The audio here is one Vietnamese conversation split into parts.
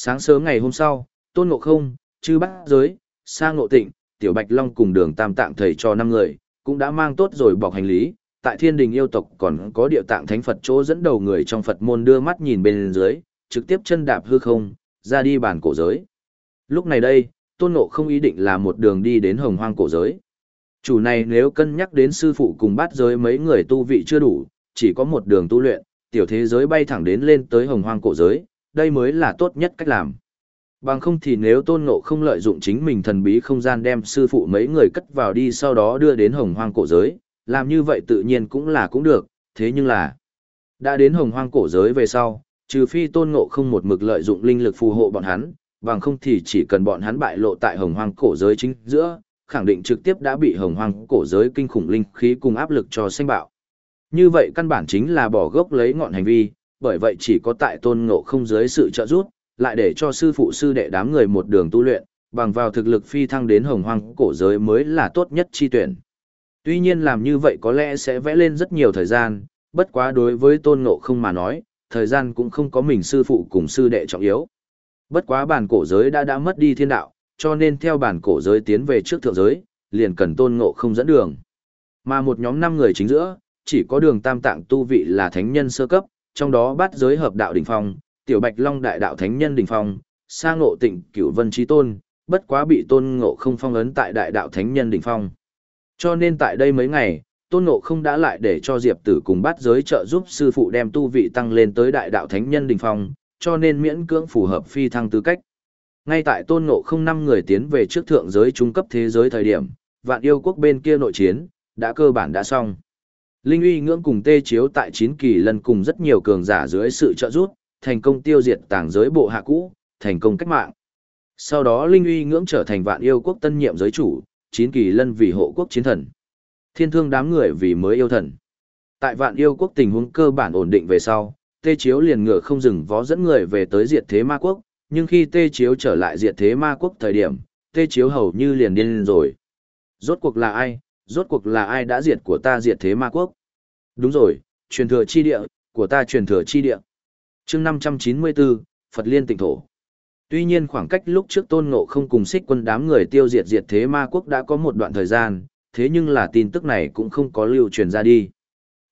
Sáng sớm ngày hôm sau, Tôn Ngộ Không, Chư Bát Giới, Sa Ngộ Tịnh, Tiểu Bạch Long cùng đường tam tạng thầy cho năm người, cũng đã mang tốt rồi bọc hành lý. Tại thiên đình yêu tộc còn có địa tạng thánh Phật chỗ dẫn đầu người trong Phật môn đưa mắt nhìn bên dưới, trực tiếp chân đạp hư không, ra đi bản cổ giới. Lúc này đây, Tôn Ngộ không ý định là một đường đi đến hồng hoang cổ giới. Chủ này nếu cân nhắc đến sư phụ cùng bát giới mấy người tu vị chưa đủ, chỉ có một đường tu luyện, tiểu thế giới bay thẳng đến lên tới hồng hoang cổ giới, đây mới là tốt nhất cách làm. Bằng không thì nếu tôn ngộ không lợi dụng chính mình thần bí không gian đem sư phụ mấy người cất vào đi sau đó đưa đến hồng hoang cổ giới, làm như vậy tự nhiên cũng là cũng được, thế nhưng là đã đến hồng hoang cổ giới về sau, trừ phi tôn ngộ không một mực lợi dụng linh lực phù hộ bọn hắn, bằng không thì chỉ cần bọn hắn bại lộ tại hồng hoang cổ giới chính giữa, khẳng định trực tiếp đã bị hồng hoang cổ giới kinh khủng linh khí cùng áp lực cho sanh bạo. Như vậy căn bản chính là bỏ gốc lấy ngọn hành vi, bởi vậy chỉ có tại tôn ngộ không dưới sự trợ giúp, lại để cho sư phụ sư đệ đám người một đường tu luyện, bằng vào thực lực phi thăng đến hồng hoang cổ giới mới là tốt nhất chi tuyển. Tuy nhiên làm như vậy có lẽ sẽ vẽ lên rất nhiều thời gian, bất quá đối với tôn ngộ không mà nói, thời gian cũng không có mình sư phụ cùng sư đệ trọng yếu. Bất quá bản cổ giới đã đã mất đi thiên đạo, cho nên theo bản cổ giới tiến về trước thượng giới, liền cần tôn ngộ không dẫn đường. Mà một nhóm năm người chính giữa, chỉ có đường tam tạng tu vị là thánh nhân sơ cấp, trong đó bát giới hợp đạo đỉnh phong, tiểu bạch long đại đạo thánh nhân đỉnh phong, sa ngộ tịnh cửu vân trí tôn, bất quá bị tôn ngộ không phong ấn tại đại đạo thánh nhân đỉnh phong. Cho nên tại đây mấy ngày, tôn ngộ không đã lại để cho diệp tử cùng bát giới trợ giúp sư phụ đem tu vị tăng lên tới đại đạo thánh nhân đỉnh phong, cho nên miễn cưỡng phù hợp phi thăng tư cách. Ngay tại tôn ngộ không năm người tiến về trước thượng giới trung cấp thế giới thời điểm, vạn yêu quốc bên kia nội chiến, đã cơ bản đã xong. Linh uy ngưỡng cùng tê chiếu tại chín kỳ lần cùng rất nhiều cường giả dưới sự trợ giúp, thành công tiêu diệt tàng giới bộ hạ cũ, thành công cách mạng. Sau đó Linh uy ngưỡng trở thành vạn yêu quốc tân nhiệm giới chủ, chín kỳ lân vì hộ quốc chiến thần. Thiên thương đám người vì mới yêu thần. Tại vạn yêu quốc tình huống cơ bản ổn định về sau, tê chiếu liền ngựa không dừng vó dẫn người về tới diệt thế ma quốc, nhưng khi tê chiếu trở lại diệt thế ma quốc thời điểm, tê chiếu hầu như liền điên rồi. Rốt cuộc là ai, rốt cuộc là ai đã diệt của ta diệt thế ma quốc? Đúng rồi, truyền thừa chi địa, của ta truyền thừa chi địa. chương 594, Phật Liên tịnh thổ. Tuy nhiên khoảng cách lúc trước tôn ngộ không cùng xích quân đám người tiêu diệt diệt thế ma quốc đã có một đoạn thời gian, thế nhưng là tin tức này cũng không có lưu truyền ra đi.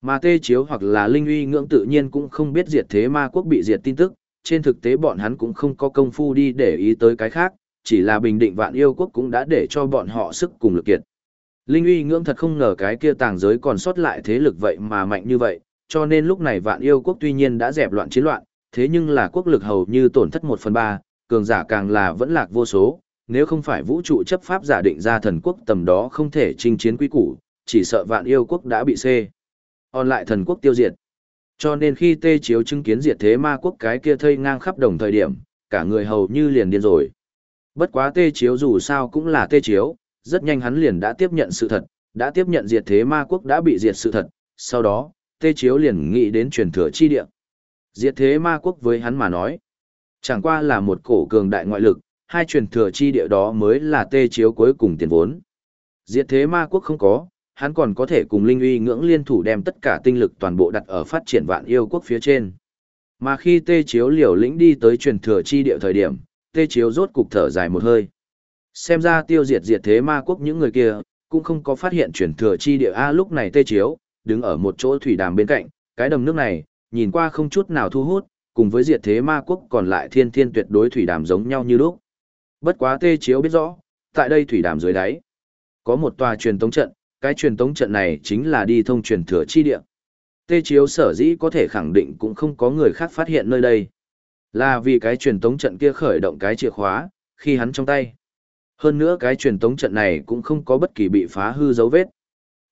Mà tê chiếu hoặc là linh uy ngưỡng tự nhiên cũng không biết diệt thế ma quốc bị diệt tin tức, trên thực tế bọn hắn cũng không có công phu đi để ý tới cái khác, chỉ là bình định vạn yêu quốc cũng đã để cho bọn họ sức cùng lực kiệt. Linh uy ngưỡng thật không ngờ cái kia tàng giới còn sót lại thế lực vậy mà mạnh như vậy, cho nên lúc này vạn yêu quốc tuy nhiên đã dẹp loạn chiến loạn, thế nhưng là quốc lực hầu như tổn thất một phần ba, cường giả càng là vẫn lạc vô số, nếu không phải vũ trụ chấp pháp giả định ra thần quốc tầm đó không thể chinh chiến quý củ, chỉ sợ vạn yêu quốc đã bị xê. Còn lại thần quốc tiêu diệt. Cho nên khi tê chiếu chứng kiến diệt thế ma quốc cái kia thây ngang khắp đồng thời điểm, cả người hầu như liền điên rồi. Bất quá tê chiếu dù sao cũng là tê chiếu, rất nhanh hắn liền đã tiếp nhận sự thật, đã tiếp nhận diệt thế ma quốc đã bị diệt sự thật, sau đó, tê chiếu liền nghĩ đến truyền thừa chi địa. Diệt thế ma quốc với hắn mà nói, chẳng qua là một cổ cường đại ngoại lực, hai truyền thừa chi địa đó mới là tê chiếu cuối cùng tiền vốn. Diệt thế ma quốc không có, hắn còn có thể cùng linh uy ngưỡng liên thủ đem tất cả tinh lực toàn bộ đặt ở phát triển vạn yêu quốc phía trên. Mà khi tê chiếu liều lĩnh đi tới truyền thừa chi địa thời điểm, tê chiếu rốt cục thở dài một hơi. Xem ra tiêu diệt diệt thế ma quốc những người kia, cũng không có phát hiện truyền thừa chi địa A lúc này tê chiếu, đứng ở một chỗ thủy đàm bên cạnh, cái đầm nước này, nhìn qua không chút nào thu hút, cùng với diệt thế ma quốc còn lại thiên thiên tuyệt đối thủy đàm giống nhau như lúc. Bất quá tê chiếu biết rõ, tại đây thủy đàm dưới đáy, có một tòa truyền tống trận, cái truyền tống trận này chính là đi thông truyền thừa chi địa. Tê chiếu sở dĩ có thể khẳng định cũng không có người khác phát hiện nơi đây. Là vì cái truyền tống trận kia khởi động cái chìa khóa, khi hắn trong tay. Hơn nữa cái truyền tống trận này cũng không có bất kỳ bị phá hư dấu vết.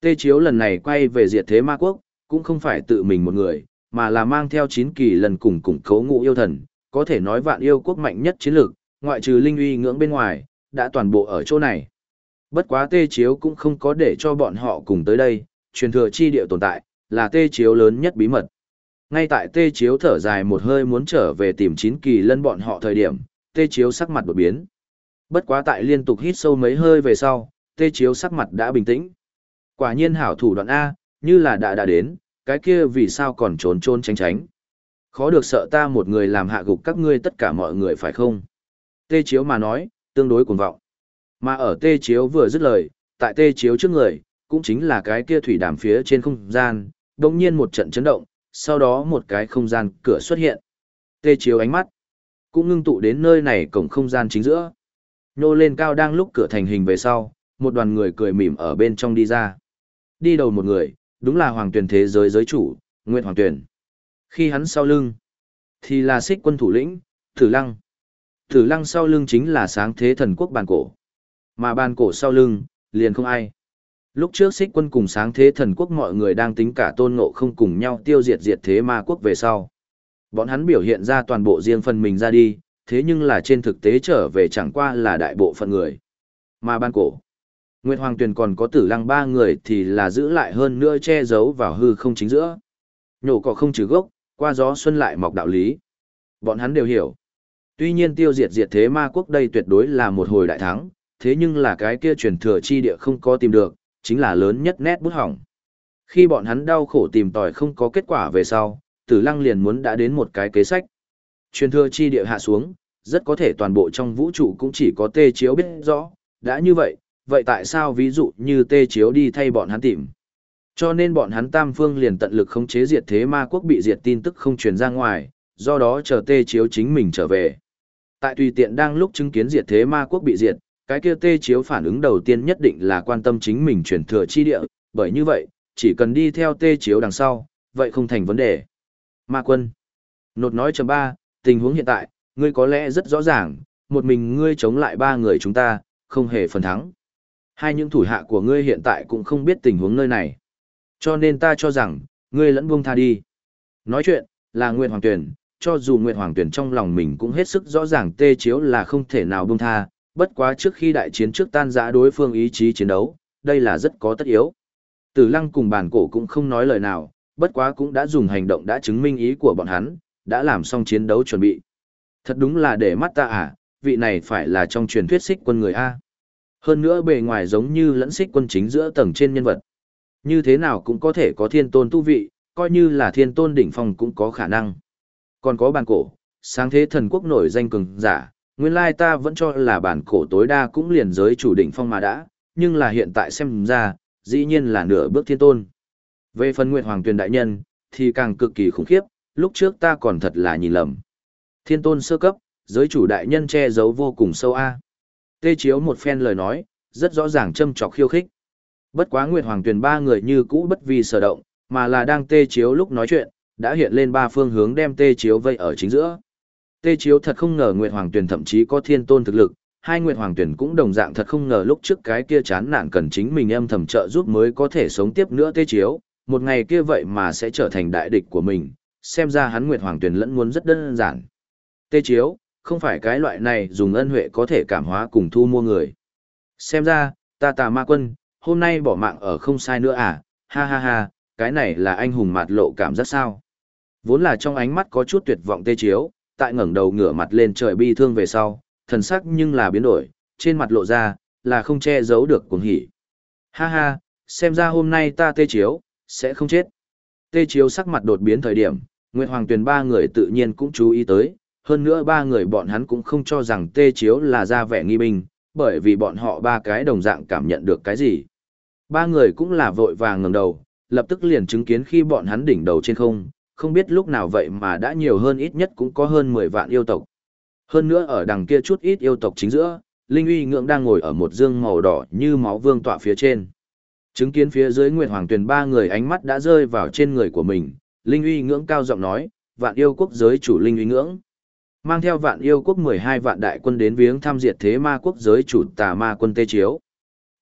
Tê chiếu lần này quay về diệt thế ma quốc, cũng không phải tự mình một người, mà là mang theo chín kỳ lần cùng củng cấu ngũ yêu thần, có thể nói vạn yêu quốc mạnh nhất chiến lược, ngoại trừ linh uy ngưỡng bên ngoài, đã toàn bộ ở chỗ này. Bất quá tê chiếu cũng không có để cho bọn họ cùng tới đây, truyền thừa chi địa tồn tại, là tê chiếu lớn nhất bí mật. Ngay tại tê chiếu thở dài một hơi muốn trở về tìm chín kỳ lân bọn họ thời điểm, tê chiếu sắc mặt đột biến. Bất quá tại liên tục hít sâu mấy hơi về sau, tê chiếu sắc mặt đã bình tĩnh. Quả nhiên hảo thủ đoạn A, như là đã đã đến, cái kia vì sao còn trốn trôn tránh tránh. Khó được sợ ta một người làm hạ gục các ngươi tất cả mọi người phải không? Tê Chiếu mà nói, tương đối cuồng vọng. Mà ở Tê Chiếu vừa dứt lời, tại Tê Chiếu trước người, cũng chính là cái kia thủy đàm phía trên không gian, đồng nhiên một trận chấn động, sau đó một cái không gian cửa xuất hiện. Tê Chiếu ánh mắt, cũng ngưng tụ đến nơi này cổng không gian chính giữa. Nhô lên cao đang lúc cửa thành hình về sau, một đoàn người cười mỉm ở bên trong đi ra. Đi đầu một người, đúng là hoàng tuyển thế giới giới chủ, Nguyệt Hoàng Tuyển. Khi hắn sau lưng, thì là xích quân thủ lĩnh, Tử Lăng. Tử Lăng sau lưng chính là sáng thế thần quốc bàn cổ. Mà bàn cổ sau lưng, liền không ai. Lúc trước xích quân cùng sáng thế thần quốc mọi người đang tính cả tôn ngộ không cùng nhau tiêu diệt diệt thế ma quốc về sau. Bọn hắn biểu hiện ra toàn bộ riêng phần mình ra đi, thế nhưng là trên thực tế trở về chẳng qua là đại bộ phận người. Mà ban cổ, Nguyệt Hoàng Tuyền còn có tử lăng ba người thì là giữ lại hơn nữa che giấu vào hư không chính giữa. Nhổ cỏ không trừ gốc, qua gió xuân lại mọc đạo lý. Bọn hắn đều hiểu. Tuy nhiên tiêu diệt diệt thế ma quốc đây tuyệt đối là một hồi đại thắng, thế nhưng là cái kia truyền thừa chi địa không có tìm được, chính là lớn nhất nét bút hỏng. Khi bọn hắn đau khổ tìm tòi không có kết quả về sau, tử lăng liền muốn đã đến một cái kế sách. Truyền thừa chi địa hạ xuống, rất có thể toàn bộ trong vũ trụ cũng chỉ có tê chiếu biết rõ, đã như vậy, vậy tại sao ví dụ như tê chiếu đi thay bọn hắn tìm? Cho nên bọn hắn tam phương liền tận lực khống chế diệt thế ma quốc bị diệt tin tức không truyền ra ngoài, do đó chờ tê chiếu chính mình trở về. Tại tùy tiện đang lúc chứng kiến diệt thế ma quốc bị diệt, cái kia tê chiếu phản ứng đầu tiên nhất định là quan tâm chính mình chuyển thừa chi địa, bởi như vậy, chỉ cần đi theo tê chiếu đằng sau, vậy không thành vấn đề. Ma quân. Nột nói chấm ba, tình huống hiện tại, ngươi có lẽ rất rõ ràng, một mình ngươi chống lại ba người chúng ta, không hề phần thắng. Hai những thủ hạ của ngươi hiện tại cũng không biết tình huống nơi này. Cho nên ta cho rằng, ngươi lẫn buông tha đi. Nói chuyện, là Nguyệt Hoàng Tuyển, cho dù Nguyệt Hoàng Tuyển trong lòng mình cũng hết sức rõ ràng tê chiếu là không thể nào buông tha, bất quá trước khi đại chiến trước tan giã đối phương ý chí chiến đấu, đây là rất có tất yếu. Tử lăng cùng bản cổ cũng không nói lời nào, bất quá cũng đã dùng hành động đã chứng minh ý của bọn hắn, đã làm xong chiến đấu chuẩn bị. Thật đúng là để mắt ta à, vị này phải là trong truyền thuyết xích quân người A. Hơn nữa bề ngoài giống như lẫn xích quân chính giữa tầng trên nhân vật. Như thế nào cũng có thể có thiên tôn tu vị, coi như là thiên tôn đỉnh phong cũng có khả năng. Còn có bàn cổ, sáng thế thần quốc nổi danh cường giả, nguyên lai ta vẫn cho là bản cổ tối đa cũng liền giới chủ đỉnh phong mà đã, nhưng là hiện tại xem ra, dĩ nhiên là nửa bước thiên tôn. Về phần Nguyệt Hoàng Tuyền đại nhân, thì càng cực kỳ khủng khiếp, lúc trước ta còn thật là nhìn lầm. Thiên tôn sơ cấp, giới chủ đại nhân che giấu vô cùng sâu a. Tê chiếu một phen lời nói, rất rõ ràng châm trọc khiêu khích. Bất quá Nguyệt Hoàng Tuyền ba người như cũ bất vì sở động, mà là đang tê chiếu lúc nói chuyện, đã hiện lên ba phương hướng đem tê chiếu vây ở chính giữa. Tê chiếu thật không ngờ Nguyệt Hoàng Tuyền thậm chí có thiên tôn thực lực, hai Nguyệt Hoàng Tuyền cũng đồng dạng thật không ngờ lúc trước cái kia chán nản cần chính mình âm thầm trợ giúp mới có thể sống tiếp nữa tê chiếu, một ngày kia vậy mà sẽ trở thành đại địch của mình, xem ra hắn Nguyệt Hoàng Tuyền lẫn muốn rất đơn giản. Tê chiếu, không phải cái loại này dùng ân huệ có thể cảm hóa cùng thu mua người. Xem ra, ta tà ma quân, hôm nay bỏ mạng ở không sai nữa à, ha ha ha, cái này là anh hùng mặt lộ cảm giác sao. Vốn là trong ánh mắt có chút tuyệt vọng tê chiếu, tại ngẩng đầu ngửa mặt lên trời bi thương về sau, thần sắc nhưng là biến đổi, trên mặt lộ ra, là không che giấu được cuồng hỉ. Ha ha, xem ra hôm nay ta tê chiếu, sẽ không chết. Tê chiếu sắc mặt đột biến thời điểm, Nguyệt Hoàng Tuyền ba người tự nhiên cũng chú ý tới, hơn nữa ba người bọn hắn cũng không cho rằng tê chiếu là ra vẻ nghi binh, bởi vì bọn họ ba cái đồng dạng cảm nhận được cái gì. Ba người cũng là vội vàng ngẩng đầu, lập tức liền chứng kiến khi bọn hắn đỉnh đầu trên không, không biết lúc nào vậy mà đã nhiều hơn ít nhất cũng có hơn 10 vạn yêu tộc. Hơn nữa ở đằng kia chút ít yêu tộc chính giữa, Linh uy ngưỡng đang ngồi ở một dương màu đỏ như máu vương tọa phía trên. Chứng kiến phía dưới Nguyệt Hoàng Tuyền ba người ánh mắt đã rơi vào trên người của mình, Linh uy ngưỡng cao giọng nói, vạn yêu quốc giới chủ Linh uy ngưỡng. Mang theo vạn yêu quốc 12 vạn đại quân đến viếng tham diệt thế ma quốc giới chủ tà ma quân Tê Chiếu.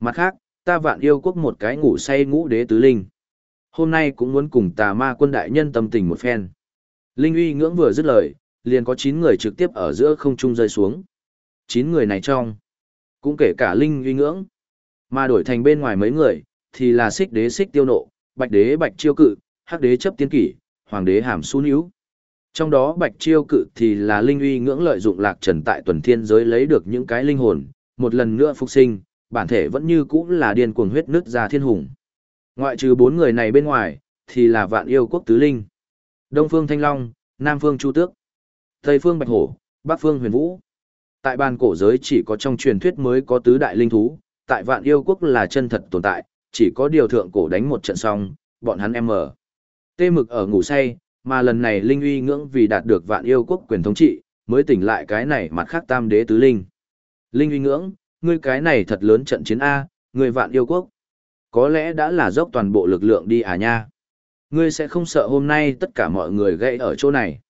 Mặt khác, ta vạn yêu quốc một cái ngủ say ngũ đế tứ linh. Hôm nay cũng muốn cùng tà ma quân đại nhân tâm tình một phen. Linh uy ngưỡng vừa dứt lời, liền có 9 người trực tiếp ở giữa không trung rơi xuống. 9 người này trong, cũng kể cả Linh uy ngưỡng. Mà đổi thành bên ngoài mấy người, thì là xích đế xích tiêu nộ, bạch đế bạch chiêu cự, hắc đế chấp tiến kỷ, hoàng đế hàm su níu. Trong đó bạch chiêu cự thì là linh uy ngưỡng lợi dụng lạc trần tại tuần thiên giới lấy được những cái linh hồn, một lần nữa phục sinh, bản thể vẫn như cũ là điên cuồng huyết nứt ra thiên hùng. Ngoại trừ bốn người này bên ngoài, thì là vạn yêu quốc tứ linh. Đông Phương Thanh Long, Nam phương Chu Tước, Tây phương Bạch Hổ, Bắc phương Huyền Vũ. Tại bàn cổ giới chỉ có trong truyền thuyết mới có tứ đại linh thú, tại vạn yêu quốc là chân thật tồn tại, chỉ có điều thượng cổ đánh một trận xong, bọn hắn em mở. Tê mực ở ngủ say, mà lần này linh uy ngưỡng vì đạt được vạn yêu quốc quyền thống trị, mới tỉnh lại cái này mặt khác tam đế tứ linh. Linh uy ngưỡng, ngươi cái này thật lớn trận chiến A, người vạn yêu quốc. Có lẽ đã là dốc toàn bộ lực lượng đi à nha. Ngươi sẽ không sợ hôm nay tất cả mọi người gây ở chỗ này.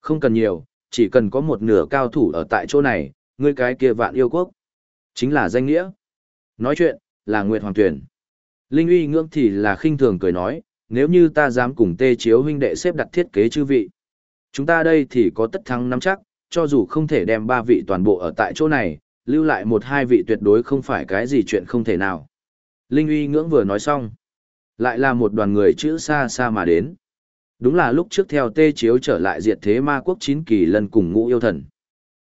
Không cần nhiều, chỉ cần có một nửa cao thủ ở tại chỗ này, ngươi cái kia vạn yêu quốc. Chính là danh nghĩa. Nói chuyện, là Nguyệt Hoàng Tuyển. Linh uy ngưỡng thì là khinh thường cười nói, nếu như ta dám cùng tê chiếu huynh đệ xếp đặt thiết kế chư vị. Chúng ta đây thì có tất thắng nắm chắc, cho dù không thể đem ba vị toàn bộ ở tại chỗ này, lưu lại một hai vị tuyệt đối không phải cái gì chuyện không thể nào. Linh uy ngưỡng vừa nói xong. Lại là một đoàn người chữ xa xa mà đến. Đúng là lúc trước theo tê chiếu trở lại diệt thế ma quốc chín kỳ lần cùng ngũ yêu thần.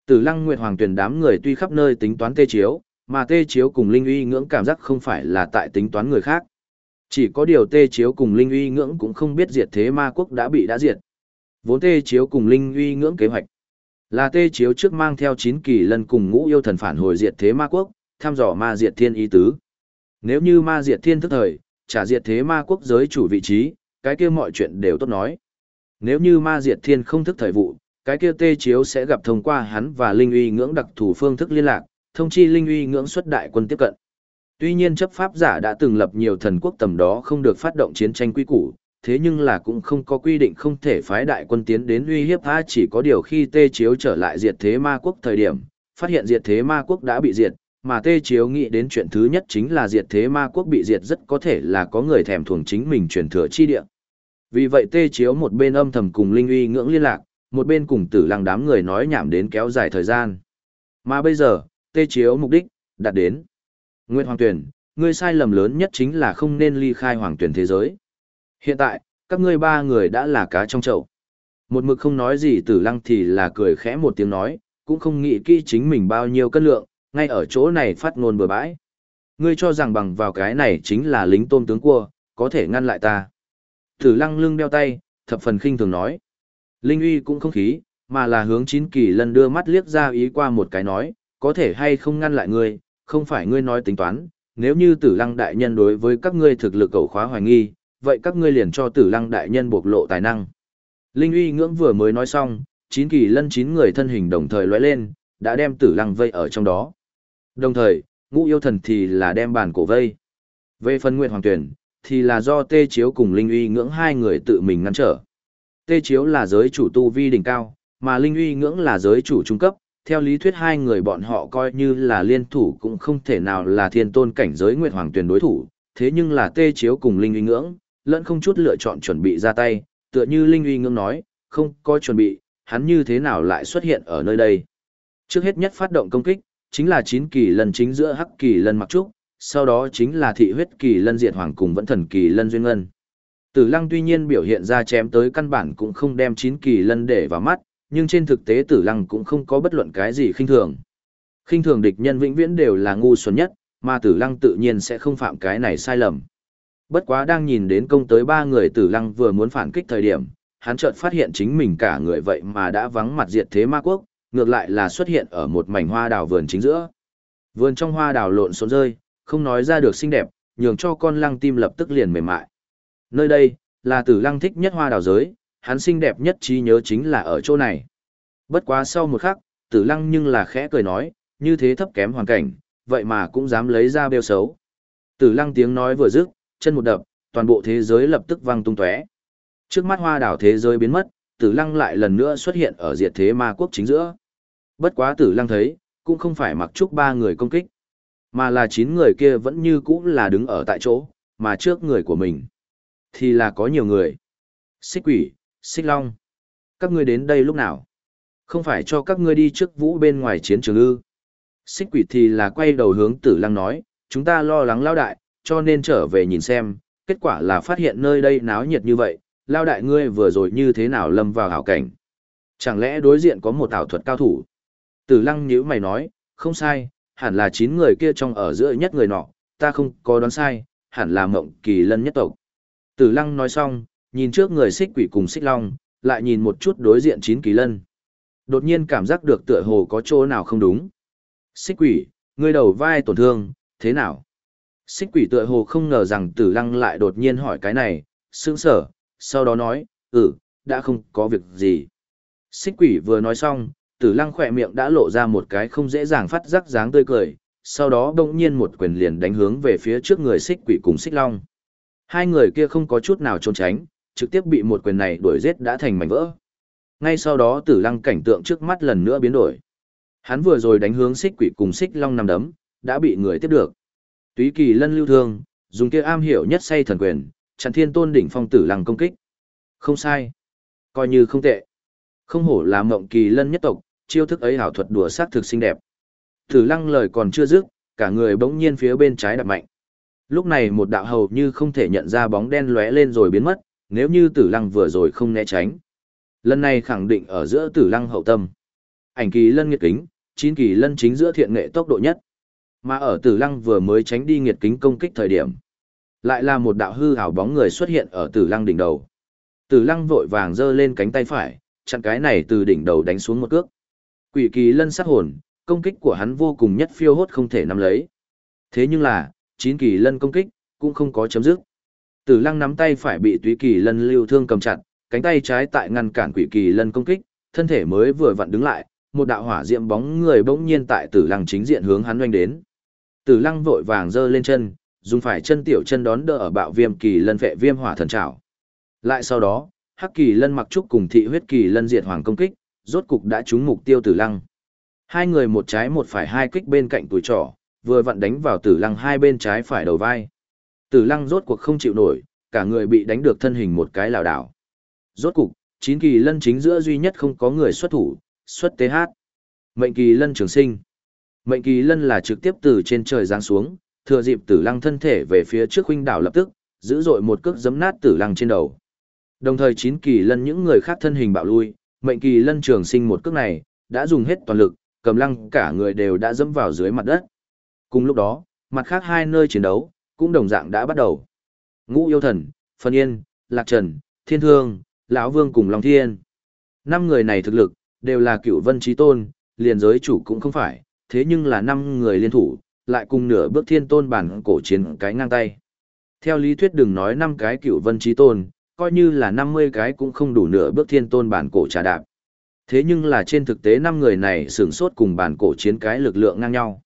Tử lăng nguyệt hoàng tuyển đám người tuy khắp nơi tính toán tê chiếu, mà tê chiếu cùng linh uy ngưỡng cảm giác không phải là tại tính toán người khác. Chỉ có điều tê chiếu cùng linh uy ngưỡng cũng không biết diệt thế ma quốc đã bị đã diệt. Vốn tê chiếu cùng linh uy ngưỡng kế hoạch. Là tê chiếu trước mang theo chín kỳ lân cùng ngũ yêu thần phản hồi diệt thế ma quốc, thăm dò ma diệt thiên ý tứ. Nếu như ma diệt thiên thức thời, trả diệt thế ma quốc giới chủ vị trí, cái kia mọi chuyện đều tốt nói. Nếu như ma diệt thiên không thức thời vụ, cái kia tê chiếu sẽ gặp thông qua hắn và linh uy ngưỡng đặc thủ phương thức liên lạc, thông chi linh uy ngưỡng xuất đại quân tiếp cận. Tuy nhiên chấp pháp giả đã từng lập nhiều thần quốc tầm đó không được phát động chiến tranh quy củ, thế nhưng là cũng không có quy định không thể phái đại quân tiến đến uy hiếp tha chỉ có điều khi tê chiếu trở lại diệt thế ma quốc thời điểm, phát hiện diệt thế ma quốc đã bị diệt, mà tê chiếu nghĩ đến chuyện thứ nhất chính là diệt thế ma quốc bị diệt rất có thể là có người thèm thuồng chính mình truyền thừa chi địa. Vì vậy tê chiếu một bên âm thầm cùng linh uy ngưỡng liên lạc, một bên cùng tử lăng đám người nói nhảm đến kéo dài thời gian. Mà bây giờ, tê chiếu mục đích, đạt đến. Nguyệt Hoàng Tuyển, ngươi sai lầm lớn nhất chính là không nên ly khai Hoàng Tuyển thế giới. Hiện tại, các ngươi ba người đã là cá trong chậu. Một mực không nói gì tử lăng thì là cười khẽ một tiếng nói, cũng không nghĩ kỹ chính mình bao nhiêu cân lượng, ngay ở chỗ này phát ngôn bừa bãi. Ngươi cho rằng bằng vào cái này chính là lính tôm tướng cua, có thể ngăn lại ta. Tử lăng lưng đeo tay, thập phần khinh thường nói. Linh uy cũng không khí, mà là hướng chín kỳ lần đưa mắt liếc ra ý qua một cái nói, có thể hay không ngăn lại ngươi, không phải ngươi nói tính toán, nếu như tử lăng đại nhân đối với các ngươi thực lực cầu khóa hoài nghi, vậy các ngươi liền cho tử lăng đại nhân bộc lộ tài năng. Linh uy ngưỡng vừa mới nói xong, chín kỳ lân chín người thân hình đồng thời lóe lên, đã đem tử lăng vây ở trong đó. Đồng thời, ngũ yêu thần thì là đem bàn cổ vây. Về phần nguyện hoàng tuyển, thì là do tê chiếu cùng linh uy ngưỡng hai người tự mình ngăn trở. Tê chiếu là giới chủ tu vi đỉnh cao, mà linh uy ngưỡng là giới chủ trung cấp, theo lý thuyết hai người bọn họ coi như là liên thủ cũng không thể nào là thiên tôn cảnh giới nguyệt hoàng tuyển đối thủ, thế nhưng là tê chiếu cùng linh uy ngưỡng, lẫn không chút lựa chọn chuẩn bị ra tay, tựa như linh uy ngưỡng nói, không có chuẩn bị, hắn như thế nào lại xuất hiện ở nơi đây. Trước hết nhất phát động công kích, chính là chín kỳ lần chính giữa hắc kỳ lần mặc trúc, sau đó chính là thị huyết kỳ lân diệt hoàng cùng vẫn thần kỳ lân duyên ngân. Tử lăng tuy nhiên biểu hiện ra chém tới căn bản cũng không đem chín kỳ lân để vào mắt, nhưng trên thực tế tử lăng cũng không có bất luận cái gì khinh thường. Khinh thường địch nhân vĩnh viễn đều là ngu xuẩn nhất, mà tử lăng tự nhiên sẽ không phạm cái này sai lầm. Bất quá đang nhìn đến công tới ba người tử lăng vừa muốn phản kích thời điểm, hắn chợt phát hiện chính mình cả người vậy mà đã vắng mặt diệt thế ma quốc, ngược lại là xuất hiện ở một mảnh hoa đào vườn chính giữa. Vườn trong hoa đào lộn xộn rơi, không nói ra được xinh đẹp, nhường cho con lăng tim lập tức liền mềm mại. Nơi đây, là tử lăng thích nhất hoa đào giới, hắn xinh đẹp nhất trí nhớ chính là ở chỗ này. Bất quá sau một khắc, tử lăng nhưng là khẽ cười nói, như thế thấp kém hoàn cảnh, vậy mà cũng dám lấy ra bêu xấu. Tử lăng tiếng nói vừa dứt, chân một đập, toàn bộ thế giới lập tức vang tung tóe. Trước mắt hoa đảo thế giới biến mất, tử lăng lại lần nữa xuất hiện ở diệt thế ma quốc chính giữa. Bất quá tử lăng thấy, cũng không phải mặc trúc ba người công kích, mà là chín người kia vẫn như cũ là đứng ở tại chỗ, mà trước người của mình. Thì là có nhiều người. Xích quỷ, xích long. Các ngươi đến đây lúc nào? Không phải cho các ngươi đi trước vũ bên ngoài chiến trường ư. Xích quỷ thì là quay đầu hướng tử lăng nói, chúng ta lo lắng lao đại, cho nên trở về nhìn xem, kết quả là phát hiện nơi đây náo nhiệt như vậy, lao đại ngươi vừa rồi như thế nào lâm vào hảo cảnh. Chẳng lẽ đối diện có một ảo thuật cao thủ? Tử lăng nhíu mày nói, không sai, hẳn là chín người kia trong ở giữa nhất người nọ, ta không có đoán sai, hẳn là mộng kỳ lân nhất tộc. Tử lăng nói xong, nhìn trước người xích quỷ cùng xích long, lại nhìn một chút đối diện chín kỳ lân. Đột nhiên cảm giác được tựa hồ có chỗ nào không đúng. Xích quỷ, ngươi đầu vai tổn thương, thế nào? Xích quỷ tựa hồ không ngờ rằng tử lăng lại đột nhiên hỏi cái này, sững sở, sau đó nói, ừ, đã không có việc gì. Xích quỷ vừa nói xong, tử lăng khỏe miệng đã lộ ra một cái không dễ dàng phát giác dáng tươi cười, sau đó đông nhiên một quyền liền đánh hướng về phía trước người xích quỷ cùng xích long. Hai người kia không có chút nào trốn tránh, trực tiếp bị một quyền này đuổi giết đã thành mảnh vỡ. Ngay sau đó tử lăng cảnh tượng trước mắt lần nữa biến đổi. Hắn vừa rồi đánh hướng xích quỷ cùng xích long nằm đấm, đã bị người tiếp được. Túy kỳ lân lưu thương, dùng kia am hiểu nhất say thần quyền, chặn thiên tôn đỉnh phong tử lăng công kích. Không sai. Coi như không tệ. Không hổ là mộng kỳ lân nhất tộc, chiêu thức ấy hảo thuật đùa sát thực xinh đẹp. Tử lăng lời còn chưa dứt, cả người bỗng nhiên phía bên trái đập mạnh. Lúc này một đạo hầu như không thể nhận ra bóng đen lóe lên rồi biến mất, nếu như tử lăng vừa rồi không né tránh. Lần này khẳng định ở giữa tử lăng hậu tâm. Ảnh kỳ lân nghiệt kính, chín kỳ lân chính giữa thiện nghệ tốc độ nhất. Mà ở tử lăng vừa mới tránh đi nghiệt kính công kích thời điểm. Lại là một đạo hư hào bóng người xuất hiện ở tử lăng đỉnh đầu. Tử lăng vội vàng giơ lên cánh tay phải, chặn cái này từ đỉnh đầu đánh xuống một cước. Quỷ kỳ lân sát hồn, công kích của hắn vô cùng nhất phiêu hốt không thể nắm lấy. Thế nhưng là, chín kỳ lân công kích, cũng không có chấm dứt. Tử lăng nắm tay phải bị túy kỳ lân lưu thương cầm chặt, cánh tay trái tại ngăn cản quỷ kỳ lân công kích, thân thể mới vừa vặn đứng lại, một đạo hỏa diệm bóng người bỗng nhiên tại tử lăng chính diện hướng hắn oanh đến. Tử lăng vội vàng giơ lên chân, dùng phải chân tiểu chân đón đỡ ở bạo viêm kỳ lân vệ viêm hỏa thần trảo. Lại sau đó, hắc kỳ lân mặc trúc cùng thị huyết kỳ lân diệt hoàng công kích, rốt cục đã trúng mục tiêu tử lăng. Hai người một trái một phải hai kích bên cạnh tuổi trỏ, vừa vặn đánh vào tử lăng hai bên trái phải đầu vai. Tử lăng rốt cuộc không chịu nổi, cả người bị đánh được thân hình một cái lảo đảo. Rốt cục, chín kỳ lân chính giữa duy nhất không có người xuất thủ, xuất TH. Mệnh kỳ lân trường sinh. Mệnh kỳ lân là trực tiếp từ trên trời giáng xuống, thừa dịp tử lăng thân thể về phía trước huynh đảo lập tức, giữ dội một cước giấm nát tử lăng trên đầu. Đồng thời chín kỳ lân những người khác thân hình bạo lui, mệnh kỳ lân trường sinh một cước này, đã dùng hết toàn lực, cầm lăng cả người đều đã dẫm vào dưới mặt đất. Cùng lúc đó, mặt khác hai nơi chiến đấu, cũng đồng dạng đã bắt đầu. Ngũ yêu thần, Phân Yên, Lạc Trần, Thiên Thương, lão Vương cùng Long Thiên. Năm người này thực lực, đều là cựu vân trí tôn, liền giới chủ cũng không phải, thế nhưng là năm người liên thủ, lại cùng nửa bước thiên tôn bản cổ chiến cái ngang tay. Theo lý thuyết đừng nói năm cái cựu vân trí tôn, coi như là 50 cái cũng không đủ nửa bước thiên tôn bản cổ trà đạp. Thế nhưng là trên thực tế năm người này sửng sốt cùng bản cổ chiến cái lực lượng ngang nhau.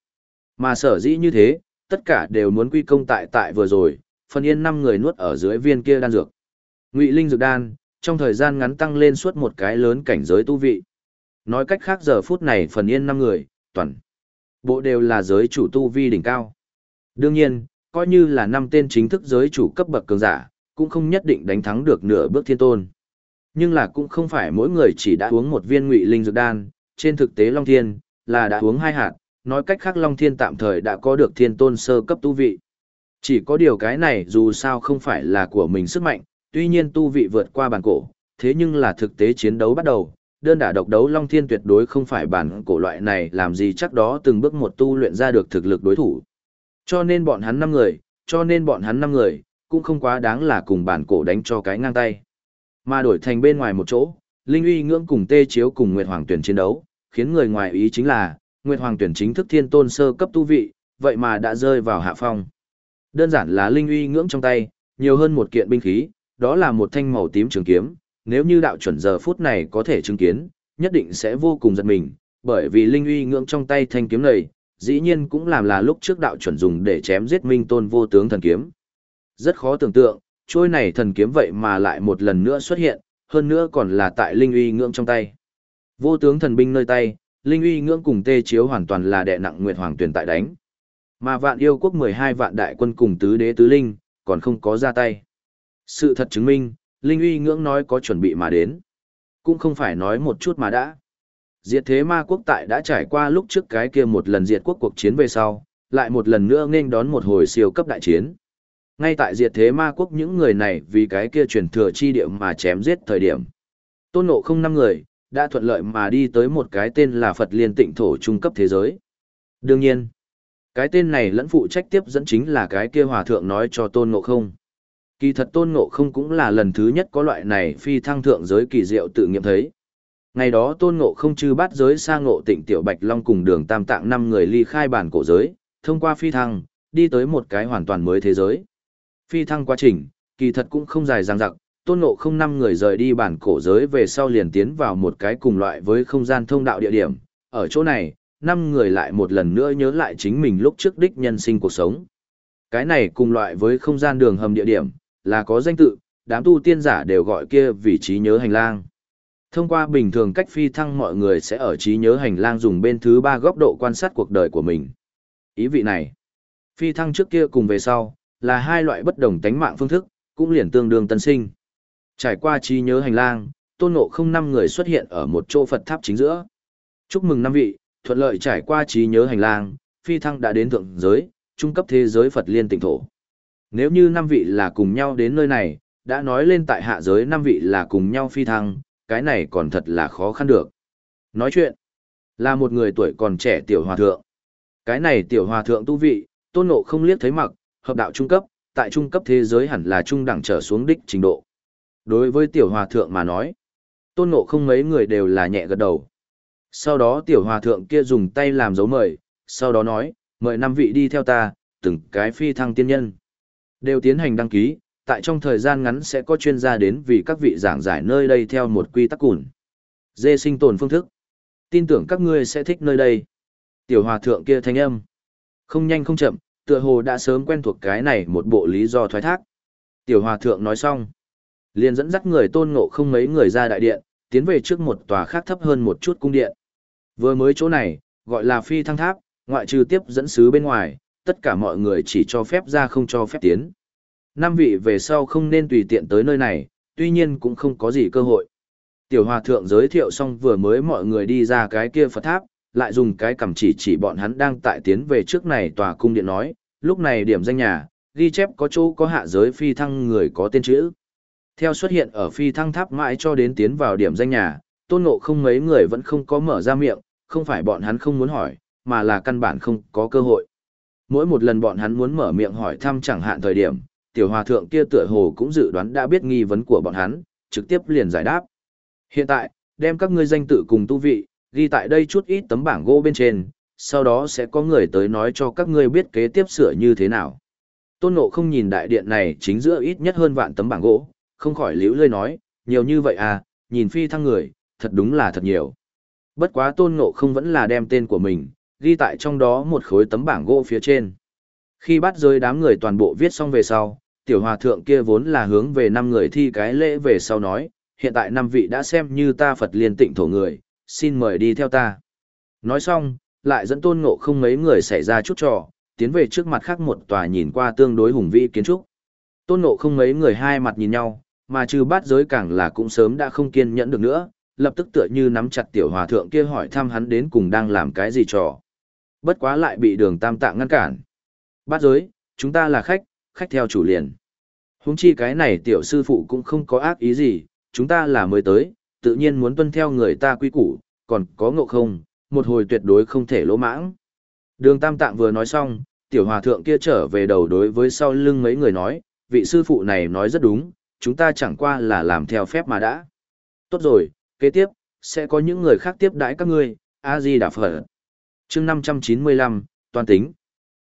Mà sở dĩ như thế, tất cả đều muốn quy công tại tại vừa rồi, phần yên năm người nuốt ở dưới viên kia đan dược. Ngụy Linh dược đan, trong thời gian ngắn tăng lên suốt một cái lớn cảnh giới tu vị. Nói cách khác giờ phút này phần yên năm người, toàn bộ đều là giới chủ tu vi đỉnh cao. Đương nhiên, coi như là năm tên chính thức giới chủ cấp bậc cường giả, cũng không nhất định đánh thắng được nửa bước thiên tôn. Nhưng là cũng không phải mỗi người chỉ đã uống một viên ngụy linh dược đan, trên thực tế Long Thiên là đã uống hai hạt, nói cách khác Long Thiên tạm thời đã có được thiên tôn sơ cấp tu vị. Chỉ có điều cái này dù sao không phải là của mình sức mạnh, tuy nhiên tu vị vượt qua bản cổ, thế nhưng là thực tế chiến đấu bắt đầu, đơn đả độc đấu Long Thiên tuyệt đối không phải bản cổ loại này làm gì chắc đó từng bước một tu luyện ra được thực lực đối thủ. Cho nên bọn hắn năm người, cho nên bọn hắn năm người, cũng không quá đáng là cùng bản cổ đánh cho cái ngang tay. Mà đổi thành bên ngoài một chỗ, Linh uy ngưỡng cùng tê chiếu cùng Nguyệt Hoàng tuyển chiến đấu, khiến người ngoài ý chính là, Nguyệt Hoàng tuyển chính thức thiên tôn sơ cấp tu vị, vậy mà đã rơi vào hạ phong. Đơn giản là Linh uy ngưỡng trong tay, nhiều hơn một kiện binh khí, đó là một thanh màu tím trường kiếm, nếu như đạo chuẩn giờ phút này có thể chứng kiến, nhất định sẽ vô cùng giật mình, bởi vì Linh uy ngưỡng trong tay thanh kiếm này, dĩ nhiên cũng làm là lúc trước đạo chuẩn dùng để chém giết minh tôn vô tướng thần kiếm. Rất khó tưởng tượng, trôi này thần kiếm vậy mà lại một lần nữa xuất hiện, hơn nữa còn là tại linh uy ngưỡng trong tay. Vô tướng thần binh nơi tay, linh uy ngưỡng cùng tê chiếu hoàn toàn là đệ nặng nguyệt hoàng tuyển tại đánh. Mà vạn yêu quốc 12 vạn đại quân cùng tứ đế tứ linh, còn không có ra tay. Sự thật chứng minh, linh uy ngưỡng nói có chuẩn bị mà đến. Cũng không phải nói một chút mà đã. Diệt thế ma quốc tại đã trải qua lúc trước cái kia một lần diệt quốc cuộc chiến về sau, lại một lần nữa nên đón một hồi siêu cấp đại chiến. Ngay tại diệt thế ma quốc những người này vì cái kia truyền thừa chi địa mà chém giết thời điểm. Tôn nộ không năm người, đã thuận lợi mà đi tới một cái tên là Phật Liên Tịnh Thổ trung cấp thế giới. Đương nhiên, cái tên này lẫn phụ trách tiếp dẫn chính là cái kia hòa thượng nói cho Tôn Ngộ không. Kỳ thật tôn ngộ không cũng là lần thứ nhất có loại này phi thăng thượng giới kỳ diệu tự nghiệm thấy. Ngày đó tôn ngộ không chư bát giới sang ngộ tịnh tiểu bạch long cùng đường tam tạng năm người ly khai bản cổ giới, thông qua phi thăng, đi tới một cái hoàn toàn mới thế giới. Phi thăng quá trình, kỳ thật cũng không dài dằng dặc, tôn ngộ không năm người rời đi bản cổ giới về sau liền tiến vào một cái cùng loại với không gian thông đạo địa điểm. Ở chỗ này, năm người lại một lần nữa nhớ lại chính mình lúc trước đích nhân sinh cuộc sống. Cái này cùng loại với không gian đường hầm địa điểm, là có danh tự, đám tu tiên giả đều gọi kia vị trí nhớ hành lang. Thông qua bình thường cách phi thăng mọi người sẽ ở trí nhớ hành lang dùng bên thứ ba góc độ quan sát cuộc đời của mình. Ý vị này, phi thăng trước kia cùng về sau, là hai loại bất đồng tánh mạng phương thức, cũng liền tương đương tân sinh. Trải qua trí nhớ hành lang, tôn ngộ không năm người xuất hiện ở một chỗ Phật tháp chính giữa. Chúc mừng năm vị, thuận lợi trải qua trí nhớ hành lang, phi thăng đã đến thượng giới, trung cấp thế giới Phật liên tịnh thổ. Nếu như năm vị là cùng nhau đến nơi này, đã nói lên tại hạ giới năm vị là cùng nhau phi thăng, cái này còn thật là khó khăn được. Nói chuyện, là một người tuổi còn trẻ tiểu hòa thượng. Cái này tiểu hòa thượng tu vị, tôn ngộ không liếc thấy mặc, hợp đạo trung cấp, tại trung cấp thế giới hẳn là trung đẳng trở xuống đích trình độ. Đối với tiểu hòa thượng mà nói, tôn ngộ không mấy người đều là nhẹ gật đầu. Sau đó tiểu hòa thượng kia dùng tay làm dấu mời, sau đó nói, mời năm vị đi theo ta, từng cái phi thăng tiên nhân. Đều tiến hành đăng ký, tại trong thời gian ngắn sẽ có chuyên gia đến vì các vị giảng giải nơi đây theo một quy tắc cùn. Dê sinh tồn phương thức. Tin tưởng các ngươi sẽ thích nơi đây. Tiểu hòa thượng kia thanh âm. Không nhanh không chậm, tựa hồ đã sớm quen thuộc cái này một bộ lý do thoái thác. Tiểu hòa thượng nói xong liền dẫn dắt người tôn ngộ không mấy người ra đại điện, tiến về trước một tòa khác thấp hơn một chút cung điện. Vừa mới chỗ này, gọi là phi thăng tháp, ngoại trừ tiếp dẫn sứ bên ngoài, tất cả mọi người chỉ cho phép ra không cho phép tiến. Năm vị về sau không nên tùy tiện tới nơi này, tuy nhiên cũng không có gì cơ hội. Tiểu hòa thượng giới thiệu xong vừa mới mọi người đi ra cái kia Phật tháp, lại dùng cái cầm chỉ chỉ bọn hắn đang tại tiến về trước này tòa cung điện nói, lúc này điểm danh nhà, ghi chép có chỗ có hạ giới phi thăng người có tên chữ. Theo xuất hiện ở phi thăng tháp mãi cho đến tiến vào điểm danh nhà, tôn ngộ không mấy người vẫn không có mở ra miệng, không phải bọn hắn không muốn hỏi, mà là căn bản không có cơ hội. Mỗi một lần bọn hắn muốn mở miệng hỏi thăm chẳng hạn thời điểm, tiểu hòa thượng kia tựa hồ cũng dự đoán đã biết nghi vấn của bọn hắn, trực tiếp liền giải đáp. Hiện tại, đem các ngươi danh tự cùng tu vị, ghi tại đây chút ít tấm bảng gỗ bên trên, sau đó sẽ có người tới nói cho các ngươi biết kế tiếp sửa như thế nào. Tôn Ngộ không nhìn đại điện này chính giữa ít nhất hơn vạn tấm bảng gỗ, không khỏi liễu lơi nói, nhiều như vậy à, nhìn phi thăng người, thật đúng là thật nhiều. Bất quá Tôn Ngộ không vẫn là đem tên của mình, ghi tại trong đó một khối tấm bảng gỗ phía trên. Khi bắt rơi đám người toàn bộ viết xong về sau, tiểu hòa thượng kia vốn là hướng về năm người thi cái lễ về sau nói, hiện tại năm vị đã xem như ta Phật liên tịnh thổ người, xin mời đi theo ta. Nói xong, lại dẫn tôn ngộ không mấy người xảy ra chút trò, tiến về trước mặt khác một tòa nhìn qua tương đối hùng vĩ kiến trúc. Tôn ngộ không mấy người hai mặt nhìn nhau, mà trừ bát giới càng là cũng sớm đã không kiên nhẫn được nữa, lập tức tựa như nắm chặt tiểu hòa thượng kia hỏi thăm hắn đến cùng đang làm cái gì trò. Bất quá lại bị đường tam tạng ngăn cản. Bát giới, chúng ta là khách, khách theo chủ liền. Húng chi cái này tiểu sư phụ cũng không có ác ý gì, chúng ta là mới tới, tự nhiên muốn tuân theo người ta quy củ, còn có ngộ không, một hồi tuyệt đối không thể lỗ mãng. Đường Tam Tạng vừa nói xong, tiểu hòa thượng kia trở về đầu đối với sau lưng mấy người nói, vị sư phụ này nói rất đúng, chúng ta chẳng qua là làm theo phép mà đã. Tốt rồi, kế tiếp, sẽ có những người khác tiếp đãi các ngươi, A-di Đà Phật. chương 595, toàn tính.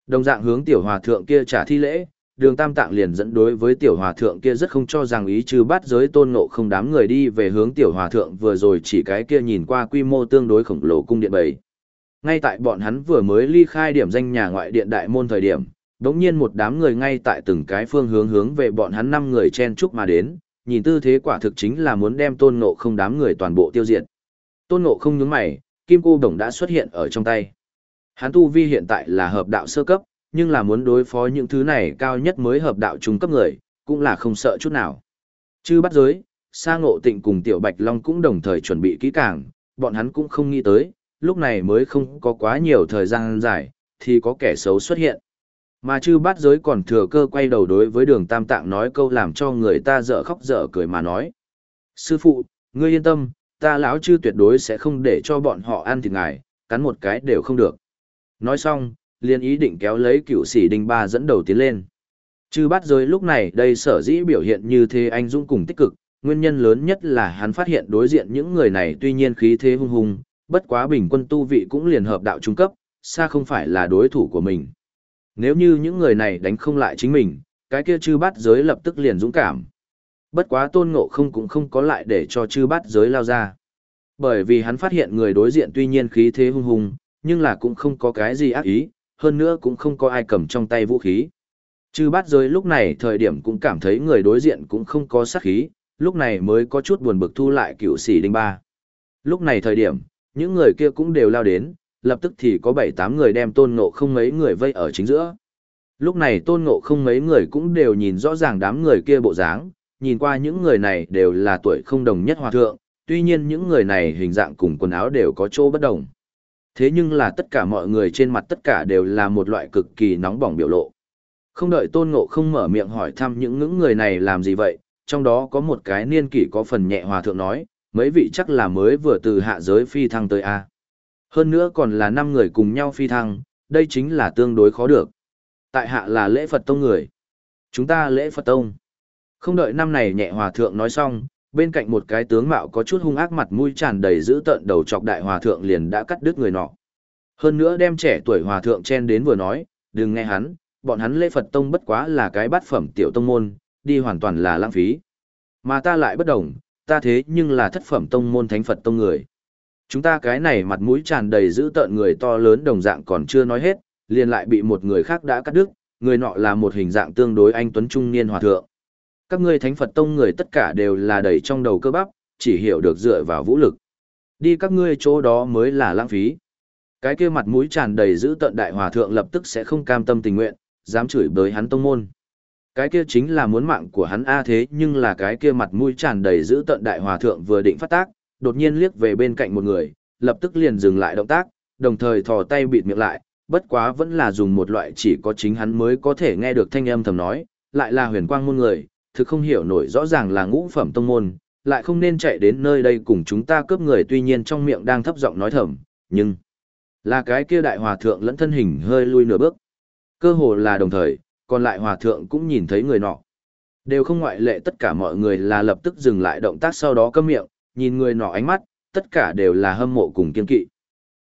Đồng dạng hướng tiểu hòa thượng kia trả thi lễ, đường tam tạng liền dẫn đối với tiểu hòa thượng kia rất không cho rằng ý trừ bắt giới tôn ngộ không đám người đi về hướng tiểu hòa thượng vừa rồi chỉ cái kia nhìn qua quy mô tương đối khổng lồ cung điện bảy. Ngay tại bọn hắn vừa mới ly khai điểm danh nhà ngoại điện đại môn thời điểm, đống nhiên một đám người ngay tại từng cái phương hướng hướng về bọn hắn năm người chen chúc mà đến, nhìn tư thế quả thực chính là muốn đem tôn ngộ không đám người toàn bộ tiêu diệt. Tôn ngộ không nhướng mày, kim cô đồng đã xuất hiện ở trong tay. Hắn tu vi hiện tại là hợp đạo sơ cấp, nhưng là muốn đối phó những thứ này cao nhất mới hợp đạo trung cấp người, cũng là không sợ chút nào. Chư bắt giới, Sa Ngộ Tịnh cùng Tiểu Bạch Long cũng đồng thời chuẩn bị kỹ càng, bọn hắn cũng không nghĩ tới, lúc này mới không có quá nhiều thời gian dài, thì có kẻ xấu xuất hiện. Mà chư Bát giới còn thừa cơ quay đầu đối với đường Tam Tạng nói câu làm cho người ta dở khóc dở cười mà nói. Sư phụ, ngươi yên tâm, ta lão chư tuyệt đối sẽ không để cho bọn họ ăn thịt ngài, cắn một cái đều không được. Nói xong, liền ý định kéo lấy cựu sĩ đinh ba dẫn đầu tiến lên. Chư bát giới lúc này đây sở dĩ biểu hiện như thế anh dũng cùng tích cực, nguyên nhân lớn nhất là hắn phát hiện đối diện những người này tuy nhiên khí thế hung hùng, bất quá bình quân tu vị cũng liền hợp đạo trung cấp, xa không phải là đối thủ của mình. Nếu như những người này đánh không lại chính mình, cái kia chư bát giới lập tức liền dũng cảm. Bất quá tôn ngộ không cũng không có lại để cho chư bát giới lao ra. Bởi vì hắn phát hiện người đối diện tuy nhiên khí thế hung hùng, nhưng là cũng không có cái gì ác ý, hơn nữa cũng không có ai cầm trong tay vũ khí. Chư bát giới lúc này thời điểm cũng cảm thấy người đối diện cũng không có sát khí, lúc này mới có chút buồn bực thu lại cựu sĩ đinh ba. Lúc này thời điểm, những người kia cũng đều lao đến, lập tức thì có bảy tám người đem tôn ngộ không mấy người vây ở chính giữa. Lúc này tôn ngộ không mấy người cũng đều nhìn rõ ràng đám người kia bộ dáng, nhìn qua những người này đều là tuổi không đồng nhất hòa thượng, tuy nhiên những người này hình dạng cùng quần áo đều có chỗ bất đồng. Thế nhưng là tất cả mọi người trên mặt tất cả đều là một loại cực kỳ nóng bỏng biểu lộ. Không đợi tôn ngộ không mở miệng hỏi thăm những ngưỡng người này làm gì vậy, trong đó có một cái niên kỷ có phần nhẹ hòa thượng nói, mấy vị chắc là mới vừa từ hạ giới phi thăng tới A. Hơn nữa còn là năm người cùng nhau phi thăng, đây chính là tương đối khó được. Tại hạ là lễ Phật Tông người. Chúng ta lễ Phật Tông. Không đợi năm này nhẹ hòa thượng nói xong, bên cạnh một cái tướng mạo có chút hung ác mặt mũi tràn đầy dữ tợn đầu chọc đại hòa thượng liền đã cắt đứt người nọ. Hơn nữa đem trẻ tuổi hòa thượng chen đến vừa nói, đừng nghe hắn, bọn hắn lễ Phật Tông bất quá là cái bát phẩm tiểu tông môn, đi hoàn toàn là lãng phí. Mà ta lại bất đồng, ta thế nhưng là thất phẩm tông môn thánh Phật tông người. Chúng ta cái này mặt mũi tràn đầy dữ tợn người to lớn đồng dạng còn chưa nói hết, liền lại bị một người khác đã cắt đứt, người nọ là một hình dạng tương đối anh tuấn trung niên hòa thượng. Các ngươi thánh Phật tông người tất cả đều là đầy trong đầu cơ bắp, chỉ hiểu được dựa vào vũ lực. Đi các ngươi chỗ đó mới là lãng phí. Cái kia mặt mũi tràn đầy dữ tợn đại hòa thượng lập tức sẽ không cam tâm tình nguyện, dám chửi bới hắn tông môn. Cái kia chính là muốn mạng của hắn a thế nhưng là cái kia mặt mũi tràn đầy dữ tợn đại hòa thượng vừa định phát tác, đột nhiên liếc về bên cạnh một người, lập tức liền dừng lại động tác, đồng thời thò tay bịt miệng lại, bất quá vẫn là dùng một loại chỉ có chính hắn mới có thể nghe được thanh âm thầm nói, lại là huyền quang môn người, thực không hiểu nổi rõ ràng là ngũ phẩm tông môn, lại không nên chạy đến nơi đây cùng chúng ta cướp người tuy nhiên trong miệng đang thấp giọng nói thầm, nhưng là cái kia đại hòa thượng lẫn thân hình hơi lui nửa bước. Cơ hồ là đồng thời, còn lại hòa thượng cũng nhìn thấy người nọ. Đều không ngoại lệ tất cả mọi người là lập tức dừng lại động tác sau đó câm miệng, nhìn người nọ ánh mắt, tất cả đều là hâm mộ cùng kiên kỵ.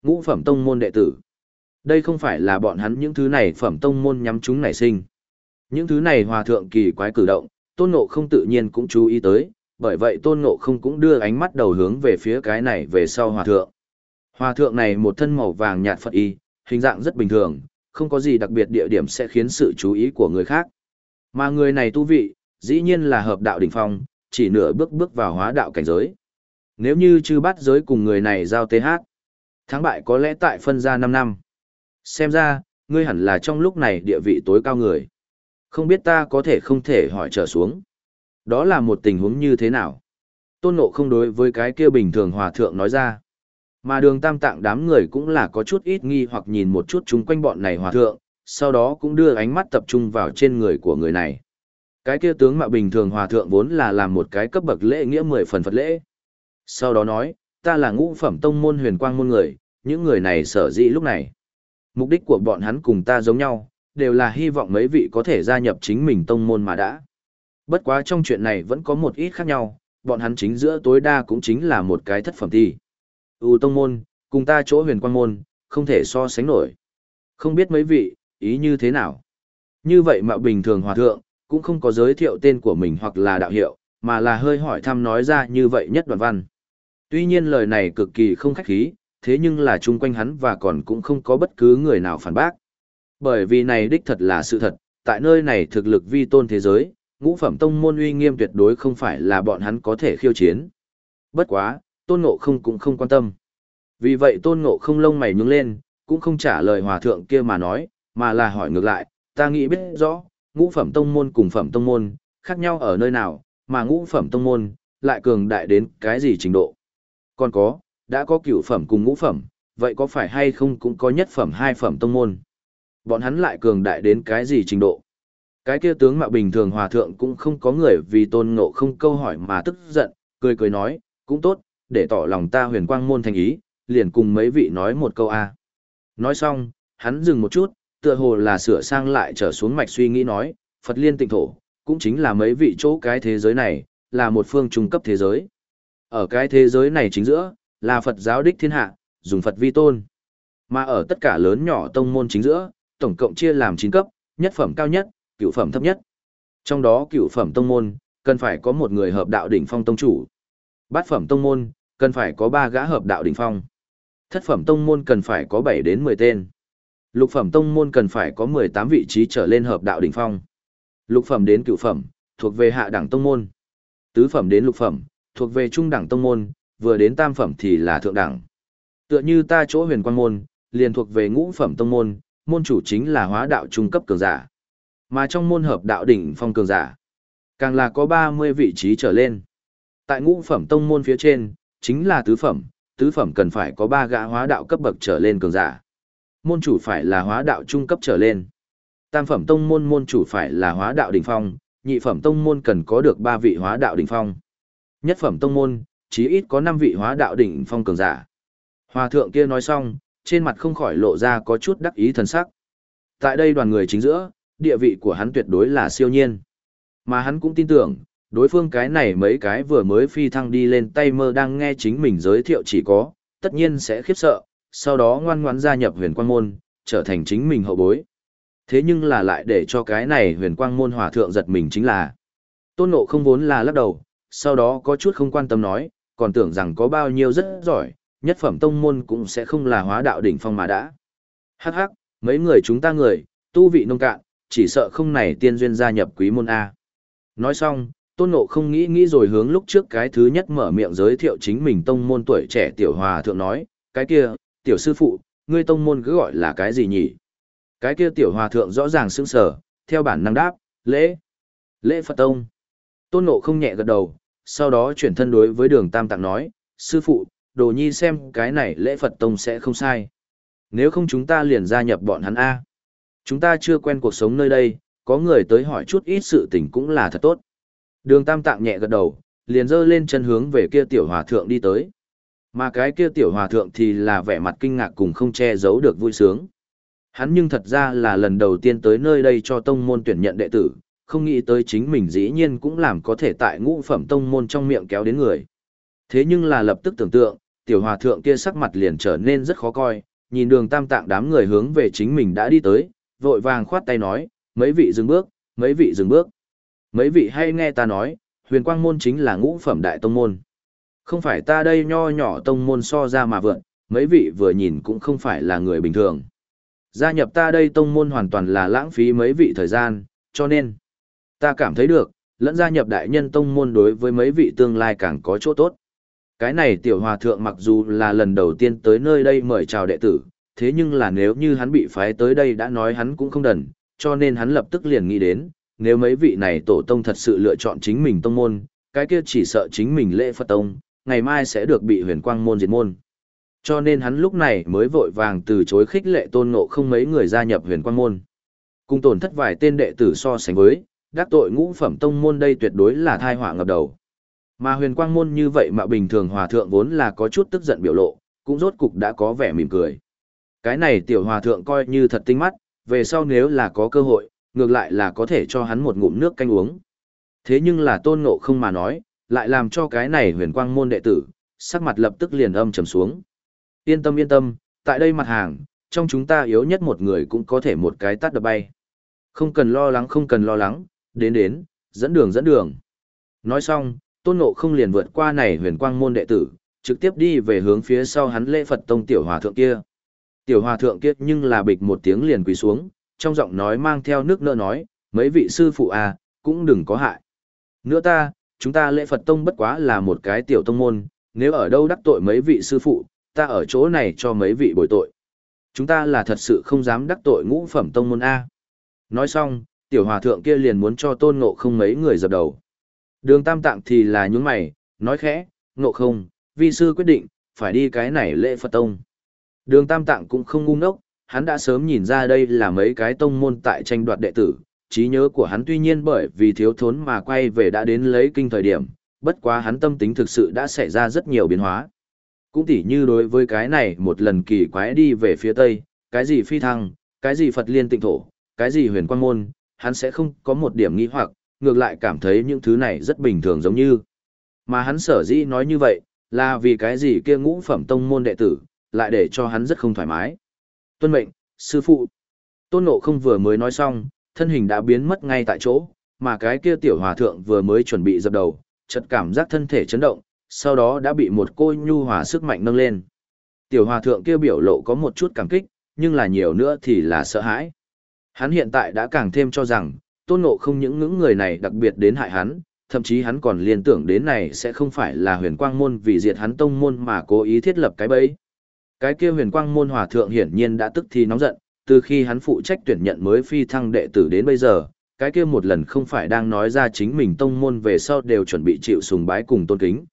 Ngũ phẩm tông môn đệ tử. Đây không phải là bọn hắn những thứ này phẩm tông môn nhắm chúng nảy sinh. Những thứ này hòa thượng kỳ quái cử động, tôn ngộ không tự nhiên cũng chú ý tới, bởi vậy tôn ngộ không cũng đưa ánh mắt đầu hướng về phía cái này về sau hòa thượng. Hòa thượng này một thân màu vàng nhạt Phật y, hình dạng rất bình thường, không có gì đặc biệt địa điểm sẽ khiến sự chú ý của người khác. Mà người này tu vị, dĩ nhiên là hợp đạo đỉnh phong, chỉ nửa bước bước vào hóa đạo cảnh giới. Nếu như chư bắt giới cùng người này giao tế hát, thắng bại có lẽ tại phân ra 5 năm. Xem ra, ngươi hẳn là trong lúc này địa vị tối cao người. Không biết ta có thể không thể hỏi trở xuống. Đó là một tình huống như thế nào? Tôn nộ không đối với cái kia bình thường hòa thượng nói ra. Mà đường tam tạng đám người cũng là có chút ít nghi hoặc nhìn một chút chúng quanh bọn này hòa thượng, sau đó cũng đưa ánh mắt tập trung vào trên người của người này. Cái kia tướng mạo bình thường hòa thượng vốn là làm một cái cấp bậc lễ nghĩa mười phần Phật lễ. Sau đó nói, ta là ngũ phẩm tông môn huyền quang môn người, những người này sở dĩ lúc này. Mục đích của bọn hắn cùng ta giống nhau, đều là hy vọng mấy vị có thể gia nhập chính mình tông môn mà đã. Bất quá trong chuyện này vẫn có một ít khác nhau, bọn hắn chính giữa tối đa cũng chính là một cái thất phẩm thi. U tông môn, cùng ta chỗ huyền quang môn, không thể so sánh nổi. Không biết mấy vị, ý như thế nào? Như vậy mà bình thường hòa thượng, cũng không có giới thiệu tên của mình hoặc là đạo hiệu, mà là hơi hỏi thăm nói ra như vậy nhất đoạn văn. Tuy nhiên lời này cực kỳ không khách khí, thế nhưng là chung quanh hắn và còn cũng không có bất cứ người nào phản bác. Bởi vì này đích thật là sự thật, tại nơi này thực lực vi tôn thế giới, ngũ phẩm tông môn uy nghiêm tuyệt đối không phải là bọn hắn có thể khiêu chiến. Bất quá, tôn ngộ không cũng không quan tâm. Vì vậy tôn ngộ không lông mày nhướng lên, cũng không trả lời hòa thượng kia mà nói, mà là hỏi ngược lại, ta nghĩ biết rõ, ngũ phẩm tông môn cùng phẩm tông môn, khác nhau ở nơi nào, mà ngũ phẩm tông môn, lại cường đại đến cái gì trình độ. Còn có, đã có cửu phẩm cùng ngũ phẩm, vậy có phải hay không cũng có nhất phẩm hai phẩm tông môn. Bọn hắn lại cường đại đến cái gì trình độ. Cái kia tướng mạo bình thường hòa thượng cũng không có người vì tôn ngộ không câu hỏi mà tức giận, cười cười nói, cũng tốt, để tỏ lòng ta huyền quang môn thành ý, liền cùng mấy vị nói một câu a. Nói xong, hắn dừng một chút, tựa hồ là sửa sang lại trở xuống mạch suy nghĩ nói, Phật liên tịnh thổ, cũng chính là mấy vị chỗ cái thế giới này, là một phương trung cấp thế giới. Ở cái thế giới này chính giữa, là Phật giáo đích thiên hạ, dùng Phật vi tôn. Mà ở tất cả lớn nhỏ tông môn chính giữa, tổng cộng chia làm 9 cấp, nhất phẩm cao nhất, cửu phẩm thấp nhất. Trong đó cửu phẩm tông môn, cần phải có một người hợp đạo đỉnh phong tông chủ. Bát phẩm tông môn, cần phải có 3 gã hợp đạo đỉnh phong. Thất phẩm tông môn cần phải có 7 đến 10 tên. Lục phẩm tông môn cần phải có 18 vị trí trở lên hợp đạo đỉnh phong. Lục phẩm đến cửu phẩm, thuộc về hạ đẳng tông môn. Tứ phẩm đến lục phẩm, thuộc về trung đẳng tông môn, vừa đến tam phẩm thì là thượng đẳng. Tựa như ta chỗ huyền quan môn, liền thuộc về ngũ phẩm tông môn, môn chủ chính là hóa đạo trung cấp cường giả. Mà trong môn hợp đạo đỉnh phong cường giả, càng là có 30 vị trí trở lên. Tại ngũ phẩm tông môn phía trên, chính là tứ phẩm, tứ phẩm cần phải có 3 gã hóa đạo cấp bậc trở lên cường giả. Môn chủ phải là hóa đạo trung cấp trở lên. Tam phẩm tông môn môn chủ phải là hóa đạo đỉnh phong, nhị phẩm tông môn cần có được 3 vị hóa đạo đỉnh phong. Nhất phẩm tông môn, chí ít có 5 vị hóa đạo đỉnh phong cường giả. Hòa thượng kia nói xong, trên mặt không khỏi lộ ra có chút đắc ý thần sắc. Tại đây đoàn người chính giữa, địa vị của hắn tuyệt đối là siêu nhiên. Mà hắn cũng tin tưởng, đối phương cái này mấy cái vừa mới phi thăng đi lên tay mơ đang nghe chính mình giới thiệu chỉ có, tất nhiên sẽ khiếp sợ, sau đó ngoan ngoãn gia nhập huyền quang môn, trở thành chính mình hậu bối. Thế nhưng là lại để cho cái này huyền quang môn hòa thượng giật mình chính là Tôn ngộ không vốn là lắc đầu, sau đó có chút không quan tâm nói, còn tưởng rằng có bao nhiêu rất giỏi, nhất phẩm tông môn cũng sẽ không là hóa đạo đỉnh phong mà đã. Hắc hắc, mấy người chúng ta người, tu vị nông cạn, chỉ sợ không này tiên duyên gia nhập quý môn A. Nói xong, tôn ngộ không nghĩ nghĩ rồi hướng lúc trước cái thứ nhất mở miệng giới thiệu chính mình tông môn tuổi trẻ tiểu hòa thượng nói, cái kia, tiểu sư phụ, ngươi tông môn cứ gọi là cái gì nhỉ? Cái kia tiểu hòa thượng rõ ràng sững sờ, theo bản năng đáp, lễ, lễ Phật tông. Tôn ngộ không nhẹ gật đầu, sau đó chuyển thân đối với đường tam tạng nói, sư phụ, đồ nhi xem cái này lễ Phật tông sẽ không sai. Nếu không chúng ta liền gia nhập bọn hắn A. Chúng ta chưa quen cuộc sống nơi đây, có người tới hỏi chút ít sự tình cũng là thật tốt. Đường tam tạng nhẹ gật đầu, liền dơ lên chân hướng về kia tiểu hòa thượng đi tới. Mà cái kia tiểu hòa thượng thì là vẻ mặt kinh ngạc cùng không che giấu được vui sướng. Hắn nhưng thật ra là lần đầu tiên tới nơi đây cho tông môn tuyển nhận đệ tử, không nghĩ tới chính mình dĩ nhiên cũng làm có thể tại ngũ phẩm tông môn trong miệng kéo đến người. Thế nhưng là lập tức tưởng tượng, tiểu hòa thượng kia sắc mặt liền trở nên rất khó coi, nhìn đường tam tạng đám người hướng về chính mình đã đi tới, vội vàng khoát tay nói, mấy vị dừng bước, mấy vị dừng bước. Mấy vị hay nghe ta nói, huyền quang môn chính là ngũ phẩm đại tông môn. Không phải ta đây nho nhỏ tông môn so ra mà vượn, mấy vị vừa nhìn cũng không phải là người bình thường. Gia nhập ta đây tông môn hoàn toàn là lãng phí mấy vị thời gian, cho nên, ta cảm thấy được, lẫn gia nhập đại nhân tông môn đối với mấy vị tương lai càng có chỗ tốt. Cái này tiểu hòa thượng mặc dù là lần đầu tiên tới nơi đây mời chào đệ tử, thế nhưng là nếu như hắn bị phái tới đây đã nói hắn cũng không đần, cho nên hắn lập tức liền nghĩ đến, nếu mấy vị này tổ tông thật sự lựa chọn chính mình tông môn, cái kia chỉ sợ chính mình lễ Phật tông, ngày mai sẽ được bị huyền quang môn diệt môn. Cho nên hắn lúc này mới vội vàng từ chối khích lệ tôn ngộ không mấy người gia nhập huyền quang môn. Cùng tổn thất vài tên đệ tử so sánh với, đắc tội ngũ phẩm tông môn đây tuyệt đối là thai họa ngập đầu. Mà huyền quang môn như vậy mà bình thường hòa thượng vốn là có chút tức giận biểu lộ, cũng rốt cục đã có vẻ mỉm cười. Cái này tiểu hòa thượng coi như thật tinh mắt, về sau nếu là có cơ hội, ngược lại là có thể cho hắn một ngụm nước canh uống. Thế nhưng là tôn ngộ không mà nói, lại làm cho cái này huyền quang môn đệ tử, sắc mặt lập tức liền âm trầm xuống. Yên tâm yên tâm, tại đây mặt hàng, trong chúng ta yếu nhất một người cũng có thể một cái tắt đập bay. Không cần lo lắng không cần lo lắng, đến đến, dẫn đường dẫn đường. Nói xong, tôn ngộ không liền vượt qua này huyền quang môn đệ tử, trực tiếp đi về hướng phía sau hắn lễ Phật tông tiểu hòa thượng kia. Tiểu hòa thượng kia nhưng là bịch một tiếng liền quỳ xuống, trong giọng nói mang theo nước nợ nói, mấy vị sư phụ à, cũng đừng có hại. Nữa ta, chúng ta lễ Phật tông bất quá là một cái tiểu tông môn, nếu ở đâu đắc tội mấy vị sư phụ, ta ở chỗ này cho mấy vị bồi tội. Chúng ta là thật sự không dám đắc tội ngũ phẩm tông môn A. Nói xong, tiểu hòa thượng kia liền muốn cho tôn ngộ không mấy người dập đầu. Đường tam tạng thì là những mày, nói khẽ, ngộ không, vi sư quyết định, phải đi cái này lễ Phật tông. Đường tam tạng cũng không ngu ngốc, hắn đã sớm nhìn ra đây là mấy cái tông môn tại tranh đoạt đệ tử, trí nhớ của hắn tuy nhiên bởi vì thiếu thốn mà quay về đã đến lấy kinh thời điểm, bất quá hắn tâm tính thực sự đã xảy ra rất nhiều biến hóa. Cũng tỉ như đối với cái này một lần kỳ quái đi về phía tây, cái gì phi thăng, cái gì Phật liên tịnh thổ, cái gì huyền quang môn, hắn sẽ không có một điểm nghi hoặc, ngược lại cảm thấy những thứ này rất bình thường giống như. Mà hắn sở dĩ nói như vậy, là vì cái gì kia ngũ phẩm tông môn đệ tử, lại để cho hắn rất không thoải mái. Tuân mệnh, sư phụ. Tôn Ngộ không vừa mới nói xong, thân hình đã biến mất ngay tại chỗ, mà cái kia tiểu hòa thượng vừa mới chuẩn bị dập đầu, chợt cảm giác thân thể chấn động, sau đó đã bị một cô nhu hòa sức mạnh nâng lên. Tiểu hòa thượng kia biểu lộ có một chút cảm kích, nhưng là nhiều nữa thì là sợ hãi. Hắn hiện tại đã càng thêm cho rằng, tôn ngộ không những ngưỡng người này đặc biệt đến hại hắn, thậm chí hắn còn liên tưởng đến này sẽ không phải là huyền quang môn vì diệt hắn tông môn mà cố ý thiết lập cái bẫy. Cái kia huyền quang môn hòa thượng hiển nhiên đã tức thì nóng giận, từ khi hắn phụ trách tuyển nhận mới phi thăng đệ tử đến bây giờ, cái kia một lần không phải đang nói ra chính mình tông môn về sau đều chuẩn bị chịu sùng bái cùng tôn kính.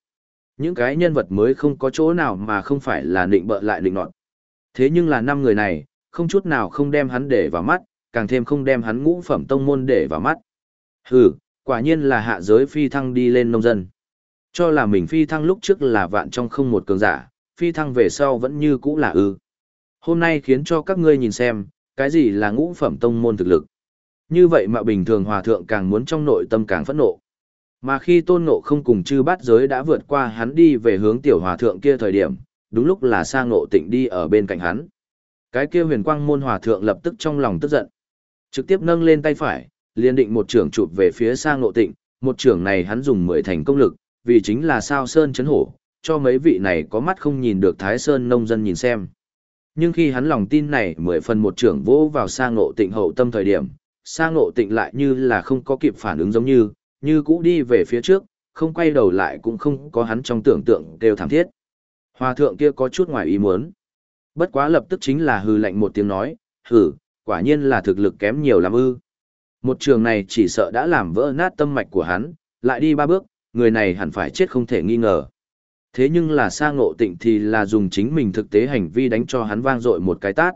Những cái nhân vật mới không có chỗ nào mà không phải là định bợ lại định nọt. Thế nhưng là năm người này, không chút nào không đem hắn để vào mắt, càng thêm không đem hắn ngũ phẩm tông môn để vào mắt. Hừ, quả nhiên là hạ giới phi thăng đi lên nông dân. Cho là mình phi thăng lúc trước là vạn trong không một cường giả, phi thăng về sau vẫn như cũ là ư. Hôm nay khiến cho các ngươi nhìn xem, cái gì là ngũ phẩm tông môn thực lực. Như vậy mà bình thường hòa thượng càng muốn trong nội tâm càng phẫn nộ. Mà khi tôn ngộ không cùng chư bát giới đã vượt qua hắn đi về hướng tiểu hòa thượng kia thời điểm, đúng lúc là sang ngộ tịnh đi ở bên cạnh hắn. Cái kia huyền quang môn hòa thượng lập tức trong lòng tức giận. Trực tiếp nâng lên tay phải, liền định một trưởng chụp về phía sang ngộ tịnh, một trưởng này hắn dùng mười thành công lực, vì chính là sao sơn chấn hổ, cho mấy vị này có mắt không nhìn được thái sơn nông dân nhìn xem. Nhưng khi hắn lòng tin này mười phần một trưởng vỗ vào sang ngộ tịnh hậu tâm thời điểm, sang ngộ tịnh lại như là không có kịp phản ứng giống như, như cũ đi về phía trước, không quay đầu lại cũng không có hắn trong tưởng tượng đều thảm thiết. Hòa thượng kia có chút ngoài ý muốn. Bất quá lập tức chính là hư lạnh một tiếng nói, hử, quả nhiên là thực lực kém nhiều lắm ư. Một trường này chỉ sợ đã làm vỡ nát tâm mạch của hắn, lại đi ba bước, người này hẳn phải chết không thể nghi ngờ. Thế nhưng là sa ngộ tịnh thì là dùng chính mình thực tế hành vi đánh cho hắn vang dội một cái tát.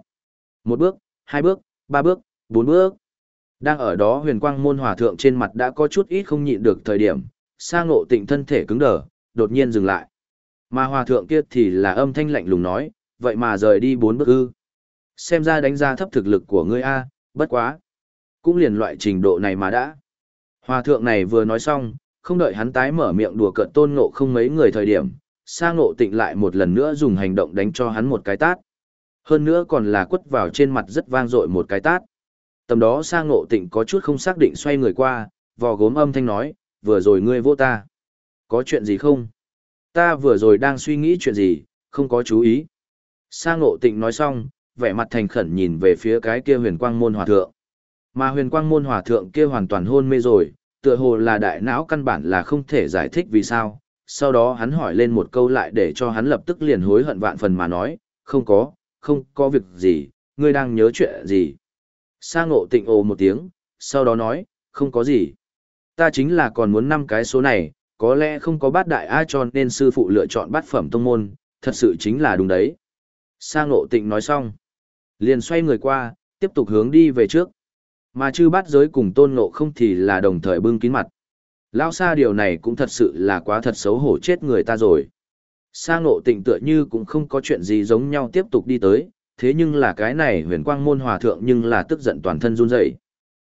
Một bước, hai bước, ba bước, bốn bước. Đang ở đó huyền quang môn hòa thượng trên mặt đã có chút ít không nhịn được thời điểm, sa ngộ tịnh thân thể cứng đờ, đột nhiên dừng lại. Mà hòa thượng kia thì là âm thanh lạnh lùng nói, vậy mà rời đi bốn bước ư. Xem ra đánh giá thấp thực lực của ngươi A, bất quá. Cũng liền loại trình độ này mà đã. Hòa thượng này vừa nói xong, không đợi hắn tái mở miệng đùa cợt tôn ngộ không mấy người thời điểm, sa ngộ tịnh lại một lần nữa dùng hành động đánh cho hắn một cái tát. Hơn nữa còn là quất vào trên mặt rất vang dội một cái tát. Tầm đó sa ngộ tịnh có chút không xác định xoay người qua, vò gốm âm thanh nói, vừa rồi ngươi vô ta. Có chuyện gì không? Ta vừa rồi đang suy nghĩ chuyện gì, không có chú ý. Sa ngộ tịnh nói xong, vẻ mặt thành khẩn nhìn về phía cái kia huyền quang môn hòa thượng. Mà huyền quang môn hòa thượng kia hoàn toàn hôn mê rồi, tựa hồ là đại não căn bản là không thể giải thích vì sao. Sau đó hắn hỏi lên một câu lại để cho hắn lập tức liền hối hận vạn phần mà nói, không có, không có việc gì, ngươi đang nhớ chuyện gì. Sa ngộ tịnh ồ một tiếng, sau đó nói, không có gì. Ta chính là còn muốn năm cái số này, có lẽ không có bát đại ai cho nên sư phụ lựa chọn bát phẩm tông môn, thật sự chính là đúng đấy. Sa ngộ tịnh nói xong. Liền xoay người qua, tiếp tục hướng đi về trước. Mà chư bát giới cùng tôn ngộ không thì là đồng thời bưng kín mặt. Lao xa điều này cũng thật sự là quá thật xấu hổ chết người ta rồi. Sa ngộ tịnh tựa như cũng không có chuyện gì giống nhau tiếp tục đi tới, thế nhưng là cái này huyền quang môn hòa thượng nhưng là tức giận toàn thân run rẩy.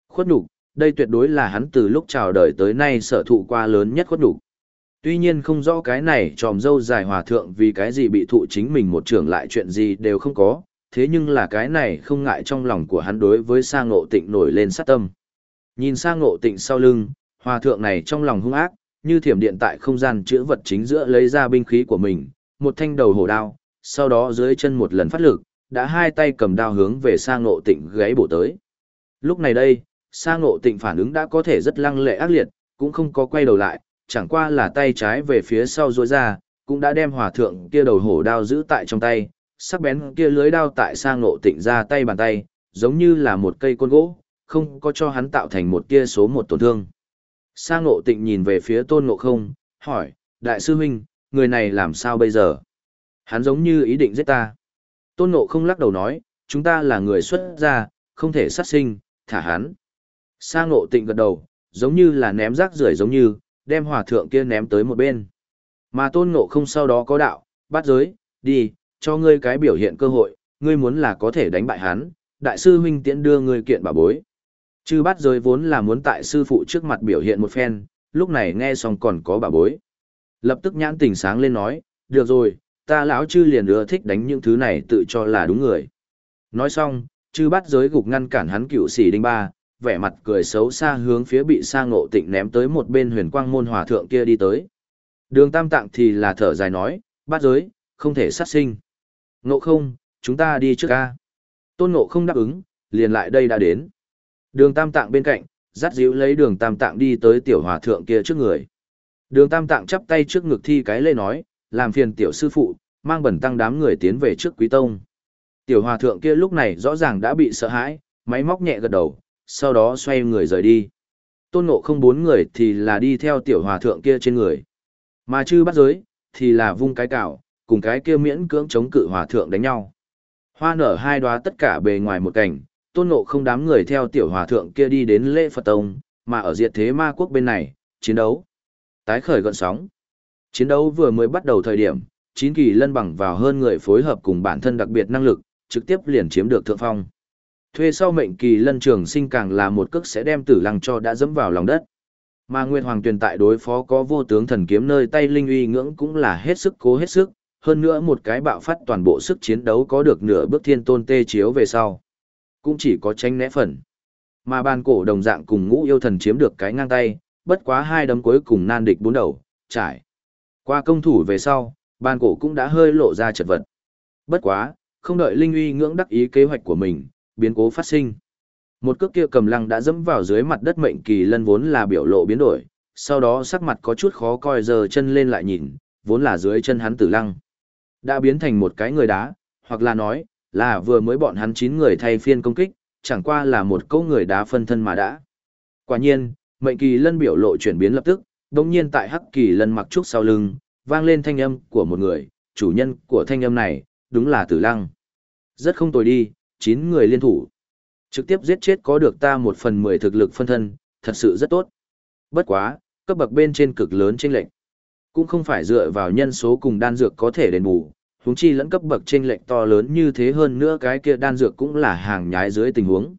Khuất nhục, đây tuyệt đối là hắn từ lúc chào đời tới nay sở thụ qua lớn nhất khuất nhục. Tuy nhiên không rõ cái này tròm dâu dài hòa thượng vì cái gì bị thụ chính mình một trưởng lại chuyện gì đều không có, thế nhưng là cái này không ngại trong lòng của hắn đối với sa ngộ tịnh nổi lên sát tâm. Nhìn sa ngộ tịnh sau lưng, hòa thượng này trong lòng hung ác, như thiểm điện tại không gian chữa vật chính giữa lấy ra binh khí của mình, một thanh đầu hổ đao, sau đó dưới chân một lần phát lực, đã hai tay cầm đao hướng về sa ngộ tịnh gáy bổ tới. Lúc này đây, sa ngộ tịnh phản ứng đã có thể rất lăng lệ ác liệt, cũng không có quay đầu lại, chẳng qua là tay trái về phía sau rối ra, cũng đã đem hòa thượng kia đầu hổ đao giữ tại trong tay, sắc bén kia lưới đao tại sang ngộ tịnh ra tay bàn tay, giống như là một cây côn gỗ, không có cho hắn tạo thành một kia số một tổn thương. Sang ngộ tịnh nhìn về phía tôn ngộ không, hỏi, đại sư huynh, người này làm sao bây giờ? Hắn giống như ý định giết ta. Tôn ngộ không lắc đầu nói, chúng ta là người xuất gia, không thể sát sinh, thả hắn. Sang ngộ tịnh gật đầu, giống như là ném rác rưởi giống như, đem hòa thượng kia ném tới một bên. Mà tôn ngộ không sau đó có đạo, bắt giới, đi, cho ngươi cái biểu hiện cơ hội, ngươi muốn là có thể đánh bại hắn, đại sư huynh tiễn đưa ngươi kiện bà bối. Chư bát giới vốn là muốn tại sư phụ trước mặt biểu hiện một phen, lúc này nghe xong còn có bà bối. Lập tức nhãn tình sáng lên nói, được rồi, ta lão chư liền ưa thích đánh những thứ này tự cho là đúng người. Nói xong, chư bát giới gục ngăn cản hắn cựu sĩ đinh ba, vẻ mặt cười xấu xa hướng phía bị sa ngộ tịnh ném tới một bên huyền quang môn hòa thượng kia đi tới. Đường tam tạng thì là thở dài nói, bát giới, không thể sát sinh. Ngộ không, chúng ta đi trước ca. Tôn ngộ không đáp ứng, liền lại đây đã đến. Đường tam tạng bên cạnh, dắt dịu lấy đường tam tạng đi tới tiểu hòa thượng kia trước người. Đường tam tạng chắp tay trước ngực thi cái lê nói, làm phiền tiểu sư phụ, mang bẩn tăng đám người tiến về trước quý tông. Tiểu hòa thượng kia lúc này rõ ràng đã bị sợ hãi, máy móc nhẹ gật đầu, sau đó xoay người rời đi. Tôn ngộ không bốn người thì là đi theo tiểu hòa thượng kia trên người. Mà chư bắt giới, thì là vung cái cào, cùng cái kia miễn cưỡng chống cự hòa thượng đánh nhau. Hoa nở hai đóa tất cả bề ngoài một cảnh, tôn ngộ không đám người theo tiểu hòa thượng kia đi đến lễ Phật Tông, mà ở diệt thế ma quốc bên này, chiến đấu. Tái khởi gọn sóng. Chiến đấu vừa mới bắt đầu thời điểm, chín kỳ lân bằng vào hơn người phối hợp cùng bản thân đặc biệt năng lực, trực tiếp liền chiếm được thượng phong. Thuê sau mệnh kỳ lân trường sinh càng là một cước sẽ đem tử lăng cho đã dẫm vào lòng đất. Mà Nguyên Hoàng Tuyền tại đối phó có vô tướng thần kiếm nơi tay linh uy ngưỡng cũng là hết sức cố hết sức, hơn nữa một cái bạo phát toàn bộ sức chiến đấu có được nửa bước thiên tôn tê chiếu về sau. Cũng chỉ có tranh né phần. Mà ban cổ đồng dạng cùng ngũ yêu thần chiếm được cái ngang tay, bất quá hai đấm cuối cùng nan địch bốn đầu, trải. Qua công thủ về sau, ban cổ cũng đã hơi lộ ra chật vật. Bất quá, không đợi Linh uy ngưỡng đắc ý kế hoạch của mình, biến cố phát sinh. Một cước kia cầm lăng đã dẫm vào dưới mặt đất mệnh kỳ lân vốn là biểu lộ biến đổi, sau đó sắc mặt có chút khó coi giờ chân lên lại nhìn, vốn là dưới chân hắn tử lăng. Đã biến thành một cái người đá, hoặc là nói, là vừa mới bọn hắn chín người thay phiên công kích, chẳng qua là một câu người đá phân thân mà đã. Quả nhiên, mệnh kỳ lân biểu lộ chuyển biến lập tức, đồng nhiên tại hắc kỳ lân mặc trúc sau lưng, vang lên thanh âm của một người, chủ nhân của thanh âm này, đúng là tử lăng. Rất không tồi đi, chín người liên thủ. Trực tiếp giết chết có được ta một phần mười thực lực phân thân, thật sự rất tốt. Bất quá, cấp bậc bên trên cực lớn chênh lệnh. Cũng không phải dựa vào nhân số cùng đan dược có thể đền bù, huống chi lẫn cấp bậc chênh lệch to lớn như thế hơn nữa cái kia đan dược cũng là hàng nhái dưới tình huống.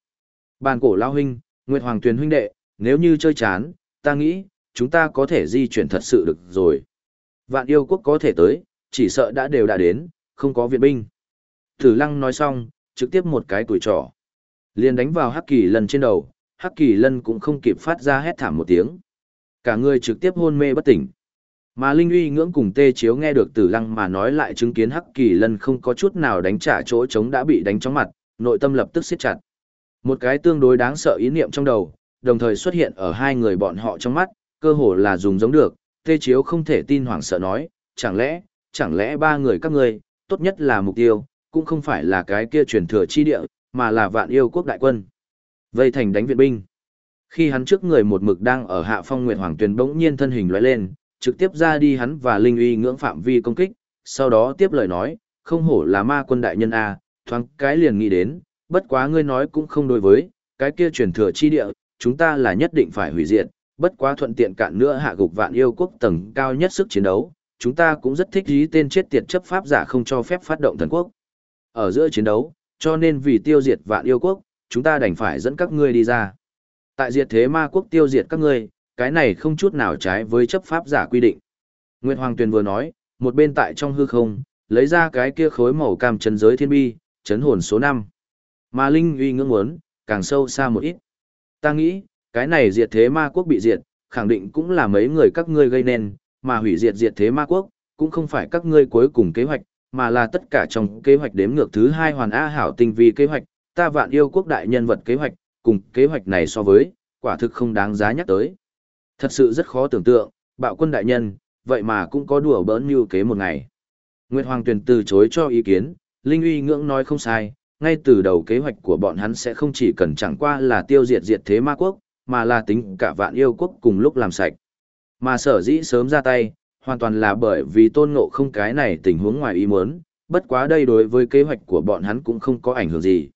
Bàn cổ lao huynh, Nguyệt Hoàng Tuyền huynh đệ, nếu như chơi chán, ta nghĩ, chúng ta có thể di chuyển thật sự được rồi. Vạn yêu quốc có thể tới, chỉ sợ đã đều đã đến, không có viện binh. Thử lăng nói xong, trực tiếp một cái tuổi trỏ. liền đánh vào Hắc Kỳ Lân trên đầu, Hắc Kỳ Lân cũng không kịp phát ra hét thảm một tiếng. Cả người trực tiếp hôn mê bất tỉnh. Mà Linh uy ngưỡng cùng tê chiếu nghe được tử lăng mà nói lại chứng kiến Hắc Kỳ Lân không có chút nào đánh trả chỗ trống đã bị đánh chóng mặt, nội tâm lập tức siết chặt. Một cái tương đối đáng sợ ý niệm trong đầu, đồng thời xuất hiện ở hai người bọn họ trong mắt, cơ hồ là dùng giống được, tê chiếu không thể tin hoảng sợ nói, chẳng lẽ, chẳng lẽ ba người các ngươi, tốt nhất là mục tiêu, cũng không phải là cái kia truyền thừa chi địa, mà là vạn yêu quốc đại quân. Vây thành đánh viện binh. Khi hắn trước người một mực đang ở hạ phong nguyệt hoàng tuyền bỗng nhiên thân hình lóe lên, trực tiếp ra đi hắn và linh uy ngưỡng phạm vi công kích, sau đó tiếp lời nói, không hổ là ma quân đại nhân a, thoáng cái liền nghĩ đến, bất quá ngươi nói cũng không đối với, cái kia truyền thừa chi địa, chúng ta là nhất định phải hủy diệt, bất quá thuận tiện cạn nữa hạ gục vạn yêu quốc tầng cao nhất sức chiến đấu, chúng ta cũng rất thích ý tên chết tiệt chấp pháp giả không cho phép phát động thần quốc. Ở giữa chiến đấu, cho nên vì tiêu diệt vạn yêu quốc, chúng ta đành phải dẫn các ngươi đi ra. Tại diệt thế ma quốc tiêu diệt các ngươi, cái này không chút nào trái với chấp pháp giả quy định. Nguyệt Hoàng Tuyền vừa nói, một bên tại trong hư không, lấy ra cái kia khối màu cam chân giới thiên bi, chấn hồn số 5. Mà Linh uy ngưỡng muốn, càng sâu xa một ít. Ta nghĩ, cái này diệt thế ma quốc bị diệt, khẳng định cũng là mấy người các ngươi gây nên, mà hủy diệt diệt thế ma quốc, cũng không phải các ngươi cuối cùng kế hoạch, mà là tất cả trong kế hoạch đếm ngược thứ hai hoàn A hảo tinh vi kế hoạch, ta vạn yêu quốc đại nhân vật kế hoạch, cùng kế hoạch này so với, quả thực không đáng giá nhắc tới. Thật sự rất khó tưởng tượng, bạo quân đại nhân, vậy mà cũng có đùa bỡn như kế một ngày. Nguyệt Hoàng Tuyền từ chối cho ý kiến, Linh uy ngưỡng nói không sai, ngay từ đầu kế hoạch của bọn hắn sẽ không chỉ cần chẳng qua là tiêu diệt diệt thế ma quốc, mà là tính cả vạn yêu quốc cùng lúc làm sạch. Mà sở dĩ sớm ra tay, hoàn toàn là bởi vì tôn ngộ không cái này tình huống ngoài ý muốn, bất quá đây đối với kế hoạch của bọn hắn cũng không có ảnh hưởng gì.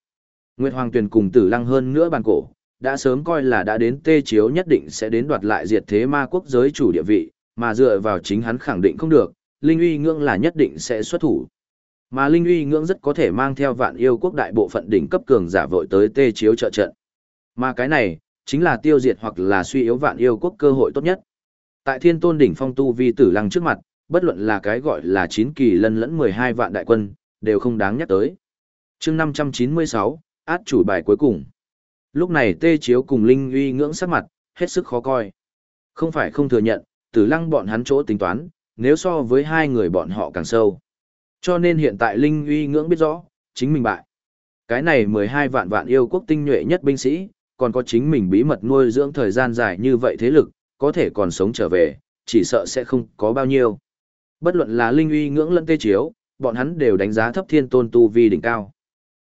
Nguyệt Hoàng Tuyền cùng tử lăng hơn nữa bàn cổ, đã sớm coi là đã đến tê chiếu nhất định sẽ đến đoạt lại diệt thế ma quốc giới chủ địa vị, mà dựa vào chính hắn khẳng định không được, Linh uy ngưỡng là nhất định sẽ xuất thủ. Mà Linh uy ngưỡng rất có thể mang theo vạn yêu quốc đại bộ phận đỉnh cấp cường giả vội tới tê chiếu trợ trận. Mà cái này, chính là tiêu diệt hoặc là suy yếu vạn yêu quốc cơ hội tốt nhất. Tại thiên tôn đỉnh phong tu vi tử lăng trước mặt, bất luận là cái gọi là chín kỳ lân lẫn 12 vạn đại quân, đều không đáng nhắc tới. chương 596, át chủ bài cuối cùng. Lúc này tê chiếu cùng Linh uy ngưỡng sắc mặt, hết sức khó coi. Không phải không thừa nhận, tử lăng bọn hắn chỗ tính toán, nếu so với hai người bọn họ càng sâu. Cho nên hiện tại Linh uy ngưỡng biết rõ, chính mình bại. Cái này 12 vạn vạn yêu quốc tinh nhuệ nhất binh sĩ, còn có chính mình bí mật nuôi dưỡng thời gian dài như vậy thế lực, có thể còn sống trở về, chỉ sợ sẽ không có bao nhiêu. Bất luận là Linh uy ngưỡng lẫn tê chiếu, bọn hắn đều đánh giá thấp thiên tôn tu vi đỉnh cao.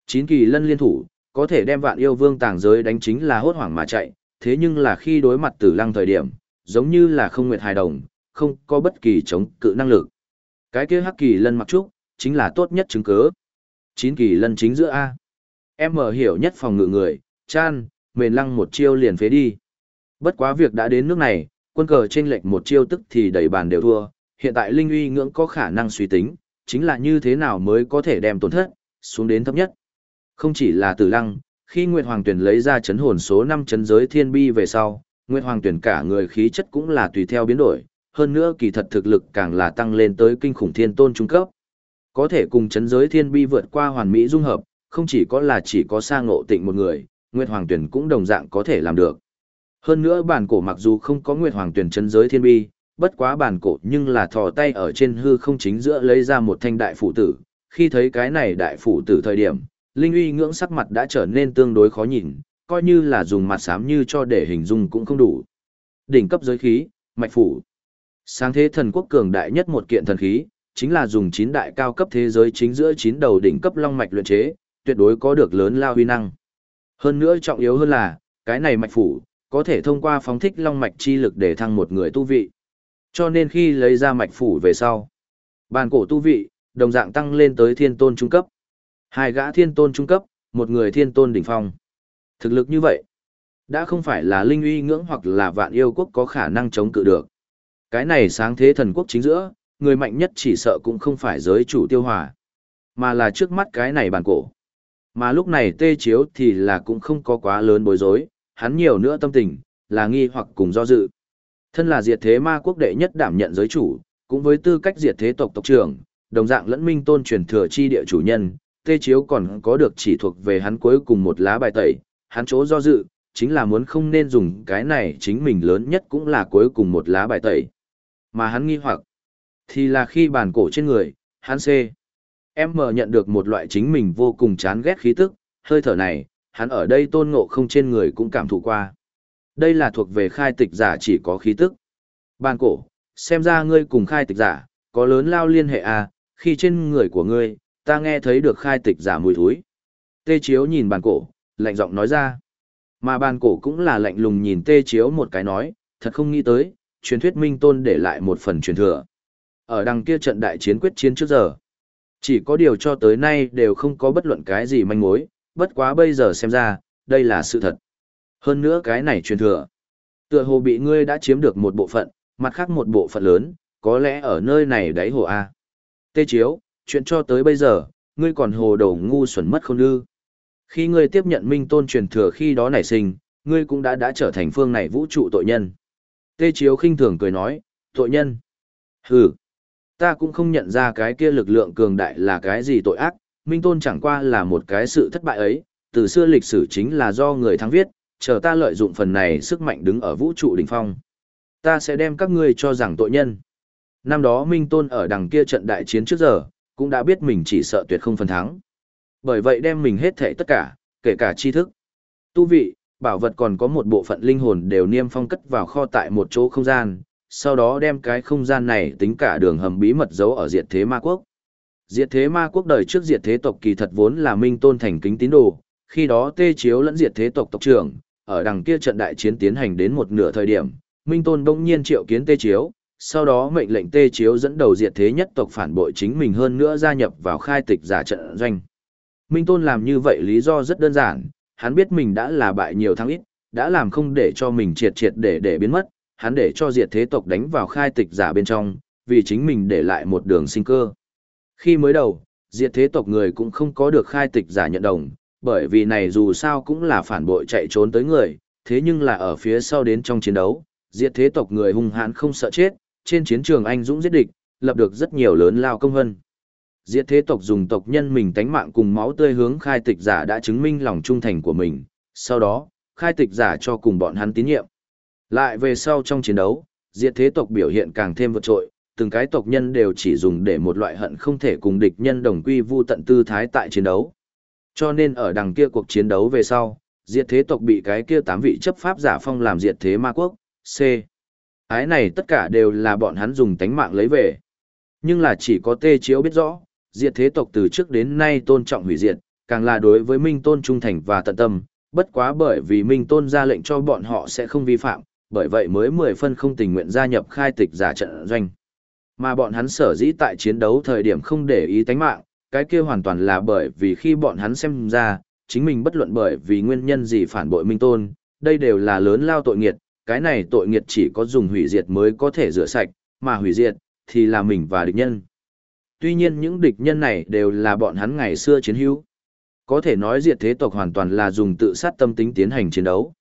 Chín kỳ lân liên thủ, có thể đem vạn yêu vương tàng giới đánh chính là hốt hoảng mà chạy, thế nhưng là khi đối mặt tử lăng thời điểm, giống như là không nguyệt hài đồng, không có bất kỳ chống cự năng lực. Cái kia hắc kỳ lân mặc trúc, chính là tốt nhất chứng cứ. Chín kỳ lân chính giữa A. Em mở hiểu nhất phòng ngự người, chan, mền lăng một chiêu liền phế đi. Bất quá việc đã đến nước này, quân cờ trên lệch một chiêu tức thì đẩy bàn đều thua, hiện tại Linh uy ngưỡng có khả năng suy tính, chính là như thế nào mới có thể đem tổn thất, xuống đến thấp nhất. Không chỉ là tử lăng, khi Nguyệt Hoàng Tuyển lấy ra chấn hồn số 5 chấn giới thiên bi về sau, Nguyệt Hoàng Tuyển cả người khí chất cũng là tùy theo biến đổi, hơn nữa kỳ thật thực lực càng là tăng lên tới kinh khủng thiên tôn trung cấp. Có thể cùng chấn giới thiên bi vượt qua hoàn mỹ dung hợp, không chỉ có là chỉ có sang ngộ tịnh một người, Nguyệt Hoàng Tuyển cũng đồng dạng có thể làm được. Hơn nữa bản cổ mặc dù không có Nguyệt Hoàng Tuyển chấn giới thiên bi, bất quá bản cổ nhưng là thò tay ở trên hư không chính giữa lấy ra một thanh đại phụ tử. Khi thấy cái này đại phụ tử thời điểm, Linh uy ngưỡng sắc mặt đã trở nên tương đối khó nhìn, coi như là dùng mặt xám như cho để hình dung cũng không đủ. Đỉnh cấp giới khí, mạch phủ. Sáng thế thần quốc cường đại nhất một kiện thần khí, chính là dùng chín đại cao cấp thế giới chính giữa chín đầu đỉnh cấp long mạch luyện chế, tuyệt đối có được lớn lao huy năng. Hơn nữa trọng yếu hơn là, cái này mạch phủ, có thể thông qua phóng thích long mạch chi lực để thăng một người tu vị. Cho nên khi lấy ra mạch phủ về sau, bàn cổ tu vị, đồng dạng tăng lên tới thiên tôn trung cấp. Hai gã thiên tôn trung cấp, một người thiên tôn đỉnh phong. Thực lực như vậy, đã không phải là linh uy ngưỡng hoặc là vạn yêu quốc có khả năng chống cự được. Cái này sáng thế thần quốc chính giữa, người mạnh nhất chỉ sợ cũng không phải giới chủ tiêu hòa, mà là trước mắt cái này bàn cổ. Mà lúc này tê chiếu thì là cũng không có quá lớn bối rối, hắn nhiều nữa tâm tình, là nghi hoặc cùng do dự. Thân là diệt thế ma quốc đệ nhất đảm nhận giới chủ, cũng với tư cách diệt thế tộc tộc trưởng, đồng dạng lẫn minh tôn truyền thừa chi địa chủ nhân, tê chiếu còn có được chỉ thuộc về hắn cuối cùng một lá bài tẩy, hắn chỗ do dự, chính là muốn không nên dùng cái này chính mình lớn nhất cũng là cuối cùng một lá bài tẩy. Mà hắn nghi hoặc, thì là khi bàn cổ trên người, hắn C. Em mở nhận được một loại chính mình vô cùng chán ghét khí tức, hơi thở này, hắn ở đây tôn ngộ không trên người cũng cảm thụ qua. Đây là thuộc về khai tịch giả chỉ có khí tức. Bàn cổ, xem ra ngươi cùng khai tịch giả, có lớn lao liên hệ à, khi trên người của ngươi, ta nghe thấy được khai tịch giả mùi thúi. Tê Chiếu nhìn bàn cổ, lạnh giọng nói ra. Mà bàn cổ cũng là lạnh lùng nhìn Tê Chiếu một cái nói, thật không nghĩ tới, truyền thuyết minh tôn để lại một phần truyền thừa. Ở đằng kia trận đại chiến quyết chiến trước giờ, chỉ có điều cho tới nay đều không có bất luận cái gì manh mối, bất quá bây giờ xem ra, đây là sự thật. Hơn nữa cái này truyền thừa. Tựa hồ bị ngươi đã chiếm được một bộ phận, mặt khác một bộ phận lớn, có lẽ ở nơi này đáy hồ A. Tê Chiếu, chuyện cho tới bây giờ, ngươi còn hồ đồ ngu xuẩn mất không ư. Khi ngươi tiếp nhận minh tôn truyền thừa khi đó nảy sinh, ngươi cũng đã đã trở thành phương này vũ trụ tội nhân. Tê Chiếu khinh thường cười nói, tội nhân. Hừ, ta cũng không nhận ra cái kia lực lượng cường đại là cái gì tội ác, minh tôn chẳng qua là một cái sự thất bại ấy, từ xưa lịch sử chính là do người thắng viết, chờ ta lợi dụng phần này sức mạnh đứng ở vũ trụ đỉnh phong. Ta sẽ đem các ngươi cho rằng tội nhân. Năm đó Minh Tôn ở đằng kia trận đại chiến trước giờ, cũng đã biết mình chỉ sợ tuyệt không phần thắng. Bởi vậy đem mình hết thảy tất cả, kể cả tri thức, tu vị, bảo vật còn có một bộ phận linh hồn đều niêm phong cất vào kho tại một chỗ không gian, sau đó đem cái không gian này tính cả đường hầm bí mật giấu ở diệt thế ma quốc. Diệt thế ma quốc đời trước diệt thế tộc kỳ thật vốn là minh tôn thành kính tín đồ, khi đó tê chiếu lẫn diệt thế tộc tộc trưởng, ở đằng kia trận đại chiến tiến hành đến một nửa thời điểm, minh tôn đông nhiên triệu kiến tê chiếu, sau đó mệnh lệnh tê chiếu dẫn đầu diệt thế nhất tộc phản bội chính mình hơn nữa gia nhập vào khai tịch giả trận doanh. Minh tôn làm như vậy lý do rất đơn giản, hắn biết mình đã là bại nhiều thắng ít, đã làm không để cho mình triệt triệt để để biến mất, hắn để cho diệt thế tộc đánh vào khai tịch giả bên trong, vì chính mình để lại một đường sinh cơ. Khi mới đầu, diệt thế tộc người cũng không có được khai tịch giả nhận đồng, bởi vì này dù sao cũng là phản bội chạy trốn tới người, thế nhưng là ở phía sau đến trong chiến đấu, diệt thế tộc người hung hãn không sợ chết, trên chiến trường anh dũng giết địch, lập được rất nhiều lớn lao công hơn Diệt thế tộc dùng tộc nhân mình tánh mạng cùng máu tươi hướng khai tịch giả đã chứng minh lòng trung thành của mình, sau đó, khai tịch giả cho cùng bọn hắn tín nhiệm. Lại về sau trong chiến đấu, diệt thế tộc biểu hiện càng thêm vượt trội, từng cái tộc nhân đều chỉ dùng để một loại hận không thể cùng địch nhân đồng quy vu tận tư thái tại chiến đấu. Cho nên ở đằng kia cuộc chiến đấu về sau, diệt thế tộc bị cái kia tám vị chấp pháp giả phong làm diệt thế ma quốc, C. Ái này tất cả đều là bọn hắn dùng tánh mạng lấy về. Nhưng là chỉ có tê chiếu biết rõ, diệt thế tộc từ trước đến nay tôn trọng hủy diệt, càng là đối với Minh Tôn trung thành và tận tâm, bất quá bởi vì Minh Tôn ra lệnh cho bọn họ sẽ không vi phạm, bởi vậy mới mười phân không tình nguyện gia nhập khai tịch giả trận doanh. Mà bọn hắn sở dĩ tại chiến đấu thời điểm không để ý tánh mạng, cái kia hoàn toàn là bởi vì khi bọn hắn xem ra, chính mình bất luận bởi vì nguyên nhân gì phản bội Minh Tôn, đây đều là lớn lao tội nghiệt, cái này tội nghiệt chỉ có dùng hủy diệt mới có thể rửa sạch, mà hủy diệt, thì là mình và địch nhân. Tuy nhiên những địch nhân này đều là bọn hắn ngày xưa chiến hữu. Có thể nói diệt thế tộc hoàn toàn là dùng tự sát tâm tính tiến hành chiến đấu.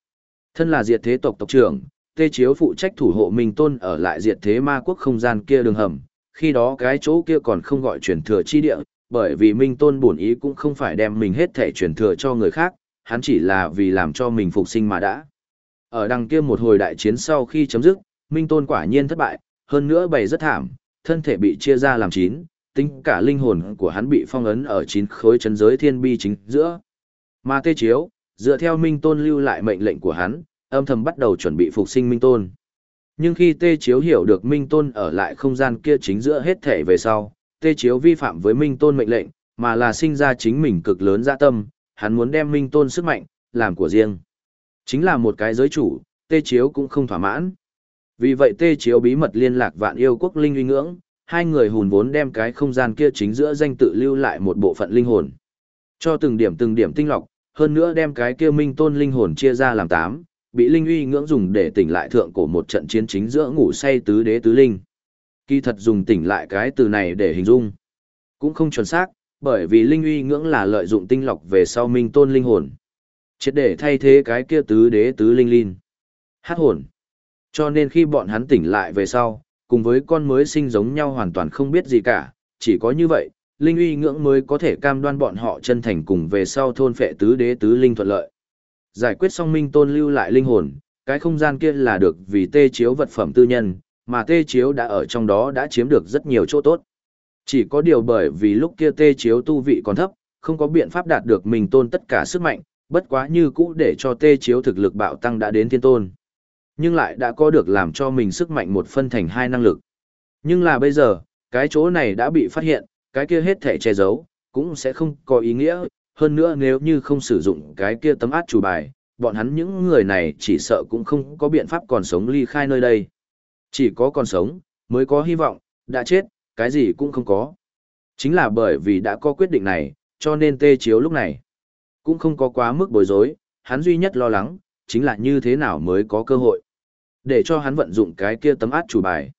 Thân là diệt thế tộc tộc trưởng, Tê Chiếu phụ trách thủ hộ Minh Tôn ở lại diệt thế ma quốc không gian kia đường hầm, khi đó cái chỗ kia còn không gọi truyền thừa chi địa, bởi vì Minh Tôn bổn ý cũng không phải đem mình hết thể truyền thừa cho người khác, hắn chỉ là vì làm cho mình phục sinh mà đã. Ở đằng kia một hồi đại chiến sau khi chấm dứt, Minh Tôn quả nhiên thất bại, hơn nữa bày rất thảm, thân thể bị chia ra làm chín, tính cả linh hồn của hắn bị phong ấn ở chín khối chấn giới thiên bi chính giữa. Mà Tê Chiếu, dựa theo Minh Tôn lưu lại mệnh lệnh của hắn, âm thầm bắt đầu chuẩn bị phục sinh Minh Tôn. Nhưng khi Tê Chiếu hiểu được Minh Tôn ở lại không gian kia chính giữa hết thể về sau, Tê Chiếu vi phạm với Minh Tôn mệnh lệnh, mà là sinh ra chính mình cực lớn dạ tâm, hắn muốn đem Minh Tôn sức mạnh, làm của riêng. Chính là một cái giới chủ, Tê Chiếu cũng không thỏa mãn. Vì vậy Tê Chiếu bí mật liên lạc vạn yêu quốc linh uy ngưỡng, hai người hùn vốn đem cái không gian kia chính giữa danh tự lưu lại một bộ phận linh hồn. Cho từng điểm từng điểm tinh lọc, hơn nữa đem cái kia minh tôn linh hồn chia ra làm tám, bị linh uy ngưỡng dùng để tỉnh lại thượng cổ một trận chiến chính giữa ngủ say tứ đế tứ linh. Kỳ thật dùng tỉnh lại cái từ này để hình dung, cũng không chuẩn xác, bởi vì linh uy ngưỡng là lợi dụng tinh lọc về sau minh tôn linh hồn. Triệt để thay thế cái kia tứ đế tứ linh linh. Hát hồn. Cho nên khi bọn hắn tỉnh lại về sau, cùng với con mới sinh giống nhau hoàn toàn không biết gì cả, chỉ có như vậy, linh uy ngưỡng mới có thể cam đoan bọn họ chân thành cùng về sau thôn phệ tứ đế tứ linh thuận lợi. Giải quyết xong minh tôn lưu lại linh hồn, cái không gian kia là được vì tê chiếu vật phẩm tư nhân, mà tê chiếu đã ở trong đó đã chiếm được rất nhiều chỗ tốt. Chỉ có điều bởi vì lúc kia tê chiếu tu vị còn thấp, không có biện pháp đạt được minh tôn tất cả sức mạnh, bất quá như cũ để cho tê chiếu thực lực bạo tăng đã đến thiên tôn. Nhưng lại đã có được làm cho mình sức mạnh một phân thành hai năng lực. Nhưng là bây giờ, cái chỗ này đã bị phát hiện, cái kia hết thể che giấu, cũng sẽ không có ý nghĩa, hơn nữa nếu như không sử dụng cái kia tấm át chủ bài, bọn hắn những người này chỉ sợ cũng không có biện pháp còn sống ly khai nơi đây. Chỉ có còn sống, mới có hy vọng, đã chết, cái gì cũng không có. Chính là bởi vì đã có quyết định này, cho nên tê chiếu lúc này cũng không có quá mức bối rối, hắn duy nhất lo lắng, chính là như thế nào mới có cơ hội. Để cho hắn vận dụng cái kia tấm át chủ bài.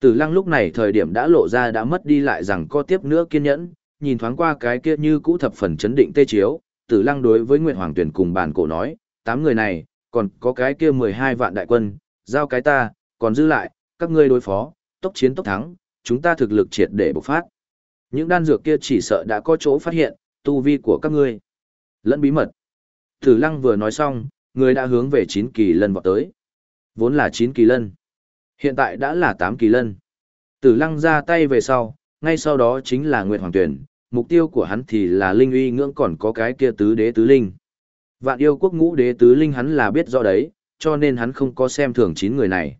Tử lăng lúc này thời điểm đã lộ ra đã mất đi lại rằng có tiếp nữa kiên nhẫn, nhìn thoáng qua cái kia như cũ thập phần chấn định tê chiếu, tử lăng đối với Nguyệt Hoàng Tuyển cùng bàn cổ nói, tám người này, còn có cái kia 12 vạn đại quân, giao cái ta, còn dư lại, các ngươi đối phó, tốc chiến tốc thắng, chúng ta thực lực triệt để bộc phát. Những đan dược kia chỉ sợ đã có chỗ phát hiện, tu vi của các ngươi. Lẫn bí mật. Tử lăng vừa nói xong, người đã hướng về 9 kỳ lân vọt tới. Vốn là 9 kỳ lân. Hiện tại đã là 8 kỳ lân. Tử lăng ra tay về sau, ngay sau đó chính là Nguyệt Hoàng Tuyển, mục tiêu của hắn thì là linh uy ngưỡng còn có cái kia tứ đế tứ linh. Vạn yêu quốc ngũ đế tứ linh hắn là biết rõ đấy, cho nên hắn không có xem thường chín người này.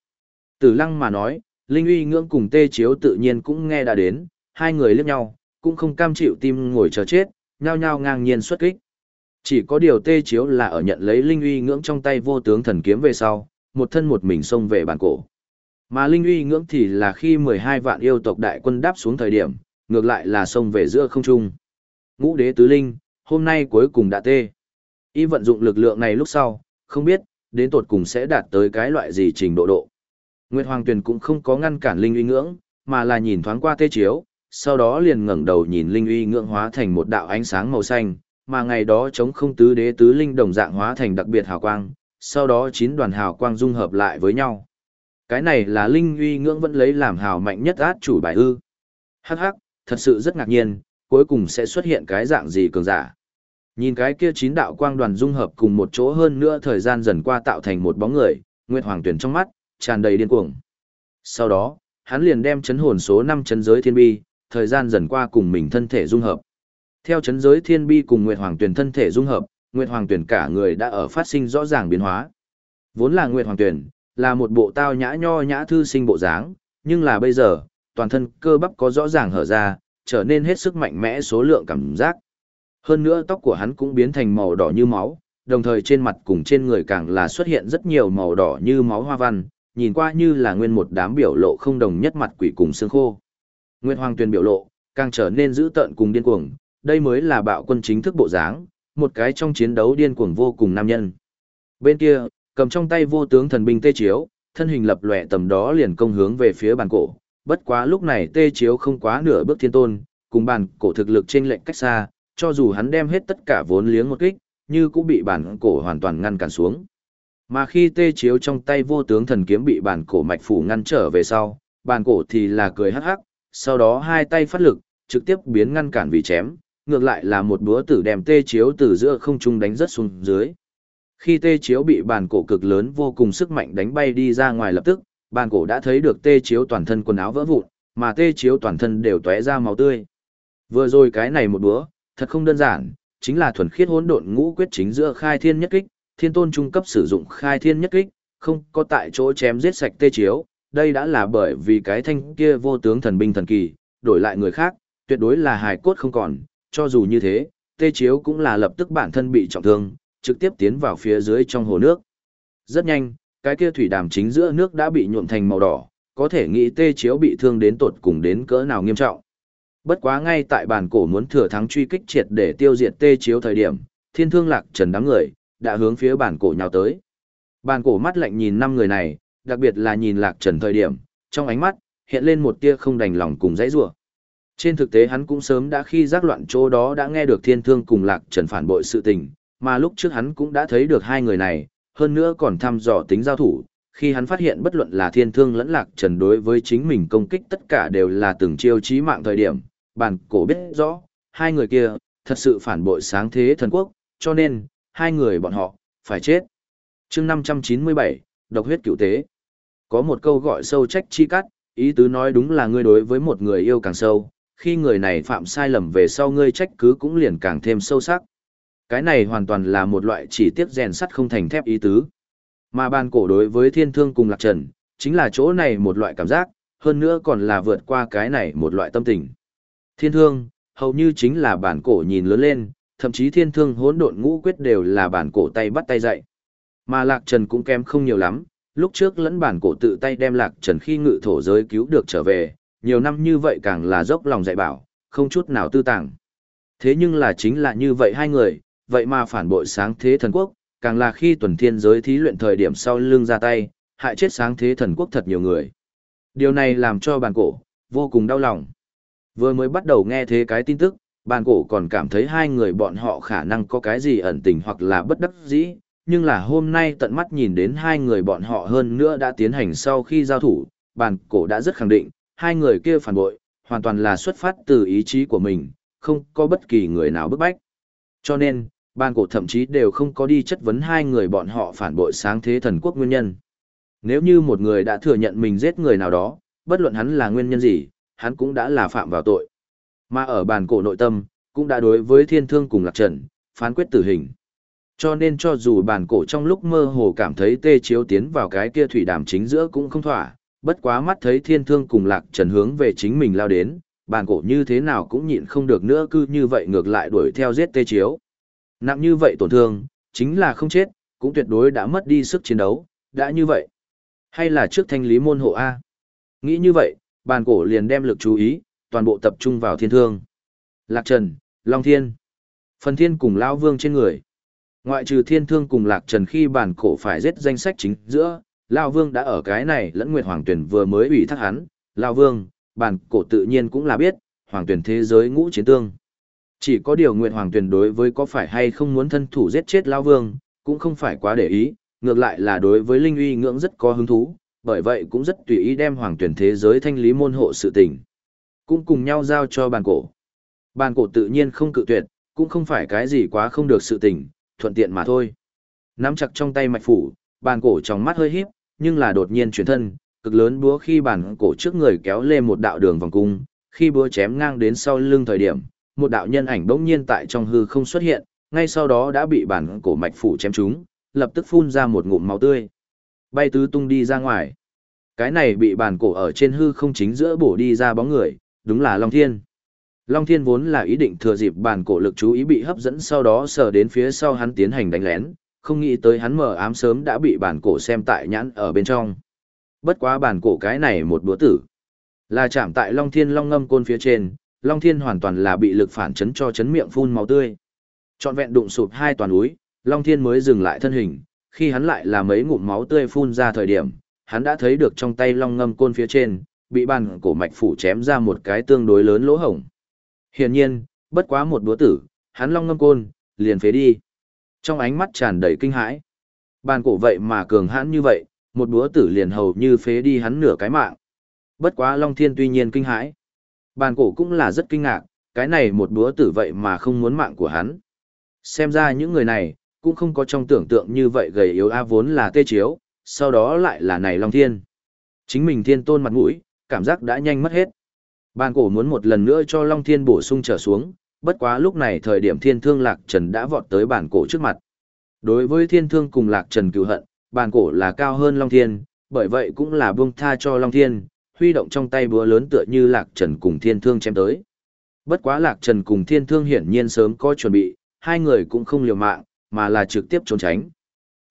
Tử lăng mà nói, linh uy ngưỡng cùng tê chiếu tự nhiên cũng nghe đã đến, hai người liếc nhau, cũng không cam chịu tim ngồi chờ chết, nhao nhao ngang nhiên xuất kích. Chỉ có điều tê chiếu là ở nhận lấy linh uy ngưỡng trong tay vô tướng thần kiếm về sau, một thân một mình xông về bản cổ. Mà linh uy ngưỡng thì là khi 12 vạn yêu tộc đại quân đáp xuống thời điểm, ngược lại là xông về giữa không trung. Ngũ đế tứ linh, hôm nay cuối cùng đã tê. Y vận dụng lực lượng này lúc sau, không biết, đến tột cùng sẽ đạt tới cái loại gì trình độ độ. Nguyệt Hoàng Tuyền cũng không có ngăn cản linh uy ngưỡng, mà là nhìn thoáng qua tê chiếu, sau đó liền ngẩng đầu nhìn linh uy ngưỡng hóa thành một đạo ánh sáng màu xanh, mà ngày đó chống không tứ đế tứ linh đồng dạng hóa thành đặc biệt hào quang, sau đó chín đoàn hào quang dung hợp lại với nhau. Cái này là Linh uy ngưỡng vẫn lấy làm hào mạnh nhất át chủ bài ư. Hắc hắc, thật sự rất ngạc nhiên, cuối cùng sẽ xuất hiện cái dạng gì cường giả. Nhìn cái kia chín đạo quang đoàn dung hợp cùng một chỗ hơn nữa thời gian dần qua tạo thành một bóng người, Nguyệt Hoàng Tuyển trong mắt, tràn đầy điên cuồng. Sau đó, hắn liền đem chấn hồn số 5 chấn giới thiên bi, thời gian dần qua cùng mình thân thể dung hợp. Theo chấn giới thiên bi cùng Nguyệt Hoàng Tuyển thân thể dung hợp, Nguyệt Hoàng Tuyển cả người đã ở phát sinh rõ ràng biến hóa. Vốn là Nguyệt Hoàng Tuyển, là một bộ tao nhã nho nhã thư sinh bộ dáng, nhưng là bây giờ, toàn thân cơ bắp có rõ ràng hở ra, trở nên hết sức mạnh mẽ số lượng cảm giác. Hơn nữa tóc của hắn cũng biến thành màu đỏ như máu, đồng thời trên mặt cùng trên người càng là xuất hiện rất nhiều màu đỏ như máu hoa văn, nhìn qua như là nguyên một đám biểu lộ không đồng nhất mặt quỷ cùng xương khô. Nguyệt Hoàng Tuyền biểu lộ, càng trở nên dữ tợn cùng điên cuồng, đây mới là bạo quân chính thức bộ dáng, một cái trong chiến đấu điên cuồng vô cùng nam nhân. Bên kia, cầm trong tay vô tướng thần binh tê chiếu, thân hình lập lòe tầm đó liền công hướng về phía bàn cổ. Bất quá lúc này tê chiếu không quá nửa bước thiên tôn, cùng bàn cổ thực lực trên lệnh cách xa, cho dù hắn đem hết tất cả vốn liếng một kích, như cũng bị bản cổ hoàn toàn ngăn cản xuống. Mà khi tê chiếu trong tay vô tướng thần kiếm bị bản cổ mạch phủ ngăn trở về sau, bản cổ thì là cười hắc hắc, sau đó hai tay phát lực, trực tiếp biến ngăn cản vì chém, ngược lại là một búa tử đem tê chiếu từ giữa không trung đánh rất xuống dưới. Khi tê chiếu bị bàn cổ cực lớn vô cùng sức mạnh đánh bay đi ra ngoài lập tức, bàn cổ đã thấy được tê chiếu toàn thân quần áo vỡ vụn, mà tê chiếu toàn thân đều tóe ra máu tươi. Vừa rồi cái này một búa, thật không đơn giản, chính là thuần khiết hỗn độn ngũ quyết chính giữa khai thiên nhất kích, thiên tôn trung cấp sử dụng khai thiên nhất kích, không có tại chỗ chém giết sạch tê chiếu, đây đã là bởi vì cái thanh kia vô tướng thần binh thần kỳ, đổi lại người khác, tuyệt đối là hài cốt không còn, cho dù như thế, tê chiếu cũng là lập tức bản thân bị trọng thương, trực tiếp tiến vào phía dưới trong hồ nước. Rất nhanh, cái kia thủy đàm chính giữa nước đã bị nhuộm thành màu đỏ, có thể nghĩ tê chiếu bị thương đến tột cùng đến cỡ nào nghiêm trọng. Bất quá ngay tại bản cổ muốn thừa thắng truy kích triệt để tiêu diệt tê chiếu thời điểm, thiên thương lạc trần đám người, đã hướng phía bản cổ nhào tới. Bản cổ mắt lạnh nhìn năm người này, đặc biệt là nhìn lạc trần thời điểm, trong ánh mắt, hiện lên một tia không đành lòng cùng dãy ruột. Trên thực tế hắn cũng sớm đã khi giác loạn chỗ đó đã nghe được thiên thương cùng lạc trần phản bội sự tình, mà lúc trước hắn cũng đã thấy được hai người này, hơn nữa còn thăm dò tính giao thủ, khi hắn phát hiện bất luận là thiên thương lẫn lạc trần đối với chính mình công kích tất cả đều là từng chiêu chí mạng thời điểm, bản cổ biết rõ, hai người kia, thật sự phản bội sáng thế thần quốc, cho nên, hai người bọn họ, phải chết. chương 597, độc huyết cựu tế. Có một câu gọi sâu trách chi cắt, ý tứ nói đúng là ngươi đối với một người yêu càng sâu, khi người này phạm sai lầm về sau ngươi trách cứ cũng liền càng thêm sâu sắc. Cái này hoàn toàn là một loại chỉ tiếp rèn sắt không thành thép ý tứ. Mà bàn cổ đối với thiên thương cùng lạc trần, chính là chỗ này một loại cảm giác, hơn nữa còn là vượt qua cái này một loại tâm tình. Thiên thương, hầu như chính là bản cổ nhìn lớn lên, thậm chí thiên thương hỗn độn ngũ quyết đều là bản cổ tay bắt tay dạy. Mà Lạc Trần cũng kém không nhiều lắm, lúc trước lẫn bản cổ tự tay đem Lạc Trần khi ngự thổ giới cứu được trở về, nhiều năm như vậy càng là dốc lòng dạy bảo, không chút nào tư tàng. Thế nhưng là chính là như vậy hai người, vậy mà phản bội sáng thế thần quốc, càng là khi tuần thiên giới thí luyện thời điểm sau lưng ra tay, hại chết sáng thế thần quốc thật nhiều người. Điều này làm cho bản cổ, vô cùng đau lòng. Vừa mới bắt đầu nghe thế cái tin tức, bàn cổ còn cảm thấy hai người bọn họ khả năng có cái gì ẩn tình hoặc là bất đắc dĩ, nhưng là hôm nay tận mắt nhìn đến hai người bọn họ hơn nữa đã tiến hành sau khi giao thủ, bàn cổ đã rất khẳng định, hai người kia phản bội, hoàn toàn là xuất phát từ ý chí của mình, không có bất kỳ người nào bức bách. Cho nên, ban cổ thậm chí đều không có đi chất vấn hai người bọn họ phản bội sáng thế thần quốc nguyên nhân. Nếu như một người đã thừa nhận mình giết người nào đó, bất luận hắn là nguyên nhân gì, hắn cũng đã là phạm vào tội. Mà ở bàn cổ nội tâm, cũng đã đối với thiên thương cùng lạc trần, phán quyết tử hình. Cho nên cho dù bàn cổ trong lúc mơ hồ cảm thấy tê chiếu tiến vào cái kia thủy đàm chính giữa cũng không thỏa, bất quá mắt thấy thiên thương cùng lạc trần hướng về chính mình lao đến, bàn cổ như thế nào cũng nhịn không được nữa cứ như vậy ngược lại đuổi theo giết tê chiếu. Nặng như vậy tổn thương, chính là không chết, cũng tuyệt đối đã mất đi sức chiến đấu, đã như vậy. Hay là trước thanh lý môn hộ A? Nghĩ như vậy, bàn cổ liền đem lực chú ý, toàn bộ tập trung vào thiên thương. Lạc Trần, Long Thiên, Phần Thiên cùng Lão Vương trên người. Ngoại trừ thiên thương cùng Lạc Trần khi bàn cổ phải giết danh sách chính giữa, Lão Vương đã ở cái này lẫn Nguyệt Hoàng Tuyển vừa mới ủy thác hắn, Lão Vương, bản cổ tự nhiên cũng là biết, Hoàng Tuyển thế giới ngũ chiến tương. Chỉ có điều Nguyệt Hoàng Tuyển đối với có phải hay không muốn thân thủ giết chết Lão Vương, cũng không phải quá để ý, ngược lại là đối với linh uy ngưỡng rất có hứng thú, bởi vậy cũng rất tùy ý đem hoàng tuyển thế giới thanh lý môn hộ sự tình. Cũng cùng nhau giao cho bàn cổ. Bàn cổ tự nhiên không cự tuyệt, cũng không phải cái gì quá không được sự tình, thuận tiện mà thôi. Nắm chặt trong tay mạch phủ, bàn cổ trong mắt hơi híp, nhưng là đột nhiên chuyển thân, cực lớn búa khi bàn cổ trước người kéo lên một đạo đường vòng cung, khi búa chém ngang đến sau lưng thời điểm, một đạo nhân ảnh bỗng nhiên tại trong hư không xuất hiện, ngay sau đó đã bị bàn cổ mạch phủ chém trúng, lập tức phun ra một ngụm máu tươi. Bay tứ tung đi ra ngoài. Cái này bị bàn cổ ở trên hư không chính giữa bổ đi ra bóng người, đúng là Long Thiên. Long Thiên vốn là ý định thừa dịp bàn cổ lực chú ý bị hấp dẫn sau đó sờ đến phía sau hắn tiến hành đánh lén, không nghĩ tới hắn mở ám sớm đã bị bản cổ xem tại nhãn ở bên trong. Bất quá bản cổ cái này một đũa tử. Là chạm tại Long Thiên Long ngâm côn phía trên, Long Thiên hoàn toàn là bị lực phản chấn cho chấn miệng phun máu tươi. Trọn vẹn đụng sụp hai toàn núi, Long Thiên mới dừng lại thân hình, khi hắn lại là mấy ngụm máu tươi phun ra thời điểm, hắn đã thấy được trong tay Long ngâm côn phía trên, bị bàn cổ mạch phủ chém ra một cái tương đối lớn lỗ hổng. Hiển nhiên, bất quá một đũa tử, hắn Long ngâm côn, liền phế đi. Trong ánh mắt tràn đầy kinh hãi. Bàn cổ vậy mà cường hãn như vậy, một búa tử liền hầu như phế đi hắn nửa cái mạng. Bất quá Long Thiên tuy nhiên kinh hãi. Bàn cổ cũng là rất kinh ngạc, cái này một búa tử vậy mà không muốn mạng của hắn. Xem ra những người này, cũng không có trong tưởng tượng như vậy gầy yếu a vốn là tê chiếu, sau đó lại là này Long Thiên. Chính mình thiên tôn mặt mũi, cảm giác đã nhanh mất hết. Bàn cổ muốn một lần nữa cho Long Thiên bổ sung trở xuống, bất quá lúc này thời điểm thiên thương lạc trần đã vọt tới bản cổ trước mặt. Đối với thiên thương cùng lạc trần cựu hận, bản cổ là cao hơn Long Thiên, bởi vậy cũng là buông tha cho Long Thiên, huy động trong tay búa lớn tựa như lạc trần cùng thiên thương chém tới. Bất quá lạc trần cùng thiên thương hiển nhiên sớm có chuẩn bị, hai người cũng không liều mạng, mà là trực tiếp trốn tránh.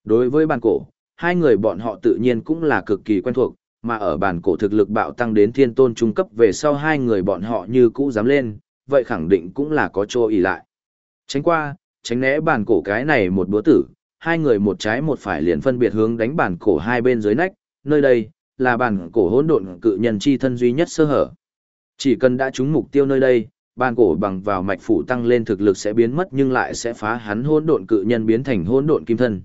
Đối với bản cổ, hai người bọn họ tự nhiên cũng là cực kỳ quen thuộc, mà ở bản cổ thực lực bạo tăng đến thiên tôn trung cấp về sau hai người bọn họ như cũ dám lên, vậy khẳng định cũng là có chỗ ỉ lại. Tránh qua, tránh né bàn cổ cái này một búa tử, hai người một trái một phải liền phân biệt hướng đánh bàn cổ hai bên dưới nách, nơi đây là bàn cổ hỗn độn cự nhân chi thân duy nhất sơ hở. Chỉ cần đã trúng mục tiêu nơi đây, bàn cổ bằng vào mạch phủ tăng lên thực lực sẽ biến mất nhưng lại sẽ phá hắn hỗn độn cự nhân biến thành hỗn độn kim thân.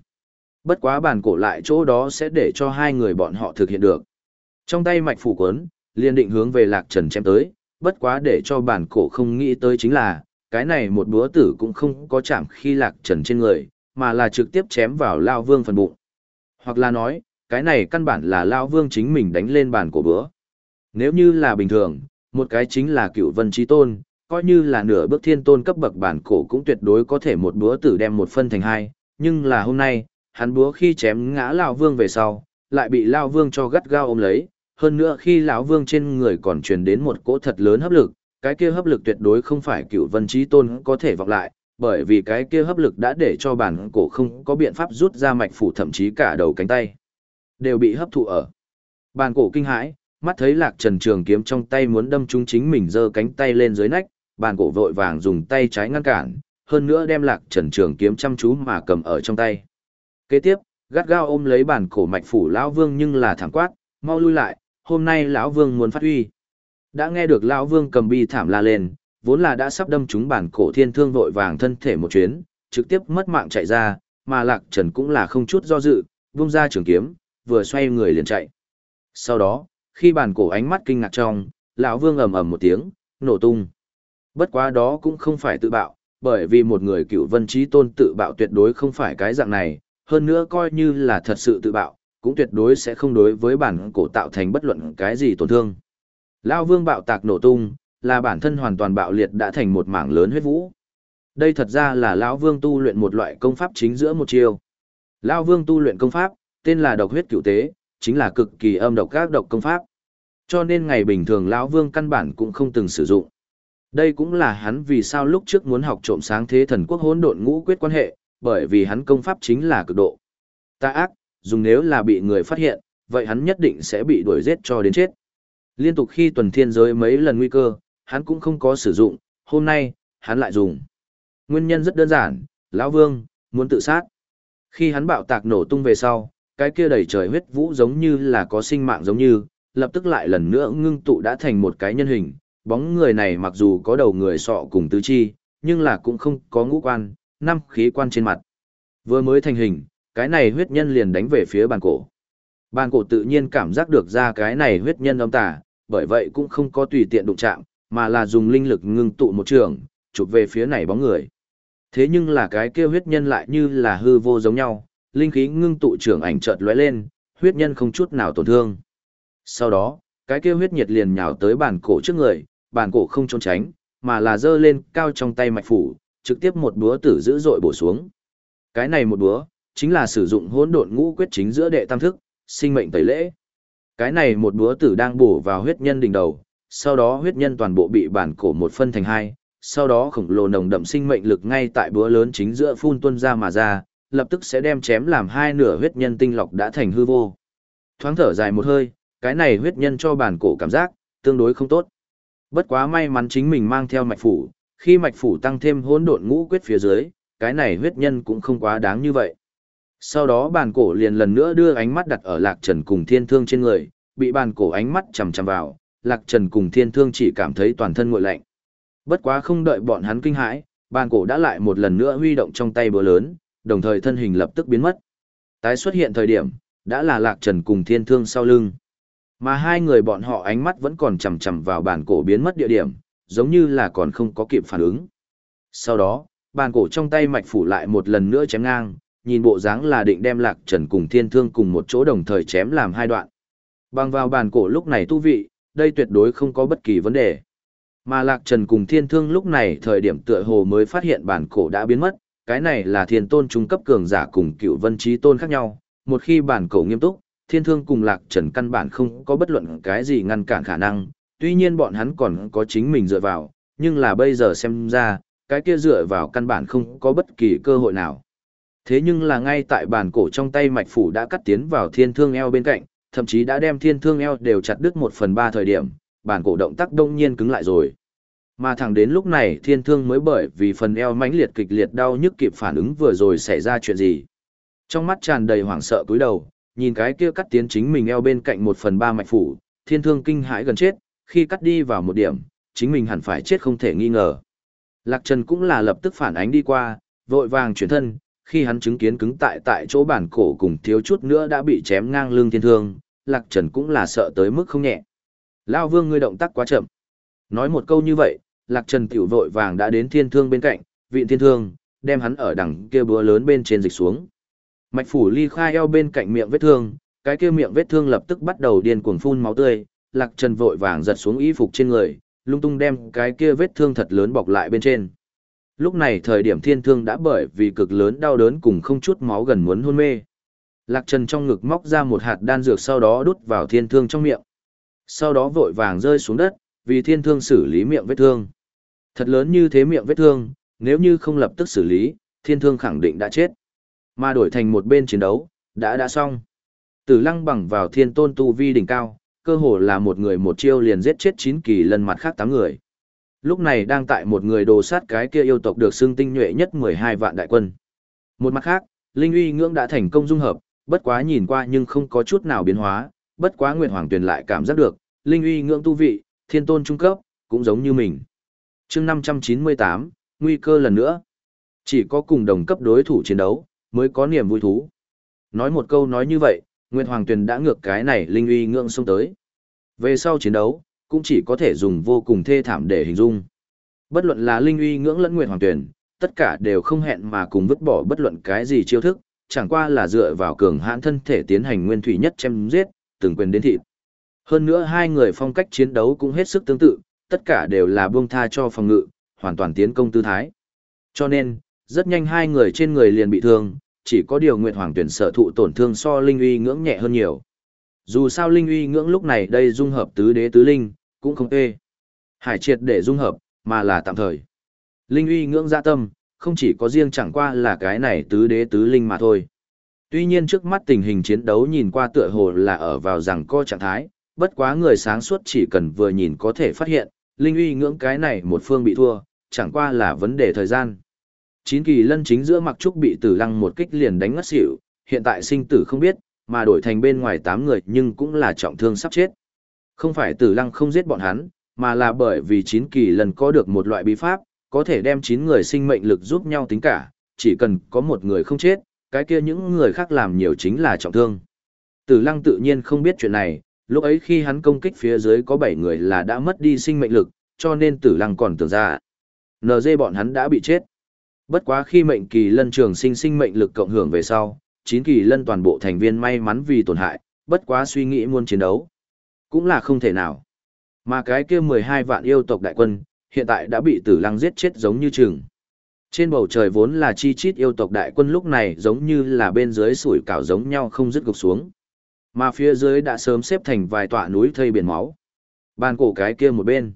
Bất quá bàn cổ lại chỗ đó sẽ để cho hai người bọn họ thực hiện được. Trong tay mạch phủ cuốn, liền định hướng về lạc trần chém tới, bất quá để cho bản cổ không nghĩ tới chính là, cái này một búa tử cũng không có chạm khi lạc trần trên người, mà là trực tiếp chém vào lao vương phần bụng. Hoặc là nói, cái này căn bản là lao vương chính mình đánh lên bàn cổ búa. Nếu như là bình thường, một cái chính là cựu vân trí tôn, coi như là nửa bước thiên tôn cấp bậc bản cổ cũng tuyệt đối có thể một búa tử đem một phân thành hai, nhưng là hôm nay, hắn búa khi chém ngã lão vương về sau, lại bị lão vương cho gắt gao ôm lấy, hơn nữa khi lão vương trên người còn truyền đến một cỗ thật lớn hấp lực, cái kia hấp lực tuyệt đối không phải cựu vân trí tôn có thể vọng lại, bởi vì cái kia hấp lực đã để cho bản cổ không có biện pháp rút ra mạch phủ thậm chí cả đầu cánh tay, đều bị hấp thụ ở. Bản cổ kinh hãi, mắt thấy lạc trần trường kiếm trong tay muốn đâm trúng chính mình giơ cánh tay lên dưới nách, bản cổ vội vàng dùng tay trái ngăn cản, hơn nữa đem lạc trần trường kiếm chăm chú mà cầm ở trong tay. Kế tiếp, gắt gao ôm lấy bản cổ mạch phủ lão vương nhưng là thẳng quát, mau lui lại, hôm nay lão vương muốn phát huy. Đã nghe được lão vương cầm bi thảm la lên, vốn là đã sắp đâm trúng bản cổ thiên thương vội vàng thân thể một chuyến, trực tiếp mất mạng chạy ra, mà lạc trần cũng là không chút do dự, vung ra trường kiếm, vừa xoay người liền chạy. Sau đó, khi bản cổ ánh mắt kinh ngạc trong, lão vương ầm ầm một tiếng, nổ tung. Bất quá đó cũng không phải tự bạo, bởi vì một người cựu vân trí tôn tự bạo tuyệt đối không phải cái dạng này, hơn nữa coi như là thật sự tự bạo, cũng tuyệt đối sẽ không đối với bản cổ tạo thành bất luận cái gì tổn thương. Lao vương bạo tạc nổ tung, là bản thân hoàn toàn bạo liệt đã thành một mảng lớn huyết vũ. Đây thật ra là lão vương tu luyện một loại công pháp chính giữa một chiều. Lão vương tu luyện công pháp, tên là độc huyết cửu tế, chính là cực kỳ âm độc các độc công pháp. Cho nên ngày bình thường lão vương căn bản cũng không từng sử dụng. Đây cũng là hắn vì sao lúc trước muốn học trộm sáng thế thần quốc hỗn độn ngũ quyết quan hệ, bởi vì hắn công pháp chính là cực độ. Ta ác, dùng nếu là bị người phát hiện, vậy hắn nhất định sẽ bị đuổi giết cho đến chết. Liên tục khi tuần thiên giới mấy lần nguy cơ, hắn cũng không có sử dụng, hôm nay, hắn lại dùng. Nguyên nhân rất đơn giản, lão Vương, muốn tự sát. Khi hắn bạo tạc nổ tung về sau, cái kia đầy trời huyết vũ giống như là có sinh mạng giống như, lập tức lại lần nữa ngưng tụ đã thành một cái nhân hình. Bóng người này mặc dù có đầu người sọ cùng tứ chi, nhưng là cũng không có ngũ quan, năm khí quan trên mặt. Vừa mới thành hình, cái này huyết nhân liền đánh về phía bàn cổ. Bàn cổ tự nhiên cảm giác được ra cái này huyết nhân âm tà, bởi vậy cũng không có tùy tiện đụng chạm, mà là dùng linh lực ngưng tụ một trường, chụp về phía này bóng người. Thế nhưng là cái kia huyết nhân lại như là hư vô giống nhau, linh khí ngưng tụ trưởng ảnh chợt lóe lên, huyết nhân không chút nào tổn thương. Sau đó, cái kia huyết nhiệt liền nhào tới bàn cổ trước người, bàn cổ không trốn tránh, mà là giơ lên cao trong tay mạch phủ, trực tiếp một búa tử dữ dội bổ xuống. Cái này một búa, chính là sử dụng hỗn độn ngũ quyết chính giữa đệ tam thức, sinh mệnh tẩy lễ. Cái này một búa tử đang bổ vào huyết nhân đỉnh đầu, sau đó huyết nhân toàn bộ bị bản cổ một phân thành hai, sau đó khổng lồ nồng đậm sinh mệnh lực ngay tại búa lớn chính giữa phun tuôn ra mà ra, lập tức sẽ đem chém làm hai nửa huyết nhân tinh lọc đã thành hư vô. Thoáng thở dài một hơi, cái này huyết nhân cho bản cổ cảm giác tương đối không tốt. Bất quá may mắn chính mình mang theo mạch phủ, khi mạch phủ tăng thêm hỗn độn ngũ quyết phía dưới, cái này huyết nhân cũng không quá đáng như vậy. Sau đó bàn cổ liền lần nữa đưa ánh mắt đặt ở lạc trần cùng thiên thương trên người, bị bàn cổ ánh mắt chầm chầm vào, lạc trần cùng thiên thương chỉ cảm thấy toàn thân nguội lạnh. Bất quá không đợi bọn hắn kinh hãi, bàn cổ đã lại một lần nữa huy động trong tay búa lớn, đồng thời thân hình lập tức biến mất. Tái xuất hiện thời điểm, đã là lạc trần cùng thiên thương sau lưng. Mà hai người bọn họ ánh mắt vẫn còn chầm chầm vào bàn cổ biến mất địa điểm, giống như là còn không có kịp phản ứng. Sau đó, bàn cổ trong tay mạch phủ lại một lần nữa chém ngang, nhìn bộ dáng là định đem lạc trần cùng thiên thương cùng một chỗ đồng thời chém làm hai đoạn. Bằng vào bàn cổ lúc này tu vị, đây tuyệt đối không có bất kỳ vấn đề. Mà lạc trần cùng thiên thương lúc này thời điểm tựa hồ mới phát hiện bản cổ đã biến mất, cái này là thiên tôn trung cấp cường giả cùng cựu vân trí tôn khác nhau. Một khi bản cổ nghiêm túc, thiên thương cùng lạc trần căn bản không có bất luận cái gì ngăn cản khả năng, tuy nhiên bọn hắn còn có chính mình dựa vào, nhưng là bây giờ xem ra, cái kia dựa vào căn bản không có bất kỳ cơ hội nào. Thế nhưng là ngay tại bàn cổ trong tay mạch phủ đã cắt tiến vào thiên thương eo bên cạnh, thậm chí đã đem thiên thương eo đều chặt đứt một phần ba thời điểm, bàn cổ động tác đông nhiên cứng lại rồi. Mà thẳng đến lúc này thiên thương mới bởi vì phần eo mãnh liệt kịch liệt đau nhức kịp phản ứng vừa rồi xảy ra chuyện gì. Trong mắt tràn đầy hoảng sợ cúi đầu, nhìn cái kia cắt tiến chính mình eo bên cạnh một phần ba mạch phủ, thiên thương kinh hãi gần chết, khi cắt đi vào một điểm, chính mình hẳn phải chết không thể nghi ngờ. Lạc Trần cũng là lập tức phản ánh đi qua, vội vàng chuyển thân, khi hắn chứng kiến cứng tại tại chỗ bản cổ cùng thiếu chút nữa đã bị chém ngang lưng thiên thương, Lạc Trần cũng là sợ tới mức không nhẹ. Lao vương ngươi động tác quá chậm. Nói một câu như vậy, Lạc Trần tiểu vội vàng đã đến thiên thương bên cạnh, vị thiên thương, đem hắn ở đằng kia búa lớn bên trên dịch xuống. Mạch phủ ly khai eo bên cạnh miệng vết thương, cái kia miệng vết thương lập tức bắt đầu điên cuồng phun máu tươi, Lạc Trần vội vàng giật xuống y phục trên người, lung tung đem cái kia vết thương thật lớn bọc lại bên trên. Lúc này thời điểm thiên thương đã bởi vì cực lớn đau đớn cùng không chút máu gần muốn hôn mê. Lạc Trần trong ngực móc ra một hạt đan dược sau đó đút vào thiên thương trong miệng. Sau đó vội vàng rơi xuống đất, vì thiên thương xử lý miệng vết thương. Thật lớn như thế miệng vết thương, nếu như không lập tức xử lý, thiên thương khẳng định đã chết. Mà đổi thành một bên chiến đấu, đã đã xong. Tử lăng bằng vào thiên tôn tu vi đỉnh cao, cơ hồ là một người một chiêu liền giết chết chín kỳ lần mặt khác tám người. Lúc này đang tại một người đồ sát cái kia yêu tộc được xưng tinh nhuệ nhất 12 vạn đại quân. Một mặt khác, Linh uy ngưỡng đã thành công dung hợp, bất quá nhìn qua nhưng không có chút nào biến hóa, bất quá Nguyệt Hoàng Tuyền lại cảm giác được, Linh uy ngưỡng tu vị, thiên tôn trung cấp, cũng giống như mình. chương 598, nguy cơ lần nữa. Chỉ có cùng đồng cấp đối thủ chiến đấu, mới có niềm vui thú. Nói một câu nói như vậy, Nguyệt Hoàng Tuyền đã ngược cái này Linh uy ngưỡng xông tới. Về sau chiến đấu, cũng chỉ có thể dùng vô cùng thê thảm để hình dung. Bất luận là Linh uy ngưỡng lẫn Nguyệt Hoàng Tuyển, tất cả đều không hẹn mà cùng vứt bỏ bất luận cái gì chiêu thức, chẳng qua là dựa vào cường hãn thân thể tiến hành nguyên thủy nhất chém giết, từng quyền đến thịt. Hơn nữa hai người phong cách chiến đấu cũng hết sức tương tự, tất cả đều là buông tha cho phòng ngự, hoàn toàn tiến công tư thái. Cho nên, rất nhanh hai người trên người liền bị thương, chỉ có điều Nguyệt Hoàng Tuyển sở thụ tổn thương so Linh uy ngưỡng nhẹ hơn nhiều. Dù sao Linh uy ngưỡng lúc này đây dung hợp tứ đế tứ linh, cũng không tê. Hải triệt để dung hợp, mà là tạm thời. Linh uy ngưỡng dạ tâm, không chỉ có riêng chẳng qua là cái này tứ đế tứ linh mà thôi. Tuy nhiên trước mắt tình hình chiến đấu nhìn qua tựa hồ là ở vào rằng co trạng thái, bất quá người sáng suốt chỉ cần vừa nhìn có thể phát hiện, linh uy ngưỡng cái này một phương bị thua, chẳng qua là vấn đề thời gian. Chín kỳ lân chính giữa mặc trúc bị tử lăng một kích liền đánh ngất xỉu, hiện tại sinh tử không biết, mà đổi thành bên ngoài tám người nhưng cũng là trọng thương sắp chết. Không phải tử lăng không giết bọn hắn, mà là bởi vì chín kỳ lần có được một loại bí pháp, có thể đem chín người sinh mệnh lực giúp nhau tính cả, chỉ cần có một người không chết, cái kia những người khác làm nhiều chính là trọng thương. Tử lăng tự nhiên không biết chuyện này, lúc ấy khi hắn công kích phía dưới có 7 người là đã mất đi sinh mệnh lực, cho nên tử lăng còn tưởng ra. NG bọn hắn đã bị chết. Bất quá khi mệnh kỳ lân trường sinh sinh mệnh lực cộng hưởng về sau, 9 kỳ lân toàn bộ thành viên may mắn vì tổn hại, bất quá suy nghĩ muốn chiến đấu. Cũng là không thể nào. Mà cái kia 12 vạn yêu tộc đại quân, hiện tại đã bị tử lăng giết chết giống như chừng. Trên bầu trời vốn là chi chít yêu tộc đại quân lúc này giống như là bên dưới sủi cảo giống nhau không dứt gục xuống. Mà phía dưới đã sớm xếp thành vài tọa núi thây biển máu. Bàn cổ cái kia một bên.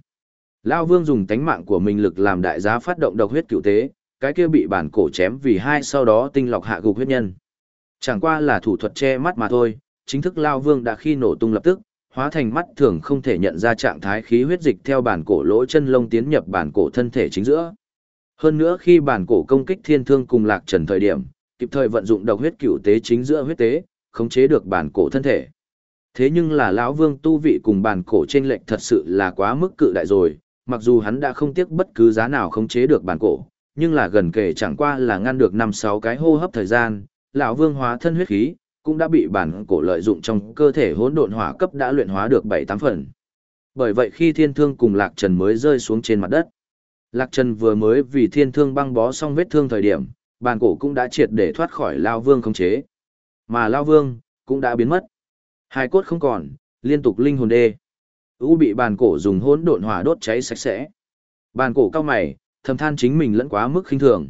Lao vương dùng tánh mạng của mình lực làm đại giá phát động độc huyết cựu tế, cái kia bị bản cổ chém vì hai sau đó tinh lọc hạ gục huyết nhân. Chẳng qua là thủ thuật che mắt mà thôi, chính thức Lao vương đã khi nổ tung lập tức, hóa thành mắt thường không thể nhận ra trạng thái khí huyết dịch theo bản cổ lỗ chân lông tiến nhập bản cổ thân thể chính giữa. Hơn nữa khi bản cổ công kích thiên thương cùng lạc trần thời điểm, kịp thời vận dụng độc huyết cửu tế chính giữa huyết tế, khống chế được bản cổ thân thể. Thế nhưng là lão vương tu vị cùng bản cổ trên lệnh thật sự là quá mức cự đại rồi, mặc dù hắn đã không tiếc bất cứ giá nào khống chế được bản cổ, nhưng là gần kể chẳng qua là ngăn được năm sáu cái hô hấp thời gian, lão vương hóa thân huyết khí, cũng đã bị bản cổ lợi dụng trong cơ thể hỗn độn hỏa cấp đã luyện hóa được bảy tám phần. Bởi vậy khi thiên thương cùng Lạc Trần mới rơi xuống trên mặt đất, Lạc Trần vừa mới vì thiên thương băng bó xong vết thương thời điểm, bản cổ cũng đã triệt để thoát khỏi Lao Vương khống chế. Mà Lao Vương cũng đã biến mất. Hai cốt không còn, liên tục linh hồn đê. U bị bản cổ dùng hỗn độn hỏa đốt cháy sạch sẽ. Bản cổ cao mày, thầm than chính mình lẫn quá mức khinh thường.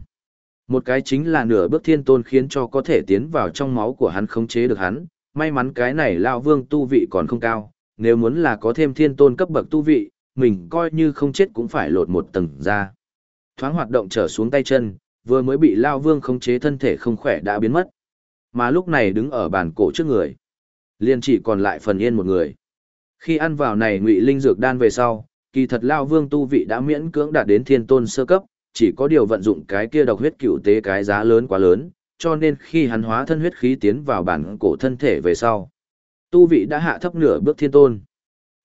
Một cái chính là nửa bước thiên tôn khiến cho có thể tiến vào trong máu của hắn khống chế được hắn, may mắn cái này lao vương tu vị còn không cao, nếu muốn là có thêm thiên tôn cấp bậc tu vị, mình coi như không chết cũng phải lột một tầng ra. Thoáng hoạt động trở xuống tay chân, vừa mới bị lao vương khống chế thân thể không khỏe đã biến mất. Mà lúc này đứng ở bàn cổ trước người. liền chỉ còn lại phần yên một người. Khi ăn vào này ngụy linh dược đan về sau, kỳ thật lao vương tu vị đã miễn cưỡng đạt đến thiên tôn sơ cấp, chỉ có điều vận dụng cái kia độc huyết cựu tế cái giá lớn quá lớn, cho nên khi hắn hóa thân huyết khí tiến vào bản cổ thân thể về sau, tu vị đã hạ thấp nửa bước thiên tôn.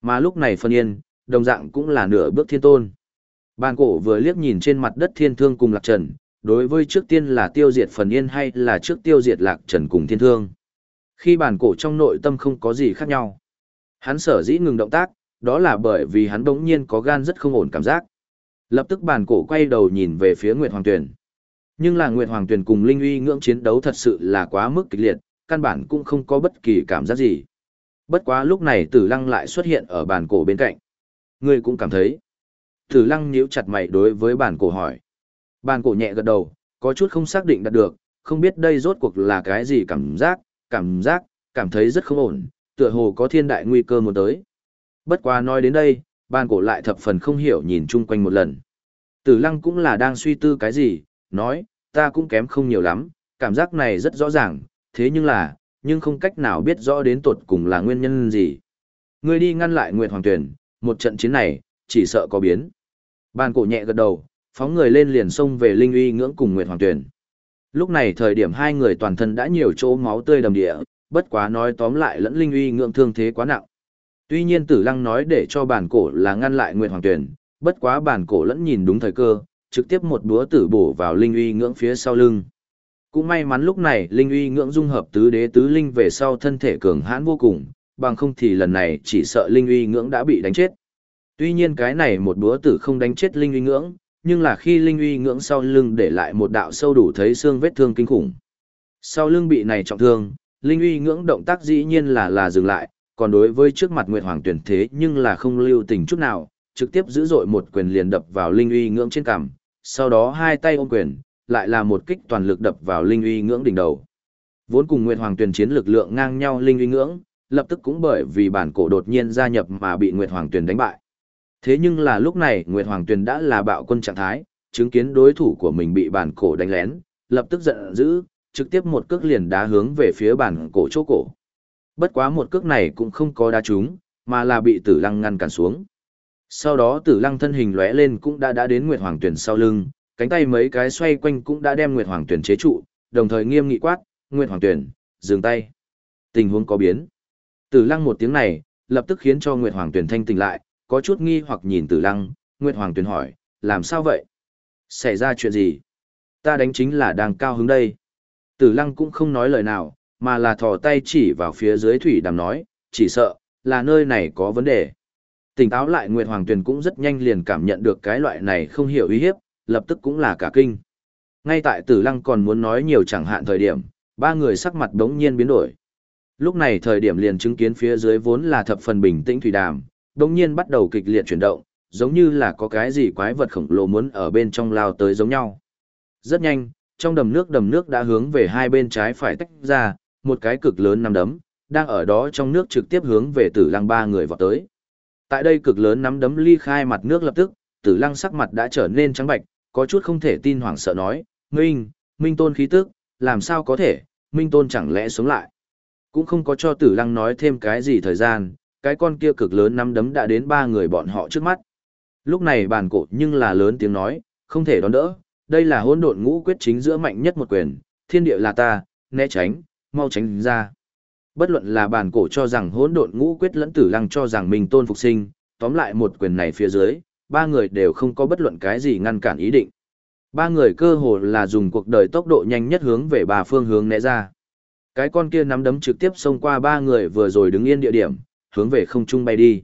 Mà lúc này phân yên, đồng dạng cũng là nửa bước thiên tôn. Bản cổ vừa liếc nhìn trên mặt đất thiên thương cùng lạc trần, đối với trước tiên là tiêu diệt phần yên hay là trước tiêu diệt lạc trần cùng thiên thương. Khi bản cổ trong nội tâm không có gì khác nhau. Hắn sở dĩ ngừng động tác, đó là bởi vì hắn đống nhiên có gan rất không ổn cảm giác. Lập tức bàn cổ quay đầu nhìn về phía Nguyệt Hoàng Tuyền. Nhưng là Nguyệt Hoàng Tuyền cùng Linh Uy ngưỡng chiến đấu thật sự là quá mức kịch liệt, căn bản cũng không có bất kỳ cảm giác gì. Bất quá lúc này Tử Lăng lại xuất hiện ở bàn cổ bên cạnh. Ngươi cũng cảm thấy. Tử Lăng nhíu chặt mày đối với bàn cổ hỏi. Bàn cổ nhẹ gật đầu, có chút không xác định đạt được, không biết đây rốt cuộc là cái gì cảm giác, cảm giác, cảm thấy rất không ổn, tựa hồ có thiên đại nguy cơ muốn tới. Bất quá nói đến đây, ban cổ lại thập phần không hiểu nhìn chung quanh một lần. Tử lăng cũng là đang suy tư cái gì, nói, ta cũng kém không nhiều lắm, cảm giác này rất rõ ràng, thế nhưng là, nhưng không cách nào biết rõ đến tột cùng là nguyên nhân gì. Ngươi đi ngăn lại Nguyệt Hoàng Tuyển, một trận chiến này, chỉ sợ có biến. Ban cổ nhẹ gật đầu, phóng người lên liền xông về Linh uy ngưỡng cùng Nguyệt Hoàng Tuyển. Lúc này thời điểm hai người toàn thân đã nhiều chỗ máu tươi đầm địa, bất quá nói tóm lại lẫn Linh uy ngưỡng thương thế quá nặng. Tuy nhiên tử lăng nói để cho bản cổ là ngăn lại Nguyệt Hoàng Tuyển, bất quá bản cổ lẫn nhìn đúng thời cơ, trực tiếp một búa tử bổ vào linh uy ngưỡng phía sau lưng. Cũng may mắn lúc này linh uy ngưỡng dung hợp tứ đế tứ linh về sau thân thể cường hãn vô cùng, bằng không thì lần này chỉ sợ linh uy ngưỡng đã bị đánh chết. Tuy nhiên cái này một búa tử không đánh chết linh uy ngưỡng, nhưng là khi linh uy ngưỡng sau lưng để lại một đạo sâu đủ thấy xương vết thương kinh khủng. Sau lưng bị này trọng thương, linh uy ngưỡng động tác dĩ nhiên là là dừng lại, còn đối với trước mặt Nguyệt Hoàng tuyển thế nhưng là không lưu tình chút nào, trực tiếp giữ dội một quyền liền đập vào Linh uy ngưỡng trên cằm, sau đó hai tay ôm quyền, lại là một kích toàn lực đập vào Linh uy ngưỡng đỉnh đầu. Vốn cùng Nguyệt Hoàng tuyển chiến lực lượng ngang nhau Linh uy ngưỡng, lập tức cũng bởi vì bản cổ đột nhiên gia nhập mà bị Nguyệt Hoàng tuyển đánh bại. Thế nhưng là lúc này Nguyệt Hoàng tuyển đã là bạo quân trạng thái, chứng kiến đối thủ của mình bị bản cổ đánh lén, lập tức giận dữ, trực tiếp một cước liền đá hướng về phía bản cổ chỗ cổ. Bất quá một cước này cũng không có đá trúng, mà là bị tử lăng ngăn cản xuống. Sau đó tử lăng thân hình lóe lên cũng đã đã đến Nguyệt Hoàng Tuyển sau lưng, cánh tay mấy cái xoay quanh cũng đã đem Nguyệt Hoàng Tuyển chế trụ, đồng thời nghiêm nghị quát, Nguyệt Hoàng Tuyển, dừng tay. Tình huống có biến. Tử lăng một tiếng này, lập tức khiến cho Nguyệt Hoàng Tuyển thanh tỉnh lại, có chút nghi hoặc nhìn tử lăng, Nguyệt Hoàng Tuyển hỏi, làm sao vậy? Xảy ra chuyện gì? Ta đánh chính là đang cao hứng đây. Tử lăng cũng không nói lời nào, mà là thò tay chỉ vào phía dưới thủy đàm nói, chỉ sợ, là nơi này có vấn đề. Tỉnh táo lại Nguyệt Hoàng Tuyền cũng rất nhanh liền cảm nhận được cái loại này không hiểu uy hiếp, lập tức cũng là cả kinh. Ngay tại tử lăng còn muốn nói nhiều chẳng hạn thời điểm, ba người sắc mặt đống nhiên biến đổi. Lúc này thời điểm liền chứng kiến phía dưới vốn là thập phần bình tĩnh thủy đàm, đống nhiên bắt đầu kịch liệt chuyển động, giống như là có cái gì quái vật khổng lồ muốn ở bên trong lao tới giống nhau. Rất nhanh, trong đầm nước đầm nước đã hướng về hai bên trái phải tách ra, một cái cực lớn nắm đấm, đang ở đó trong nước trực tiếp hướng về tử lăng ba người vọt tới. Tại đây cực lớn nắm đấm ly khai mặt nước lập tức, tử lăng sắc mặt đã trở nên trắng bạch, có chút không thể tin hoảng sợ nói, Minh, Minh tôn khí tức, làm sao có thể, Minh tôn chẳng lẽ sống lại. Cũng không có cho tử lăng nói thêm cái gì thời gian, cái con kia cực lớn nắm đấm đã đến ba người bọn họ trước mắt. Lúc này bàn cổ nhưng là lớn tiếng nói, không thể đón đỡ, đây là hỗn độn ngũ quyết chính giữa mạnh nhất một quyền, thiên địa là ta, né tránh, mau tránh ra. Bất luận là bản cổ cho rằng hỗn độn ngũ quyết lẫn tử lăng cho rằng mình tôn phục sinh, tóm lại một quyền này phía dưới, ba người đều không có bất luận cái gì ngăn cản ý định. Ba người cơ hồ là dùng cuộc đời tốc độ nhanh nhất hướng về ba phương hướng né ra. Cái con kia nắm đấm trực tiếp xông qua ba người vừa rồi đứng yên địa điểm, hướng về không trung bay đi.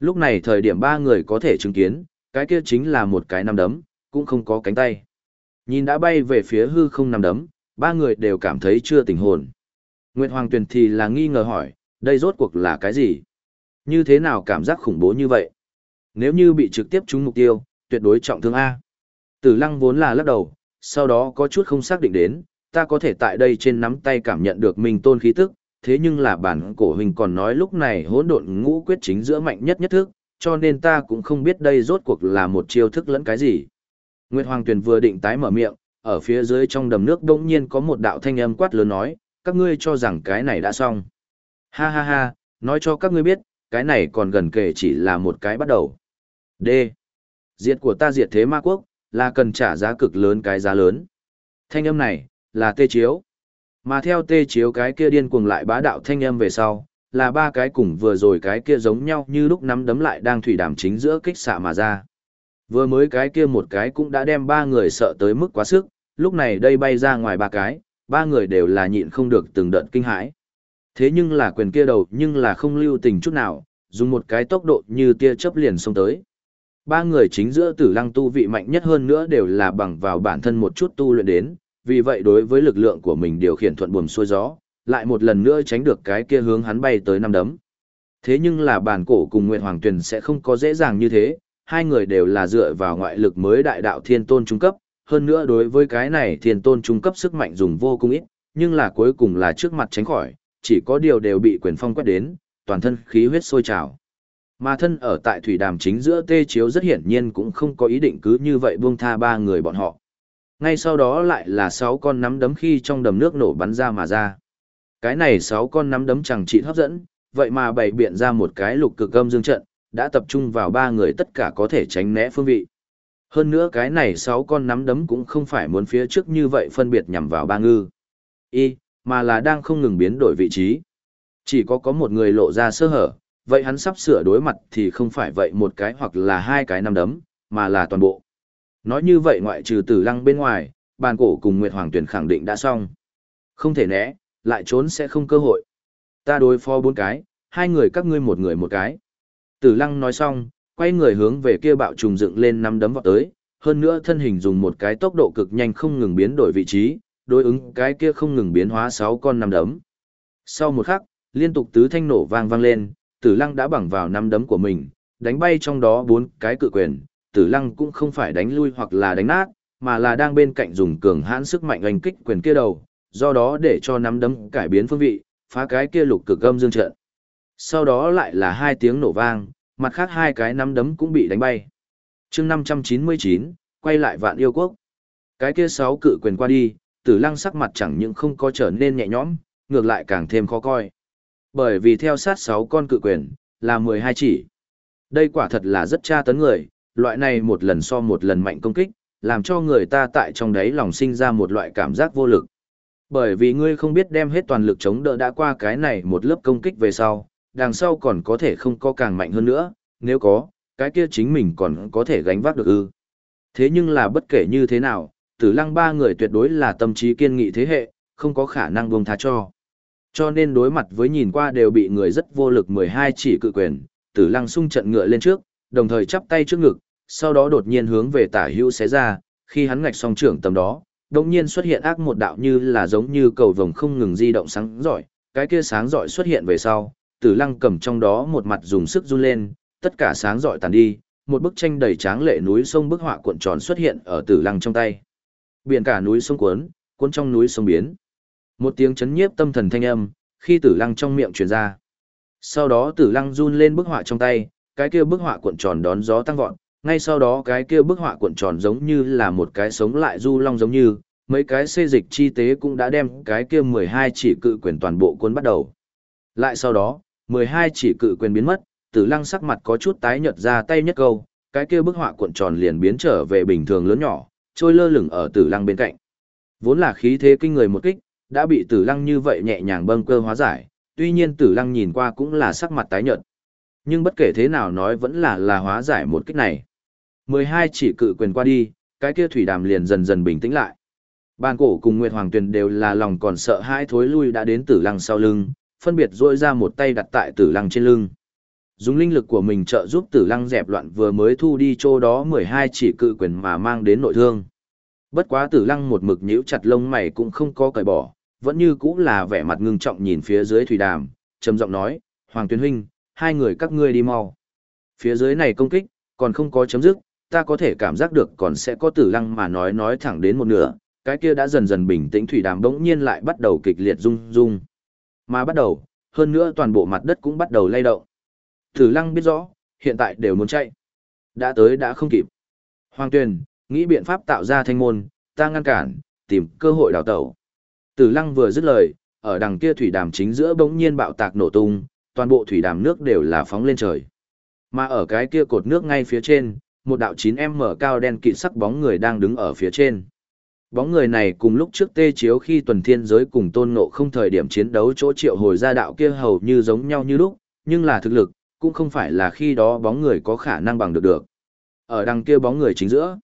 Lúc này thời điểm ba người có thể chứng kiến, cái kia chính là một cái nắm đấm, cũng không có cánh tay. Nhìn đã bay về phía hư không nắm đấm, ba người đều cảm thấy chưa tỉnh hồn. Nguyệt Hoàng Tuyền thì là nghi ngờ hỏi, đây rốt cuộc là cái gì? Như thế nào cảm giác khủng bố như vậy? Nếu như bị trực tiếp trúng mục tiêu, tuyệt đối trọng thương A. Tử lăng vốn là lắc đầu, sau đó có chút không xác định đến, ta có thể tại đây trên nắm tay cảm nhận được mình tôn khí tức, thế nhưng là bản cổ hình còn nói lúc này hỗn độn ngũ quyết chính giữa mạnh nhất nhất thức, cho nên ta cũng không biết đây rốt cuộc là một chiêu thức lẫn cái gì. Nguyệt Hoàng Tuyền vừa định tái mở miệng, ở phía dưới trong đầm nước đông nhiên có một đạo thanh âm quát lớn nói, các ngươi cho rằng cái này đã xong. Ha ha ha, nói cho các ngươi biết, cái này còn gần kể chỉ là một cái bắt đầu. D. Diệt của ta diệt thế ma quốc, là cần trả giá cực lớn cái giá lớn. Thanh âm này, là tê chiếu. Mà theo tê chiếu cái kia điên cuồng lại bá đạo thanh âm về sau, là ba cái cùng vừa rồi cái kia giống nhau như lúc nắm đấm lại đang thủy đàm chính giữa kích xạ mà ra. Vừa mới cái kia một cái cũng đã đem ba người sợ tới mức quá sức, lúc này đây bay ra ngoài ba cái, ba người đều là nhịn không được từng đợt kinh hãi. Thế nhưng là quyền kia đầu nhưng là không lưu tình chút nào, dùng một cái tốc độ như tia chớp liền xông tới. Ba người chính giữa tử lăng tu vị mạnh nhất hơn nữa đều là bằng vào bản thân một chút tu luyện đến, vì vậy đối với lực lượng của mình điều khiển thuận buồm xuôi gió, lại một lần nữa tránh được cái kia hướng hắn bay tới năm đấm. Thế nhưng là bản cổ cùng Nguyệt Hoàng Tuyền sẽ không có dễ dàng như thế, hai người đều là dựa vào ngoại lực mới đại đạo thiên tôn trung cấp, hơn nữa đối với cái này thiên tôn trung cấp sức mạnh dùng vô cùng ít, nhưng là cuối cùng là trước mặt tránh khỏi, chỉ có điều đều bị quyền phong quét đến, toàn thân khí huyết sôi trào. Mà thân ở tại thủy đàm chính giữa tê chiếu rất hiển nhiên cũng không có ý định cứ như vậy buông tha ba người bọn họ. Ngay sau đó lại là sáu con nắm đấm khi trong đầm nước nổ bắn ra mà ra. Cái này sáu con nắm đấm chẳng trị hấp dẫn, vậy mà bày biện ra một cái lục cực âm dương trận, đã tập trung vào ba người tất cả có thể tránh né phương vị. Hơn nữa cái này sáu con nắm đấm cũng không phải muốn phía trước như vậy phân biệt nhằm vào ba ngư. Y, mà là đang không ngừng biến đổi vị trí. Chỉ có có một người lộ ra sơ hở, vậy hắn sắp sửa đối mặt thì không phải vậy một cái hoặc là hai cái nắm đấm, mà là toàn bộ. Nói như vậy ngoại trừ tử lăng bên ngoài, bàn cổ cùng Nguyệt Hoàng tuyển khẳng định đã xong. Không thể né, lại trốn sẽ không cơ hội. Ta đối phó bốn cái, hai người các ngươi một người một cái. Tử lăng nói xong, quay người hướng về kia bạo trùng dựng lên năm đấm vào tới, hơn nữa thân hình dùng một cái tốc độ cực nhanh không ngừng biến đổi vị trí, đối ứng cái kia không ngừng biến hóa sáu con năm đấm. Sau một khắc, liên tục tứ thanh nổ vang vang lên, Tử Lăng đã bằng vào năm đấm của mình, đánh bay trong đó bốn cái cự quyền, Tử Lăng cũng không phải đánh lui hoặc là đánh nát, mà là đang bên cạnh dùng cường hãn sức mạnh oanh kích quyền kia đầu, do đó để cho năm đấm cải biến phương vị, phá cái kia lục cực âm dương trận. Sau đó lại là hai tiếng nổ vang, mặt khác hai cái nắm đấm cũng bị đánh bay. chương 599, quay lại vạn yêu quốc. Cái kia sáu cự quyền qua đi, tử lăng sắc mặt chẳng những không có trở nên nhẹ nhõm, ngược lại càng thêm khó coi. Bởi vì theo sát sáu con cự quyền, là 12 chỉ. Đây quả thật là rất tra tấn người, loại này một lần so một lần mạnh công kích, làm cho người ta tại trong đấy lòng sinh ra một loại cảm giác vô lực. Bởi vì ngươi không biết đem hết toàn lực chống đỡ đã qua cái này một lớp công kích về sau, đằng sau còn có thể không có càng mạnh hơn nữa, nếu có, cái kia chính mình còn có thể gánh vác được ư. Thế nhưng là bất kể như thế nào, tử lăng ba người tuyệt đối là tâm trí kiên nghị thế hệ, không có khả năng buông tha cho. Cho nên đối mặt với nhìn qua đều bị người rất vô lực 12 chỉ cự quyền, tử lăng sung trận ngựa lên trước, đồng thời chắp tay trước ngực, sau đó đột nhiên hướng về tả hữu xé ra, khi hắn ngạch song trưởng tầm đó, đột nhiên xuất hiện ác một đạo như là giống như cầu vồng không ngừng di động sáng giỏi, cái kia sáng giỏi xuất hiện về sau, tử lăng cầm trong đó một mặt dùng sức run lên, tất cả sáng rọi tàn đi, một bức tranh đầy tráng lệ núi sông bức họa cuộn tròn xuất hiện ở tử lăng trong tay. Biển cả núi sông cuốn, cuốn trong núi sông biến. Một tiếng chấn nhiếp tâm thần thanh âm, khi tử lăng trong miệng truyền ra. Sau đó tử lăng run lên bức họa trong tay, cái kia bức họa cuộn tròn đón gió tăng vọt, ngay sau đó cái kia bức họa cuộn tròn giống như là một cái sống lại du long giống như, mấy cái xê dịch chi tế cũng đã đem cái kia 12 chỉ cự quyền toàn bộ cuốn bắt đầu. Lại sau đó, 12 chỉ cự quyền biến mất, tử lăng sắc mặt có chút tái nhợt ra tay nhất câu, cái kia bức họa cuộn tròn liền biến trở về bình thường lớn nhỏ, trôi lơ lửng ở tử lăng bên cạnh. Vốn là khí thế kinh người một kích, đã bị tử lăng như vậy nhẹ nhàng bâng cơ hóa giải, tuy nhiên tử lăng nhìn qua cũng là sắc mặt tái nhợt. Nhưng bất kể thế nào nói vẫn là là hóa giải một kích này. 12 chỉ cự quyền qua đi, cái kia thủy đàm liền dần dần bình tĩnh lại. Bàn cổ cùng Nguyệt Hoàng Tuyền đều là lòng còn sợ hãi thối lui đã đến tử lăng sau lưng, phân biệt duỗi ra một tay đặt tại tử lăng trên lưng. Dùng linh lực của mình trợ giúp tử lăng dẹp loạn vừa mới thu đi chỗ đó 12 chỉ cự quyền mà mang đến nội thương. Bất quá tử lăng một mực nhíu chặt lông mày cũng không có cởi bỏ, vẫn như cũng là vẻ mặt ngưng trọng nhìn phía dưới thủy đàm, trầm giọng nói, Hoàng Tuyên Huynh, hai người các ngươi đi mau. Phía dưới này công kích, còn không có chấm dứt, ta có thể cảm giác được còn sẽ có tử lăng mà nói nói thẳng đến một nửa, cái kia đã dần dần bình tĩnh thủy đàm đống nhiên lại bắt đầu kịch liệt rung rung. Mà bắt đầu, hơn nữa toàn bộ mặt đất cũng bắt đầu lay động. Tử lăng biết rõ, hiện tại đều muốn chạy. Đã tới đã không kịp. Hoàng Tuyền, nghĩ biện pháp tạo ra thanh môn, ta ngăn cản, tìm cơ hội đào tẩu. Tử lăng vừa dứt lời, ở đằng kia thủy đàm chính giữa bỗng nhiên bạo tạc nổ tung, toàn bộ thủy đàm nước đều là phóng lên trời. Mà ở cái kia cột nước ngay phía trên, một đạo 9M cao đen kịt sắc bóng người đang đứng ở phía trên. Bóng người này cùng lúc trước tê chiếu khi tuần thiên giới cùng tôn ngộ không thời điểm chiến đấu chỗ triệu hồi ra đạo kia hầu như giống nhau như lúc, nhưng là thực lực, cũng không phải là khi đó bóng người có khả năng bằng được được. Ở đằng kia bóng người chính giữa,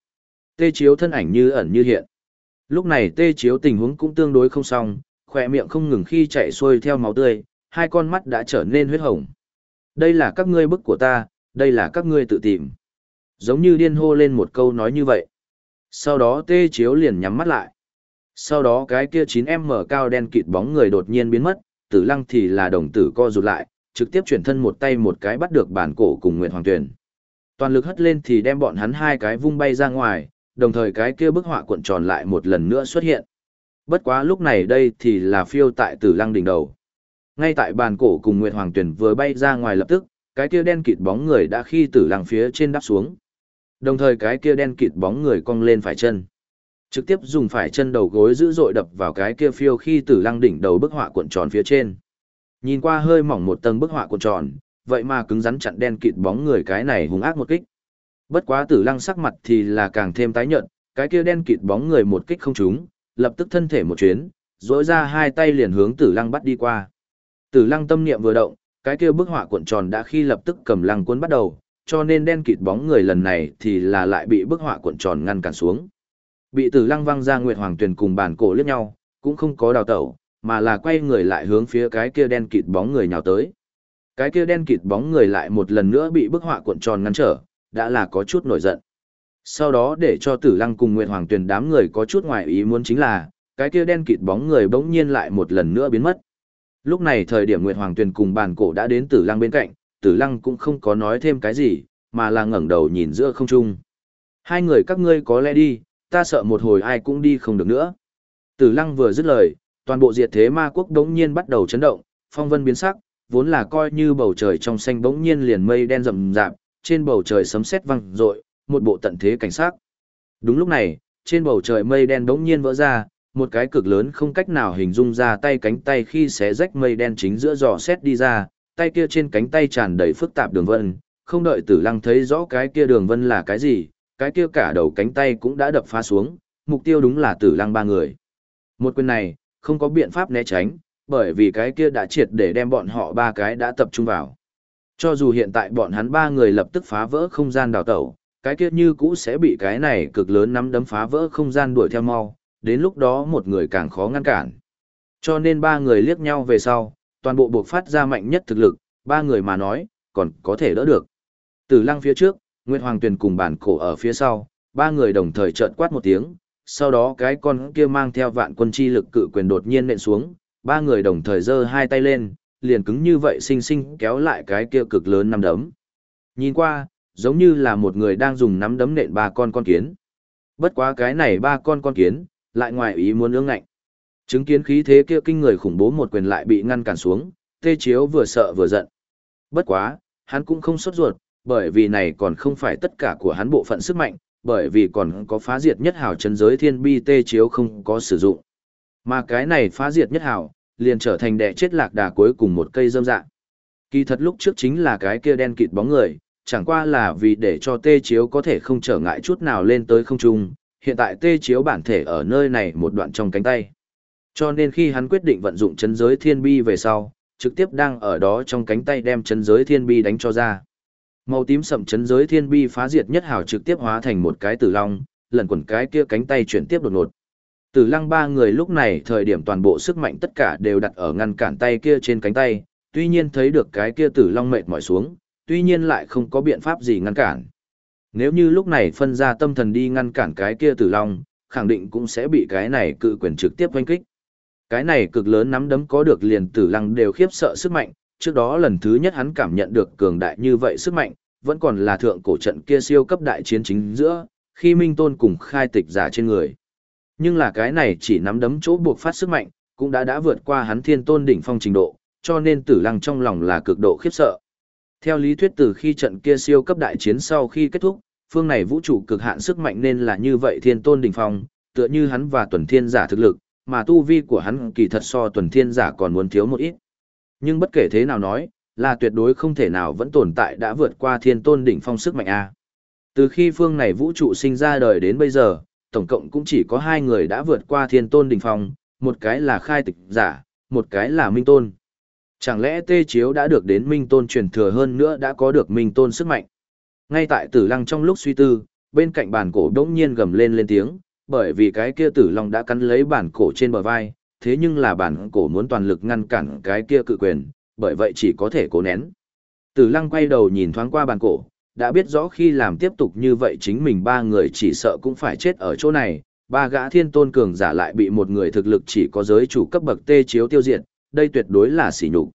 tê chiếu thân ảnh như ẩn như hiện. Lúc này tê chiếu tình huống cũng tương đối không xong, khỏe miệng không ngừng khi chạy xuôi theo máu tươi, hai con mắt đã trở nên huyết hồng. Đây là các ngươi bức của ta, đây là các ngươi tự tìm. Giống như điên hô lên một câu nói như vậy. Sau đó tê chiếu liền nhắm mắt lại. Sau đó cái kia 9M cao đen kịt bóng người đột nhiên biến mất, tử lăng thì là đồng tử co rụt lại, trực tiếp chuyển thân một tay một cái bắt được bản cổ cùng Nguyệt Hoàng Tuyền. Toàn lực hất lên thì đem bọn hắn hai cái vung bay ra ngoài, đồng thời cái kia bức họa cuộn tròn lại một lần nữa xuất hiện. Bất quá lúc này đây thì là phiêu tại tử lăng đỉnh đầu. Ngay tại bàn cổ cùng Nguyệt Hoàng Tuyền vừa bay ra ngoài lập tức, cái kia đen kịt bóng người đã khi tử lăng phía trên đáp xuống. Đồng thời cái kia đen kịt bóng người cong lên phải chân. Trực tiếp dùng phải chân đầu gối dữ dội đập vào cái kia phiêu khi tử lăng đỉnh đầu bức họa cuộn tròn phía trên. Nhìn qua hơi mỏng một tầng bức họa cuộn tròn, vậy mà cứng rắn chặn đen kịt bóng người cái này hung ác một kích. Bất quá tử lăng sắc mặt thì là càng thêm tái nhợt, cái kia đen kịt bóng người một kích không trúng, lập tức thân thể một chuyến, dỗi ra hai tay liền hướng tử lăng bắt đi qua. Tử lăng tâm niệm vừa động, cái kia bức họa cuộn tròn đã khi lập tức cầm lăng cuốn bắt đầu, cho nên đen kịt bóng người lần này thì là lại bị bức họa cuộn tròn ngăn cản xuống. Bị tử lăng văng ra Nguyệt Hoàng Tuyền cùng bản cổ liếc nhau, cũng không có đào tẩu, mà là quay người lại hướng phía cái kia đen kịt bóng người nhào tới. Cái kia đen kịt bóng người lại một lần nữa bị bức họa cuộn tròn ngăn trở, đã là có chút nổi giận. Sau đó để cho tử lăng cùng Nguyệt Hoàng Tuyền đám người có chút ngoài ý muốn chính là, cái kia đen kịt bóng người bỗng nhiên lại một lần nữa biến mất. Lúc này thời điểm Nguyệt Hoàng Tuyền cùng bản cổ đã đến tử lăng bên cạnh, tử lăng cũng không có nói thêm cái gì, mà là ngẩng đầu nhìn giữa không trung. Hai người các ngươi có lẽ đi, ta sợ một hồi ai cũng đi không được nữa. Tử lăng vừa dứt lời, toàn bộ diệt thế ma quốc đống nhiên bắt đầu chấn động, phong vân biến sắc, vốn là coi như bầu trời trong xanh bỗng nhiên liền mây đen rậm rạp, trên bầu trời sấm sét vang rội, một bộ tận thế cảnh sát. Đúng lúc này, trên bầu trời mây đen bỗng nhiên vỡ ra, một cái cực lớn không cách nào hình dung ra tay cánh tay khi xé rách mây đen chính giữa giò xét đi ra, tay kia trên cánh tay tràn đầy phức tạp đường vân, không đợi tử lăng thấy rõ cái kia đường vân là cái gì, cái kia cả đầu cánh tay cũng đã đập phá xuống, mục tiêu đúng là tử lăng ba người. Một quyền này, không có biện pháp né tránh, bởi vì cái kia đã triệt để đem bọn họ ba cái đã tập trung vào. Cho dù hiện tại bọn hắn ba người lập tức phá vỡ không gian đào tẩu, cái kia như cũ sẽ bị cái này cực lớn nắm đấm phá vỡ không gian đuổi theo mau, đến lúc đó một người càng khó ngăn cản. Cho nên ba người liếc nhau về sau, toàn bộ buộc phát ra mạnh nhất thực lực, ba người mà nói, còn có thể đỡ được. Tử lăng phía trước, Nguyệt Hoàng Tuyền cùng bản cổ ở phía sau, ba người đồng thời trợn quát một tiếng, sau đó cái con kia mang theo vạn quân chi lực cự quyền đột nhiên nện xuống, ba người đồng thời giơ hai tay lên, liền cứng như vậy xinh xinh kéo lại cái kia cực lớn nắm đấm. Nhìn qua, giống như là một người đang dùng nắm đấm nện ba con con kiến. Bất quá cái này ba con con kiến, lại ngoài ý muốn ương ngạnh. Chứng kiến khí thế kia kinh người khủng bố một quyền lại bị ngăn cản xuống, tê chiếu vừa sợ vừa giận. Bất quá, hắn cũng không sốt ruột, bởi vì này còn không phải tất cả của hắn bộ phận sức mạnh, bởi vì còn có phá diệt nhất hào chân giới thiên bi tê chiếu không có sử dụng. Mà cái này phá diệt nhất hào, liền trở thành đẻ chết lạc đà cuối cùng một cây dâm dạng. Kỳ thật lúc trước chính là cái kia đen kịt bóng người, chẳng qua là vì để cho tê chiếu có thể không trở ngại chút nào lên tới không trung, hiện tại tê chiếu bản thể ở nơi này một đoạn trong cánh tay. Cho nên khi hắn quyết định vận dụng chân giới thiên bi về sau, trực tiếp đang ở đó trong cánh tay đem chân giới thiên bi đánh cho ra. Màu tím sậm chấn giới thiên bi phá diệt nhất hảo trực tiếp hóa thành một cái tử long, lần quần cái kia cánh tay chuyển tiếp đột ngột. Tử lăng ba người lúc này thời điểm toàn bộ sức mạnh tất cả đều đặt ở ngăn cản tay kia trên cánh tay, tuy nhiên thấy được cái kia tử long mệt mỏi xuống, tuy nhiên lại không có biện pháp gì ngăn cản. Nếu như lúc này phân ra tâm thần đi ngăn cản cái kia tử long, khẳng định cũng sẽ bị cái này cự quyền trực tiếp oanh kích. Cái này cực lớn nắm đấm có được liền tử lăng đều khiếp sợ sức mạnh, trước đó lần thứ nhất hắn cảm nhận được cường đại như vậy sức mạnh, vẫn còn là thượng cổ trận kia siêu cấp đại chiến chính giữa, khi Minh Tôn cùng khai tịch giả trên người. Nhưng là cái này chỉ nắm đấm chỗ buộc phát sức mạnh, cũng đã đã vượt qua hắn thiên tôn đỉnh phong trình độ, cho nên tử lăng trong lòng là cực độ khiếp sợ. Theo lý thuyết từ khi trận kia siêu cấp đại chiến sau khi kết thúc, phương này vũ trụ cực hạn sức mạnh nên là như vậy thiên tôn đỉnh phong, tựa như hắn và tuần thiên giả thực lực, mà tu vi của hắn kỳ thật so tuần thiên giả còn muốn thiếu một ít. Nhưng bất kể thế nào nói, là tuyệt đối không thể nào vẫn tồn tại đã vượt qua thiên tôn đỉnh phong sức mạnh A. Từ khi phương này vũ trụ sinh ra đời đến bây giờ, tổng cộng cũng chỉ có hai người đã vượt qua thiên tôn đỉnh phong, một cái là khai tịch giả, một cái là minh tôn. Chẳng lẽ tê chiếu đã được đến minh tôn truyền thừa hơn nữa đã có được minh tôn sức mạnh. Ngay tại tử lăng trong lúc suy tư, bên cạnh bàn cổ đỗng nhiên gầm lên lên tiếng, bởi vì cái kia tử long đã cắn lấy bản cổ trên bờ vai, thế nhưng là bản cổ muốn toàn lực ngăn cản cái kia cự quyền, bởi vậy chỉ có thể cố nén. Tử lăng quay đầu nhìn thoáng qua bản cổ, đã biết rõ khi làm tiếp tục như vậy chính mình ba người chỉ sợ cũng phải chết ở chỗ này, ba gã thiên tôn cường giả lại bị một người thực lực chỉ có giới chủ cấp bậc tê chiếu tiêu diệt, đây tuyệt đối là sỉ nhục.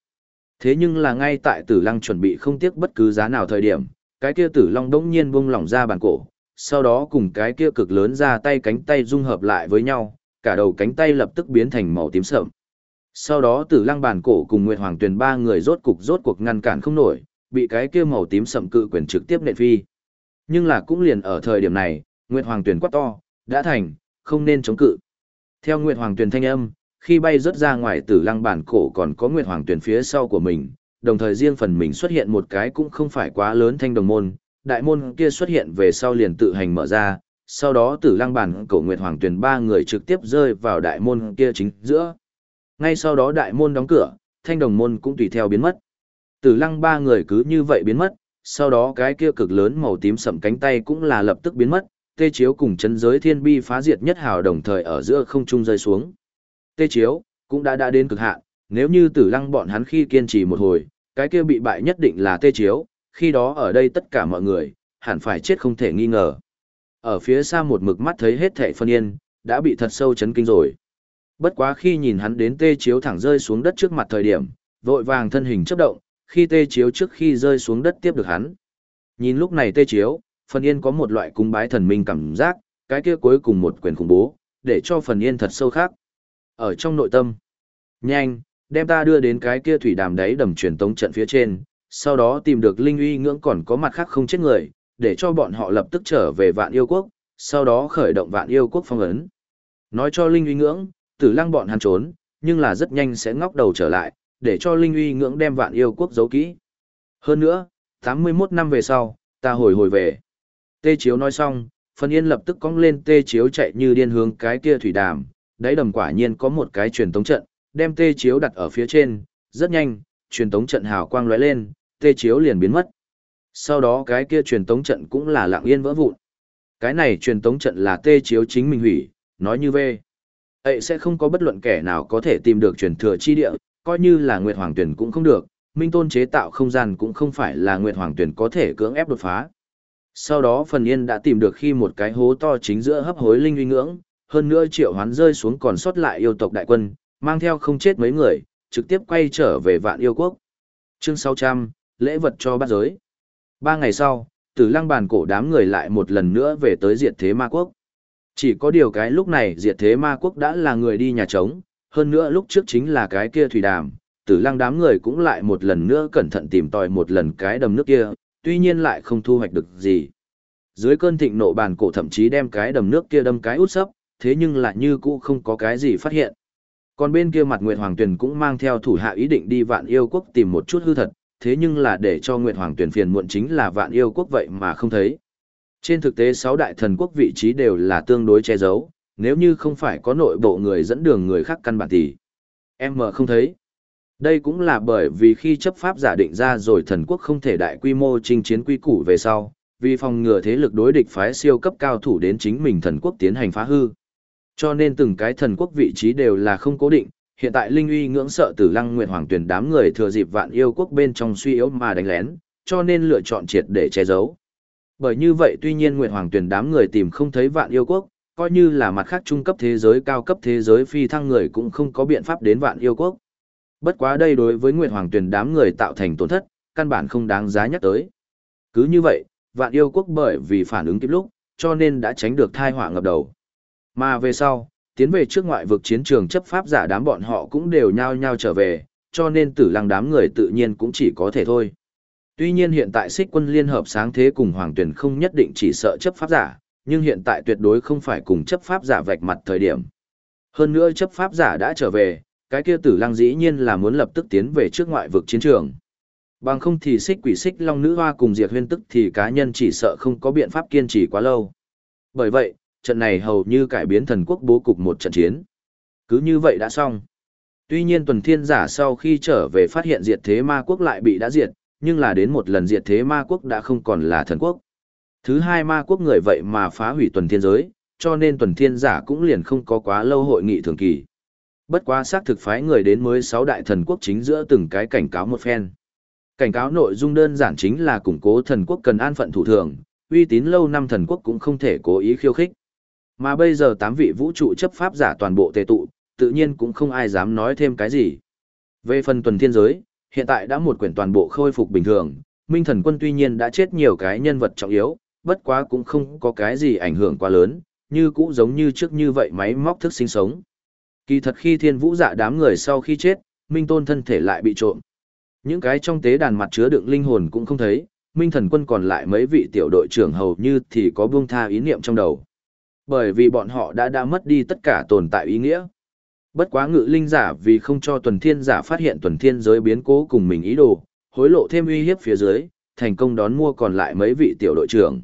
Thế nhưng là ngay tại tử lăng chuẩn bị không tiếc bất cứ giá nào thời điểm, cái kia tử long đống nhiên buông lỏng ra bản cổ, sau đó cùng cái kia cực lớn ra tay cánh tay dung hợp lại với nhau, cả đầu cánh tay lập tức biến thành màu tím sậm Sau đó Tử Lăng Bàn Cổ cùng Nguyệt Hoàng Tuyền ba người rốt cục rốt cuộc ngăn cản không nổi, bị cái kia màu tím sậm cự quyền trực tiếp nện phi. Nhưng là cũng liền ở thời điểm này, Nguyệt Hoàng Tuyền quát to, đã thành, không nên chống cự. Theo Nguyệt Hoàng Tuyền thanh âm, khi bay rớt ra ngoài Tử Lăng Bản Cổ còn có Nguyệt Hoàng Tuyền phía sau của mình, đồng thời riêng phần mình xuất hiện một cái cũng không phải quá lớn thanh đồng môn, đại môn kia xuất hiện về sau liền tự hành mở ra, sau đó tử lăng bản cổ nguyệt hoàng tuyển ba người trực tiếp rơi vào đại môn kia chính giữa. Ngay sau đó đại môn đóng cửa, thanh đồng môn cũng tùy theo biến mất. Tử lăng ba người cứ như vậy biến mất, sau đó cái kia cực lớn màu tím sậm cánh tay cũng là lập tức biến mất, tê chiếu cùng chân giới thiên bi phá diệt nhất hào đồng thời ở giữa không trung rơi xuống. Tê chiếu, cũng đã đã đến cực hạn, nếu như tử lăng bọn hắn khi kiên trì một hồi, cái kia bị bại nhất định là tê chiếu, khi đó ở đây tất cả mọi người, hẳn phải chết không thể nghi ngờ. Ở phía xa một mực mắt thấy hết thệ phân yên, đã bị thật sâu chấn kinh rồi. Bất quá khi nhìn hắn đến tê chiếu thẳng rơi xuống đất trước mặt thời điểm, vội vàng thân hình chấp động, khi tê chiếu trước khi rơi xuống đất tiếp được hắn. Nhìn lúc này tê chiếu, phần yên có một loại cung bái thần minh cảm giác, cái kia cuối cùng một quyền khủng bố, để cho phần yên thật sâu khác. Ở trong nội tâm, nhanh, đem ta đưa đến cái kia thủy đàm đáy đầm truyền tống trận phía trên, sau đó tìm được linh uy ngưỡng còn có mặt khác không chết người, để cho bọn họ lập tức trở về vạn yêu quốc, sau đó khởi động vạn yêu quốc phong ấn. Nói cho linh uy ngưỡng, tử lăng bọn hắn trốn, nhưng là rất nhanh sẽ ngóc đầu trở lại, để cho linh uy ngưỡng đem vạn yêu quốc giấu kỹ. Hơn nữa, 81 năm về sau, ta hồi hồi về. Tê Chiếu nói xong, Phần Yên lập tức cong lên Tê Chiếu chạy như điên hướng cái kia thủy đàm, đáy đầm quả nhiên có một cái truyền tống trận, đem Tê Chiếu đặt ở phía trên, rất nhanh, truyền tống trận hào quang lóe lên, tê chiếu liền biến mất. Sau đó cái kia truyền tống trận cũng là lặng yên vỡ vụn. Cái này truyền tống trận là tê chiếu chính mình hủy, nói như về. ấy sẽ không có bất luận kẻ nào có thể tìm được truyền thừa chi địa, coi như là Nguyệt Hoàng Tuyển cũng không được, Minh Tôn chế tạo không gian cũng không phải là Nguyệt Hoàng Tuyển có thể cưỡng ép đột phá. Sau đó Phần Yên đã tìm được khi một cái hố to chính giữa hấp hối linh uy ngưỡng, hơn nữa triệu hoán rơi xuống còn sót lại yêu tộc đại quân, mang theo không chết mấy người, trực tiếp quay trở về vạn yêu quốc. Chương 600, lễ vật cho bát giới. Ba ngày sau, tử lăng bàn cổ đám người lại một lần nữa về tới diệt thế ma quốc. Chỉ có điều cái lúc này diệt thế ma quốc đã là người đi nhà trống, hơn nữa lúc trước chính là cái kia thủy đàm, tử lăng đám người cũng lại một lần nữa cẩn thận tìm tòi một lần cái đầm nước kia, tuy nhiên lại không thu hoạch được gì. Dưới cơn thịnh nộ bàn cổ thậm chí đem cái đầm nước kia đâm cái út sấp, thế nhưng lại như cũ không có cái gì phát hiện. Còn bên kia mặt Nguyệt Hoàng Tuyền cũng mang theo thủ hạ ý định đi vạn yêu quốc tìm một chút hư thật, thế nhưng là để cho Nguyệt Hoàng tuyển phiền muộn chính là vạn yêu quốc vậy mà không thấy. Trên thực tế sáu đại thần quốc vị trí đều là tương đối che giấu, nếu như không phải có nội bộ người dẫn đường người khác căn bản thì em mờ không thấy. Đây cũng là bởi vì khi chấp pháp giả định ra rồi thần quốc không thể đại quy mô chinh chiến quy củ về sau, vì phòng ngừa thế lực đối địch phái siêu cấp cao thủ đến chính mình thần quốc tiến hành phá hư. Cho nên từng cái thần quốc vị trí đều là không cố định, hiện tại Linh uy ngưỡng sợ Tử Lăng Nguyệt Hoàng tuyển đám người thừa dịp vạn yêu quốc bên trong suy yếu mà đánh lén, cho nên lựa chọn triệt để che giấu. Bởi như vậy tuy nhiên Nguyệt Hoàng tuyển đám người tìm không thấy vạn yêu quốc, coi như là mặt khác trung cấp thế giới cao cấp thế giới phi thăng người cũng không có biện pháp đến vạn yêu quốc. Bất quá đây đối với Nguyệt Hoàng tuyển đám người tạo thành tổn thất, căn bản không đáng giá nhắc tới. Cứ như vậy, vạn yêu quốc bởi vì phản ứng kịp lúc, cho nên đã tránh được thai họa ngập đầu. Mà về sau, tiến về trước ngoại vực chiến trường chấp pháp giả đám bọn họ cũng đều nhao nhao trở về, cho nên tử lăng đám người tự nhiên cũng chỉ có thể thôi. Tuy nhiên hiện tại xích quân liên hợp sáng thế cùng hoàng tuyển không nhất định chỉ sợ chấp pháp giả, nhưng hiện tại tuyệt đối không phải cùng chấp pháp giả vạch mặt thời điểm. Hơn nữa chấp pháp giả đã trở về, cái kia tử lăng dĩ nhiên là muốn lập tức tiến về trước ngoại vực chiến trường. Bằng không thì xích quỷ xích long nữ hoa cùng diệt huyên tức thì cá nhân chỉ sợ không có biện pháp kiên trì quá lâu. Bởi vậy, trận này hầu như cải biến thần quốc bố cục một trận chiến. Cứ như vậy đã xong. Tuy nhiên tuần thiên giả sau khi trở về phát hiện diệt thế ma quốc lại bị đã diệt, nhưng là đến một lần diệt thế ma quốc đã không còn là thần quốc. Thứ hai ma quốc người vậy mà phá hủy tuần thiên giới, cho nên tuần thiên giả cũng liền không có quá lâu hội nghị thường kỳ. Bất quá xác thực phái người đến mới sáu đại thần quốc chính giữa từng cái cảnh cáo một phen. Cảnh cáo nội dung đơn giản chính là củng cố thần quốc cần an phận thủ thường, uy tín lâu năm thần quốc cũng không thể cố ý khiêu khích. Mà bây giờ tám vị vũ trụ chấp pháp giả toàn bộ tề tụ, tự nhiên cũng không ai dám nói thêm cái gì. Về phần tuần thiên giới, hiện tại đã một quyển toàn bộ khôi phục bình thường, Minh thần quân tuy nhiên đã chết nhiều cái nhân vật trọng yếu, bất quá cũng không có cái gì ảnh hưởng quá lớn, như cũ giống như trước như vậy máy móc thức sinh sống. Kỳ thật khi thiên vũ dạ đám người sau khi chết, Minh tôn thân thể lại bị trộm. Những cái trong tế đàn mặt chứa đựng linh hồn cũng không thấy, Minh thần quân còn lại mấy vị tiểu đội trưởng hầu như thì có buông tha ý niệm trong đầu. Bởi vì bọn họ đã đã mất đi tất cả tồn tại ý nghĩa. Bất quá ngự linh giả vì không cho tuần thiên giả phát hiện tuần thiên giới biến cố cùng mình ý đồ, hối lộ thêm uy hiếp phía dưới, thành công đón mua còn lại mấy vị tiểu đội trưởng.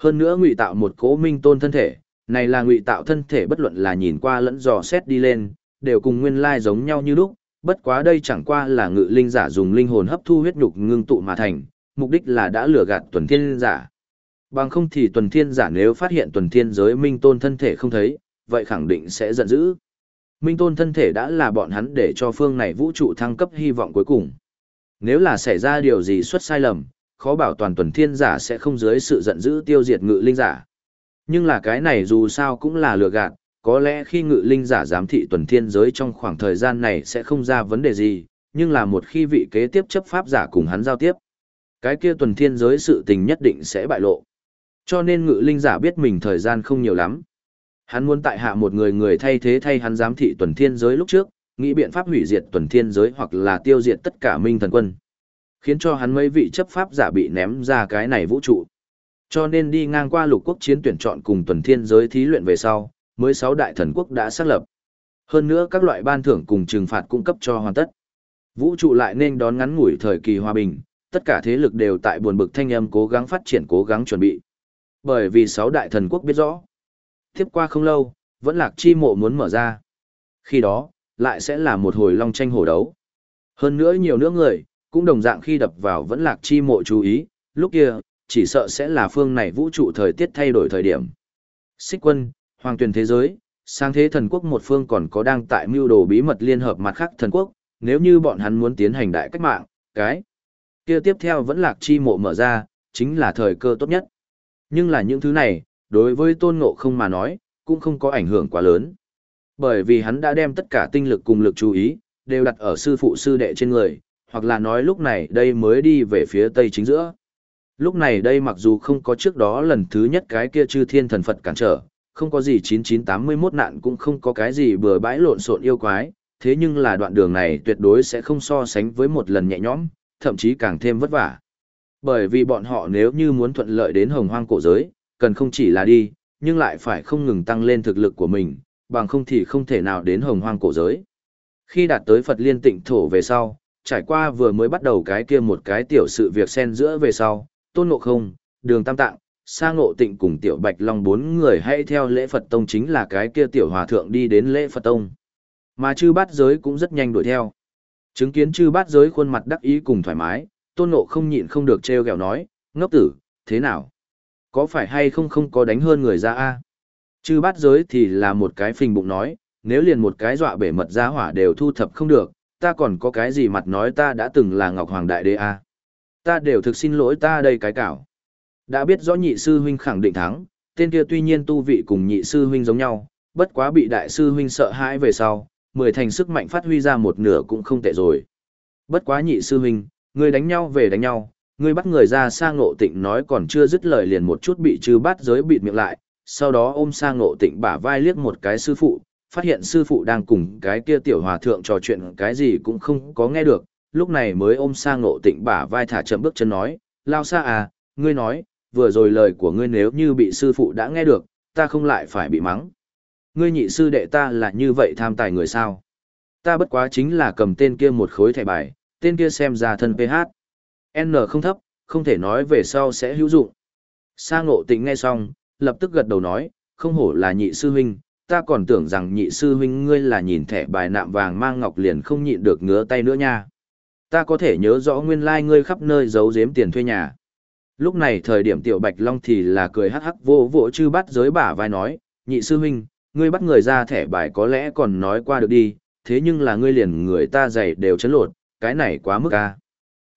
Hơn nữa ngụy tạo một cố minh tôn thân thể, này là ngụy tạo thân thể bất luận là nhìn qua lẫn dò xét đi lên, đều cùng nguyên lai giống nhau như lúc, bất quá đây chẳng qua là ngự linh giả dùng linh hồn hấp thu huyết nhục ngưng tụ mà thành, mục đích là đã lừa gạt tuần thiên giả. Bằng không thì tuần thiên giả nếu phát hiện tuần thiên giới minh tôn thân thể không thấy, vậy khẳng định sẽ giận dữ. Minh tôn thân thể đã là bọn hắn để cho phương này vũ trụ thăng cấp hy vọng cuối cùng. Nếu là xảy ra điều gì xuất sai lầm, khó bảo toàn tuần thiên giả sẽ không dưới sự giận dữ tiêu diệt ngự linh giả. Nhưng là cái này dù sao cũng là lừa gạt, có lẽ khi ngự linh giả giám thị tuần thiên giới trong khoảng thời gian này sẽ không ra vấn đề gì, nhưng là một khi vị kế tiếp chấp pháp giả cùng hắn giao tiếp, cái kia tuần thiên giới sự tình nhất định sẽ bại lộ. Cho nên ngự linh giả biết mình thời gian không nhiều lắm. Hắn muốn tại hạ một người người thay thế thay hắn giám thị tuần thiên giới lúc trước, nghĩ biện pháp hủy diệt tuần thiên giới hoặc là tiêu diệt tất cả minh thần quân. Khiến cho hắn mấy vị chấp pháp giả bị ném ra cái này vũ trụ. Cho nên đi ngang qua lục quốc chiến tuyển chọn cùng tuần thiên giới thí luyện về sau, mới sáu đại thần quốc đã xác lập. Hơn nữa các loại ban thưởng cùng trừng phạt cung cấp cho hoàn tất. Vũ trụ lại nên đón ngắn ngủi thời kỳ hòa bình, tất cả thế lực đều tại buồn bực thanh âm cố gắng phát triển cố gắng chuẩn bị. Bởi vì sáu đại thần quốc biết rõ. Tiếp qua không lâu, vẫn lạc chi mộ muốn mở ra. Khi đó, lại sẽ là một hồi long tranh hổ đấu. Hơn nữa nhiều nữa người, cũng đồng dạng khi đập vào vẫn lạc chi mộ chú ý, lúc kia, chỉ sợ sẽ là phương này vũ trụ thời tiết thay đổi thời điểm. Xích quân, hoàng tuyển thế giới, Sang thế thần quốc một phương còn có đang tại mưu đồ bí mật liên hợp mặt khác thần quốc, nếu như bọn hắn muốn tiến hành đại cách mạng, cái kia tiếp theo vẫn lạc chi mộ mở ra, chính là thời cơ tốt nhất. Nhưng là những thứ này, đối với tôn ngộ không mà nói, cũng không có ảnh hưởng quá lớn. Bởi vì hắn đã đem tất cả tinh lực cùng lực chú ý, đều đặt ở sư phụ sư đệ trên người, hoặc là nói lúc này đây mới đi về phía tây chính giữa. Lúc này đây mặc dù không có trước đó lần thứ nhất cái kia chư thiên thần Phật cản trở, không có gì 9981 nạn cũng không có cái gì bừa bãi lộn xộn yêu quái, thế nhưng là đoạn đường này tuyệt đối sẽ không so sánh với một lần nhẹ nhõm, thậm chí càng thêm vất vả. Bởi vì bọn họ nếu như muốn thuận lợi đến hồng hoang cổ giới, cần không chỉ là đi, nhưng lại phải không ngừng tăng lên thực lực của mình, bằng không thì không thể nào đến hồng hoang cổ giới. Khi đạt tới Phật liên tịnh thổ về sau, trải qua vừa mới bắt đầu cái kia một cái tiểu sự việc xen giữa về sau, tôn ngộ không, đường tam tạng, sa ngộ tịnh cùng tiểu bạch long bốn người hãy theo lễ Phật tông chính là cái kia tiểu hòa thượng đi đến lễ Phật tông. Mà chư bát giới cũng rất nhanh đuổi theo. Chứng kiến chư bát giới khuôn mặt đắc ý cùng thoải mái, tôn nộ không nhịn không được treo gẹo nói, ngốc tử, thế nào? Có phải hay không không có đánh hơn người ra a Chư bát giới thì là một cái phình bụng nói, nếu liền một cái dọa bể mật ra hỏa đều thu thập không được, ta còn có cái gì mặt nói ta đã từng là Ngọc Hoàng Đại Đế a Ta đều thực xin lỗi ta đây cái cảo. Đã biết rõ nhị sư huynh khẳng định thắng, tên kia tuy nhiên tu vị cùng nhị sư huynh giống nhau, bất quá bị đại sư huynh sợ hãi về sau, mười thành sức mạnh phát huy ra một nửa cũng không tệ rồi. Bất quá nhị sư huynh, người đánh nhau về đánh nhau, người bắt người ra sang ngộ tịnh nói còn chưa dứt lời liền một chút bị trừ bát giới bịt miệng lại, sau đó ôm sang ngộ tịnh bả vai liếc một cái sư phụ, phát hiện sư phụ đang cùng cái kia tiểu hòa thượng trò chuyện cái gì cũng không có nghe được, lúc này mới ôm sang ngộ tịnh bả vai thả chậm bước chân nói, lao xa à, ngươi nói, vừa rồi lời của ngươi nếu như bị sư phụ đã nghe được, ta không lại phải bị mắng. Ngươi nhị sư đệ ta là như vậy tham tài người sao? Ta bất quá chính là cầm tên kia một khối thẻ bài, tên kia xem ra thân PH. N không thấp, không thể nói về sau sẽ hữu dụng. Sa ngộ tịnh nghe xong, lập tức gật đầu nói, không hổ là nhị sư huynh, ta còn tưởng rằng nhị sư huynh ngươi là nhìn thẻ bài nạm vàng mang ngọc liền không nhịn được ngứa tay nữa nha. Ta có thể nhớ rõ nguyên lai like ngươi khắp nơi giấu giếm tiền thuê nhà. Lúc này thời điểm tiểu bạch long thì là cười hắc hắc vô vỗ chư bắt giới bả vai nói, nhị sư huynh, ngươi bắt người ra thẻ bài có lẽ còn nói qua được đi, thế nhưng là ngươi liền người ta dày đều chấn lột, cái này quá mức a.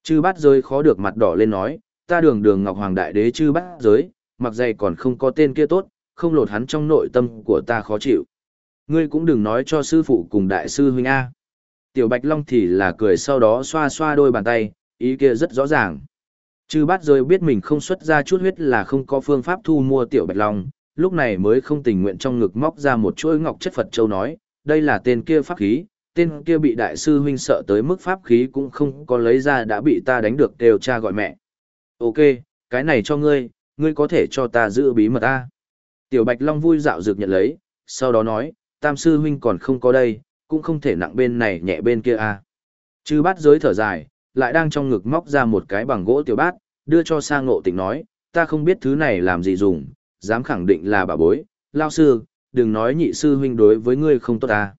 Chư Bát giới khó được mặt đỏ lên nói, ta đường đường ngọc hoàng đại đế chư Bát giới, mặc dày còn không có tên kia tốt, không lột hắn trong nội tâm của ta khó chịu. Ngươi cũng đừng nói cho sư phụ cùng đại sư huynh A. Tiểu Bạch Long thì là cười sau đó xoa xoa đôi bàn tay, ý kia rất rõ ràng. Chư bát giới biết mình không xuất ra chút huyết là không có phương pháp thu mua Tiểu Bạch Long, lúc này mới không tình nguyện trong ngực móc ra một chuỗi ngọc chất Phật Châu nói, đây là tên kia pháp khí, tên kia bị đại sư huynh sợ tới mức pháp khí cũng không có lấy ra đã bị ta đánh được đều cha gọi mẹ. Ok, cái này cho ngươi, ngươi có thể cho ta giữ bí mật a. Tiểu Bạch Long vui dạo dược nhận lấy, sau đó nói, tam sư huynh còn không có đây, cũng không thể nặng bên này nhẹ bên kia a. À. Chư bát giới thở dài, lại đang trong ngực móc ra một cái bằng gỗ tiểu bát, đưa cho sang ngộ tịnh nói, ta không biết thứ này làm gì dùng, dám khẳng định là bà bối, lao sư, đừng nói nhị sư huynh đối với ngươi không tốt ta.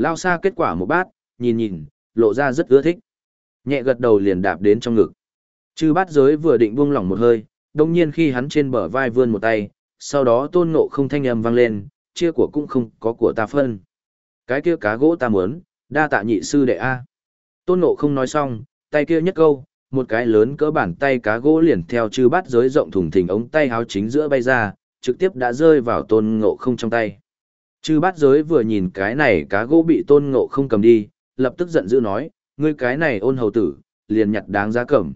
Lao xa kết quả một bát, nhìn nhìn, lộ ra rất ưa thích. Nhẹ gật đầu liền đạp đến trong ngực. Chư bát giới vừa định buông lỏng một hơi, đồng nhiên khi hắn trên bờ vai vươn một tay, sau đó tôn ngộ không thanh âm vang lên, chia của cũng không có của ta phân. Cái kia cá gỗ ta muốn, đa tạ nhị sư đệ A. Tôn ngộ không nói xong, tay kia nhất câu, một cái lớn cỡ bàn tay cá gỗ liền theo chư bát giới rộng thùng thình ống tay háo chính giữa bay ra, trực tiếp đã rơi vào tôn ngộ không trong tay. Chư bát giới vừa nhìn cái này cá gỗ bị tôn ngộ không cầm đi, lập tức giận dữ nói, ngươi cái này ôn hầu tử, liền nhặt đáng giá cầm.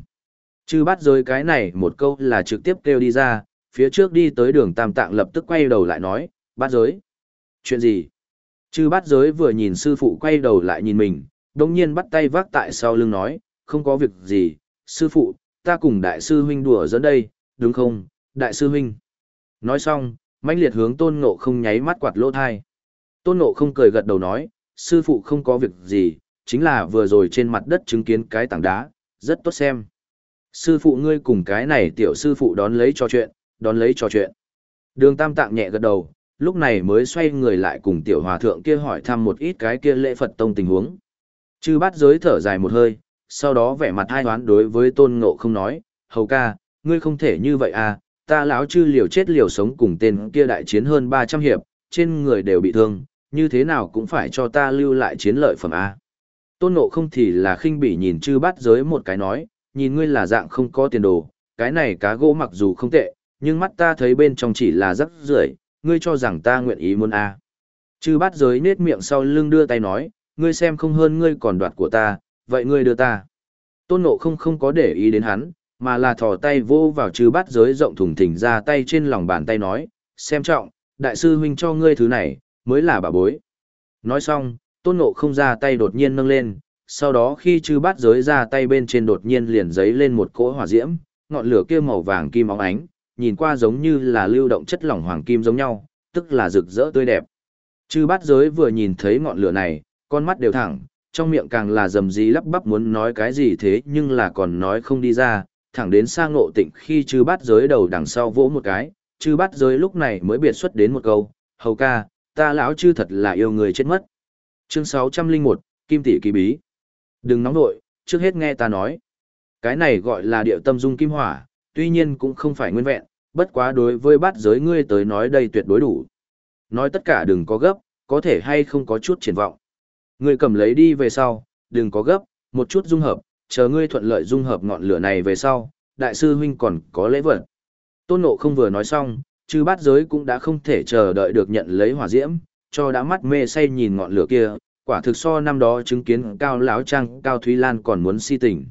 Chư bát giới cái này một câu là trực tiếp kêu đi ra, phía trước đi tới đường tam tạng lập tức quay đầu lại nói, bát giới. Chuyện gì? Chư bát giới vừa nhìn sư phụ quay đầu lại nhìn mình, đồng nhiên bắt tay vác tại sau lưng nói, không có việc gì, sư phụ, ta cùng đại sư huynh đùa dẫn đây, đúng không, đại sư huynh. Nói xong, mãnh liệt hướng tôn ngộ không nháy mắt quạt lỗ thai. Tôn ngộ không cười gật đầu nói, sư phụ không có việc gì, chính là vừa rồi trên mặt đất chứng kiến cái tảng đá, rất tốt xem. Sư phụ ngươi cùng cái này tiểu sư phụ đón lấy trò chuyện, đón lấy trò chuyện. Đường tam tạng nhẹ gật đầu, lúc này mới xoay người lại cùng tiểu hòa thượng kia hỏi thăm một ít cái kia lễ Phật tông tình huống. Chư bát giới thở dài một hơi, sau đó vẻ mặt hai hoán đối với tôn ngộ không nói, hầu ca, ngươi không thể như vậy à, ta lão chư liều chết liều sống cùng tên kia đại chiến hơn 300 hiệp, trên người đều bị thương, như thế nào cũng phải cho ta lưu lại chiến lợi phẩm A. Tôn ngộ không thì là khinh bỉ nhìn chư bát giới một cái nói, nhìn ngươi là dạng không có tiền đồ, cái này cá gỗ mặc dù không tệ, nhưng mắt ta thấy bên trong chỉ là rắc rưởi, ngươi cho rằng ta nguyện ý muốn A. Chư bát giới nết miệng sau lưng đưa tay nói, ngươi xem không hơn ngươi còn đoạt của ta, vậy ngươi đưa ta. Tôn ngộ không không có để ý đến hắn, mà là thò tay vô vào chư bát giới rộng thùng thình ra tay trên lòng bàn tay nói, xem trọng, đại sư huynh cho ngươi thứ này, mới là bà bối. Nói xong, tôn ngộ không ra tay đột nhiên nâng lên, sau đó khi chư bát giới ra tay bên trên đột nhiên liền giấy lên một cỗ hỏa diễm, ngọn lửa kia màu vàng kim óng ánh, nhìn qua giống như là lưu động chất lỏng hoàng kim giống nhau, tức là rực rỡ tươi đẹp. Chư bát giới vừa nhìn thấy ngọn lửa này, con mắt đều thẳng, trong miệng càng là dầm rì lắp bắp muốn nói cái gì thế nhưng là còn nói không đi ra, thẳng đến sang ngộ tịnh khi chư bát giới đầu đằng sau vỗ một cái, chư bát giới lúc này mới biệt xuất đến một câu, hầu ca, ta lão chư thật là yêu người chết mất. Chương 601, Kim tỷ kỳ bí. Đừng nóng nội, trước hết nghe ta nói. Cái này gọi là điệu tâm dung kim hỏa, tuy nhiên cũng không phải nguyên vẹn, bất quá đối với bát giới ngươi tới nói đây tuyệt đối đủ. Nói tất cả đừng có gấp, có thể hay không có chút triển vọng. Ngươi cầm lấy đi về sau, đừng có gấp, một chút dung hợp, chờ ngươi thuận lợi dung hợp ngọn lửa này về sau, đại sư huynh còn có lễ vật. Tôn Ngộ không vừa nói xong, chư bát giới cũng đã không thể chờ đợi được nhận lấy hỏa diễm, cho đã mắt mê say nhìn ngọn lửa kia, quả thực so năm đó chứng kiến cao lão trang cao thúy lan còn muốn si tình.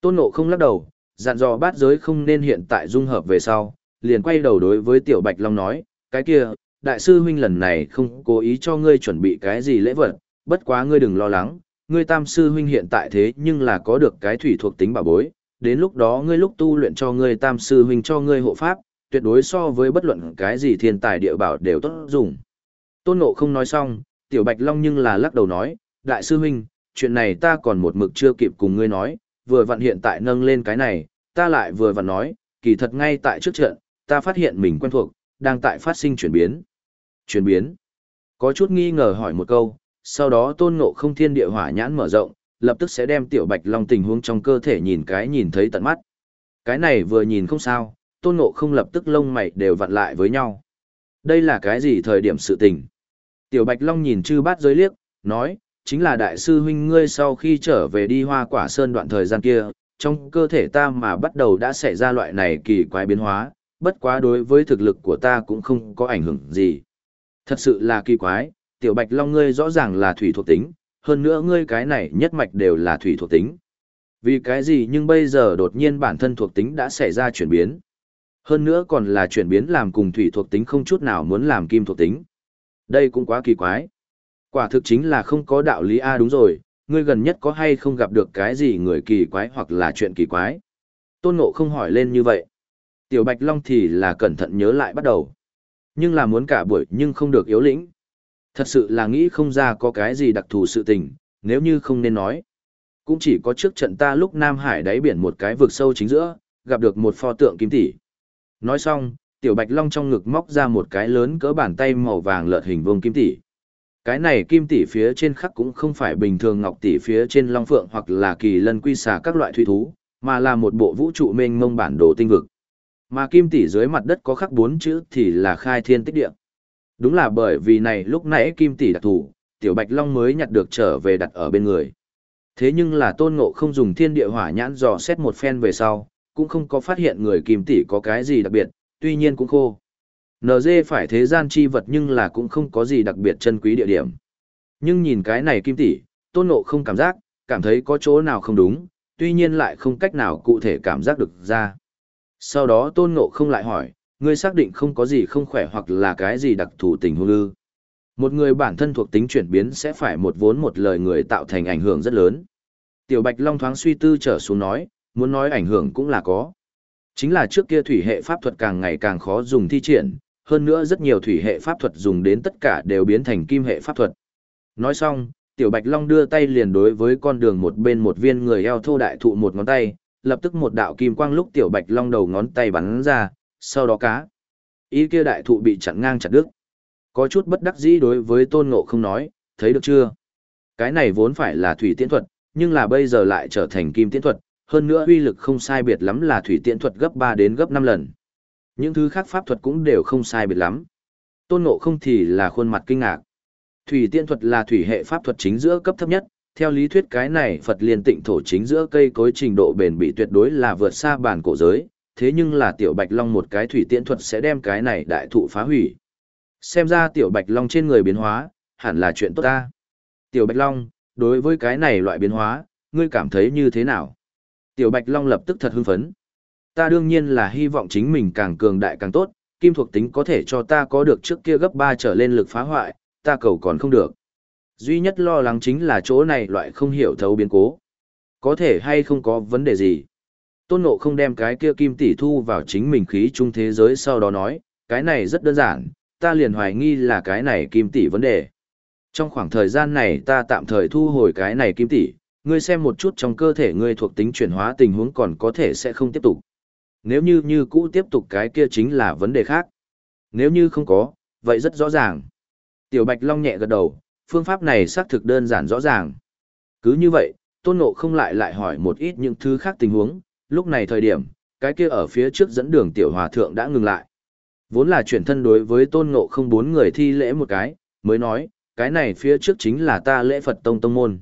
Tôn Ngộ không lắc đầu, dặn dò bát giới không nên hiện tại dung hợp về sau, liền quay đầu đối với Tiểu Bạch Long nói, cái kia, đại sư huynh lần này không cố ý cho ngươi chuẩn bị cái gì lễ vật, bất quá ngươi đừng lo lắng, ngươi tam sư huynh hiện tại thế nhưng là có được cái thủy thuộc tính bảo bối, đến lúc đó ngươi lúc tu luyện cho ngươi tam sư huynh cho ngươi hộ pháp, tuyệt đối so với bất luận cái gì thiên tài địa bảo đều tốt dùng. Tôn Ngộ không nói xong, Tiểu Bạch Long nhưng là lắc đầu nói, đại sư huynh, chuyện này ta còn một mực chưa kịp cùng ngươi nói, vừa vặn hiện tại nâng lên cái này, ta lại vừa vặn nói, kỳ thật ngay tại trước trận, ta phát hiện mình quen thuộc, đang tại phát sinh chuyển biến. Chuyển biến? Có chút nghi ngờ hỏi một câu, sau đó tôn ngộ không thiên địa hỏa nhãn mở rộng, lập tức sẽ đem tiểu bạch long tình huống trong cơ thể nhìn cái nhìn thấy tận mắt. Cái này vừa nhìn không sao, tôn ngộ không lập tức lông mày đều vặn lại với nhau. Đây là cái gì thời điểm sự tình? Tiểu bạch long nhìn chư bát giới liếc, nói, chính là đại sư huynh ngươi sau khi trở về đi hoa quả sơn đoạn thời gian kia, trong cơ thể ta mà bắt đầu đã xảy ra loại này kỳ quái biến hóa, bất quá đối với thực lực của ta cũng không có ảnh hưởng gì. Thật sự là kỳ quái, tiểu bạch long ngươi rõ ràng là thủy thuộc tính, hơn nữa ngươi cái này nhất mạch đều là thủy thuộc tính. Vì cái gì nhưng bây giờ đột nhiên bản thân thuộc tính đã xảy ra chuyển biến. Hơn nữa còn là chuyển biến làm cùng thủy thuộc tính không chút nào muốn làm kim thuộc tính. Đây cũng quá kỳ quái. Quả thực chính là không có đạo lý A đúng rồi, ngươi gần nhất có hay không gặp được cái gì người kỳ quái hoặc là chuyện kỳ quái. Tôn Ngộ không hỏi lên như vậy. Tiểu Bạch Long thì là cẩn thận nhớ lại bắt đầu. Nhưng là muốn cả buổi nhưng không được yếu lĩnh. Thật sự là nghĩ không ra có cái gì đặc thù sự tình, nếu như không nên nói. Cũng chỉ có trước trận ta lúc Nam Hải đáy biển một cái vực sâu chính giữa, gặp được một pho tượng kim tỷ. Nói xong, tiểu bạch long trong ngực móc ra một cái lớn cỡ bàn tay màu vàng lợt hình vuông kim tỷ. Cái này kim tỷ phía trên khắc cũng không phải bình thường ngọc tỷ phía trên long phượng hoặc là kỳ lân quy xà các loại thủy thú, mà là một bộ vũ trụ mênh mông bản đồ tinh vực. Mà kim tỷ dưới mặt đất có khắc bốn chữ thì là khai thiên tích địa. Đúng là bởi vì này lúc nãy kim tỷ đặc thủ, tiểu bạch long mới nhặt được trở về đặt ở bên người. Thế nhưng là tôn ngộ không dùng thiên địa hỏa nhãn dò xét một phen về sau, cũng không có phát hiện người kim tỷ có cái gì đặc biệt, tuy nhiên cũng khô. NG phải thế gian chi vật nhưng là cũng không có gì đặc biệt chân quý địa điểm. Nhưng nhìn cái này kim tỷ, tôn ngộ không cảm giác, cảm thấy có chỗ nào không đúng, tuy nhiên lại không cách nào cụ thể cảm giác được ra. Sau đó tôn ngộ không lại hỏi, ngươi xác định không có gì không khỏe hoặc là cái gì đặc thù tình huống ư. Một người bản thân thuộc tính chuyển biến sẽ phải một vốn một lời người tạo thành ảnh hưởng rất lớn. Tiểu Bạch Long thoáng suy tư trở xuống nói, muốn nói ảnh hưởng cũng là có. Chính là trước kia thủy hệ pháp thuật càng ngày càng khó dùng thi triển, hơn nữa rất nhiều thủy hệ pháp thuật dùng đến tất cả đều biến thành kim hệ pháp thuật. Nói xong, Tiểu Bạch Long đưa tay liền đối với con đường một bên một viên người eo thô đại thụ một ngón tay, lập tức một đạo kim quang lúc Tiểu Bạch Long đầu ngón tay bắn ra, sau đó cá. Ý kia đại thụ bị chặn ngang chặt đứt. Có chút bất đắc dĩ đối với tôn ngộ không nói, thấy được chưa? Cái này vốn phải là thủy tiễn thuật, nhưng là bây giờ lại trở thành kim tiễn thuật, hơn nữa uy lực không sai biệt lắm là thủy tiễn thuật gấp 3 đến gấp 5 lần. Những thứ khác pháp thuật cũng đều không sai biệt lắm. Tôn Ngộ không thì là khuôn mặt kinh ngạc. Thủy tiên thuật là thủy hệ pháp thuật chính giữa cấp thấp nhất, theo lý thuyết cái này Phật liên tịnh thổ chính giữa cây cối trình độ bền bị tuyệt đối là vượt xa bản cổ giới, thế nhưng là tiểu bạch long một cái thủy tiễn thuật sẽ đem cái này đại thụ phá hủy. Xem ra tiểu bạch long trên người biến hóa, hẳn là chuyện tốt ta. Tiểu bạch long, đối với cái này loại biến hóa, ngươi cảm thấy như thế nào? Tiểu bạch long lập tức thật hưng phấn. Ta đương nhiên là hy vọng chính mình càng cường đại càng tốt, kim thuộc tính có thể cho ta có được trước kia gấp 3 trở lên lực phá hoại, ta cầu còn không được. Duy nhất lo lắng chính là chỗ này loại không hiểu thấu biến cố. Có thể hay không có vấn đề gì. Tôn Ngộ không đem cái kia kim tỷ thu vào chính mình khí trung thế giới sau đó nói, cái này rất đơn giản, ta liền hoài nghi là cái này kim tỷ vấn đề. Trong khoảng thời gian này ta tạm thời thu hồi cái này kim tỷ, ngươi xem một chút trong cơ thể ngươi thuộc tính chuyển hóa tình huống còn có thể sẽ không tiếp tục. Nếu như như cũ tiếp tục cái kia chính là vấn đề khác. Nếu như không có, vậy rất rõ ràng. Tiểu Bạch Long nhẹ gật đầu, phương pháp này xác thực đơn giản rõ ràng. Cứ như vậy, Tôn Ngộ không lại lại hỏi một ít những thứ khác tình huống, lúc này thời điểm, cái kia ở phía trước dẫn đường Tiểu Hòa Thượng đã ngừng lại. Vốn là chuyển thân đối với Tôn Ngộ không bốn người thi lễ một cái, mới nói, cái này phía trước chính là ta lễ Phật Tông Tông Môn.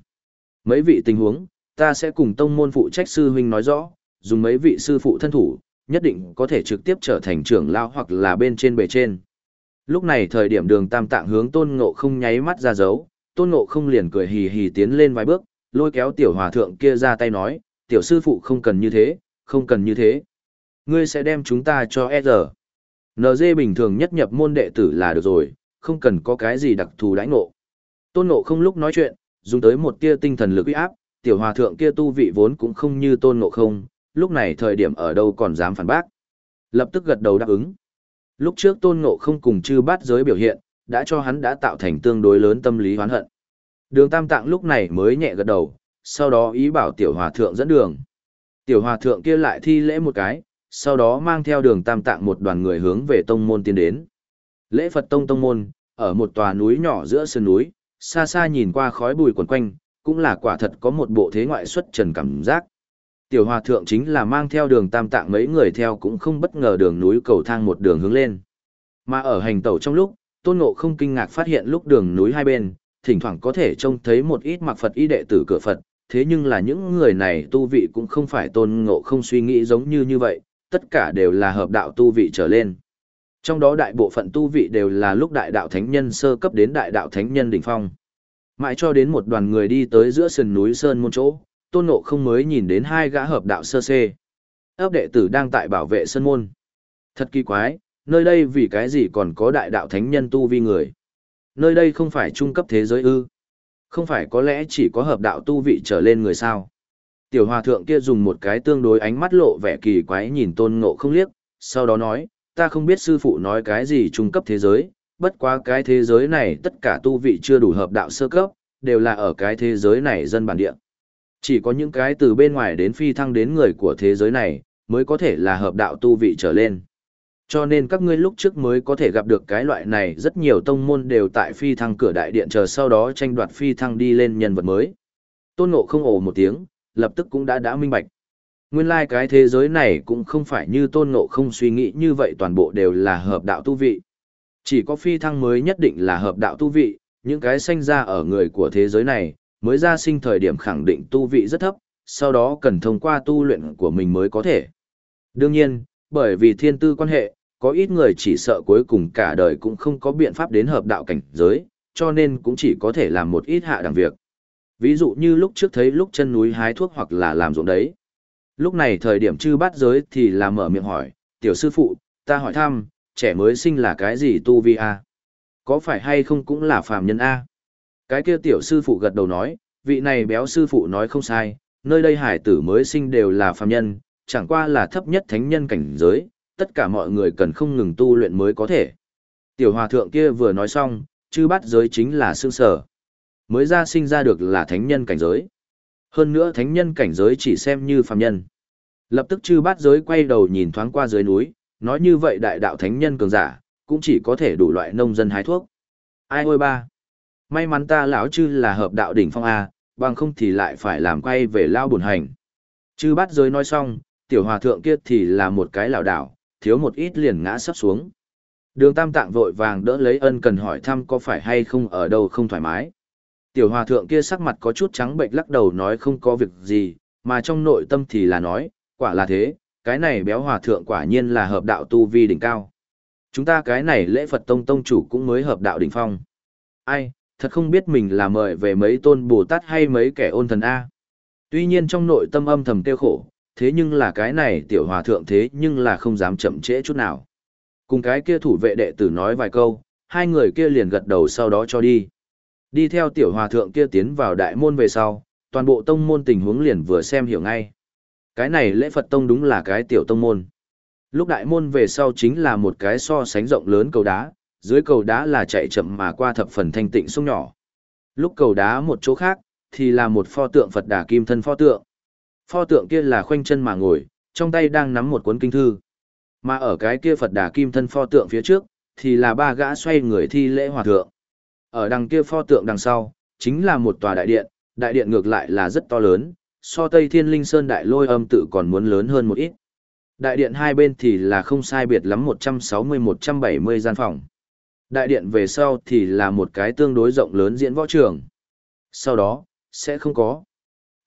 Mấy vị tình huống, ta sẽ cùng Tông Môn phụ trách sư huynh nói rõ, dùng mấy vị sư phụ thân thủ, nhất định có thể trực tiếp trở thành trưởng lao hoặc là bên trên bề trên. Lúc này thời điểm đường tam tạng hướng tôn ngộ không nháy mắt ra dấu, tôn ngộ không liền cười hì hì tiến lên vài bước, lôi kéo tiểu hòa thượng kia ra tay nói, tiểu sư phụ không cần như thế, không cần như thế. Ngươi sẽ đem chúng ta cho e giờ. NG bình thường nhất nhập môn đệ tử là được rồi, không cần có cái gì đặc thù đãi ngộ. Tôn ngộ không lúc nói chuyện, dùng tới một tia tinh thần lực uy áp, tiểu hòa thượng kia tu vị vốn cũng không như tôn ngộ không, lúc này thời điểm ở đâu còn dám phản bác. Lập tức gật đầu đáp ứng. Lúc trước tôn ngộ không cùng chư bát giới biểu hiện, đã cho hắn đã tạo thành tương đối lớn tâm lý hoán hận. Đường tam tạng lúc này mới nhẹ gật đầu, sau đó ý bảo tiểu hòa thượng dẫn đường. Tiểu hòa thượng kia lại thi lễ một cái, sau đó mang theo đường tam tạng một đoàn người hướng về tông môn tiến đến. Lễ Phật tông tông môn, ở một tòa núi nhỏ giữa sơn núi, xa xa nhìn qua khói bùi quần quanh, cũng là quả thật có một bộ thế ngoại xuất trần cảm giác. Tiểu hòa thượng chính là mang theo đường tam tạng mấy người theo cũng không bất ngờ đường núi cầu thang một đường hướng lên. Mà ở hành tẩu trong lúc, tôn ngộ không kinh ngạc phát hiện lúc đường núi hai bên, thỉnh thoảng có thể trông thấy một ít mặc Phật y đệ tử cửa Phật, thế nhưng là những người này tu vị cũng không phải tôn ngộ không suy nghĩ giống như như vậy, tất cả đều là hợp đạo tu vị trở lên. Trong đó đại bộ phận tu vị đều là lúc đại đạo thánh nhân sơ cấp đến đại đạo thánh nhân đỉnh phong. Mãi cho đến một đoàn người đi tới giữa sườn núi Sơn Môn chỗ, tôn ngộ không mới nhìn đến hai gã hợp đạo sơ xê. Ấp đệ tử đang tại bảo vệ sơn môn. Thật kỳ quái, nơi đây vì cái gì còn có đại đạo thánh nhân tu vi người. Nơi đây không phải trung cấp thế giới ư. Không phải có lẽ chỉ có hợp đạo tu vị trở lên người sao. Tiểu hòa thượng kia dùng một cái tương đối ánh mắt lộ vẻ kỳ quái nhìn tôn ngộ không liếc, sau đó nói, ta không biết sư phụ nói cái gì trung cấp thế giới, bất quá cái thế giới này tất cả tu vị chưa đủ hợp đạo sơ cấp, đều là ở cái thế giới này dân bản địa. Chỉ có những cái từ bên ngoài đến phi thăng đến người của thế giới này, mới có thể là hợp đạo tu vị trở lên. Cho nên các ngươi lúc trước mới có thể gặp được cái loại này rất nhiều tông môn đều tại phi thăng cửa đại điện chờ sau đó tranh đoạt phi thăng đi lên nhân vật mới. Tôn ngộ không ồ một tiếng, lập tức cũng đã đã minh bạch. Nguyên lai like cái thế giới này cũng không phải như tôn ngộ không suy nghĩ như vậy toàn bộ đều là hợp đạo tu vị. Chỉ có phi thăng mới nhất định là hợp đạo tu vị, những cái sanh ra ở người của thế giới này, mới ra sinh thời điểm khẳng định tu vị rất thấp, sau đó cần thông qua tu luyện của mình mới có thể. Đương nhiên, bởi vì thiên tư quan hệ, có ít người chỉ sợ cuối cùng cả đời cũng không có biện pháp đến hợp đạo cảnh giới, cho nên cũng chỉ có thể làm một ít hạ đẳng việc. Ví dụ như lúc trước thấy lúc chân núi hái thuốc hoặc là làm ruộng đấy. Lúc này thời điểm chư bát giới thì là mở miệng hỏi, tiểu sư phụ, ta hỏi thăm, trẻ mới sinh là cái gì tu vi a? Có phải hay không cũng là phàm nhân a? Cái kia tiểu sư phụ gật đầu nói, vị này béo sư phụ nói không sai, nơi đây hải tử mới sinh đều là phàm nhân, chẳng qua là thấp nhất thánh nhân cảnh giới, tất cả mọi người cần không ngừng tu luyện mới có thể. Tiểu hòa thượng kia vừa nói xong, chư bắt giới chính là xương sở. Mới ra sinh ra được là thánh nhân cảnh giới. Hơn nữa thánh nhân cảnh giới chỉ xem như phàm nhân. Lập tức chư bát giới quay đầu nhìn thoáng qua dưới núi, nói như vậy đại đạo thánh nhân cường giả, cũng chỉ có thể đủ loại nông dân hái thuốc. Ai ôi ba! may mắn ta lão chư là hợp đạo đỉnh phong a bằng không thì lại phải làm quay về lao buồn hành chư bát giới nói xong tiểu hòa thượng kia thì là một cái lão đảo thiếu một ít liền ngã sắp xuống Đường tam tạng vội vàng đỡ lấy ân cần hỏi thăm có phải hay không ở đâu không thoải mái. Tiểu hòa thượng kia sắc mặt có chút trắng bệnh lắc đầu nói không có việc gì, mà trong nội tâm thì là nói, quả là thế, cái này béo hòa thượng quả nhiên là hợp đạo tu vi đỉnh cao. Chúng ta cái này lễ Phật tông tông chủ cũng mới hợp đạo đỉnh phong. Ai, thật không biết mình là mời về mấy tôn Bồ Tát hay mấy kẻ ôn thần A. Tuy nhiên trong nội tâm âm thầm tiêu khổ, thế nhưng là cái này tiểu hòa thượng thế nhưng là không dám chậm trễ chút nào. Cùng cái kia thủ vệ đệ tử nói vài câu, hai người kia liền gật đầu sau đó cho đi. Đi theo tiểu hòa thượng kia tiến vào đại môn về sau, toàn bộ tông môn tình huống liền vừa xem hiểu ngay. Cái này lễ Phật tông đúng là cái tiểu tông môn. Lúc đại môn về sau chính là một cái so sánh rộng lớn cầu đá, dưới cầu đá là chạy chậm mà qua thập phần thanh tịnh sông nhỏ. Lúc cầu đá một chỗ khác, thì là một pho tượng Phật Đà Kim thân pho tượng. Pho tượng kia là khoanh chân mà ngồi, trong tay đang nắm một cuốn kinh thư. Mà ở cái kia Phật Đà Kim thân pho tượng phía trước, thì là ba gã xoay người thi lễ hòa thượng. Ở đằng kia pho tượng đằng sau, chính là một tòa đại điện, đại điện ngược lại là rất to lớn, so Tây Thiên Linh Sơn đại lôi âm tự còn muốn lớn hơn một ít. Đại điện hai bên thì là không sai biệt lắm 160-170 gian phòng. Đại điện về sau thì là một cái tương đối rộng lớn diễn võ trường. Sau đó, sẽ không có.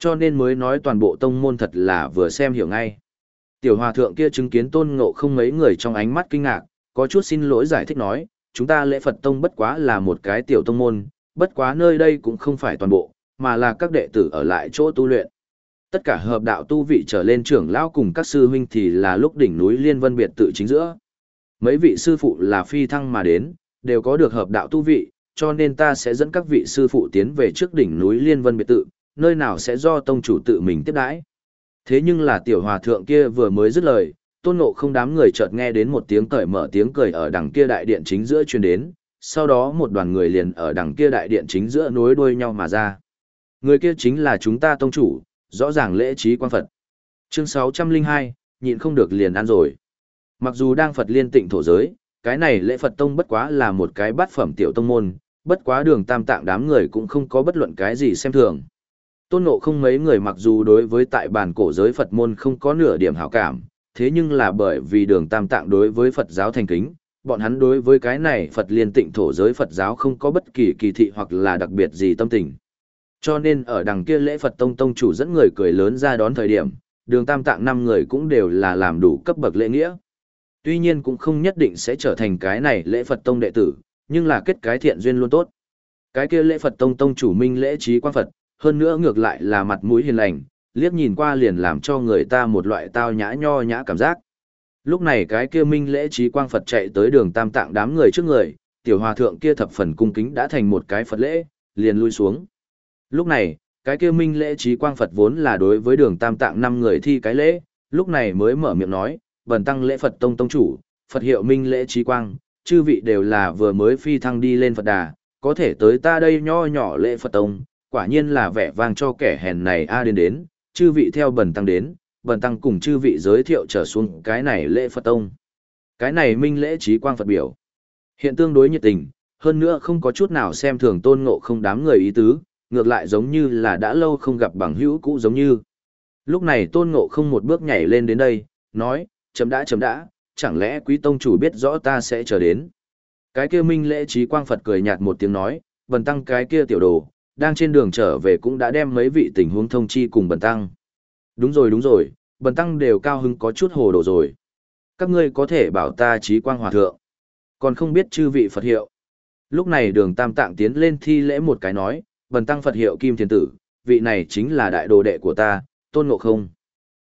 Cho nên mới nói toàn bộ tông môn thật là vừa xem hiểu ngay. Tiểu hòa thượng kia chứng kiến tôn ngộ không mấy người trong ánh mắt kinh ngạc, có chút xin lỗi giải thích nói, chúng ta lễ Phật tông bất quá là một cái tiểu tông môn, bất quá nơi đây cũng không phải toàn bộ, mà là các đệ tử ở lại chỗ tu luyện. Tất cả hợp đạo tu vị trở lên trưởng lão cùng các sư huynh thì là lúc đỉnh núi Liên Vân biệt tự chính giữa. Mấy vị sư phụ là phi thăng mà đến, đều có được hợp đạo tu vị, cho nên ta sẽ dẫn các vị sư phụ tiến về trước đỉnh núi Liên Vân biệt tự, nơi nào sẽ do tông chủ tự mình tiếp đãi. Thế nhưng là tiểu hòa thượng kia vừa mới dứt lời, tôn ngộ không đám người chợt nghe đến một tiếng cởi mở tiếng cười ở đằng kia đại điện chính giữa truyền đến, sau đó một đoàn người liền ở đằng kia đại điện chính giữa nối đuôi nhau mà ra. Người kia chính là chúng ta tông chủ, rõ ràng lễ trí quan Phật. Chương 602, nhịn không được liền ăn rồi. Mặc dù đang Phật liên tịnh thổ giới, cái này lễ Phật tông bất quá là một cái bát phẩm tiểu tông môn, bất quá đường tam tạng đám người cũng không có bất luận cái gì xem thường. Tôn ngộ không mấy người mặc dù đối với tại bản cổ giới Phật môn không có nửa điểm hảo cảm, thế nhưng là bởi vì đường tam tạng đối với Phật giáo thành kính, bọn hắn đối với cái này Phật liên tịnh thổ giới Phật giáo không có bất kỳ kỳ thị hoặc là đặc biệt gì tâm tình. Cho nên ở đằng kia lễ Phật tông tông chủ dẫn người cười lớn ra đón thời điểm, đường tam tạng năm người cũng đều là làm đủ cấp bậc lễ nghĩa. Tuy nhiên cũng không nhất định sẽ trở thành cái này lễ Phật tông đệ tử, nhưng là kết cái thiện duyên luôn tốt. Cái kia lễ Phật tông tông chủ minh lễ trí quan Phật, hơn nữa ngược lại là mặt mũi hiền lành, liếc nhìn qua liền làm cho người ta một loại tao nhã nho nhã cảm giác. Lúc này cái kia minh lễ trí quang Phật chạy tới đường tam tạng đám người trước người, tiểu hòa thượng kia thập phần cung kính đã thành một cái Phật lễ, liền lui xuống. Lúc này, cái kia minh lễ trí quang Phật vốn là đối với đường tam tạng năm người thi cái lễ, lúc này mới mở miệng nói, bần tăng lễ Phật tông tông chủ, Phật hiệu minh lễ trí quang, chư vị đều là vừa mới phi thăng đi lên Phật đà, có thể tới ta đây nho nhỏ lễ Phật tông, quả nhiên là vẻ vang cho kẻ hèn này a đến đến, chư vị theo bần tăng đến, bần tăng cùng chư vị giới thiệu trở xuống cái này lễ Phật tông. Cái này minh lễ trí quang Phật biểu. Hiện tương đối nhiệt tình, hơn nữa không có chút nào xem thường tôn ngộ không đám người ý tứ, ngược lại giống như là đã lâu không gặp bằng hữu cũ giống như. Lúc này tôn ngộ không một bước nhảy lên đến đây, nói, chấm đã chấm đã, chẳng lẽ quý tông chủ biết rõ ta sẽ chờ đến. Cái kia minh lễ trí quang Phật cười nhạt một tiếng nói, bần tăng cái kia tiểu đồ, đang trên đường trở về cũng đã đem mấy vị tình huống thông chi cùng bần tăng. Đúng rồi đúng rồi, bần tăng đều cao hứng có chút hồ đồ rồi. Các ngươi có thể bảo ta trí quang hòa thượng. Còn không biết chư vị Phật hiệu. Lúc này đường tam tạng tiến lên thi lễ một cái nói, bần tăng Phật hiệu Kim Thiền Tử, vị này chính là đại đồ đệ của ta, tôn ngộ không.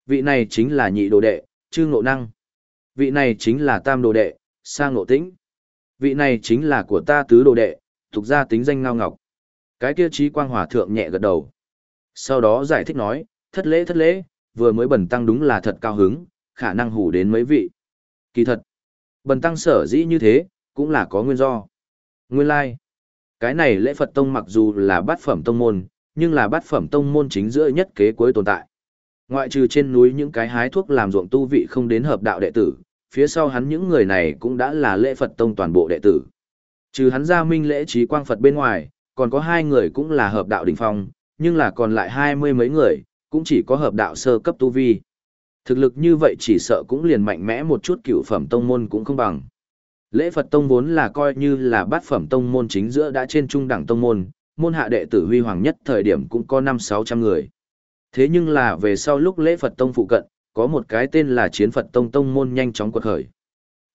Vị này chính là nhị đồ đệ, chư ngộ năng. Vị này chính là tam đồ đệ, sang ngộ tĩnh. Vị này chính là của ta tứ đồ đệ, thuộc gia tính danh ngao ngọc. Cái kia trí quang hòa thượng nhẹ gật đầu. Sau đó giải thích nói, thất lễ thất lễ, vừa mới bần tăng đúng là thật cao hứng, khả năng hủ đến mấy vị. Kỳ thật, bần tăng sở dĩ như thế, cũng là có nguyên do. Nguyên lai, like. cái này lễ Phật tông mặc dù là bát phẩm tông môn, nhưng là bát phẩm tông môn chính giữa nhất kế cuối tồn tại. Ngoại trừ trên núi những cái hái thuốc làm ruộng tu vị không đến hợp đạo đệ tử, phía sau hắn những người này cũng đã là lễ Phật tông toàn bộ đệ tử. Trừ hắn ra minh lễ trí quang Phật bên ngoài, còn có hai người cũng là hợp đạo đỉnh phong, nhưng là còn lại hai mươi mấy người, cũng chỉ có hợp đạo sơ cấp tu vi. Thực lực như vậy chỉ sợ cũng liền mạnh mẽ một chút cựu phẩm tông môn cũng không bằng. Lễ Phật tông vốn là coi như là bát phẩm tông môn chính giữa đã trên trung đẳng tông môn, môn hạ đệ tử huy hoàng nhất thời điểm cũng có năm sáu trăm người. Thế nhưng là về sau lúc lễ Phật tông phụ cận, có một cái tên là chiến Phật tông tông môn nhanh chóng quật khởi.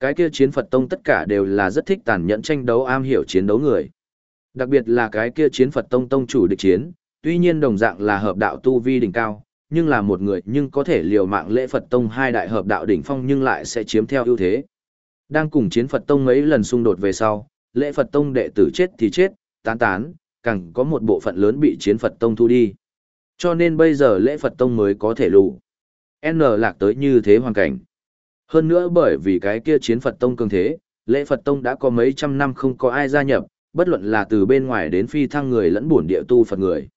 Cái kia chiến Phật tông tất cả đều là rất thích tàn nhẫn tranh đấu am hiểu chiến đấu người. Đặc biệt là cái kia chiến Phật tông tông chủ địch chiến, tuy nhiên đồng dạng là hợp đạo tu vi đỉnh cao, nhưng là một người nhưng có thể liều mạng lễ Phật tông hai đại hợp đạo đỉnh phong nhưng lại sẽ chiếm theo ưu thế. Đang cùng chiến Phật tông mấy lần xung đột về sau, lễ Phật tông đệ tử chết thì chết, tán tán, càng có một bộ phận lớn bị chiến Phật tông thu đi. Cho nên bây giờ lễ Phật tông mới có thể lù. N lạc tới như thế hoàn cảnh. Hơn nữa bởi vì cái kia chiến Phật tông cường thế, lễ Phật tông đã có mấy trăm năm không có ai gia nhập, bất luận là từ bên ngoài đến phi thăng người lẫn bổn địa tu Phật người.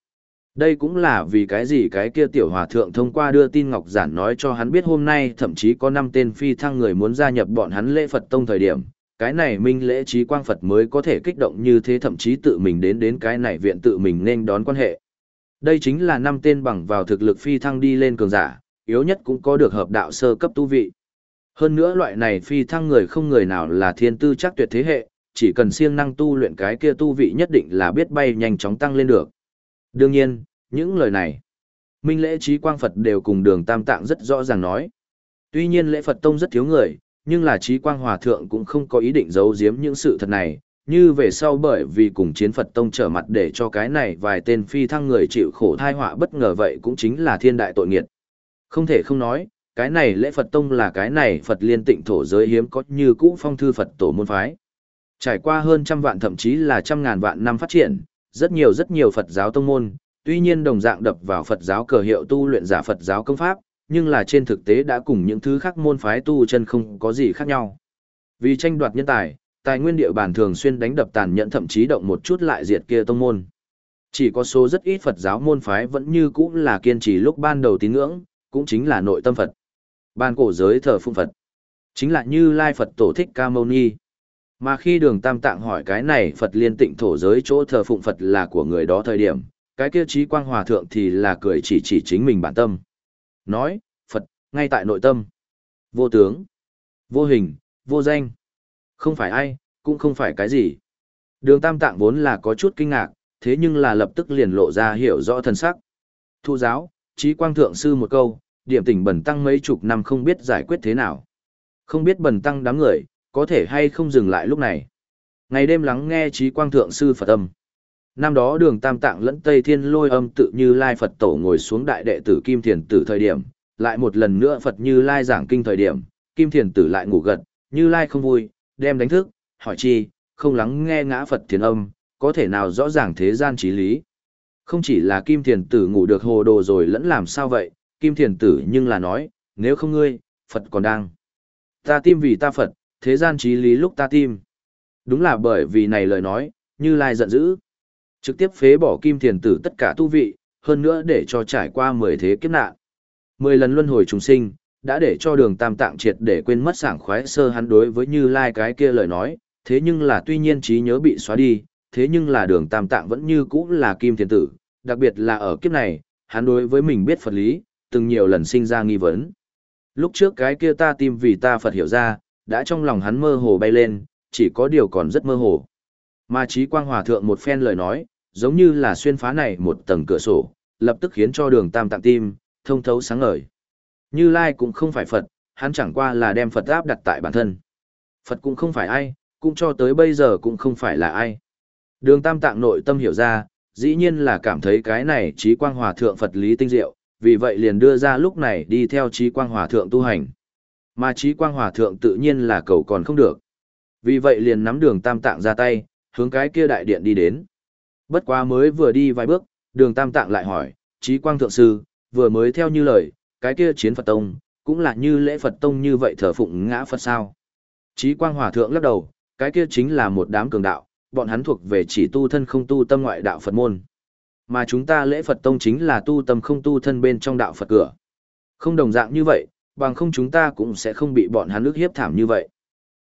Đây cũng là vì cái gì cái kia tiểu hòa thượng thông qua đưa tin Ngọc Giản nói cho hắn biết hôm nay thậm chí có 5 tên phi thăng người muốn gia nhập bọn hắn lễ Phật tông thời điểm. Cái này minh lễ trí quang Phật mới có thể kích động như thế thậm chí tự mình đến đến cái này viện tự mình nên đón quan hệ. Đây chính là năm tên bằng vào thực lực phi thăng đi lên cường giả, yếu nhất cũng có được hợp đạo sơ cấp tu vị. Hơn nữa loại này phi thăng người không người nào là thiên tư chắc tuyệt thế hệ, chỉ cần siêng năng tu luyện cái kia tu vị nhất định là biết bay nhanh chóng tăng lên được. Đương nhiên, những lời này, Minh lễ trí quang Phật đều cùng đường tam tạng rất rõ ràng nói. Tuy nhiên lễ Phật tông rất thiếu người, nhưng là trí quang hòa thượng cũng không có ý định giấu giếm những sự thật này, như về sau bởi vì cùng chiến Phật tông trở mặt để cho cái này vài tên phi thăng người chịu khổ thai họa bất ngờ vậy cũng chính là thiên đại tội nghiệt. Không thể không nói, cái này lễ Phật tông là cái này Phật liên tịnh thổ giới hiếm có như cũ phong thư Phật tổ môn phái. Trải qua hơn trăm vạn thậm chí là trăm ngàn vạn năm phát triển, rất nhiều rất nhiều Phật giáo tông môn, tuy nhiên đồng dạng đập vào Phật giáo cờ hiệu tu luyện giả Phật giáo công pháp, nhưng là trên thực tế đã cùng những thứ khác môn phái tu chân không có gì khác nhau. Vì tranh đoạt nhân tài, tài nguyên địa bàn thường xuyên đánh đập tàn nhẫn thậm chí động một chút lại diệt kia tông môn. Chỉ có số rất ít Phật giáo môn phái vẫn như cũ là kiên trì lúc ban đầu tín ngưỡng, cũng chính là nội tâm Phật. Ban cổ giới thờ phụng Phật. Chính là như Lai Phật Tổ Thích Ca Mâu Ni. Mà khi đường Tam Tạng hỏi cái này Phật liên tịnh thổ giới chỗ thờ phụng Phật là của người đó thời điểm, cái kia trí quang hòa thượng thì là cười chỉ chỉ chính mình bản tâm. Nói, Phật, ngay tại nội tâm. Vô tướng, vô hình, vô danh. Không phải ai, cũng không phải cái gì. Đường Tam Tạng vốn là có chút kinh ngạc, thế nhưng là lập tức liền lộ ra hiểu rõ thân sắc. Thu giáo, trí quang thượng sư một câu, điểm tỉnh bẩn tăng mấy chục năm không biết giải quyết thế nào. Không biết bẩn tăng đám người, có thể hay không dừng lại lúc này. Ngày đêm lắng nghe trí quang thượng sư Phật âm. Năm đó đường Tam Tạng lẫn Tây Thiên lôi âm tự như Lai Phật Tổ ngồi xuống đại đệ tử Kim Thiền Tử thời điểm, lại một lần nữa Phật như Lai giảng kinh thời điểm, Kim Thiền Tử lại ngủ gật, như Lai không vui, đem đánh thức, hỏi chi, không lắng nghe ngã Phật thiền âm, có thể nào rõ ràng thế gian trí lý. Không chỉ là Kim Thiền Tử ngủ được hồ đồ rồi lẫn làm sao vậy, Kim Thiền Tử nhưng là nói, nếu không ngươi, Phật còn đang. Ta tim vì ta Phật, thế gian trí lý lúc ta tim. Đúng là bởi vì này lời nói, như Lai giận dữ. Trực tiếp phế bỏ kim thiền tử tất cả tu vị, hơn nữa để cho trải qua mười thế kiếp nạn. Mười lần luân hồi trùng sinh, đã để cho đường tam tạng triệt để quên mất sảng khoái sơ hắn đối với như lai cái kia lời nói, thế nhưng là tuy nhiên trí nhớ bị xóa đi, thế nhưng là đường tam tạng vẫn như cũ là kim thiền tử, đặc biệt là ở kiếp này, hắn đối với mình biết Phật lý, từng nhiều lần sinh ra nghi vấn. Lúc trước cái kia ta tìm vì ta Phật hiểu ra, đã trong lòng hắn mơ hồ bay lên, chỉ có điều còn rất mơ hồ. Mà trí quang hòa thượng một phen lời nói, giống như là xuyên phá này một tầng cửa sổ, lập tức khiến cho đường tam tạng tim, thông thấu sáng ngời. Như Lai cũng không phải Phật, hắn chẳng qua là đem Phật áp đặt tại bản thân. Phật cũng không phải ai, cũng cho tới bây giờ cũng không phải là ai. Đường tam tạng nội tâm hiểu ra, dĩ nhiên là cảm thấy cái này trí quang hòa thượng Phật lý tinh diệu, vì vậy liền đưa ra lúc này đi theo trí quang hòa thượng tu hành. Mà trí quang hòa thượng tự nhiên là cầu còn không được. Vì vậy liền nắm đường tam tạng ra tay, hướng cái kia đại điện đi đến. Bất quá mới vừa đi vài bước, đường tam tạng lại hỏi, trí quang thượng sư, vừa mới theo như lời, cái kia chiến Phật Tông, cũng là như lễ Phật Tông như vậy thờ phụng ngã Phật sao. Trí quang hòa thượng lắc đầu, cái kia chính là một đám cường đạo, bọn hắn thuộc về chỉ tu thân không tu tâm ngoại đạo Phật môn. Mà chúng ta lễ Phật Tông chính là tu tâm không tu thân bên trong đạo Phật cửa. Không đồng dạng như vậy, bằng không chúng ta cũng sẽ không bị bọn hắn ức hiếp thảm như vậy.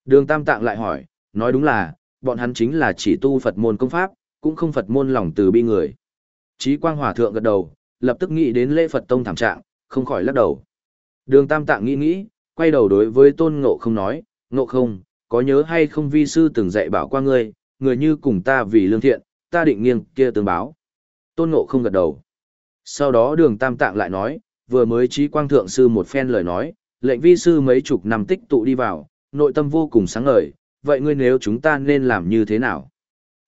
Đường Tam Tạng lại hỏi, nói đúng là, bọn hắn chính là chỉ tu Phật môn công pháp, cũng không Phật môn lòng từ bi người. Chí Quang Hòa Thượng gật đầu, lập tức nghĩ đến lễ Phật Tông thảm trạng, không khỏi lắc đầu. Đường Tam Tạng nghĩ nghĩ, quay đầu đối với Tôn Ngộ không nói, Ngộ không, có nhớ hay không vi sư từng dạy bảo qua ngươi, người như cùng ta vì lương thiện, ta định nghiêng kia tương báo. Tôn Ngộ không gật đầu. Sau đó đường tam tạng lại nói, vừa mới trí quang thượng sư một phen lời nói, lệnh vi sư mấy chục năm tích tụ đi vào, nội tâm vô cùng sáng ngời, vậy ngươi nếu chúng ta nên làm như thế nào?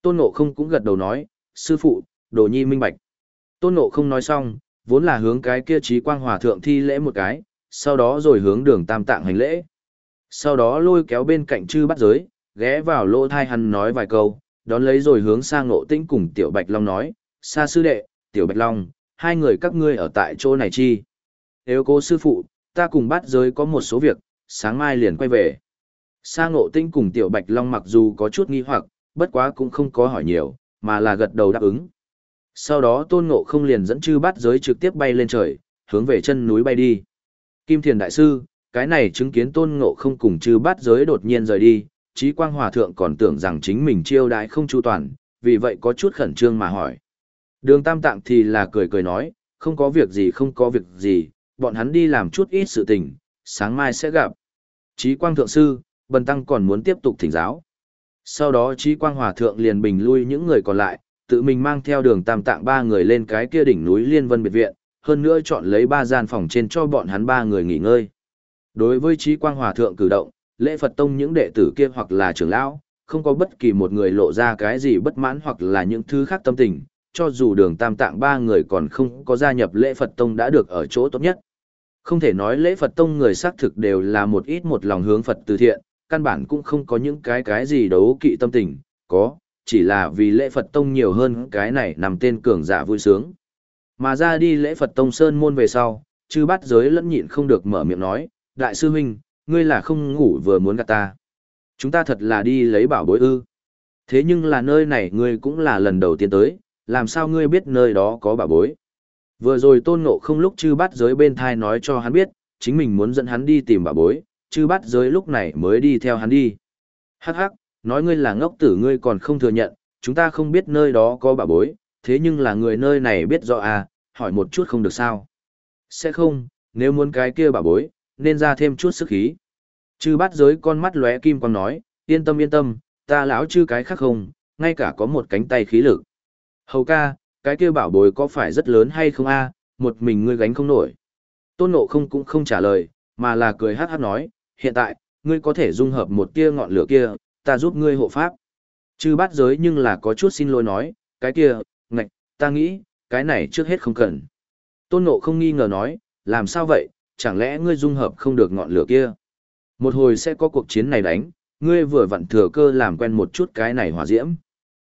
Tôn Ngộ không cũng gật đầu nói, sư phụ, đồ nhi minh bạch. Tôn Ngộ không nói xong, vốn là hướng cái kia trí quang hòa thượng thi lễ một cái, sau đó rồi hướng đường tam tạng hành lễ. Sau đó lôi kéo bên cạnh chư bắt giới, ghé vào lỗ thai hắn nói vài câu, đón lấy rồi hướng sang ngộ tĩnh cùng tiểu bạch long nói, xa sư đệ, tiểu bạch long, hai người các ngươi ở tại chỗ này chi. Nếu cố sư phụ, ta cùng bắt giới có một số việc, sáng mai liền quay về. Sa ngộ tinh cùng tiểu bạch long mặc dù có chút nghi hoặc, bất quá cũng không có hỏi nhiều, mà là gật đầu đáp ứng. Sau đó tôn ngộ không liền dẫn chư bắt giới trực tiếp bay lên trời, hướng về chân núi bay đi. Kim Thiền Đại Sư, cái này chứng kiến tôn ngộ không cùng chư bắt giới đột nhiên rời đi, trí quang hòa thượng còn tưởng rằng chính mình chiêu đãi không chu toàn, vì vậy có chút khẩn trương mà hỏi. Đường tam tạng thì là cười cười nói, không có việc gì không có việc gì, bọn hắn đi làm chút ít sự tình, sáng mai sẽ gặp. Trí quang thượng sư, bần tăng còn muốn tiếp tục thỉnh giáo. Sau đó trí quang hòa thượng liền bình lui những người còn lại, tự mình mang theo đường tam tạng ba người lên cái kia đỉnh núi Liên Vân Biệt Viện, hơn nữa chọn lấy ba gian phòng trên cho bọn hắn ba người nghỉ ngơi. Đối với trí quang hòa thượng cử động, lễ Phật tông những đệ tử kia hoặc là trưởng lão, không có bất kỳ một người lộ ra cái gì bất mãn hoặc là những thứ khác tâm tình, cho dù đường tam tạng ba người còn không có gia nhập lễ Phật tông đã được ở chỗ tốt nhất. Không thể nói lễ Phật tông người xác thực đều là một ít một lòng hướng Phật từ thiện, căn bản cũng không có những cái cái gì đấu kỵ tâm tình, có, chỉ là vì lễ Phật tông nhiều hơn cái này nằm tên cường giả vui sướng. Mà ra đi lễ Phật tông sơn môn về sau, chư bắt giới lẫn nhịn không được mở miệng nói, đại sư huynh, ngươi là không ngủ vừa muốn gạt ta. Chúng ta thật là đi lấy bảo bối ư. Thế nhưng là nơi này ngươi cũng là lần đầu tiên tới, làm sao ngươi biết nơi đó có bà bối. Vừa rồi tôn ngộ không lúc chư bắt giới bên thai nói cho hắn biết, chính mình muốn dẫn hắn đi tìm bà bối, chư bắt giới lúc này mới đi theo hắn đi. Hắc hắc, nói ngươi là ngốc tử ngươi còn không thừa nhận, chúng ta không biết nơi đó có bà bối, thế nhưng là người nơi này biết rõ à, hỏi một chút không được sao. Sẽ không, nếu muốn cái kia bà bối, nên ra thêm chút sức khí. Chư bắt giới con mắt lóe kim quang nói, yên tâm yên tâm, ta lão chư cái khác không, ngay cả có một cánh tay khí lực. Hầu ca, cái kia bảo bối có phải rất lớn hay không a? một mình ngươi gánh không nổi. Tôn nộ không cũng không trả lời, mà là cười hát hát nói, hiện tại, ngươi có thể dung hợp một tia ngọn lửa kia, ta giúp ngươi hộ pháp. Chư Bát giới nhưng là có chút xin lỗi nói, cái kia, ngạch, ta nghĩ, cái này trước hết không cần. Tôn nộ không nghi ngờ nói, làm sao vậy, chẳng lẽ ngươi dung hợp không được ngọn lửa kia? Một hồi sẽ có cuộc chiến này đánh, ngươi vừa vặn thừa cơ làm quen một chút cái này hỏa diễm.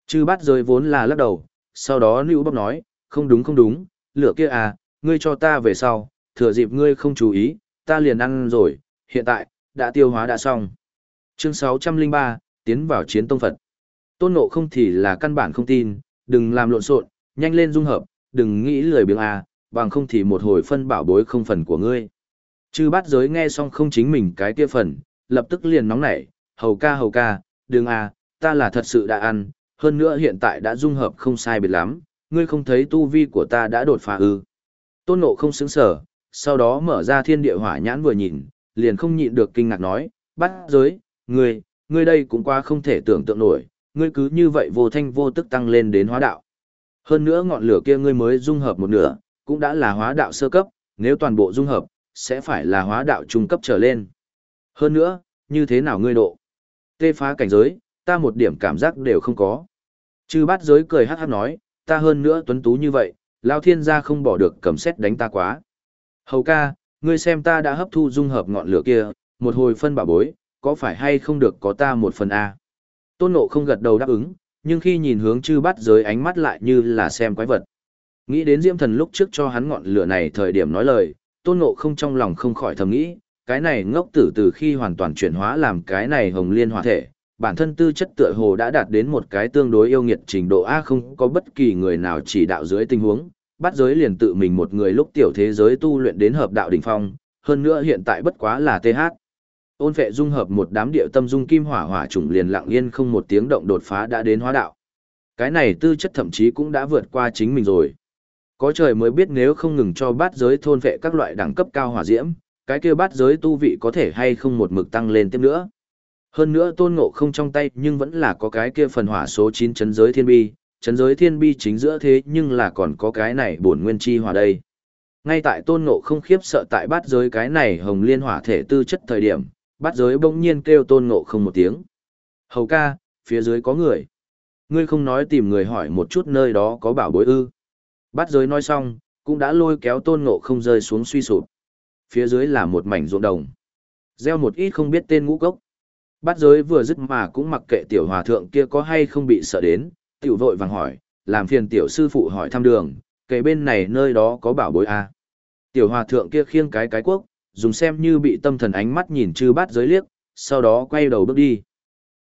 Chư Bát giới vốn là lắc đầu, sau đó Lưu Bóc nói, không đúng không đúng, lửa kia à, ngươi cho ta về sau, thừa dịp ngươi không chú ý, ta liền ăn rồi, hiện tại, đã tiêu hóa đã xong. Chương 603, tiến vào chiến tông Phật. Tôn nộ không thì là căn bản không tin, đừng làm lộn xộn, nhanh lên dung hợp, đừng nghĩ lười biếng à, bằng không thì một hồi phân bảo bối không phần của ngươi. Chư bát giới nghe xong không chính mình cái kia phần, lập tức liền nóng nảy, hầu ca hầu ca, đừng à, ta là thật sự đã ăn, hơn nữa hiện tại đã dung hợp không sai biệt lắm, ngươi không thấy tu vi của ta đã đột phá ư. Tôn ngộ không xứng sở, sau đó mở ra thiên địa hỏa nhãn vừa nhìn, liền không nhịn được kinh ngạc nói, bắt giới, ngươi, ngươi đây cũng quá không thể tưởng tượng nổi, ngươi cứ như vậy vô thanh vô tức tăng lên đến hóa đạo. Hơn nữa ngọn lửa kia ngươi mới dung hợp một nửa, cũng đã là hóa đạo sơ cấp, nếu toàn bộ dung hợp, sẽ phải là hóa đạo trung cấp trở lên. Hơn nữa, như thế nào ngươi độ? Tê phá cảnh giới, ta một điểm cảm giác đều không có. Chư bát giới cười hát hát nói, ta hơn nữa tuấn tú như vậy, lao thiên gia không bỏ được cầm xét đánh ta quá. Hầu ca, ngươi xem ta đã hấp thu dung hợp ngọn lửa kia, một hồi phân bảo bối, có phải hay không được có ta một phần A. Tôn nộ không gật đầu đáp ứng, nhưng khi nhìn hướng chư bát giới ánh mắt lại như là xem quái vật. Nghĩ đến diễm thần lúc trước cho hắn ngọn lửa này thời điểm nói lời, tôn nộ không trong lòng không khỏi thầm nghĩ, cái này ngốc tử từ khi hoàn toàn chuyển hóa làm cái này hồng liên hòa thể, bản thân tư chất tựa hồ đã đạt đến một cái tương đối yêu nghiệt trình độ A không có bất kỳ người nào chỉ đạo dưới tình huống, bắt giới liền tự mình một người lúc tiểu thế giới tu luyện đến hợp đạo đỉnh phong, hơn nữa hiện tại bất quá là TH. Ôn phệ dung hợp một đám điệu tâm dung kim hỏa hỏa trùng liền lặng yên không một tiếng động đột phá đã đến hóa đạo. Cái này tư chất thậm chí cũng đã vượt qua chính mình rồi. Có trời mới biết nếu không ngừng cho bát giới thôn vệ các loại đẳng cấp cao hỏa diễm, cái kia bát giới tu vị có thể hay không một mực tăng lên tiếp nữa. Hơn nữa tôn ngộ không trong tay nhưng vẫn là có cái kia phần hỏa số 9 chấn giới thiên bi, chấn giới thiên bi chính giữa thế nhưng là còn có cái này bổn nguyên chi hỏa đây. Ngay tại tôn ngộ không khiếp sợ tại bát giới cái này hồng liên hỏa thể tư chất thời điểm, bát giới bỗng nhiên kêu tôn ngộ không một tiếng. Hầu ca, phía dưới có người. Ngươi không nói tìm người hỏi một chút nơi đó có bảo bối ư. Bát giới nói xong, cũng đã lôi kéo tôn ngộ không rơi xuống suy sụp. Phía dưới là một mảnh ruộng đồng. Gieo một ít không biết tên ngũ cốc. Bát giới vừa dứt mà cũng mặc kệ tiểu hòa thượng kia có hay không bị sợ đến, tiểu vội vàng hỏi, làm phiền tiểu sư phụ hỏi thăm đường, kể bên này nơi đó có bảo bối a. Tiểu hòa thượng kia khiêng cái cái quốc, dùng xem như bị tâm thần ánh mắt nhìn chư bát giới liếc, sau đó quay đầu bước đi.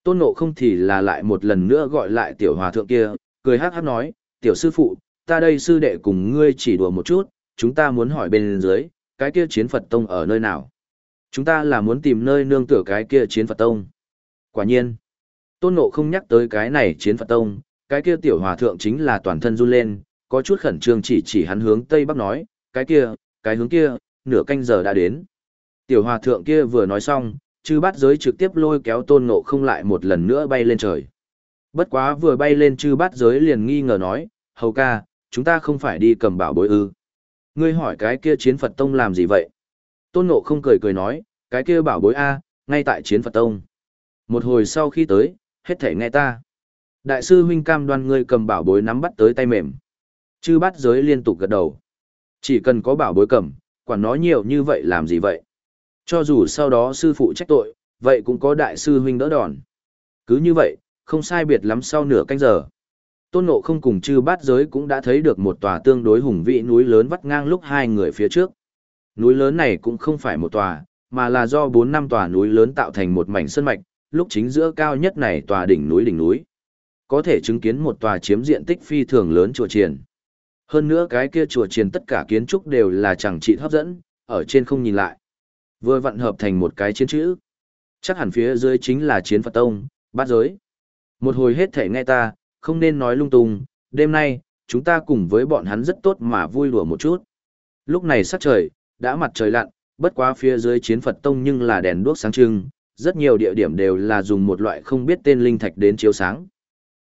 Tôn nộ không thì là lại một lần nữa gọi lại tiểu hòa thượng kia, cười hát hát nói, tiểu sư phụ, ta đây sư đệ cùng ngươi chỉ đùa một chút, chúng ta muốn hỏi bên dưới, cái kia chiến Phật Tông ở nơi nào? Chúng ta là muốn tìm nơi nương tựa cái kia chiến Phật Tông. Quả nhiên, tôn nộ không nhắc tới cái này chiến Phật Tông, cái kia tiểu hòa thượng chính là toàn thân run lên, có chút khẩn trương chỉ chỉ hắn hướng Tây Bắc nói, cái kia, cái hướng kia, nửa canh giờ đã đến. Tiểu hòa thượng kia vừa nói xong, chư bát giới trực tiếp lôi kéo tôn ngộ không lại một lần nữa bay lên trời. Bất quá vừa bay lên chư bát giới liền nghi ngờ nói, hầu ca, chúng ta không phải đi cầm bảo bối ư. Ngươi hỏi cái kia chiến Phật Tông làm gì vậy? Tôn ngộ không cười cười nói, cái kia bảo bối A, ngay tại chiến Phật Tông. Một hồi sau khi tới, hết thể nghe ta. Đại sư huynh cam đoan ngươi cầm bảo bối nắm bắt tới tay mềm. Chư bát giới liên tục gật đầu. Chỉ cần có bảo bối cầm, quản nói nhiều như vậy làm gì vậy? Cho dù sau đó sư phụ trách tội, vậy cũng có đại sư huynh đỡ đòn. Cứ như vậy, không sai biệt lắm sau nửa canh giờ. Tôn Ngộ không cùng chư bát giới cũng đã thấy được một tòa tương đối hùng vĩ núi lớn vắt ngang lúc hai người phía trước. Núi lớn này cũng không phải một tòa, mà là do bốn năm tòa núi lớn tạo thành một mảnh sơn mạch, lúc chính giữa cao nhất này tòa đỉnh núi đỉnh núi. Có thể chứng kiến một tòa chiếm diện tích phi thường lớn chùa triền. Hơn nữa cái kia chùa triền tất cả kiến trúc đều là chẳng trị hấp dẫn, ở trên không nhìn lại. Vừa vận hợp thành một cái chiến chữ. Chắc hẳn phía dưới chính là chiến Phật Tông, bát giới. Một hồi hết thể nghe ta, không nên nói lung tung, đêm nay, chúng ta cùng với bọn hắn rất tốt mà vui đùa một chút. Lúc này sắc trời, đã mặt trời lặn, bất quá phía dưới chiến Phật Tông nhưng là đèn đuốc sáng trưng, rất nhiều địa điểm đều là dùng một loại không biết tên linh thạch đến chiếu sáng.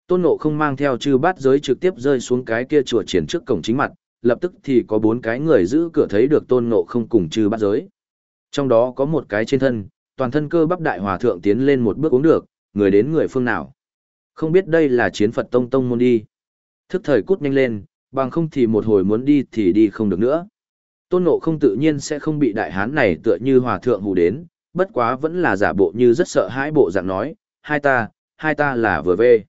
Tôn Ngộ không mang theo chư bát giới trực tiếp rơi xuống cái kia chùa triển trước cổng chính mặt, lập tức thì có bốn cái người giữ cửa thấy được Tôn Ngộ không cùng chư bát giới. Trong đó có một cái trên thân, toàn thân cơ bắp đại hòa thượng tiến lên một bước uống được, người đến người phương nào. Không biết đây là chiến Phật Tông Tông môn đi. Thức thời cút nhanh lên, bằng không thì một hồi muốn đi thì đi không được nữa. Tôn Ngộ không tự nhiên sẽ không bị đại hán này tựa như hòa thượng hù đến, bất quá vẫn là giả bộ như rất sợ hãi bộ dạng nói, hai ta, hai ta là vừa về.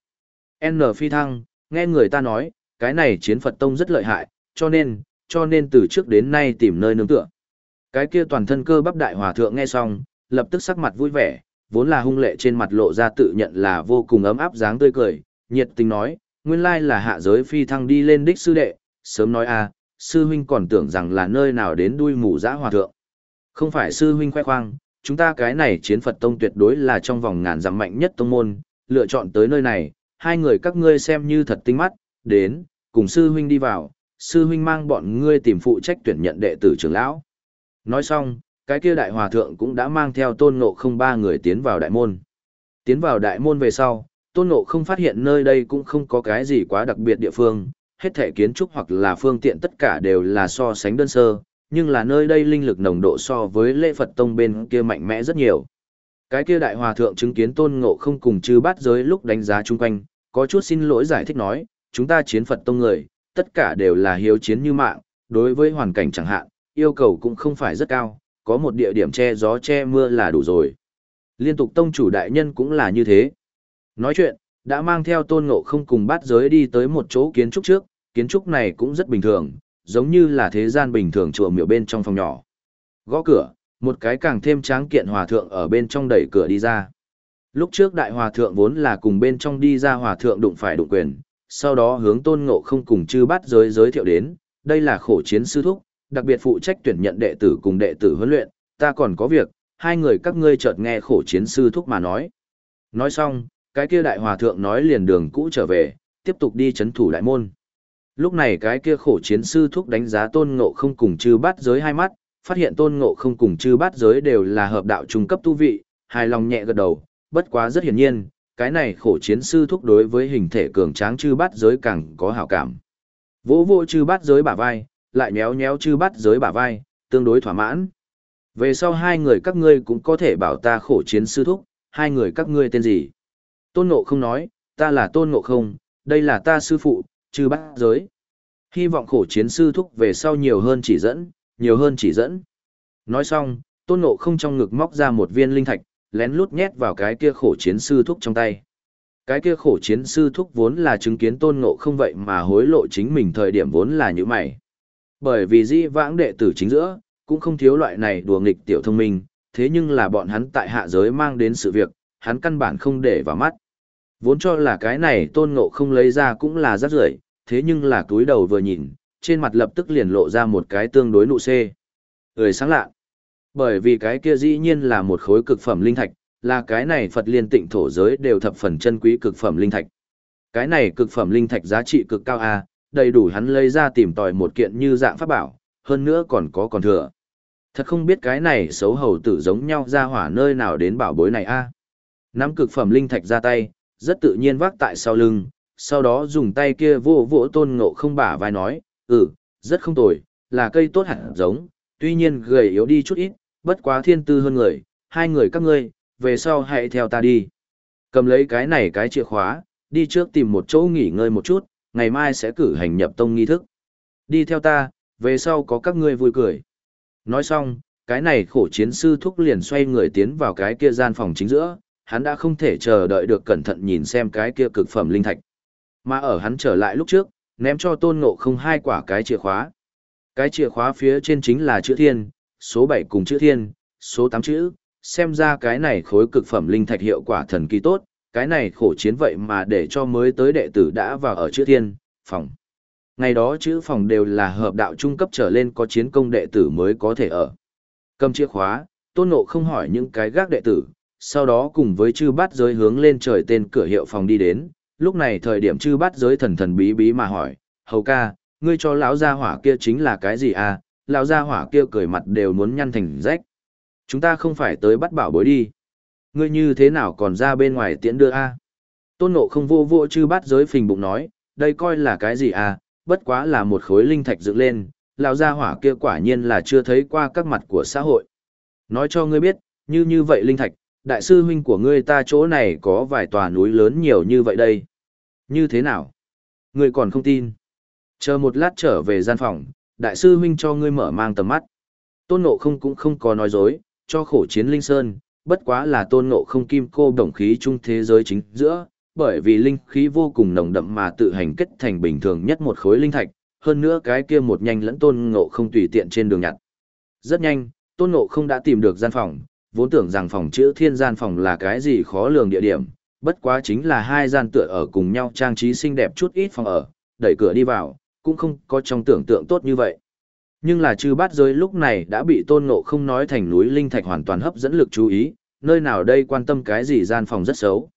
N phi thăng, nghe người ta nói, cái này chiến Phật Tông rất lợi hại, cho nên, cho nên từ trước đến nay tìm nơi nương tựa. Cái kia toàn thân cơ bắp đại hòa thượng nghe xong, lập tức sắc mặt vui vẻ, vốn là hung lệ trên mặt lộ ra tự nhận là vô cùng ấm áp dáng tươi cười, nhiệt tình nói, nguyên lai là hạ giới phi thăng đi lên đích sư đệ, sớm nói a, sư huynh còn tưởng rằng là nơi nào đến đuôi mù dã hòa thượng. Không phải sư huynh khoe khoang, chúng ta cái này chiến Phật tông tuyệt đối là trong vòng ngàn dặm mạnh nhất tông môn, lựa chọn tới nơi này, hai người các ngươi xem như thật tinh mắt, đến, cùng sư huynh đi vào, sư huynh mang bọn ngươi tìm phụ trách tuyển nhận đệ tử trưởng lão. Nói xong, cái kia đại hòa thượng cũng đã mang theo tôn ngộ không ba người tiến vào đại môn. Tiến vào đại môn về sau, tôn ngộ không phát hiện nơi đây cũng không có cái gì quá đặc biệt địa phương, hết thể kiến trúc hoặc là phương tiện tất cả đều là so sánh đơn sơ, nhưng là nơi đây linh lực nồng độ so với lễ Phật tông bên kia mạnh mẽ rất nhiều. Cái kia đại hòa thượng chứng kiến tôn ngộ không cùng chư bát giới lúc đánh giá chung quanh, có chút xin lỗi giải thích nói, chúng ta chiến Phật tông người, tất cả đều là hiếu chiến như mạng, đối với hoàn cảnh chẳng hạn, yêu cầu cũng không phải rất cao, có một địa điểm che gió che mưa là đủ rồi. Liên tục tông chủ đại nhân cũng là như thế. Nói chuyện, đã mang theo tôn ngộ không cùng bát giới đi tới một chỗ kiến trúc trước, kiến trúc này cũng rất bình thường, giống như là thế gian bình thường chùa miểu bên trong phòng nhỏ. Gõ cửa, một cái càng thêm tráng kiện hòa thượng ở bên trong đẩy cửa đi ra. Lúc trước đại hòa thượng vốn là cùng bên trong đi ra hòa thượng đụng phải đụng quyền, sau đó hướng tôn ngộ không cùng chư bát giới giới thiệu đến, đây là khổ chiến sư thúc, đặc biệt phụ trách tuyển nhận đệ tử cùng đệ tử huấn luyện, ta còn có việc, hai người các ngươi chợt nghe khổ chiến sư thúc mà nói. Nói xong, cái kia đại hòa thượng nói liền đường cũ trở về, tiếp tục đi chấn thủ đại môn. Lúc này cái kia khổ chiến sư thúc đánh giá tôn ngộ không cùng chư bát giới hai mắt, phát hiện tôn ngộ không cùng chư bát giới đều là hợp đạo trung cấp tu vị, hài lòng nhẹ gật đầu, bất quá rất hiển nhiên, cái này khổ chiến sư thúc đối với hình thể cường tráng chư bát giới càng có hảo cảm. Vỗ vỗ chư bát giới bả vai, lại nhéo nhéo chư bát giới bả vai, tương đối thỏa mãn. Về sau hai người các ngươi cũng có thể bảo ta khổ chiến sư thúc, hai người các ngươi tên gì? Tôn Ngộ không nói, ta là Tôn Ngộ không, đây là ta sư phụ, trừ bát giới. Hy vọng khổ chiến sư thúc về sau nhiều hơn chỉ dẫn, nhiều hơn chỉ dẫn. Nói xong, Tôn Ngộ không trong ngực móc ra một viên linh thạch, lén lút nhét vào cái kia khổ chiến sư thúc trong tay. Cái kia khổ chiến sư thúc vốn là chứng kiến tôn ngộ không vậy mà hối lộ chính mình thời điểm vốn là như mày. Bởi vì di vãng đệ tử chính giữa, cũng không thiếu loại này đùa nghịch tiểu thông minh, thế nhưng là bọn hắn tại hạ giới mang đến sự việc, hắn căn bản không để vào mắt. Vốn cho là cái này tôn ngộ không lấy ra cũng là rác rưởi thế nhưng là túi đầu vừa nhìn, trên mặt lập tức liền lộ ra một cái tương đối nụ xê. Người sáng lạ. Bởi vì cái kia dĩ nhiên là một khối cực phẩm linh thạch, là cái này Phật liên tịnh thổ giới đều thập phần chân quý cực phẩm linh thạch. Cái này cực phẩm linh thạch giá trị cực cao a, đầy đủ hắn lấy ra tìm tòi một kiện như dạng pháp bảo, hơn nữa còn có còn thừa. Thật không biết cái này xấu hầu tử giống nhau ra hỏa nơi nào đến bảo bối này a. Nắm cực phẩm linh thạch ra tay, rất tự nhiên vác tại sau lưng, sau đó dùng tay kia vô vỗ tôn ngộ không bả vai nói, ừ, rất không tồi, là cây tốt hẳn giống, tuy nhiên gầy yếu đi chút ít, bất quá thiên tư hơn người, hai người các ngươi, về sau hãy theo ta đi. Cầm lấy cái này cái chìa khóa, đi trước tìm một chỗ nghỉ ngơi một chút, ngày mai sẽ cử hành nhập tông nghi thức. Đi theo ta, về sau có các ngươi vui cười. Nói xong, cái này khổ chiến sư thúc liền xoay người tiến vào cái kia gian phòng chính giữa, hắn đã không thể chờ đợi được cẩn thận nhìn xem cái kia cực phẩm linh thạch. Mà ở hắn trở lại lúc trước, ném cho tôn ngộ không hai quả cái chìa khóa. Cái chìa khóa phía trên chính là chữ thiên, số 7 cùng chữ thiên, số 8 chữ, xem ra cái này khối cực phẩm linh thạch hiệu quả thần kỳ tốt, cái này khổ chiến vậy mà để cho mới tới đệ tử đã vào ở chữ thiên, phòng. Ngày đó chữ phòng đều là hợp đạo trung cấp trở lên có chiến công đệ tử mới có thể ở. Cầm chìa khóa, tôn ngộ không hỏi những cái gác đệ tử, sau đó cùng với chư bát giới hướng lên trời tên cửa hiệu phòng đi đến, lúc này thời điểm chư bát giới thần thần bí bí mà hỏi, hầu ca, ngươi cho lão gia hỏa kia chính là cái gì à, lão gia hỏa kia cười mặt đều muốn nhăn thành rách. Chúng ta không phải tới bắt bảo bối đi. Ngươi như thế nào còn ra bên ngoài tiễn đưa a? Tôn nộ không vô vô chư bát giới phình bụng nói, đây coi là cái gì à, bất quá là một khối linh thạch dựng lên, lão gia hỏa kia quả nhiên là chưa thấy qua các mặt của xã hội. Nói cho ngươi biết, như như vậy linh thạch, đại sư huynh của ngươi ta chỗ này có vài tòa núi lớn nhiều như vậy đây. Như thế nào? Ngươi còn không tin. Chờ một lát trở về gian phòng, đại sư huynh cho ngươi mở mang tầm mắt. Tôn Ngộ không cũng không có nói dối, cho khổ chiến linh sơn, bất quá là tôn ngộ không kim cô đồng khí trung thế giới chính giữa, bởi vì linh khí vô cùng nồng đậm mà tự hành kết thành bình thường nhất một khối linh thạch, hơn nữa cái kia một nhanh lẫn tôn ngộ không tùy tiện trên đường nhặt. Rất nhanh, tôn ngộ không đã tìm được gian phòng, vốn tưởng rằng phòng chữ thiên gian phòng là cái gì khó lường địa điểm, bất quá chính là hai gian tựa ở cùng nhau trang trí xinh đẹp chút ít phòng ở, đẩy cửa đi vào, cũng không có trong tưởng tượng tốt như vậy. Nhưng là chư bát giới lúc này đã bị tôn ngộ không nói thành núi linh thạch hoàn toàn hấp dẫn lực chú ý, nơi nào đây quan tâm cái gì gian phòng rất xấu.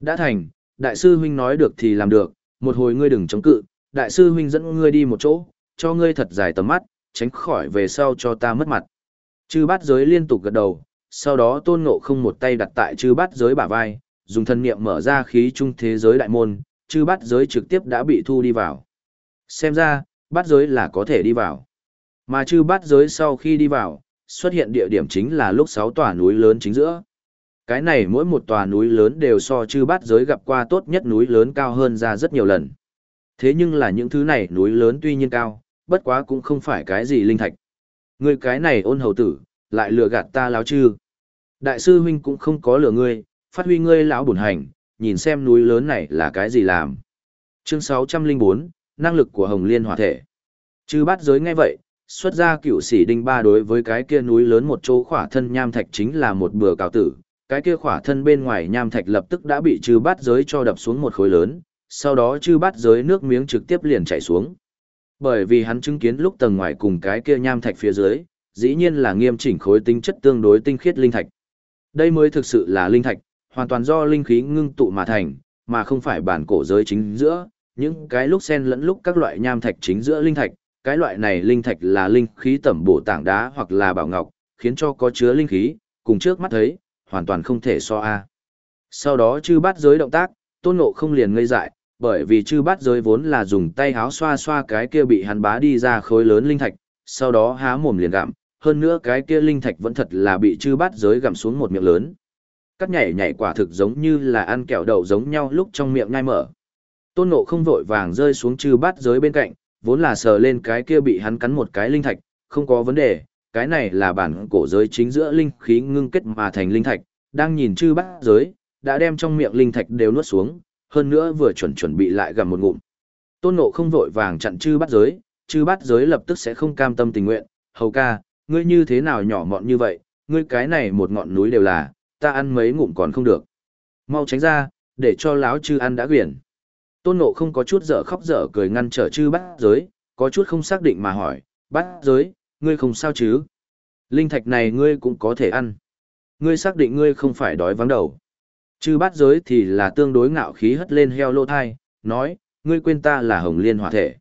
Đã thành, đại sư huynh nói được thì làm được, một hồi ngươi đừng chống cự, đại sư huynh dẫn ngươi đi một chỗ, cho ngươi thật dài tầm mắt, tránh khỏi về sau cho ta mất mặt. Chư bát giới liên tục gật đầu, sau đó tôn ngộ không một tay đặt tại chư bát giới bả vai, dùng thân niệm mở ra khí trung thế giới đại môn, chư bát giới trực tiếp đã bị thu đi vào. Xem ra, bát giới là có thể đi vào. Mà chư bát giới sau khi đi vào, xuất hiện địa điểm chính là lúc sáu tòa núi lớn chính giữa. Cái này mỗi một tòa núi lớn đều so chư bát giới gặp qua tốt nhất núi lớn cao hơn ra rất nhiều lần. Thế nhưng là những thứ này núi lớn tuy nhiên cao, bất quá cũng không phải cái gì linh thạch. người cái này ôn hầu tử, lại lừa gạt ta láo chư. Đại sư huynh cũng không có lừa ngươi, phát huy ngươi lão bổn hành, nhìn xem núi lớn này là cái gì làm. Chương 604, năng lực của Hồng Liên Hỏa Thể. Chư bát giới nghe vậy, xuất ra cựu sĩ đinh ba đối với cái kia núi lớn một chỗ khỏa thân nham thạch chính là một bừa cào tử, cái kia khỏa thân bên ngoài nham thạch lập tức đã bị chư bát giới cho đập xuống một khối lớn, sau đó chư bát giới nước miếng trực tiếp liền chảy xuống. Bởi vì hắn chứng kiến lúc tầng ngoài cùng cái kia nham thạch phía dưới, dĩ nhiên là nghiêm chỉnh khối tinh chất tương đối tinh khiết linh thạch. Đây mới thực sự là linh thạch, hoàn toàn do linh khí ngưng tụ mà thành, mà không phải bản cổ giới chính giữa, những cái lúc xen lẫn lúc các loại nham thạch chính giữa linh thạch, cái loại này linh thạch là linh khí tẩm bổ tảng đá hoặc là bảo ngọc, khiến cho có chứa linh khí, cùng trước mắt thấy, hoàn toàn không thể so a. Sau đó chư bát giới động tác, tôn ngộ không liền ngây dại, bởi vì chư bát giới vốn là dùng tay háo xoa xoa cái kia bị hắn bá đi ra khối lớn linh thạch, sau đó há mồm liền gặm, hơn nữa cái kia linh thạch vẫn thật là bị chư bát giới gặm xuống một miệng lớn. Cắt nhảy nhảy quả thực giống như là ăn kẹo đậu giống nhau lúc trong miệng ngay mở. Tôn ngộ không vội vàng rơi xuống chư bát giới bên cạnh, vốn là sờ lên cái kia bị hắn cắn một cái linh thạch, không có vấn đề, cái này là bản cổ giới chính giữa linh khí ngưng kết mà thành linh thạch, đang nhìn chư bát giới, đã đem trong miệng linh thạch đều nuốt xuống, hơn nữa vừa chuẩn chuẩn bị lại gặm một ngụm. Tôn Ngộ không vội vàng chặn chư bát giới, chư bát giới lập tức sẽ không cam tâm tình nguyện, hầu ca, ngươi như thế nào nhỏ mọn như vậy, ngươi cái này một ngọn núi đều là, ta ăn mấy ngụm còn không được. Mau tránh ra, để cho láo chư ăn đã quyển. Tôn Ngộ không có chút dở khóc dở cười ngăn trở chư bát giới, có chút không xác định mà hỏi, bát giới, ngươi không sao chứ? Linh thạch này ngươi cũng có thể ăn. Ngươi xác định ngươi không phải đói vắng đầu. Chư bát giới thì là tương đối ngạo khí hất lên heo lô thai, nói, ngươi quên ta là hồng liên hỏa thể.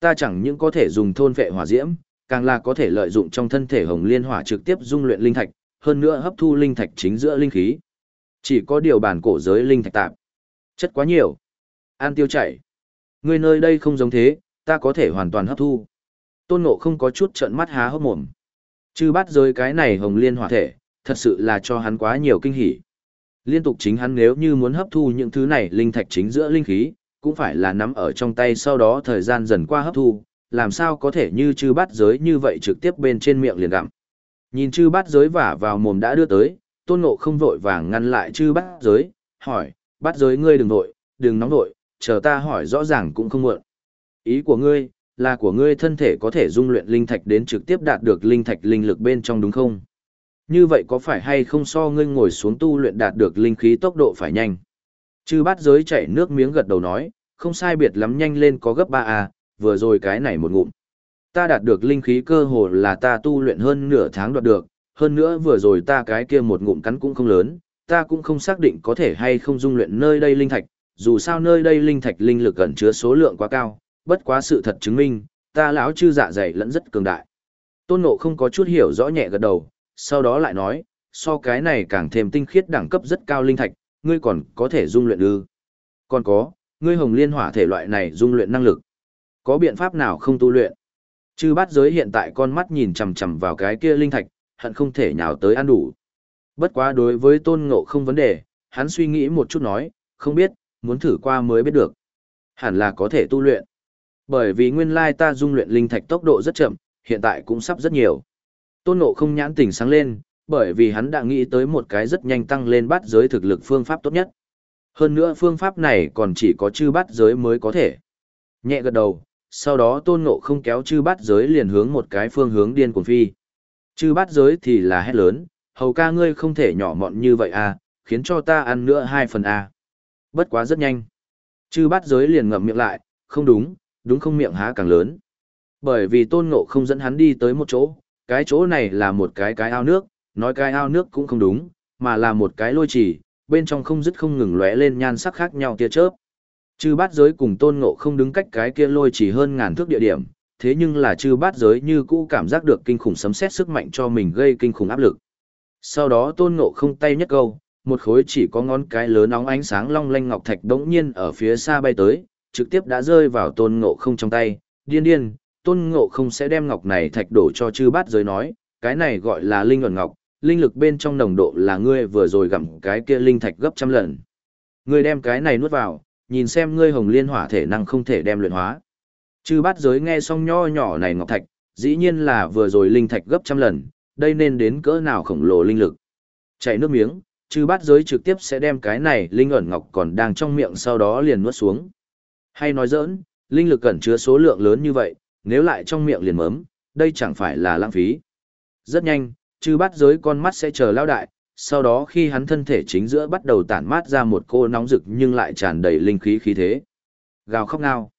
Ta chẳng những có thể dùng thôn vệ hỏa diễm, càng là có thể lợi dụng trong thân thể hồng liên hỏa trực tiếp dung luyện linh thạch, hơn nữa hấp thu linh thạch chính giữa linh khí. Chỉ có điều bản cổ giới linh thạch tạp. Chất quá nhiều. An tiêu chảy. người nơi đây không giống thế, ta có thể hoàn toàn hấp thu. Tôn ngộ không có chút trận mắt há hốc mồm. Chư bắt giới cái này hồng liên hỏa thể, thật sự là cho hắn quá nhiều kinh hỉ. Liên tục chính hắn nếu như muốn hấp thu những thứ này linh thạch chính giữa linh khí, cũng phải là nắm ở trong tay sau đó thời gian dần qua hấp thu, làm sao có thể như chư bát giới như vậy trực tiếp bên trên miệng liền gặm. Nhìn chư bát giới vả vào mồm đã đưa tới, tôn ngộ không vội vàng ngăn lại chư bát giới, hỏi, bát giới ngươi đừng vội, đừng nóng vội, chờ ta hỏi rõ ràng cũng không muộn. Ý của ngươi, là của ngươi thân thể có thể dung luyện linh thạch đến trực tiếp đạt được linh thạch linh lực bên trong đúng không? Như vậy có phải hay không so ngươi ngồi xuống tu luyện đạt được linh khí tốc độ phải nhanh? Chư bát giới chảy nước miếng gật đầu nói, không sai biệt lắm nhanh lên có gấp 3A, vừa rồi cái này một ngụm. Ta đạt được linh khí cơ hồ là ta tu luyện hơn nửa tháng đoạt được, hơn nữa vừa rồi ta cái kia một ngụm cắn cũng không lớn, ta cũng không xác định có thể hay không dung luyện nơi đây linh thạch, dù sao nơi đây linh thạch linh lực gần chứa số lượng quá cao, bất quá sự thật chứng minh, ta lão chư dạ dày lẫn rất cường đại. Tôn Ngộ không có chút hiểu rõ nhẹ gật đầu, sau đó lại nói, so cái này càng thêm tinh khiết đẳng cấp rất cao linh thạch, ngươi còn có thể dung luyện ư. Còn có, ngươi hồng liên hỏa thể loại này dung luyện năng lực. Có biện pháp nào không tu luyện? Chư bát giới hiện tại con mắt nhìn chằm chằm vào cái kia linh thạch, hận không thể nhào tới ăn đủ. Bất quá đối với tôn ngộ không vấn đề, hắn suy nghĩ một chút nói, không biết, muốn thử qua mới biết được. Hẳn là có thể tu luyện. Bởi vì nguyên lai ta dung luyện linh thạch tốc độ rất chậm, hiện tại cũng sắp rất nhiều. Tôn Ngộ không nhãn tỉnh sáng lên, bởi vì hắn đã nghĩ tới một cái rất nhanh tăng lên bát giới thực lực phương pháp tốt nhất. Hơn nữa phương pháp này còn chỉ có chư bát giới mới có thể. Nhẹ gật đầu, sau đó Tôn Ngộ không kéo chư bát giới liền hướng một cái phương hướng điên cuồng phi. Chư bát giới thì là hét lớn, hầu ca ngươi không thể nhỏ mọn như vậy à, khiến cho ta ăn nữa hai phần à. Bất quá rất nhanh. Chư bát giới liền ngậm miệng lại, không đúng, đúng không miệng há càng lớn. Bởi vì tôn ngộ không dẫn hắn đi tới một chỗ, cái chỗ này là một cái cái ao nước, nói cái ao nước cũng không đúng, mà là một cái lôi chỉ bên trong không dứt không ngừng lóe lên nhan sắc khác nhau tia chớp. Chư bát giới cùng tôn ngộ không đứng cách cái kia lôi chỉ hơn ngàn thước địa điểm, thế nhưng là chư bát giới như cũ cảm giác được kinh khủng sấm xét sức mạnh cho mình gây kinh khủng áp lực. Sau đó tôn ngộ không tay nhất câu, một khối chỉ có ngón cái lớn óng ánh sáng long lanh ngọc thạch đống nhiên ở phía xa bay tới, trực tiếp đã rơi vào tôn ngộ không trong tay, điên điên, tôn ngộ không sẽ đem ngọc này thạch đổ cho chư bát giới nói, cái này gọi là linh ẩn ngọc, linh lực bên trong nồng độ là ngươi vừa rồi gặm cái kia linh thạch gấp trăm lần. Ngươi đem cái này nuốt vào, nhìn xem ngươi hồng liên hỏa thể năng không thể đem luyện hóa. Chư bát giới nghe xong nho nhỏ này ngọc thạch, dĩ nhiên là vừa rồi linh thạch gấp trăm lần, đây nên đến cỡ nào khổng lồ linh lực. Chảy nước miếng, chư bát giới trực tiếp sẽ đem cái này linh ẩn ngọc còn đang trong miệng sau đó liền nuốt xuống. Hay nói dỡn, linh lực cẩn chứa số lượng lớn như vậy, nếu lại trong miệng liền mớm, đây chẳng phải là lãng phí. Rất nhanh, chư bát giới con mắt sẽ chờ lao đại, sau đó khi hắn thân thể chính giữa bắt đầu tản mát ra một cô nóng rực nhưng lại tràn đầy linh khí khí thế. Gào khóc ngao.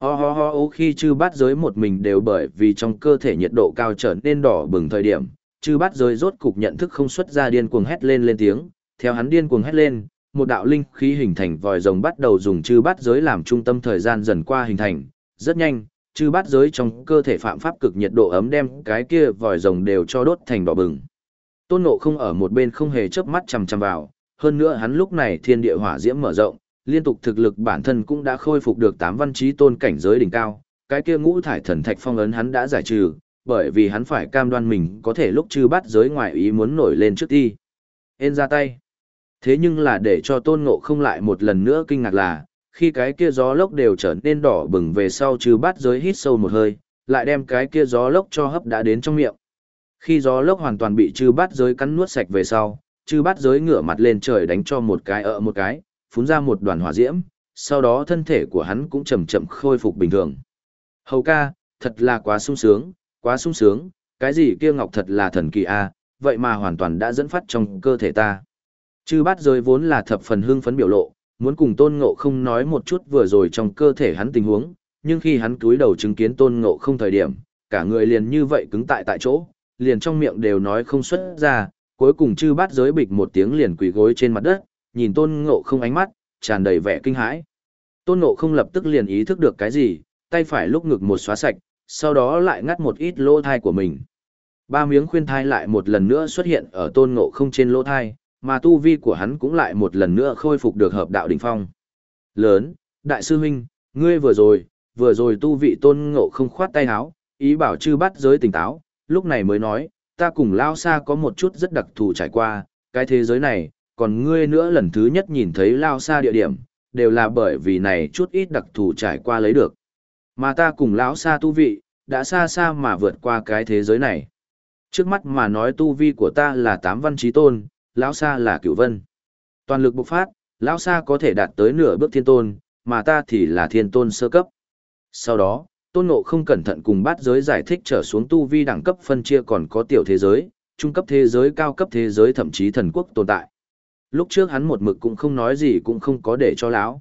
Ho ho ho ô khi chư bát giới một mình đều bởi vì trong cơ thể nhiệt độ cao trở nên đỏ bừng thời điểm, chư bát giới rốt cục nhận thức không xuất ra điên cuồng hét lên lên tiếng, theo hắn điên cuồng hét lên, một đạo linh khí hình thành vòi rồng bắt đầu dùng chư bát giới làm trung tâm thời gian dần qua hình thành, rất nhanh, chư bát giới trong cơ thể phạm pháp cực nhiệt độ ấm đem cái kia vòi rồng đều cho đốt thành đỏ bừng. Tôn Ngộ không ở một bên không hề chớp mắt chằm chằm vào, hơn nữa hắn lúc này thiên địa hỏa diễm mở rộng, liên tục thực lực bản thân cũng đã khôi phục được tám văn trí tôn cảnh giới đỉnh cao, cái kia ngũ thải thần thạch phong ấn hắn đã giải trừ, bởi vì hắn phải cam đoan mình có thể lúc chư bắt giới ngoài ý muốn nổi lên trước đi. Ên ra tay. Thế nhưng là để cho tôn ngộ không lại một lần nữa kinh ngạc là, khi cái kia gió lốc đều trở nên đỏ bừng về sau chư bắt giới hít sâu một hơi, lại đem cái kia gió lốc cho hấp đã đến trong miệng. Khi gió lốc hoàn toàn bị chư bát giới cắn nuốt sạch về sau, chư bát giới ngửa mặt lên trời đánh cho một cái ở một cái, phun ra một đoàn hỏa diễm, sau đó thân thể của hắn cũng chậm chậm khôi phục bình thường. Hầu ca, thật là quá sung sướng, quá sung sướng, cái gì kia ngọc thật là thần kỳ a, vậy mà hoàn toàn đã dẫn phát trong cơ thể ta. Chư bát giới vốn là thập phần hưng phấn biểu lộ, muốn cùng tôn ngộ không nói một chút vừa rồi trong cơ thể hắn tình huống, nhưng khi hắn cúi đầu chứng kiến tôn ngộ không thời điểm, cả người liền như vậy cứng tại tại chỗ, liền trong miệng đều nói không xuất ra, cuối cùng chư bát giới bịch một tiếng liền quỳ gối trên mặt đất, nhìn tôn ngộ không ánh mắt, tràn đầy vẻ kinh hãi. Tôn ngộ không lập tức liền ý thức được cái gì, tay phải lúc ngực một xóa sạch, sau đó lại ngắt một ít lỗ thai của mình. Ba miếng khuyên thai lại một lần nữa xuất hiện ở tôn ngộ không trên lỗ thai, mà tu vi của hắn cũng lại một lần nữa khôi phục được hợp đạo đỉnh phong. Lớn, đại sư huynh, ngươi vừa rồi, vừa rồi tu vị tôn ngộ không khoát tay áo, ý bảo chư bắt giới tỉnh táo, lúc này mới nói, ta cùng lao Sa có một chút rất đặc thù trải qua, cái thế giới này, còn ngươi nữa lần thứ nhất nhìn thấy lao Sa địa điểm, đều là bởi vì này chút ít đặc thù trải qua lấy được. Mà ta cùng lão Sa tu vị, đã xa xa mà vượt qua cái thế giới này. Trước mắt mà nói tu vi của ta là tám văn trí tôn, lão Sa là cửu vân. Toàn lực bộc phát, lão Sa có thể đạt tới nửa bước thiên tôn, mà ta thì là thiên tôn sơ cấp. Sau đó, tôn ngộ không cẩn thận cùng bát giới giải thích trở xuống tu vi đẳng cấp phân chia còn có tiểu thế giới, trung cấp thế giới cao cấp thế giới thậm chí thần quốc tồn tại. Lúc trước hắn một mực cũng không nói gì cũng không có để cho lão.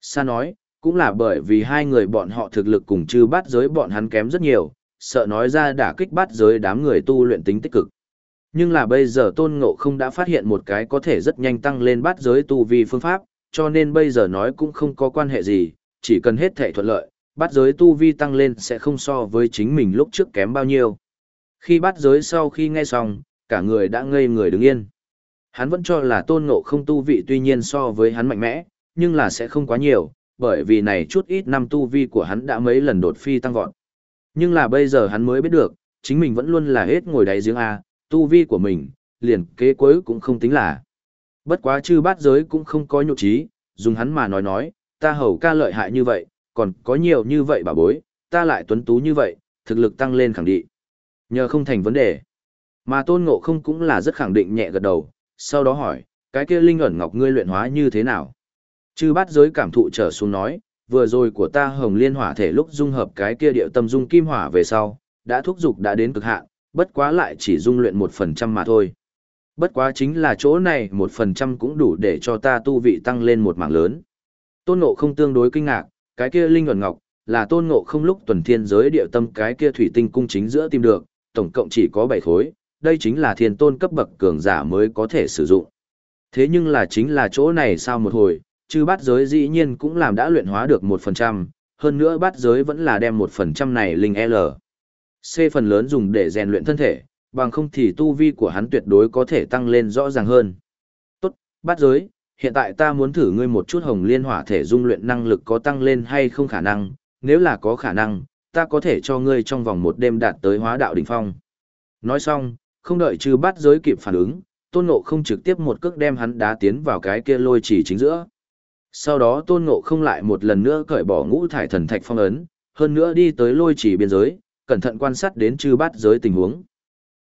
Sa nói, cũng là bởi vì hai người bọn họ thực lực cùng chư bát giới bọn hắn kém rất nhiều, sợ nói ra đả kích bát giới đám người tu luyện tính tích cực. Nhưng là bây giờ Tôn Ngộ không đã phát hiện một cái có thể rất nhanh tăng lên bát giới tu vi phương pháp, cho nên bây giờ nói cũng không có quan hệ gì, chỉ cần hết thể thuận lợi, bát giới tu vi tăng lên sẽ không so với chính mình lúc trước kém bao nhiêu. Khi bát giới sau khi nghe xong, cả người đã ngây người đứng yên. Hắn vẫn cho là Tôn Ngộ không tu vị tuy nhiên so với hắn mạnh mẽ, nhưng là sẽ không quá nhiều, bởi vì này chút ít năm tu vi của hắn đã mấy lần đột phi tăng vọt. Nhưng là bây giờ hắn mới biết được, chính mình vẫn luôn là hết ngồi đáy giếng A, tu vi của mình, liền kế cuối cũng không tính là. Bất quá chư bát giới cũng không có nhục trí, dùng hắn mà nói nói, ta hầu ca lợi hại như vậy, còn có nhiều như vậy bà bối, ta lại tuấn tú như vậy, thực lực tăng lên khẳng định. Nhờ không thành vấn đề. Mà tôn ngộ không cũng là rất khẳng định nhẹ gật đầu, sau đó hỏi, cái kia linh ẩn ngọc ngươi luyện hóa như thế nào? Chư bát giới cảm thụ trở xuống nói, vừa rồi của ta hồng liên hỏa thể lúc dung hợp cái kia điệu tâm dung kim hỏa về sau, đã thúc dục đã đến cực hạn, bất quá lại chỉ dung luyện một phần trăm mà thôi. Bất quá chính là chỗ này một phần trăm cũng đủ để cho ta tu vị tăng lên một mảng lớn. Tôn ngộ không tương đối kinh ngạc, cái kia linh ẩn ngọc, là tôn ngộ không lúc tuần thiên giới địa tâm cái kia thủy tinh cung chính giữa tìm được, tổng cộng chỉ có bảy khối, đây chính là thiên tôn cấp bậc cường giả mới có thể sử dụng. Thế nhưng là chính là chỗ này sao một hồi, chứ bát giới dĩ nhiên cũng làm đã luyện hóa được một phần trăm, hơn nữa bát giới vẫn là đem một phần trăm này linh L. C phần lớn dùng để rèn luyện thân thể, bằng không thì tu vi của hắn tuyệt đối có thể tăng lên rõ ràng hơn. Tốt, bát giới, hiện tại ta muốn thử ngươi một chút hồng liên hỏa thể dung luyện năng lực có tăng lên hay không khả năng, nếu là có khả năng, ta có thể cho ngươi trong vòng một đêm đạt tới hóa đạo đỉnh phong. Nói xong, không đợi trừ bát giới kịp phản ứng, tôn ngộ không trực tiếp một cước đem hắn đá tiến vào cái kia lôi chỉ chính giữa. Sau đó tôn ngộ không lại một lần nữa cởi bỏ ngũ thải thần thạch phong ấn, hơn nữa đi tới lôi chỉ biên giới, cẩn thận quan sát đến chư bát giới tình huống.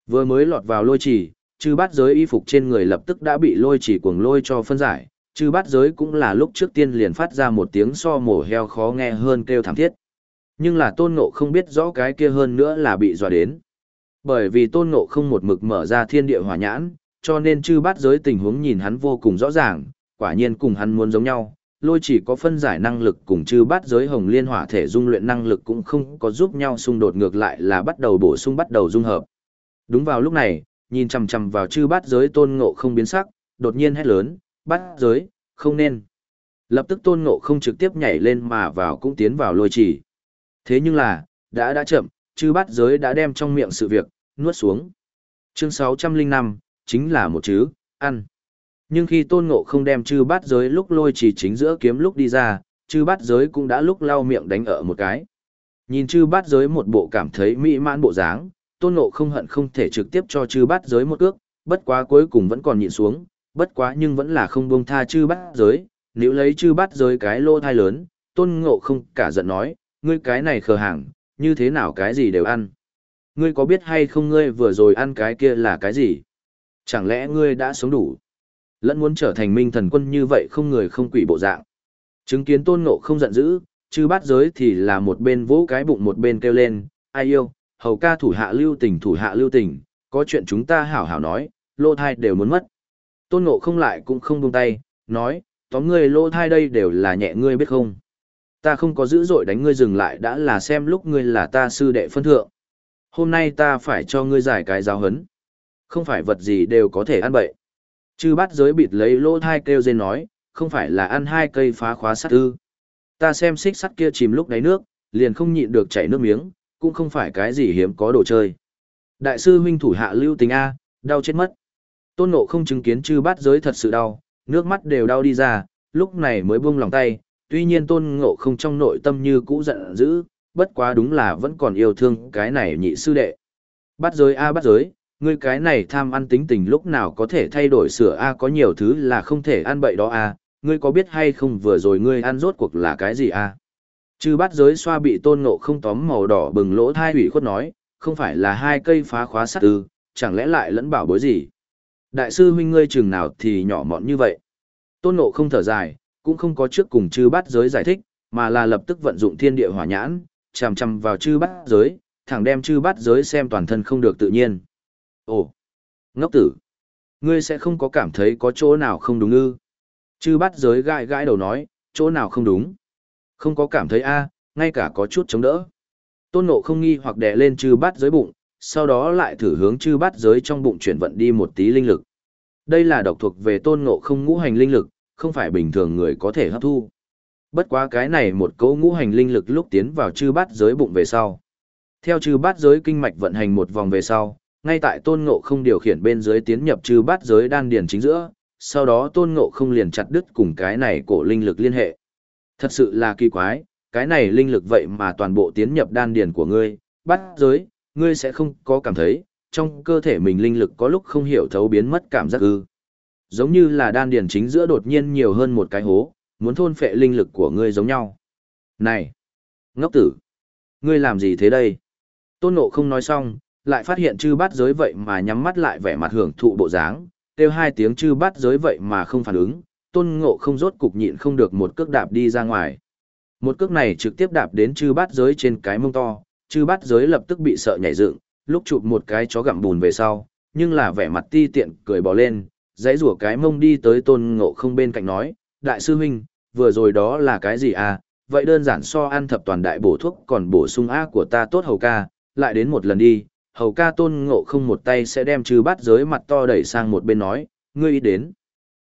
Vừa mới lọt vào lôi chỉ, chư bát giới y phục trên người lập tức đã bị lôi chỉ cuồng lôi cho phân giải, chư bát giới cũng là lúc trước tiên liền phát ra một tiếng so mổ heo khó nghe hơn kêu thảm thiết. Nhưng là tôn ngộ không biết rõ cái kia hơn nữa là bị dọa đến. Bởi vì tôn ngộ không một mực mở ra thiên địa hỏa nhãn, cho nên chư bát giới tình huống nhìn hắn vô cùng rõ ràng, quả nhiên cùng hắn muốn giống nhau, lôi chỉ có phân giải năng lực cùng chư bát giới hồng liên hỏa thể dung luyện năng lực cũng không có giúp nhau xung đột ngược lại là bắt đầu bổ sung bắt đầu dung hợp. Đúng vào lúc này, nhìn chằm chằm vào chư bát giới tôn ngộ không biến sắc, đột nhiên hét lớn, bắt giới, không nên. Lập tức tôn ngộ không trực tiếp nhảy lên mà vào cũng tiến vào lôi trì Thế nhưng là, đã đã chậm, chư bắt giới đã đem trong miệng sự việc, nuốt xuống. Chương 605, chính là một chứ, ăn. Nhưng khi tôn ngộ không đem chư bát giới lúc lôi chỉ chính giữa kiếm lúc đi ra, chư bát giới cũng đã lúc lau miệng đánh ở một cái. Nhìn chư bát giới một bộ cảm thấy mỹ mãn bộ dáng, tôn ngộ không hận không thể trực tiếp cho chư bát giới một ước, bất quá cuối cùng vẫn còn nhịn xuống, bất quá nhưng vẫn là không buông tha chư bát giới, nếu lấy chư bát giới cái lô thai lớn, tôn ngộ không cả giận nói, ngươi cái này khờ hàng, như thế nào cái gì đều ăn. Ngươi có biết hay không ngươi vừa rồi ăn cái kia là cái gì? Chẳng lẽ ngươi đã sống đủ? Lẫn muốn trở thành minh thần quân như vậy không người không quỷ bộ dạng. Chứng kiến tôn ngộ không giận dữ, chư bát giới thì là một bên vỗ cái bụng một bên kêu lên, ai yêu, hầu ca thủ hạ lưu tình thủ hạ lưu tình, có chuyện chúng ta hảo hảo nói, lô thai đều muốn mất. Tôn ngộ không lại cũng không buông tay, nói, tóm ngươi lỗ thai đây đều là nhẹ ngươi biết không. Ta không có dữ dội đánh ngươi dừng lại đã là xem lúc ngươi là ta sư đệ phân thượng. Hôm nay ta phải cho ngươi giải cái giáo hấn. Không phải vật gì đều có thể ăn bậy. Chư bát giới bịt lấy lỗ thai kêu dên nói, không phải là ăn hai cây phá khóa sắt ư. Ta xem xích sắt kia chìm lúc đáy nước, liền không nhịn được chảy nước miếng, cũng không phải cái gì hiếm có đồ chơi. Đại sư huynh thủ hạ lưu tình A, đau chết mất. Tôn nộ không chứng kiến chư bát giới thật sự đau, nước mắt đều đau đi ra, lúc này mới buông lòng tay, tuy nhiên tôn ngộ không trong nội tâm như cũ giận dữ, bất quá đúng là vẫn còn yêu thương cái này nhị sư đệ. Bát giới a Bát giới, ngươi cái này tham ăn tính tình lúc nào có thể thay đổi sửa a có nhiều thứ là không thể ăn bậy đó a, ngươi có biết hay không vừa rồi ngươi ăn rốt cuộc là cái gì a? Chư Bát giới xoa bị tôn ngộ không tóm màu đỏ bừng lỗ thai hủy khuất nói, không phải là hai cây phá khóa sắt ư, chẳng lẽ lại lẫn bảo bối gì? Đại sư huynh ngươi chừng nào thì nhỏ mọn như vậy? Tôn ngộ không thở dài, cũng không có trước cùng chư bát giới giải thích, mà là lập tức vận dụng thiên địa hỏa nhãn, chằm chằm vào chư bát giới, thẳng đem chư bát giới xem toàn thân không được tự nhiên. Ồ, ngốc tử, ngươi sẽ không có cảm thấy có chỗ nào không đúng ư? Chư bát giới gãi gãi đầu nói, chỗ nào không đúng? Không có cảm thấy a, ngay cả có chút chống đỡ. Tôn nộ không nghi hoặc đè lên chư bát giới bụng, sau đó lại thử hướng chư bát giới trong bụng chuyển vận đi một tí linh lực. Đây là độc thuộc về tôn ngộ không ngũ hành linh lực, không phải bình thường người có thể hấp thu. Bất quá cái này một cấu ngũ hành linh lực lúc tiến vào chư bát giới bụng về sau. Theo chư bát giới kinh mạch vận hành một vòng về sau, ngay tại tôn ngộ không điều khiển bên dưới tiến nhập chư bát giới đan điền chính giữa, sau đó tôn ngộ không liền chặt đứt cùng cái này cổ linh lực liên hệ. Thật sự là kỳ quái, cái này linh lực vậy mà toàn bộ tiến nhập đan điền của ngươi, bát giới, ngươi sẽ không có cảm thấy, trong cơ thể mình linh lực có lúc không hiểu thấu biến mất cảm giác ư giống như là đan điền chính giữa đột nhiên nhiều hơn một cái hố, muốn thôn phệ linh lực của ngươi giống nhau. Này! Ngốc tử! Ngươi làm gì thế đây? Tôn nộ không nói xong, lại phát hiện chư bát giới vậy mà nhắm mắt lại vẻ mặt hưởng thụ bộ dáng, kêu hai tiếng chư bát giới vậy mà không phản ứng, tôn ngộ không rốt cục nhịn không được một cước đạp đi ra ngoài. Một cước này trực tiếp đạp đến chư bát giới trên cái mông to, chư bát giới lập tức bị sợ nhảy dựng, lúc chụp một cái chó gặm bùn về sau, nhưng là vẻ mặt ti tiện cười bò lên, dãy rủa cái mông đi tới tôn ngộ không bên cạnh nói, đại sư huynh, vừa rồi đó là cái gì à, vậy đơn giản so ăn thập toàn đại bổ thuốc còn bổ sung á của ta tốt hầu ca, lại đến một lần đi, hầu ca tôn ngộ không một tay sẽ đem trừ bát giới mặt to đẩy sang một bên nói, ngươi ý đến.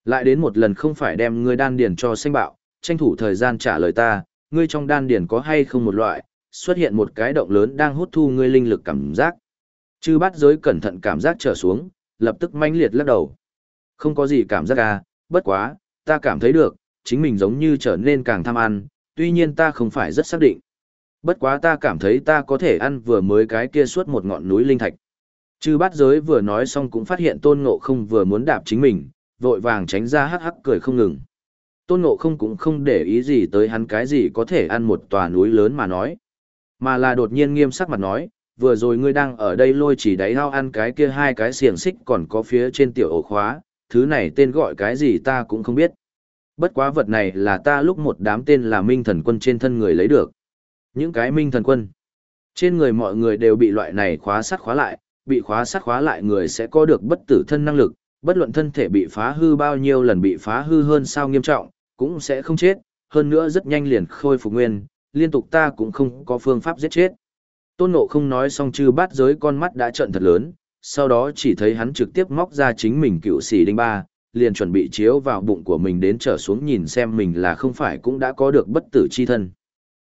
Lại đến một lần không phải đem ngươi đan điền cho xanh bạo, tranh thủ thời gian trả lời ta, ngươi trong đan điền có hay không một loại, xuất hiện một cái động lớn đang hút thu ngươi linh lực cảm giác. Chư bát giới cẩn thận cảm giác trở xuống, lập tức manh liệt lắc đầu. Không có gì cảm giác à, bất quá, ta cảm thấy được, chính mình giống như trở nên càng tham ăn, tuy nhiên ta không phải rất xác định. Bất quá ta cảm thấy ta có thể ăn vừa mới cái kia suốt một ngọn núi linh thạch. Chư bát giới vừa nói xong cũng phát hiện tôn ngộ không vừa muốn đạp chính mình, vội vàng tránh ra hắc hắc cười không ngừng. Tôn ngộ không cũng không để ý gì tới hắn cái gì có thể ăn một tòa núi lớn mà nói. Mà là đột nhiên nghiêm sắc mặt nói, vừa rồi ngươi đang ở đây lôi chỉ đáy hao ăn cái kia hai cái xiềng xích còn có phía trên tiểu ổ khóa, thứ này tên gọi cái gì ta cũng không biết. Bất quá vật này là ta lúc một đám tên là minh thần quân trên thân người lấy được. Những cái minh thần quân. Trên người mọi người đều bị loại này khóa sắt khóa lại, bị khóa sắt khóa lại người sẽ có được bất tử thân năng lực, bất luận thân thể bị phá hư bao nhiêu lần bị phá hư hơn sao nghiêm trọng, cũng sẽ không chết, hơn nữa rất nhanh liền khôi phục nguyên, liên tục ta cũng không có phương pháp giết chết. Tôn Ngộ không nói xong chư bát giới con mắt đã trợn thật lớn, sau đó chỉ thấy hắn trực tiếp móc ra chính mình cựu xì đinh ba, liền chuẩn bị chiếu vào bụng của mình đến trở xuống nhìn xem mình là không phải cũng đã có được bất tử chi thân.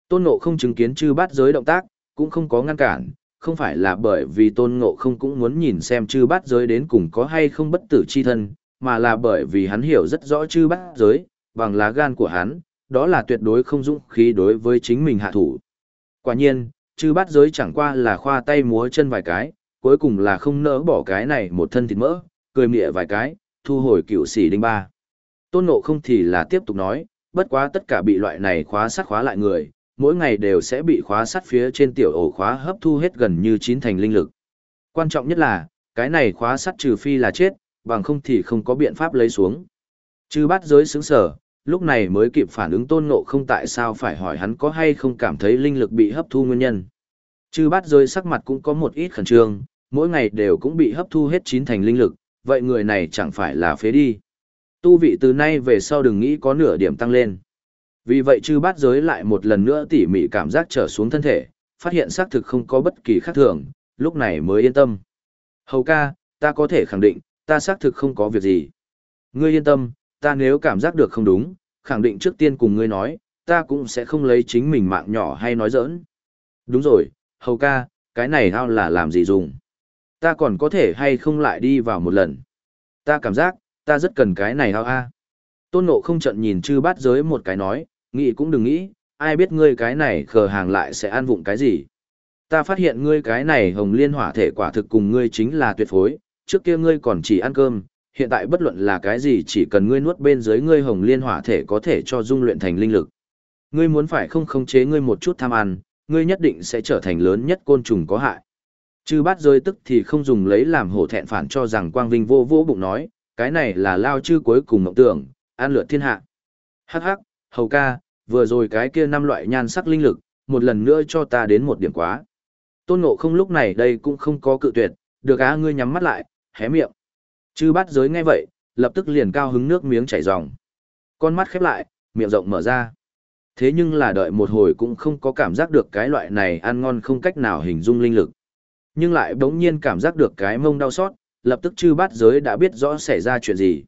Tôn Ngộ không chứng kiến chư bát giới động tác, cũng không có ngăn cản, không phải là bởi vì Tôn Ngộ không cũng muốn nhìn xem chư bát giới đến cùng có hay không bất tử chi thân, mà là bởi vì hắn hiểu rất rõ chư bát giới, bằng lá gan của hắn, đó là tuyệt đối không dũng khí đối với chính mình hạ thủ. Quả nhiên, chư bát giới chẳng qua là khoa tay múa chân vài cái, cuối cùng là không nỡ bỏ cái này một thân thịt mỡ, cười mịa vài cái, thu hồi cựu sĩ đinh ba. Tôn nộ không thì là tiếp tục nói, bất quá tất cả bị loại này khóa sắt khóa lại người, mỗi ngày đều sẽ bị khóa sắt phía trên tiểu ổ khóa hấp thu hết gần như chín thành linh lực. Quan trọng nhất là, cái này khóa sắt trừ phi là chết, bằng không thì không có biện pháp lấy xuống. Chư bát giới xứng sở, lúc này mới kịp phản ứng tôn ngộ không tại sao phải hỏi hắn có hay không cảm thấy linh lực bị hấp thu nguyên nhân. Chư bát giới sắc mặt cũng có một ít khẩn trương, mỗi ngày đều cũng bị hấp thu hết chín thành linh lực, vậy người này chẳng phải là phế đi. Tu vị từ nay về sau đừng nghĩ có nửa điểm tăng lên. Vì vậy chư bát giới lại một lần nữa tỉ mỉ cảm giác trở xuống thân thể, phát hiện xác thực không có bất kỳ khác thường, lúc này mới yên tâm. Hầu ca, ta có thể khẳng định, ta xác thực không có việc gì. Ngươi yên tâm, ta nếu cảm giác được không đúng, khẳng định trước tiên cùng ngươi nói, ta cũng sẽ không lấy chính mình mạng nhỏ hay nói giỡn. Đúng rồi, hầu ca, cái này hao là làm gì dùng? Ta còn có thể hay không lại đi vào một lần? Ta cảm giác, ta rất cần cái này hao a. Tôn nộ không trận nhìn chư bát giới một cái nói, nghĩ cũng đừng nghĩ, ai biết ngươi cái này khờ hàng lại sẽ ăn vụng cái gì. Ta phát hiện ngươi cái này hồng liên hỏa thể quả thực cùng ngươi chính là tuyệt phối, trước kia ngươi còn chỉ ăn cơm, hiện tại bất luận là cái gì chỉ cần ngươi nuốt bên dưới ngươi hồng liên hỏa thể có thể cho dung luyện thành linh lực. Ngươi muốn phải không khống chế ngươi một chút tham ăn, ngươi nhất định sẽ trở thành lớn nhất côn trùng có hại. Chư bát rơi tức thì không dùng lấy làm hổ thẹn phản cho rằng quang vinh vô vô bụng nói, cái này là lao chư cuối cùng mộng tưởng, an lượt thiên hạ. Hắc hắc, hầu ca, vừa rồi cái kia năm loại nhan sắc linh lực, một lần nữa cho ta đến một điểm quá. Tôn ngộ không lúc này đây cũng không có cự tuyệt, được á ngươi nhắm mắt lại, hé miệng. Chư bát giới nghe vậy, lập tức liền cao hứng nước miếng chảy ròng. Con mắt khép lại, miệng rộng mở ra. Thế nhưng là đợi một hồi cũng không có cảm giác được cái loại này ăn ngon không cách nào hình dung linh lực. Nhưng lại bỗng nhiên cảm giác được cái mông đau xót, lập tức chư bát giới đã biết rõ xảy ra chuyện gì.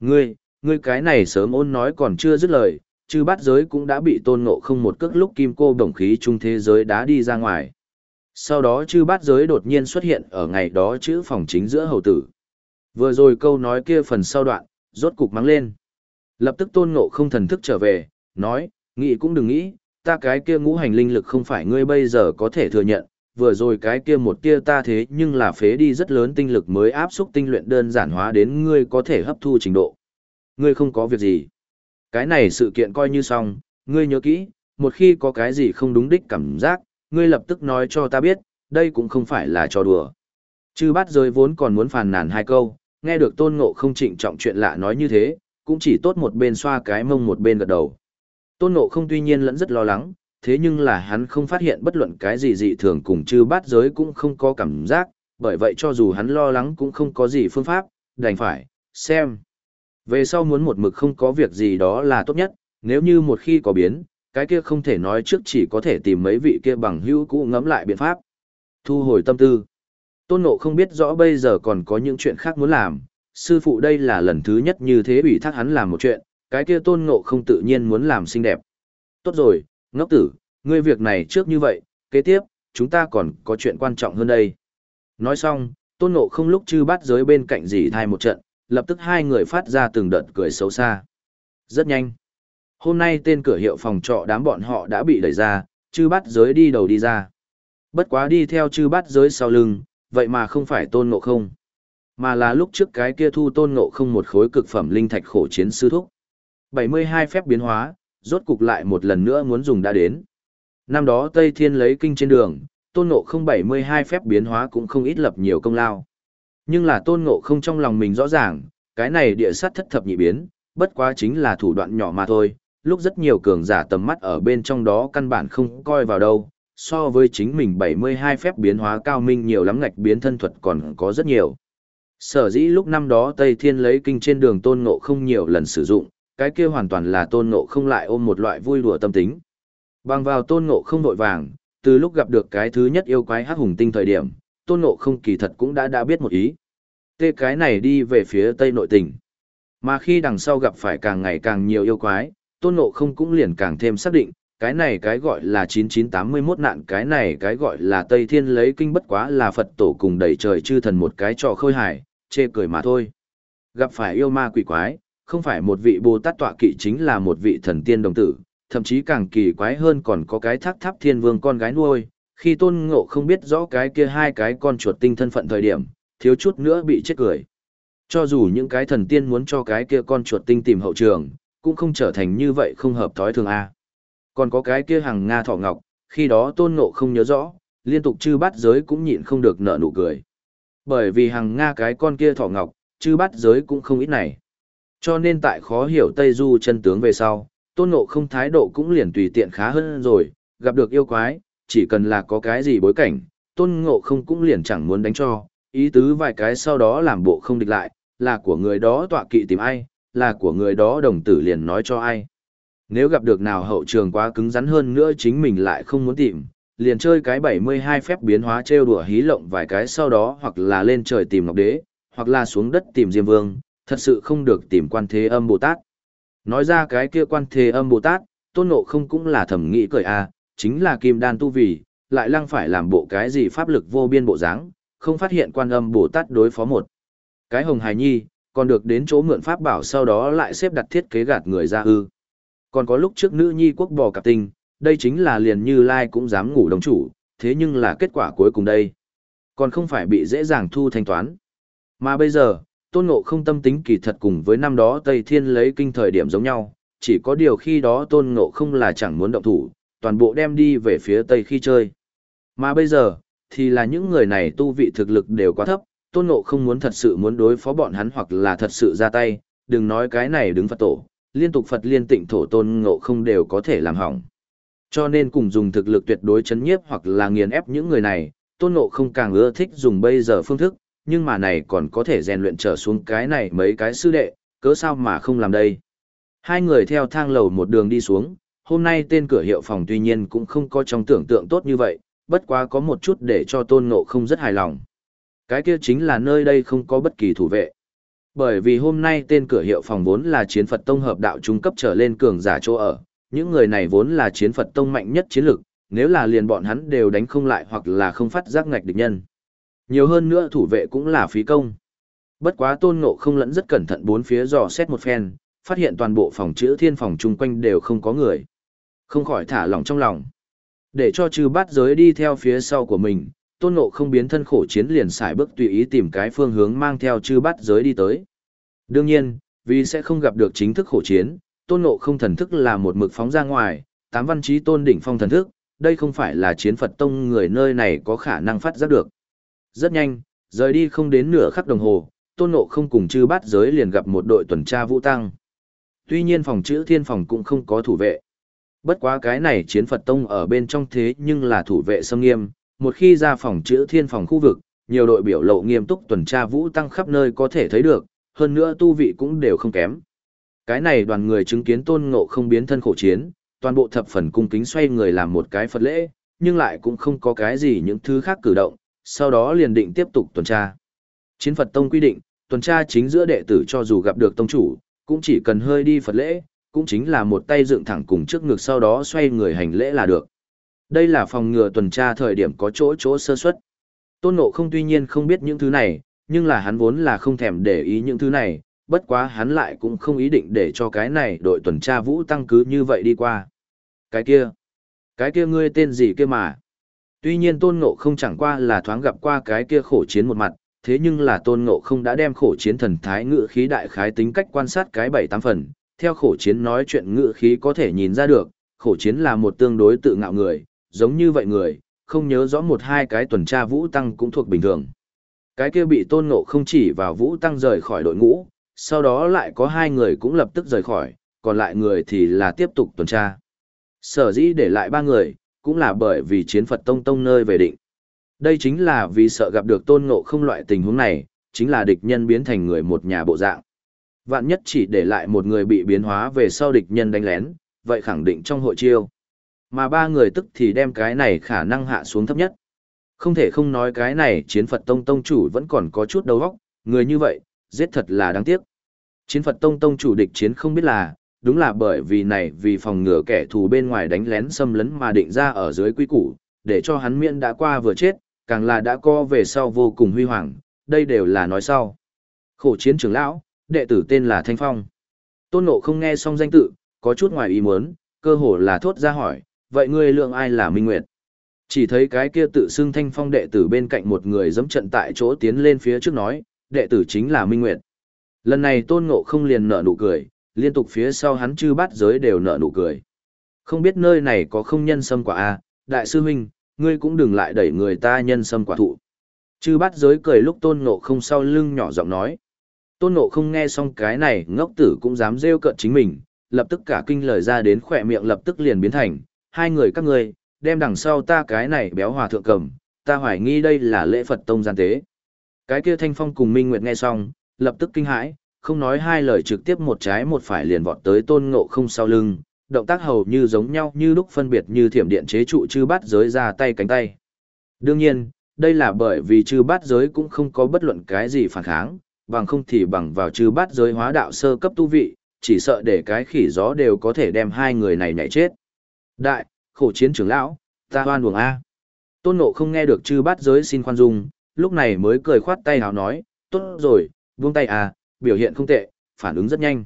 Ngươi, ngươi cái này sớm ôn nói còn chưa dứt lời, chư bát giới cũng đã bị tôn ngộ không một cước lúc kim cô đồng khí trung thế giới đã đi ra ngoài. Sau đó chư bát giới đột nhiên xuất hiện ở ngày đó chữ phòng chính giữa hầu tử. Vừa rồi câu nói kia phần sau đoạn, rốt cục mắng lên. Lập tức tôn ngộ không thần thức trở về, nói, nghĩ cũng đừng nghĩ, ta cái kia ngũ hành linh lực không phải ngươi bây giờ có thể thừa nhận, vừa rồi cái kia một tia ta thế nhưng là phế đi rất lớn tinh lực mới áp xúc tinh luyện đơn giản hóa đến ngươi có thể hấp thu trình độ. Ngươi không có việc gì. Cái này sự kiện coi như xong, ngươi nhớ kỹ, một khi có cái gì không đúng đích cảm giác, ngươi lập tức nói cho ta biết, đây cũng không phải là trò đùa. Chư bát rơi vốn còn muốn phàn nàn hai câu, nghe được tôn ngộ không trịnh trọng chuyện lạ nói như thế, cũng chỉ tốt một bên xoa cái mông một bên gật đầu. Tôn ngộ không tuy nhiên lẫn rất lo lắng, thế nhưng là hắn không phát hiện bất luận cái gì dị thường cùng chư bát giới cũng không có cảm giác, bởi vậy cho dù hắn lo lắng cũng không có gì phương pháp, đành phải, xem. Về sau muốn một mực không có việc gì đó là tốt nhất, nếu như một khi có biến, cái kia không thể nói trước chỉ có thể tìm mấy vị kia bằng hữu cũ ngẫm lại biện pháp. Thu hồi tâm tư. Tôn Ngộ không biết rõ bây giờ còn có những chuyện khác muốn làm, sư phụ đây là lần thứ nhất như thế ủy thác hắn làm một chuyện, cái kia Tôn Ngộ không tự nhiên muốn làm xinh đẹp. Tốt rồi, ngốc tử, ngươi việc này trước như vậy, kế tiếp, chúng ta còn có chuyện quan trọng hơn đây. Nói xong, Tôn Ngộ không lúc chư bắt giới bên cạnh dì thai một trận, lập tức hai người phát ra từng đợt cười xấu xa. Rất nhanh. Hôm nay tên cửa hiệu phòng trọ đám bọn họ đã bị đẩy ra, chư bắt giới đi đầu đi ra. Bất quá đi theo chư bắt giới sau lưng, vậy mà không phải tôn ngộ không. Mà là lúc trước cái kia thu tôn ngộ không một khối cực phẩm linh thạch khổ chiến sư thúc. 72 phép biến hóa, rốt cục lại một lần nữa muốn dùng đã đến. Năm đó Tây Thiên lấy kinh trên đường, tôn ngộ không 72 phép biến hóa cũng không ít lập nhiều công lao. Nhưng là tôn ngộ không trong lòng mình rõ ràng, cái này địa sát thất thập nhị biến, bất quá chính là thủ đoạn nhỏ mà thôi, lúc rất nhiều cường giả tầm mắt ở bên trong đó căn bản không coi vào đâu, so với chính mình 72 phép biến hóa cao minh nhiều lắm ngạch biến thân thuật còn có rất nhiều. Sở dĩ lúc năm đó Tây Thiên lấy kinh trên đường tôn ngộ không nhiều lần sử dụng, cái kia hoàn toàn là tôn ngộ không lại ôm một loại vui đùa tâm tính. Bằng vào tôn ngộ không nội vàng, từ lúc gặp được cái thứ nhất yêu quái hắc hùng tinh thời điểm, tôn ngộ không kỳ thật cũng đã đã biết một ý. Tê cái này đi về phía tây nội tỉnh. Mà khi đằng sau gặp phải càng ngày càng nhiều yêu quái, tôn ngộ không cũng liền càng thêm xác định, cái này cái gọi là 9981 nạn cái này cái gọi là Tây Thiên lấy kinh bất quá là Phật tổ cùng đẩy trời chư thần một cái trò khôi hài, chê cười mà thôi. Gặp phải yêu ma quỷ quái, không phải một vị Bồ Tát tọa kỵ chính là một vị thần tiên đồng tử, thậm chí càng kỳ quái hơn còn có cái thác tháp thiên vương con gái nuôi, khi tôn ngộ không biết rõ cái kia hai cái con chuột tinh thân phận thời điểm, thiếu chút nữa bị chết cười. Cho dù những cái thần tiên muốn cho cái kia con chuột tinh tìm hậu trường, cũng không trở thành như vậy không hợp thói thường A. Còn có cái kia hàng Nga thọ ngọc, khi đó tôn ngộ không nhớ rõ, liên tục chư bát giới cũng nhịn không được nở nụ cười. Bởi vì hàng Nga cái con kia thọ ngọc, chư bát giới cũng không ít này. Cho nên tại khó hiểu Tây Du chân tướng về sau, tôn ngộ không thái độ cũng liền tùy tiện khá hơn rồi, gặp được yêu quái, chỉ cần là có cái gì bối cảnh, tôn ngộ không cũng liền chẳng muốn đánh cho, ý tứ vài cái sau đó làm bộ không địch lại, là của người đó tọa kỵ tìm ai, là của người đó đồng tử liền nói cho ai. Nếu gặp được nào hậu trường quá cứng rắn hơn nữa chính mình lại không muốn tìm, liền chơi cái 72 phép biến hóa trêu đùa hí lộng vài cái sau đó hoặc là lên trời tìm ngọc đế, hoặc là xuống đất tìm diêm vương, thật sự không được tìm quan thế âm Bồ Tát. Nói ra cái kia quan thế âm Bồ Tát, tôn nộ không cũng là thẩm nghĩ cười a chính là kim đan tu vì, lại lăng phải làm bộ cái gì pháp lực vô biên bộ dáng không phát hiện quan âm Bồ Tát đối phó một. Cái hồng hài nhi, còn được đến chỗ mượn pháp bảo sau đó lại xếp đặt thiết kế gạt người ra ư. Còn có lúc trước nữ nhi quốc bò cạp tinh, đây chính là liền như lai cũng dám ngủ đồng chủ, thế nhưng là kết quả cuối cùng đây. Còn không phải bị dễ dàng thu thanh toán. Mà bây giờ, tôn ngộ không tâm tính kỳ thật cùng với năm đó Tây Thiên lấy kinh thời điểm giống nhau, chỉ có điều khi đó tôn ngộ không là chẳng muốn động thủ, toàn bộ đem đi về phía Tây khi chơi. Mà bây giờ, thì là những người này tu vị thực lực đều quá thấp, tôn ngộ không muốn thật sự muốn đối phó bọn hắn hoặc là thật sự ra tay, đừng nói cái này đứng Phật tổ, liên tục Phật liên tịnh thổ tôn ngộ không đều có thể làm hỏng. Cho nên cùng dùng thực lực tuyệt đối chấn nhiếp hoặc là nghiền ép những người này, tôn ngộ không càng ưa thích dùng bây giờ phương thức, nhưng mà này còn có thể rèn luyện trở xuống cái này mấy cái sư đệ, cớ sao mà không làm đây. Hai người theo thang lầu một đường đi xuống, hôm nay tên cửa hiệu phòng tuy nhiên cũng không có trong tưởng tượng tốt như vậy, bất quá có một chút để cho tôn ngộ không rất hài lòng. Cái kia chính là nơi đây không có bất kỳ thủ vệ. Bởi vì hôm nay tên cửa hiệu phòng vốn là chiến Phật Tông hợp đạo trung cấp trở lên cường giả chỗ ở, những người này vốn là chiến Phật Tông mạnh nhất chiến lực, nếu là liền bọn hắn đều đánh không lại hoặc là không phát giác ngạch địch nhân. Nhiều hơn nữa thủ vệ cũng là phí công. Bất quá tôn ngộ không lẫn rất cẩn thận bốn phía dò xét một phen, phát hiện toàn bộ phòng chữ thiên phòng chung quanh đều không có người. Không khỏi thả lòng trong lòng. Để cho trừ bát giới đi theo phía sau của mình, tôn ngộ không biến thân khổ chiến liền xài bước tùy ý tìm cái phương hướng mang theo chư bát giới đi tới. Đương nhiên, vì sẽ không gặp được chính thức khổ chiến, tôn ngộ không thần thức là một mực phóng ra ngoài, tám văn trí tôn đỉnh phong thần thức, đây không phải là chiến Phật tông người nơi này có khả năng phát giác được. Rất nhanh, rời đi không đến nửa khắc đồng hồ, tôn ngộ không cùng chư bát giới liền gặp một đội tuần tra vũ tăng. Tuy nhiên phòng chữ thiên phòng cũng không có thủ vệ. Bất quá cái này chiến Phật tông ở bên trong thế nhưng là thủ vệ sâm nghiêm, một khi ra phòng chữ thiên phòng khu vực, nhiều đội biểu lộ nghiêm túc tuần tra vũ tăng khắp nơi có thể thấy được, hơn nữa tu vị cũng đều không kém. Cái này đoàn người chứng kiến tôn ngộ không biến thân khổ chiến, toàn bộ thập phần cung kính xoay người làm một cái Phật lễ, nhưng lại cũng không có cái gì những thứ khác cử động, sau đó liền định tiếp tục tuần tra. Chiến Phật Tông quy định, tuần tra chính giữa đệ tử cho dù gặp được tông chủ, cũng chỉ cần hơi đi Phật lễ, cũng chính là một tay dựng thẳng cùng trước ngực sau đó xoay người hành lễ là được. Đây là phòng ngừa tuần tra thời điểm có chỗ chỗ sơ suất. Tôn Ngộ không tuy nhiên không biết những thứ này, nhưng là hắn vốn là không thèm để ý những thứ này, bất quá hắn lại cũng không ý định để cho cái này đội tuần tra vũ tăng cứ như vậy đi qua. Cái kia, cái kia ngươi tên gì kia mà. Tuy nhiên Tôn Ngộ không chẳng qua là thoáng gặp qua cái kia khổ chiến một mặt, thế nhưng là Tôn Ngộ không đã đem khổ chiến thần thái ngự khí đại khái tính cách quan sát cái bảy tám phần, theo khổ chiến nói chuyện ngự khí có thể nhìn ra được, khổ chiến là một tương đối tự ngạo người, giống như vậy người, không nhớ rõ một hai cái tuần tra Vũ Tăng cũng thuộc bình thường. Cái kia bị tôn ngộ không chỉ vào Vũ Tăng rời khỏi đội ngũ, sau đó lại có hai người cũng lập tức rời khỏi, còn lại người thì là tiếp tục tuần tra. Sở dĩ để lại ba người, cũng là bởi vì chiến Phật Tông Tông nơi về định. Đây chính là vì sợ gặp được tôn ngộ không loại tình huống này, chính là địch nhân biến thành người một nhà bộ dạng. Vạn nhất chỉ để lại một người bị biến hóa về sau địch nhân đánh lén, vậy khẳng định trong hội chiêu. Mà ba người tức thì đem cái này khả năng hạ xuống thấp nhất. Không thể không nói cái này chiến Phật Tông Tông chủ vẫn còn có chút đầu óc, người như vậy, giết thật là đáng tiếc. Chiến Phật Tông Tông chủ địch chiến không biết là, đúng là bởi vì này vì phòng ngừa kẻ thù bên ngoài đánh lén xâm lấn mà định ra ở dưới quy củ, để cho hắn miễn đã qua vừa chết, càng là đã co về sau vô cùng huy hoàng, đây đều là nói sau. Khổ chiến trưởng lão, đệ tử tên là Thanh Phong. Tôn Ngộ không nghe xong danh tự, có chút ngoài ý muốn, cơ hồ là thốt ra hỏi, vậy ngươi lượng ai là Minh Nguyệt? Chỉ thấy cái kia tự xưng Thanh Phong đệ tử bên cạnh một người dẫm trận tại chỗ tiến lên phía trước nói, đệ tử chính là Minh Nguyệt. Lần này Tôn Ngộ không liền nở nụ cười, liên tục phía sau hắn chư bát giới đều nở nụ cười. Không biết nơi này có không nhân sâm quả à, đại sư huynh, ngươi cũng đừng lại đẩy người ta nhân sâm quả thụ. Chư bát giới cười lúc tôn ngộ không sau lưng nhỏ giọng nói. Tôn ngộ không nghe xong cái này ngốc tử cũng dám rêu cợt chính mình, lập tức cả kinh lời ra đến khỏe miệng lập tức liền biến thành, hai người các ngươi, đem đằng sau ta cái này béo hòa thượng cầm, ta hoài nghi đây là lễ Phật tông gian tế. Cái kia thanh phong cùng Minh Nguyệt nghe xong, lập tức kinh hãi, không nói hai lời trực tiếp một trái một phải liền vọt tới tôn ngộ không sau lưng, động tác hầu như giống nhau như lúc phân biệt như thiểm điện chế trụ chư bát giới ra tay cánh tay. Đương nhiên, đây là bởi vì chư bát giới cũng không có bất luận cái gì phản kháng, bằng không thì bằng vào chư bát giới hóa đạo sơ cấp tu vị, chỉ sợ để cái khỉ gió đều có thể đem hai người này nhảy chết. Đại, khổ chiến trưởng lão, ta hoan buồng A. Tôn nộ không nghe được chư bát giới xin khoan dung, lúc này mới cười khoát tay hào nói, tốt rồi, buông tay à, biểu hiện không tệ, phản ứng rất nhanh.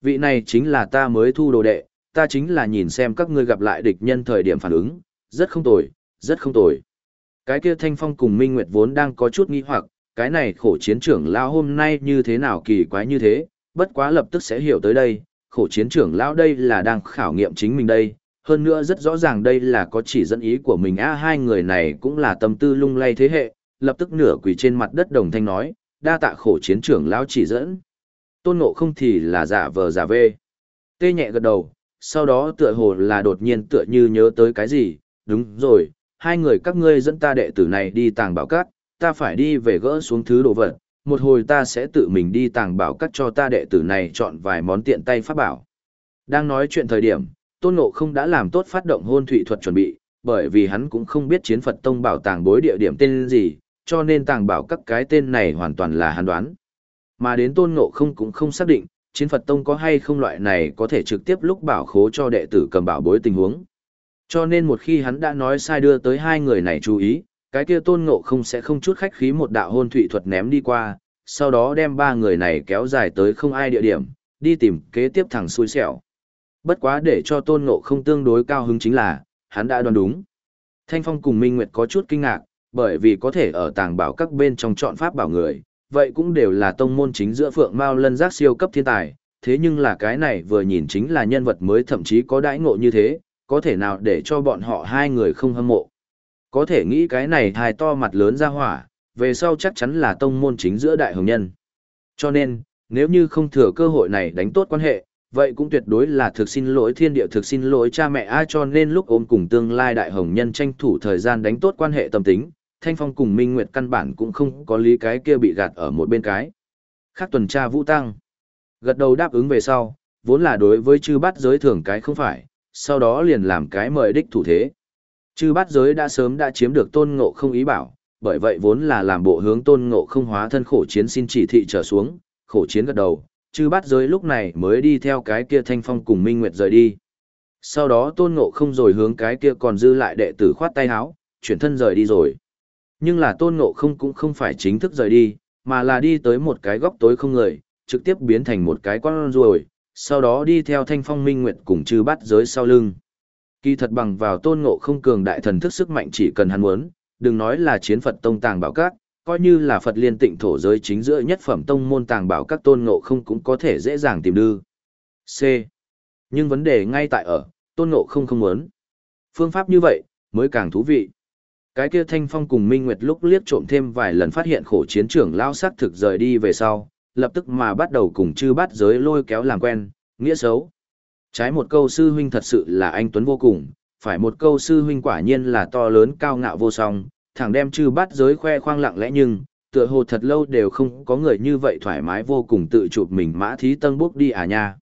Vị này chính là ta mới thu đồ đệ, ta chính là nhìn xem các ngươi gặp lại địch nhân thời điểm phản ứng, rất không tồi, rất không tồi. Cái kia Thanh Phong cùng Minh Nguyệt vốn đang có chút nghi hoặc, cái này khổ chiến trưởng lão hôm nay như thế nào kỳ quái như thế, bất quá lập tức sẽ hiểu tới đây, khổ chiến trưởng lão đây là đang khảo nghiệm chính mình đây, hơn nữa rất rõ ràng đây là có chỉ dẫn ý của mình a hai người này cũng là tâm tư lung lay thế hệ, lập tức nửa quỳ trên mặt đất đồng thanh nói, đa tạ khổ chiến trưởng lão chỉ dẫn. Tôn ngộ không thì là giả vờ giả vê. Tê nhẹ gật đầu, sau đó tựa hồ là đột nhiên tựa như nhớ tới cái gì, đúng rồi, hai người các ngươi dẫn ta đệ tử này đi tàng bảo cát, ta phải đi về gỡ xuống thứ đồ vật, một hồi ta sẽ tự mình đi tàng bảo cát cho ta đệ tử này chọn vài món tiện tay pháp bảo. Đang nói chuyện thời điểm, Tôn Ngộ không đã làm tốt phát động hôn thủy thuật chuẩn bị, bởi vì hắn cũng không biết chiến Phật Tông bảo tàng bối địa điểm tên gì, cho nên tàng bảo các cái tên này hoàn toàn là hắn đoán. Mà đến Tôn Ngộ không cũng không xác định, chiến Phật Tông có hay không loại này có thể trực tiếp lúc bảo khố cho đệ tử cầm bảo bối tình huống. Cho nên một khi hắn đã nói sai đưa tới hai người này chú ý, cái kia tôn ngộ không sẽ không chút khách khí một đạo hôn thủy thuật ném đi qua, sau đó đem ba người này kéo dài tới không ai địa điểm, đi tìm kế tiếp thằng xui xẻo. Bất quá để cho tôn ngộ không tương đối cao hứng chính là, hắn đã đoán đúng. Thanh Phong cùng Minh Nguyệt có chút kinh ngạc, bởi vì có thể ở tàng bảo các bên trong chọn pháp bảo người, vậy cũng đều là tông môn chính giữa phượng mao lân giác siêu cấp thiên tài, thế nhưng là cái này vừa nhìn chính là nhân vật mới thậm chí có đãi ngộ như thế, có thể nào để cho bọn họ hai người không hâm mộ. Có thể nghĩ cái này hài to mặt lớn ra hỏa, về sau chắc chắn là tông môn chính giữa đại hồng nhân. Cho nên, nếu như không thừa cơ hội này đánh tốt quan hệ, vậy cũng tuyệt đối là thực xin lỗi thiên địa thực xin lỗi cha mẹ ai cho nên lúc ôm cùng tương lai đại hồng nhân tranh thủ thời gian đánh tốt quan hệ tâm tính, Thanh Phong cùng Minh Nguyệt căn bản cũng không có lý cái kia bị gạt ở một bên cái. Khác tuần tra Vũ Tăng. Gật đầu đáp ứng về sau, vốn là đối với chư bát giới thường cái không phải, sau đó liền làm cái mời đích thủ thế. Chư bát giới đã sớm đã chiếm được tôn ngộ không ý bảo, bởi vậy vốn là làm bộ hướng tôn ngộ không hóa thân khổ chiến xin chỉ thị trở xuống, khổ chiến gật đầu, chư bát giới lúc này mới đi theo cái kia thanh phong cùng minh nguyệt rời đi. Sau đó tôn ngộ không rồi hướng cái kia còn dư lại đệ tử khoát tay háo, chuyển thân rời đi rồi. Nhưng là tôn ngộ không cũng không phải chính thức rời đi, mà là đi tới một cái góc tối không người, trực tiếp biến thành một cái con ruồi, sau đó đi theo thanh phong minh nguyệt cùng chư bát giới sau lưng. Kỳ thật bằng vào tôn ngộ không cường đại thần thức sức mạnh chỉ cần hắn muốn, đừng nói là chiến Phật tông tàng bảo các, coi như là Phật liên tịnh thổ giới chính giữa nhất phẩm tông môn tàng bảo các tôn ngộ không cũng có thể dễ dàng tìm đưa. C. Nhưng vấn đề ngay tại ở, tôn ngộ không không muốn. Phương pháp như vậy, mới càng thú vị. Cái kia thanh phong cùng Minh Nguyệt lúc liếc trộm thêm vài lần phát hiện khổ chiến trưởng lao sắc thực rời đi về sau, lập tức mà bắt đầu cùng chư bắt giới lôi kéo làm quen, nghĩa xấu. Trái một câu sư huynh thật sự là anh Tuấn vô cùng, phải một câu sư huynh quả nhiên là to lớn cao ngạo vô song, thẳng đem chư bát giới khoe khoang lặng lẽ nhưng, tựa hồ thật lâu đều không có người như vậy thoải mái vô cùng tự chụp mình mã thí tân bốc đi à nha.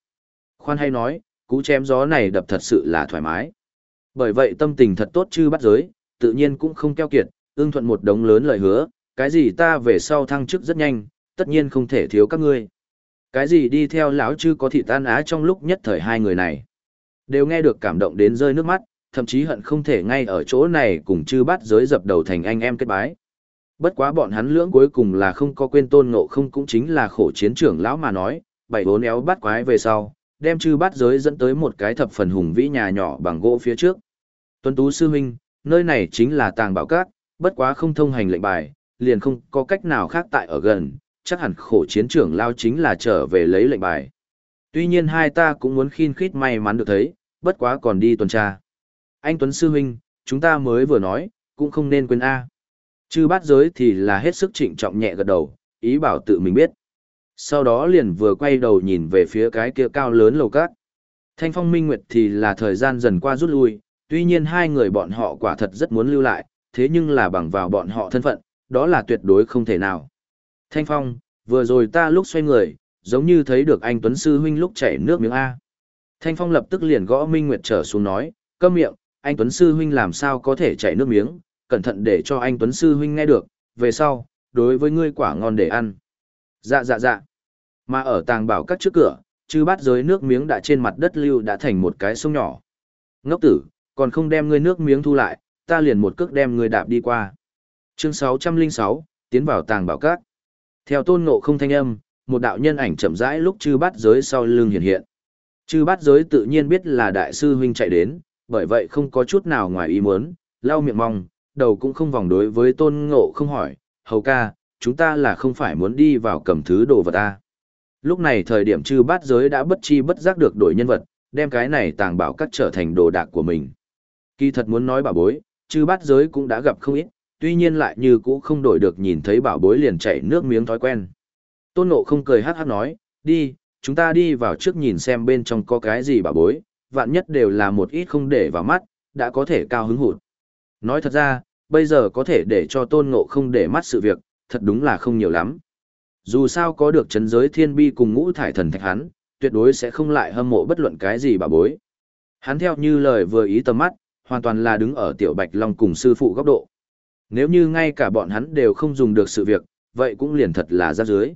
Khoan hay nói, cú chém gió này đập thật sự là thoải mái. Bởi vậy tâm tình thật tốt chư bát giới, tự nhiên cũng không keo kiệt, ưng thuận một đống lớn lời hứa, cái gì ta về sau thăng chức rất nhanh, tất nhiên không thể thiếu các ngươi. Cái gì đi theo lão chư có thị tan á trong lúc nhất thời hai người này. Đều nghe được cảm động đến rơi nước mắt, thậm chí hận không thể ngay ở chỗ này cùng chư Bát giới dập đầu thành anh em kết bái. Bất quá bọn hắn lưỡng cuối cùng là không có quên tôn ngộ không cũng chính là khổ chiến trưởng lão mà nói, bảy bốn éo bắt quái về sau, đem chư bát giới dẫn tới một cái thập phần hùng vĩ nhà nhỏ bằng gỗ phía trước. Tuấn Tú Sư minh nơi này chính là tàng bảo cát, bất quá không thông hành lệnh bài, liền không có cách nào khác tại ở gần, chắc hẳn khổ chiến trưởng lao chính là trở về lấy lệnh bài. Tuy nhiên hai ta cũng muốn khiên khít may mắn được thấy, bất quá còn đi tuần tra. Anh Tuấn Sư Huynh, chúng ta mới vừa nói, cũng không nên quên A. Chư bát giới thì là hết sức trịnh trọng nhẹ gật đầu, ý bảo tự mình biết. Sau đó liền vừa quay đầu nhìn về phía cái kia cao lớn lầu cát. Thanh phong minh nguyệt thì là thời gian dần qua rút lui, tuy nhiên hai người bọn họ quả thật rất muốn lưu lại, thế nhưng là bằng vào bọn họ thân phận, đó là tuyệt đối không thể nào. Thanh phong, vừa rồi ta lúc xoay người, giống như thấy được anh Tuấn Sư Huynh lúc chảy nước miếng A. Thanh phong lập tức liền gõ Minh Nguyệt trở xuống nói, câm miệng, anh Tuấn Sư Huynh làm sao có thể chảy nước miếng, cẩn thận để cho anh Tuấn Sư Huynh nghe được, về sau, đối với ngươi quả ngon để ăn. Dạ dạ dạ. Mà ở tàng bảo các trước cửa, chư bát giới nước miếng đã trên mặt đất lưu đã thành một cái sông nhỏ. Ngốc tử, còn không đem ngươi nước miếng thu lại, ta liền một cước đem ngươi đạp đi qua. Chương 606, tiến vào tàng bảo các. Theo tôn ngộ không thanh âm, một đạo nhân ảnh chậm rãi lúc chư bát giới sau lưng hiện hiện. Chư bát giới tự nhiên biết là đại sư huynh chạy đến, bởi vậy không có chút nào ngoài ý muốn, lau miệng mong, đầu cũng không vòng đối với tôn ngộ không hỏi, hầu ca, chúng ta là không phải muốn đi vào cầm thứ đồ vật ta. Lúc này thời điểm chư bát giới đã bất chi bất giác được đổi nhân vật, đem cái này tàng bảo cắt trở thành đồ đạc của mình. Kỳ thật muốn nói bảo bối, chư bát giới cũng đã gặp không ít, tuy nhiên lại như cũ không đổi được nhìn thấy bảo bối liền chảy nước miếng thói quen. Tôn Ngộ không cười hát hát nói, đi, chúng ta đi vào trước nhìn xem bên trong có cái gì bảo bối, vạn nhất đều là một ít không để vào mắt, đã có thể cao hứng hụt. Nói thật ra, bây giờ có thể để cho Tôn Ngộ không để mắt sự việc, thật đúng là không nhiều lắm. Dù sao có được chấn giới thiên bi cùng ngũ thải thần thạch hắn, tuyệt đối sẽ không lại hâm mộ bất luận cái gì bà bối. Hắn theo như lời vừa ý tầm mắt, hoàn toàn là đứng ở tiểu bạch long cùng sư phụ góc độ. Nếu như ngay cả bọn hắn đều không dùng được sự việc, vậy cũng liền thật là ra dưới.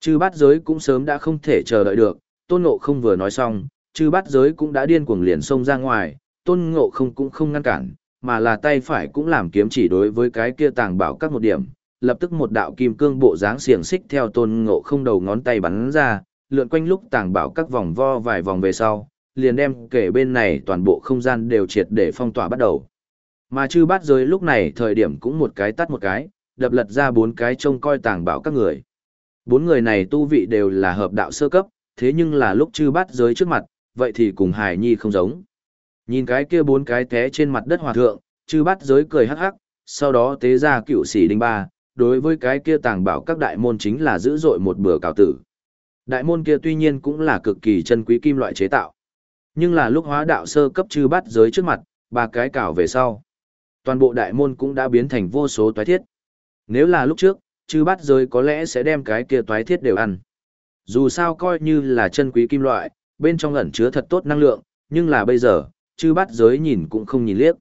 Chư bát giới cũng sớm đã không thể chờ đợi được, tôn ngộ không vừa nói xong, chư bát giới cũng đã điên cuồng liền xông ra ngoài, tôn ngộ không cũng không ngăn cản, mà là tay phải cũng làm kiếm chỉ đối với cái kia tàng bảo các một điểm, lập tức một đạo kim cương bộ dáng xiềng xích theo tôn ngộ không đầu ngón tay bắn ra, lượn quanh lúc tàng bảo các vòng vo vài vòng về sau, liền đem kể bên này toàn bộ không gian đều triệt để phong tỏa bắt đầu. Mà chư bát giới lúc này thời điểm cũng một cái tắt một cái, đập lật ra bốn cái trông coi tàng bảo các người. Bốn người này tu vị đều là hợp đạo sơ cấp, thế nhưng là lúc chư bát giới trước mặt, vậy thì cùng hài nhi không giống. Nhìn cái kia bốn cái té trên mặt đất hòa thượng, chư bát giới cười hắc hắc, sau đó tế ra cựu sĩ đinh ba, đối với cái kia tàng bảo các đại môn chính là dữ dội một bữa cào tử. Đại môn kia tuy nhiên cũng là cực kỳ chân quý kim loại chế tạo. Nhưng là lúc hóa đạo sơ cấp chư bát giới trước mặt, ba cái cào về sau. Toàn bộ đại môn cũng đã biến thành vô số toái thiết. Nếu là lúc trước, chư bát giới có lẽ sẽ đem cái kia toái thiết đều ăn. Dù sao coi như là chân quý kim loại, bên trong ẩn chứa thật tốt năng lượng, nhưng là bây giờ, chư bát giới nhìn cũng không nhìn liếc.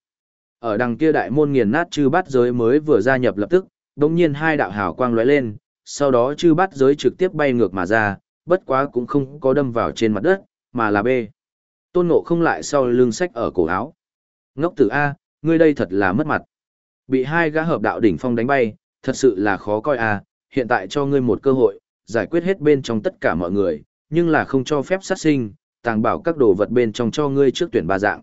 Ở đằng kia đại môn nghiền nát chư bát giới mới vừa gia nhập lập tức, đồng nhiên hai đạo hào quang lóe lên, sau đó chư bát giới trực tiếp bay ngược mà ra, bất quá cũng không có đâm vào trên mặt đất, mà là bê. Tôn ngộ không lại sau lưng sách ở cổ áo. Ngốc tử A, ngươi đây thật là mất mặt. Bị hai gã hợp đạo đỉnh phong đánh bay, thật sự là khó coi A, hiện tại cho ngươi một cơ hội, giải quyết hết bên trong tất cả mọi người, nhưng là không cho phép sát sinh, tàng bảo các đồ vật bên trong cho ngươi trước tuyển ba dạng.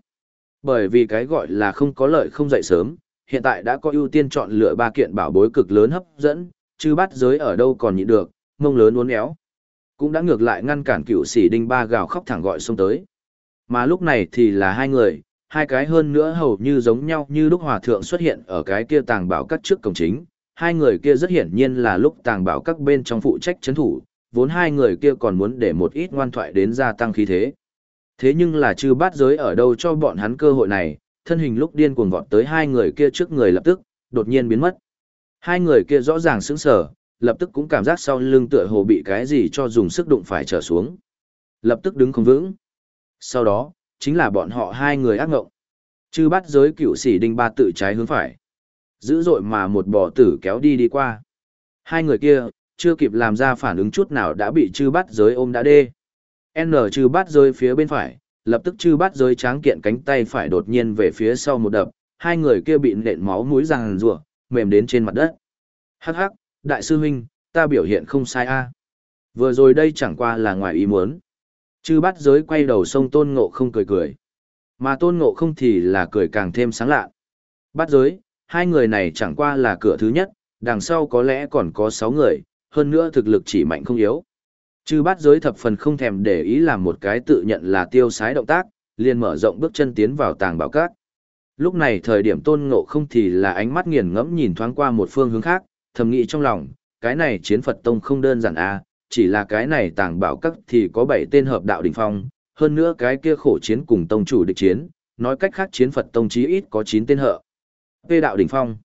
Bởi vì cái gọi là không có lợi không dậy sớm, hiện tại đã có ưu tiên chọn lựa ba kiện bảo bối cực lớn hấp dẫn, chứ bắt giới ở đâu còn nhịn được, mông lớn uốn éo. Cũng đã ngược lại ngăn cản cựu sĩ đinh ba gào khóc thẳng gọi xông tới. Mà lúc này thì là hai người, hai cái hơn nữa hầu như giống nhau như lúc hòa thượng xuất hiện ở cái kia tàng bảo các trước cổng chính. Hai người kia rất hiển nhiên là lúc tàng bảo các bên trong phụ trách chấn thủ, vốn hai người kia còn muốn để một ít ngoan thoại đến gia tăng khí thế. Thế nhưng là chư bát giới ở đâu cho bọn hắn cơ hội này, thân hình lúc điên cuồng vọt tới hai người kia trước người lập tức, đột nhiên biến mất. Hai người kia rõ ràng sững sờ, lập tức cũng cảm giác sau lưng tựa hồ bị cái gì cho dùng sức đụng phải trở xuống. Lập tức đứng không vững. Sau đó, chính là bọn họ hai người ác ngộng. Chư Bát giới cựu sĩ đinh ba tự trái hướng phải. Dữ dội mà một bò tử kéo đi đi qua. Hai người kia, chưa kịp làm ra phản ứng chút nào đã bị chư bắt giới ôm đã đê. N chư bắt giới phía bên phải, lập tức chư bắt giới tráng kiện cánh tay phải đột nhiên về phía sau một đập, hai người kia bị nện máu mũi ràng rùa, mềm đến trên mặt đất. Hắc hắc, đại sư huynh, ta biểu hiện không sai a. Vừa rồi đây chẳng qua là ngoài ý muốn. Chư bắt giới quay đầu sông tôn ngộ không cười cười. Mà tôn ngộ không thì là cười càng thêm sáng lạ. Bắt giới, hai người này chẳng qua là cửa thứ nhất, đằng sau có lẽ còn có sáu người, hơn nữa thực lực chỉ mạnh không yếu. Chư bát giới thập phần không thèm để ý làm một cái tự nhận là tiêu sái động tác, liền mở rộng bước chân tiến vào tàng bảo cát. Lúc này thời điểm tôn ngộ không thì là ánh mắt nghiền ngẫm nhìn thoáng qua một phương hướng khác, thầm nghĩ trong lòng, cái này chiến Phật Tông không đơn giản a chỉ là cái này tàng bảo cát thì có bảy tên hợp đạo đỉnh phong, hơn nữa cái kia khổ chiến cùng tông chủ địch chiến, nói cách khác chiến Phật Tông chí ít có 9 tên hợp. Vê đạo đỉnh phong.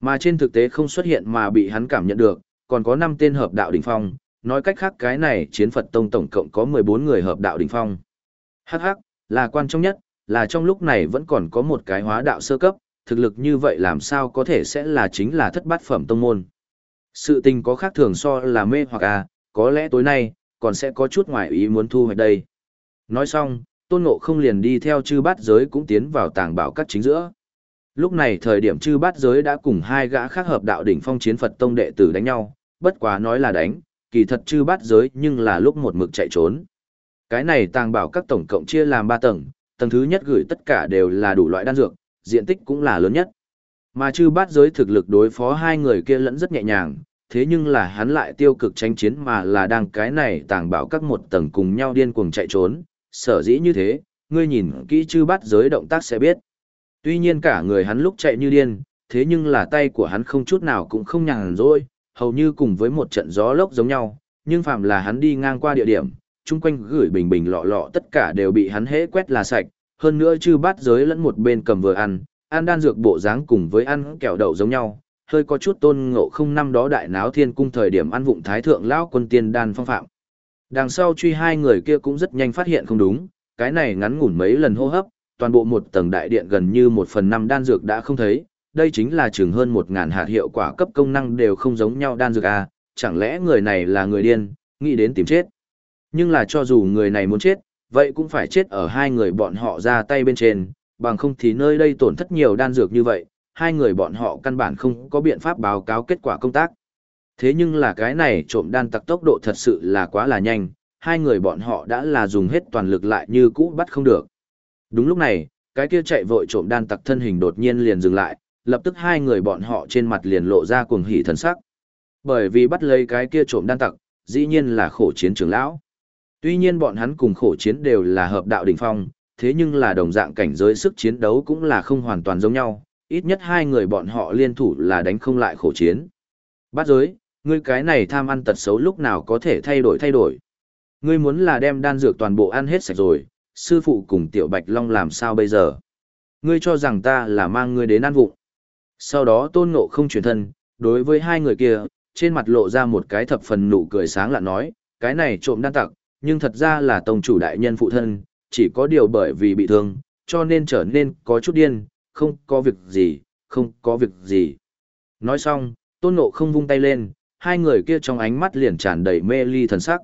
Mà trên thực tế không xuất hiện mà bị hắn cảm nhận được, còn có 5 tên hợp đạo đỉnh phong, nói cách khác cái này chiến Phật Tông tổng cộng có 14 người hợp đạo đỉnh phong. Hắc hắc, là quan trọng nhất, là trong lúc này vẫn còn có một cái hóa đạo sơ cấp, thực lực như vậy làm sao có thể sẽ là chính là thất bát phẩm tông môn. Sự tình có khác thường so là mê hoặc à, có lẽ tối nay, còn sẽ có chút ngoài ý muốn thu hoạch đây. Nói xong, tôn ngộ không liền đi theo chư bát giới cũng tiến vào tàng bảo cắt chính giữa. Lúc này thời điểm chư bát giới đã cùng hai gã khác hợp đạo đỉnh phong chiến Phật tông đệ tử đánh nhau, bất quá nói là đánh, kỳ thật chư bát giới nhưng là lúc một mực chạy trốn. Cái này tàng bảo các tổng cộng chia làm ba tầng, tầng thứ nhất gửi tất cả đều là đủ loại đan dược, diện tích cũng là lớn nhất. Mà chư bát giới thực lực đối phó hai người kia lẫn rất nhẹ nhàng, thế nhưng là hắn lại tiêu cực tranh chiến mà là đang cái này tàng bảo các một tầng cùng nhau điên cuồng chạy trốn, sở dĩ như thế, ngươi nhìn kỹ chư bát giới động tác sẽ biết. Tuy nhiên cả người hắn lúc chạy như điên, thế nhưng là tay của hắn không chút nào cũng không nhàn rỗi, hầu như cùng với một trận gió lốc giống nhau, nhưng phạm là hắn đi ngang qua địa điểm, chung quanh gửi bình bình lọ lọ tất cả đều bị hắn hễ quét là sạch, hơn nữa chư bát giới lẫn một bên cầm vừa ăn, ăn đan dược bộ dáng cùng với ăn kẹo đậu giống nhau, hơi có chút tôn ngộ không năm đó đại náo thiên cung thời điểm ăn vụng thái thượng lão quân tiên đan phong phạm. Đằng sau truy hai người kia cũng rất nhanh phát hiện không đúng, cái này ngắn ngủn mấy lần hô hấp, toàn bộ một tầng đại điện gần như một phần năm đan dược đã không thấy, đây chính là chừng hơn một ngàn hạt hiệu quả cấp công năng đều không giống nhau đan dược à, chẳng lẽ người này là người điên, nghĩ đến tìm chết. Nhưng là cho dù người này muốn chết, vậy cũng phải chết ở hai người bọn họ ra tay bên trên, bằng không thì nơi đây tổn thất nhiều đan dược như vậy, hai người bọn họ căn bản không có biện pháp báo cáo kết quả công tác. Thế nhưng là cái này trộm đan tặc tốc độ thật sự là quá là nhanh, hai người bọn họ đã là dùng hết toàn lực lại như cũ bắt không được. Đúng lúc này, cái kia chạy vội trộm đan tặc thân hình đột nhiên liền dừng lại, lập tức hai người bọn họ trên mặt liền lộ ra cuồng hỉ thần sắc. Bởi vì bắt lấy cái kia trộm đan tặc, dĩ nhiên là khổ chiến trưởng lão. Tuy nhiên bọn hắn cùng khổ chiến đều là hợp đạo đỉnh phong, thế nhưng là đồng dạng cảnh giới sức chiến đấu cũng là không hoàn toàn giống nhau, ít nhất hai người bọn họ liên thủ là đánh không lại khổ chiến. Bắt giới, ngươi cái này tham ăn tật xấu lúc nào có thể thay đổi thay đổi. Ngươi muốn là đem đan dược toàn bộ ăn hết sạch rồi, sư phụ cùng tiểu bạch long làm sao bây giờ? Ngươi cho rằng ta là mang ngươi đến ăn vụng. Sau đó tôn ngộ không chuyển thân, đối với hai người kia, trên mặt lộ ra một cái thập phần nụ cười sáng lạ nói, cái này trộm đan tặc, nhưng thật ra là tông chủ đại nhân phụ thân, chỉ có điều bởi vì bị thương, cho nên trở nên có chút điên, không có việc gì, không có việc gì. Nói xong, tôn ngộ không vung tay lên, hai người kia trong ánh mắt liền tràn đầy mê ly thần sắc.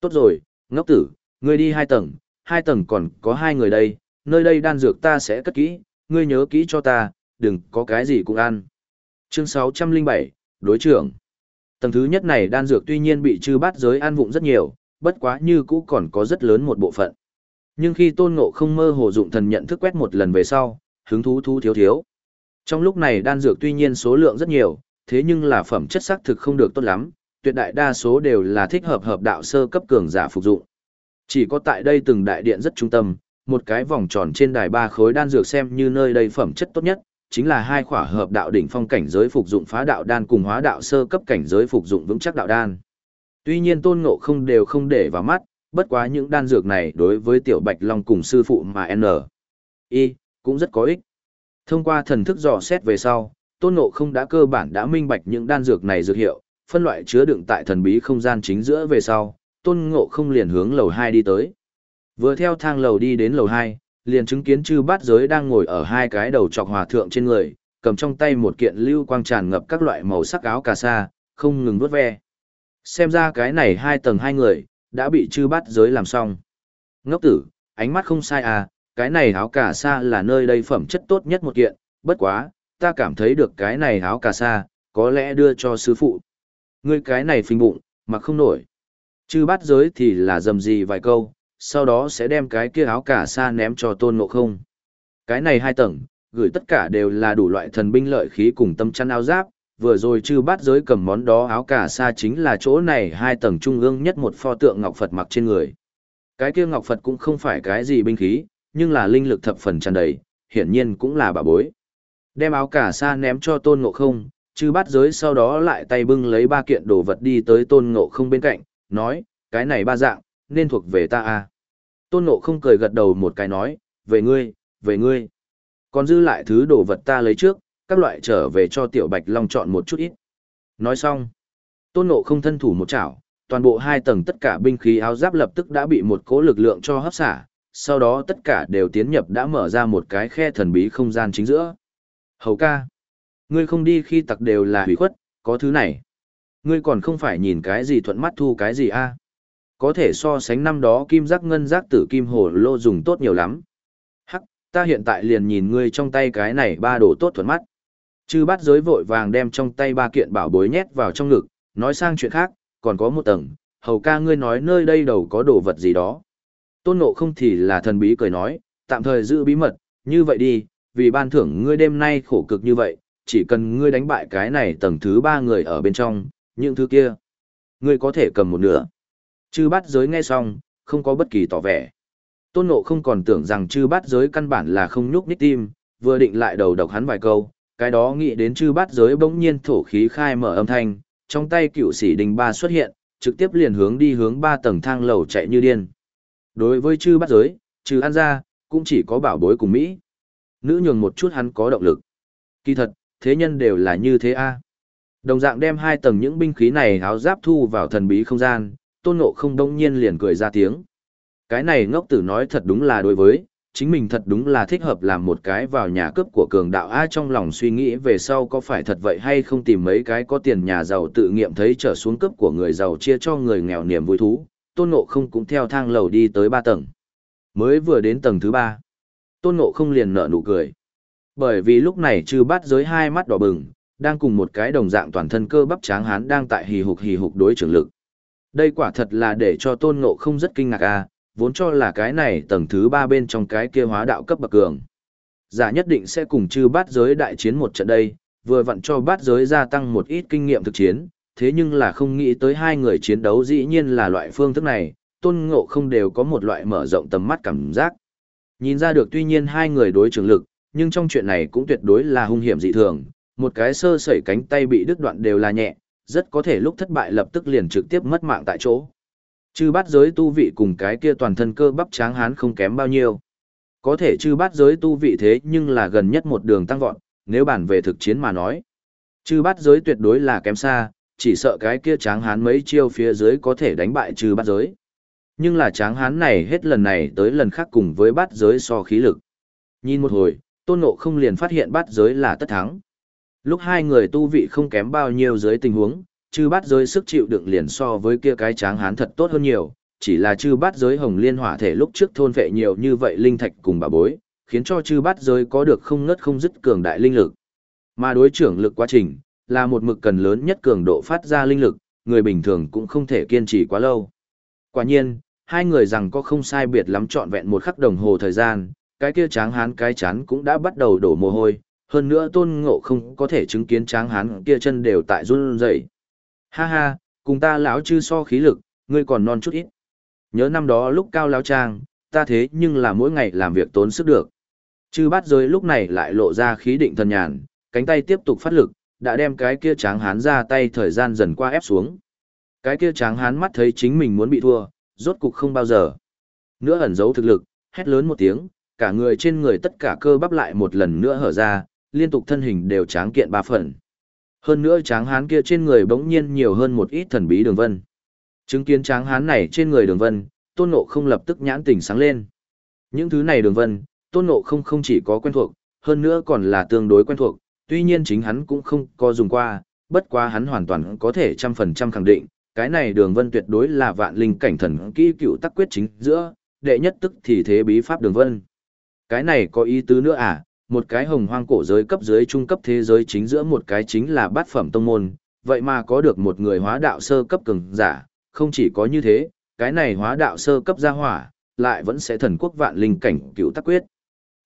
Tốt rồi, ngốc tử, ngươi đi hai tầng, hai tầng còn có hai người đây, nơi đây đan dược ta sẽ cất kỹ, ngươi nhớ kỹ cho ta, đừng có cái gì cũng ăn. Chương 607, đối trưởng. Tầng thứ nhất này đan dược tuy nhiên bị chư bát giới ăn vụng rất nhiều, bất quá như cũ còn có rất lớn một bộ phận. Nhưng khi tôn ngộ không mơ hồ dụng thần nhận thức quét một lần về sau, hứng thú thú thiếu thiếu. Trong lúc này đan dược tuy nhiên số lượng rất nhiều, thế nhưng là phẩm chất sắc thực không được tốt lắm, tuyệt đại đa số đều là thích hợp hợp đạo sơ cấp cường giả phục dụng. Chỉ có tại đây từng đại điện rất trung tâm, một cái vòng tròn trên đài ba khối đan dược xem như nơi đây phẩm chất tốt nhất, chính là hai khỏa hợp đạo đỉnh phong cảnh giới phục dụng phá đạo đan cùng hóa đạo sơ cấp cảnh giới phục dụng vững chắc đạo đan. Tuy nhiên tôn ngộ không đều không để vào mắt, bất quá những đan dược này đối với tiểu bạch long cùng sư phụ mà N. Y, cũng rất có ích. Thông qua thần thức dò xét về sau, tôn ngộ không đã cơ bản đã minh bạch những đan dược này dược hiệu, phân loại chứa đựng tại thần bí không gian chính giữa về sau, tôn ngộ không liền hướng lầu 2 đi tới. Vừa theo thang lầu đi đến lầu 2, liền chứng kiến chư bát giới đang ngồi ở hai cái đầu trọc hòa thượng trên người, cầm trong tay một kiện lưu quang tràn ngập các loại màu sắc áo cà sa, không ngừng vuốt ve. Xem ra cái này hai tầng hai người, đã bị chư bát giới làm xong. Ngốc tử, ánh mắt không sai à, cái này áo cà sa là nơi đây phẩm chất tốt nhất một kiện, bất quá, ta cảm thấy được cái này áo cà sa, có lẽ đưa cho sư phụ. Ngươi cái này phình bụng, mà không nổi. Chư bát giới thì là dầm gì vài câu, sau đó sẽ đem cái kia áo cả sa ném cho tôn ngộ không. Cái này hai tầng, gửi tất cả đều là đủ loại thần binh lợi khí cùng tâm chăn áo giáp, vừa rồi chư bát giới cầm món đó áo cả sa chính là chỗ này hai tầng trung ương nhất một pho tượng ngọc Phật mặc trên người. Cái kia ngọc Phật cũng không phải cái gì binh khí, nhưng là linh lực thập phần tràn đầy, hiển nhiên cũng là bà bối. Đem áo cả sa ném cho tôn ngộ không, chư bát giới sau đó lại tay bưng lấy ba kiện đồ vật đi tới tôn ngộ không bên cạnh, nói, cái này ba dạng, nên thuộc về ta à. Tôn ngộ không cười gật đầu một cái nói, về ngươi, về ngươi. Còn dư lại thứ đồ vật ta lấy trước, các loại trở về cho tiểu bạch long chọn một chút ít. Nói xong, tôn ngộ không thân thủ một chảo, toàn bộ hai tầng tất cả binh khí áo giáp lập tức đã bị một cỗ lực lượng cho hấp xả, sau đó tất cả đều tiến nhập đã mở ra một cái khe thần bí không gian chính giữa. Hầu ca, ngươi không đi khi tặc đều là hủy khuất, có thứ này. Ngươi còn không phải nhìn cái gì thuận mắt thu cái gì a? Có thể so sánh năm đó kim giác ngân giác tử kim hồ lô dùng tốt nhiều lắm. Hắc, ta hiện tại liền nhìn ngươi trong tay cái này ba đồ tốt thuận mắt. Chư bát giới vội vàng đem trong tay ba kiện bảo bối nhét vào trong ngực, nói sang chuyện khác, còn có một tầng, hầu ca ngươi nói nơi đây đầu có đồ vật gì đó. Tôn nộ không thì là thần bí cười nói, tạm thời giữ bí mật, như vậy đi, vì ban thưởng ngươi đêm nay khổ cực như vậy, chỉ cần ngươi đánh bại cái này tầng thứ ba người ở bên trong, những thứ kia. Ngươi có thể cầm một nửa. Chư bát giới nghe xong, không có bất kỳ tỏ vẻ. Tôn nộ không còn tưởng rằng chư bát giới căn bản là không nhúc nhích tim, vừa định lại đầu độc hắn vài câu, cái đó nghĩ đến chư bát giới bỗng nhiên thổ khí khai mở âm thanh, trong tay cựu sĩ đình ba xuất hiện, trực tiếp liền hướng đi hướng ba tầng thang lầu chạy như điên. Đối với chư bát giới, trừ ăn ra, cũng chỉ có bảo bối cùng Mỹ. Nữ nhường một chút hắn có động lực. Kỳ thật, thế nhân đều là như thế a. Đồng dạng đem hai tầng những binh khí này áo giáp thu vào thần bí không gian, tôn ngộ không đông nhiên liền cười ra tiếng. Cái này ngốc tử nói thật đúng là đối với, chính mình thật đúng là thích hợp làm một cái vào nhà cướp của cường đạo A trong lòng suy nghĩ về sau có phải thật vậy hay không tìm mấy cái có tiền nhà giàu tự nghiệm thấy trở xuống cướp của người giàu chia cho người nghèo niềm vui thú, tôn ngộ không cũng theo thang lầu đi tới ba tầng. Mới vừa đến tầng thứ ba, tôn ngộ không liền nở nụ cười. Bởi vì lúc này trừ bắt giới hai mắt đỏ bừng, đang cùng một cái đồng dạng toàn thân cơ bắp tráng hán đang tại hì hục hì hục đối trường lực. Đây quả thật là để cho tôn ngộ không rất kinh ngạc à vốn cho là cái này tầng thứ ba bên trong cái kia hóa đạo cấp bậc cường. Giả nhất định sẽ cùng chư bát giới đại chiến một trận đây, vừa vặn cho bát giới gia tăng một ít kinh nghiệm thực chiến, thế nhưng là không nghĩ tới hai người chiến đấu dĩ nhiên là loại phương thức này, tôn ngộ không đều có một loại mở rộng tầm mắt cảm giác. Nhìn ra được tuy nhiên hai người đối trường lực, nhưng trong chuyện này cũng tuyệt đối là hung hiểm dị thường, một cái sơ sẩy cánh tay bị đứt đoạn đều là nhẹ, rất có thể lúc thất bại lập tức liền trực tiếp mất mạng tại chỗ. Chư bát giới tu vị cùng cái kia toàn thân cơ bắp tráng hán không kém bao nhiêu. Có thể chư bát giới tu vị thế nhưng là gần nhất một đường tăng vọt, nếu bản về thực chiến mà nói. Chư bát giới tuyệt đối là kém xa, chỉ sợ cái kia tráng hán mấy chiêu phía dưới có thể đánh bại chư bát giới. Nhưng là tráng hán này hết lần này tới lần khác cùng với bát giới so khí lực. Nhìn một hồi, tôn ngộ không liền phát hiện bát giới là tất thắng. Lúc hai người tu vị không kém bao nhiêu dưới tình huống, chư bát giới sức chịu đựng liền so với kia cái tráng hán thật tốt hơn nhiều, chỉ là chư bát giới hồng liên hỏa thể lúc trước thôn vệ nhiều như vậy linh thạch cùng bà bối, khiến cho chư bát giới có được không ngất không dứt cường đại linh lực. Mà đối trưởng lực quá trình, là một mực cần lớn nhất cường độ phát ra linh lực, người bình thường cũng không thể kiên trì quá lâu. Quả nhiên, hai người rằng có không sai biệt lắm trọn vẹn một khắc đồng hồ thời gian, cái kia tráng hán cái chán cũng đã bắt đầu đổ mồ hôi, hơn nữa tôn ngộ không có thể chứng kiến tráng hán kia chân đều tại run rẩy. Ha ha, cùng ta lão chư so khí lực, ngươi còn non chút ít. Nhớ năm đó lúc cao lão trang, ta thế nhưng là mỗi ngày làm việc tốn sức được. Chư bát giới lúc này lại lộ ra khí định thần nhàn, cánh tay tiếp tục phát lực, đã đem cái kia tráng hán ra tay thời gian dần qua ép xuống. Cái kia tráng hán mắt thấy chính mình muốn bị thua, rốt cục không bao giờ. Nữa ẩn giấu thực lực, hét lớn một tiếng, cả người trên người tất cả cơ bắp lại một lần nữa hở ra, liên tục thân hình đều tráng kiện ba phần. Hơn nữa tráng hán kia trên người bỗng nhiên nhiều hơn một ít thần bí đường vân. Chứng kiến tráng hán này trên người đường vân, tôn ngộ không lập tức nhãn tỉnh sáng lên. Những thứ này đường vân, tôn ngộ không không chỉ có quen thuộc, hơn nữa còn là tương đối quen thuộc, tuy nhiên chính hắn cũng không có dùng qua, bất quá hắn hoàn toàn có thể trăm phần trăm khẳng định, cái này đường vân tuyệt đối là vạn linh cảnh thần kỹ cựu tắc quyết chính giữa, đệ nhất tức thì thế bí pháp đường vân. Cái này có ý tứ nữa à, một cái hồng hoang cổ giới cấp dưới trung cấp thế giới chính giữa một cái chính là bát phẩm tông môn, vậy mà có được một người hóa đạo sơ cấp cường giả, không chỉ có như thế, cái này hóa đạo sơ cấp gia hỏa, lại vẫn sẽ thần quốc vạn linh cảnh cựu tắc quyết.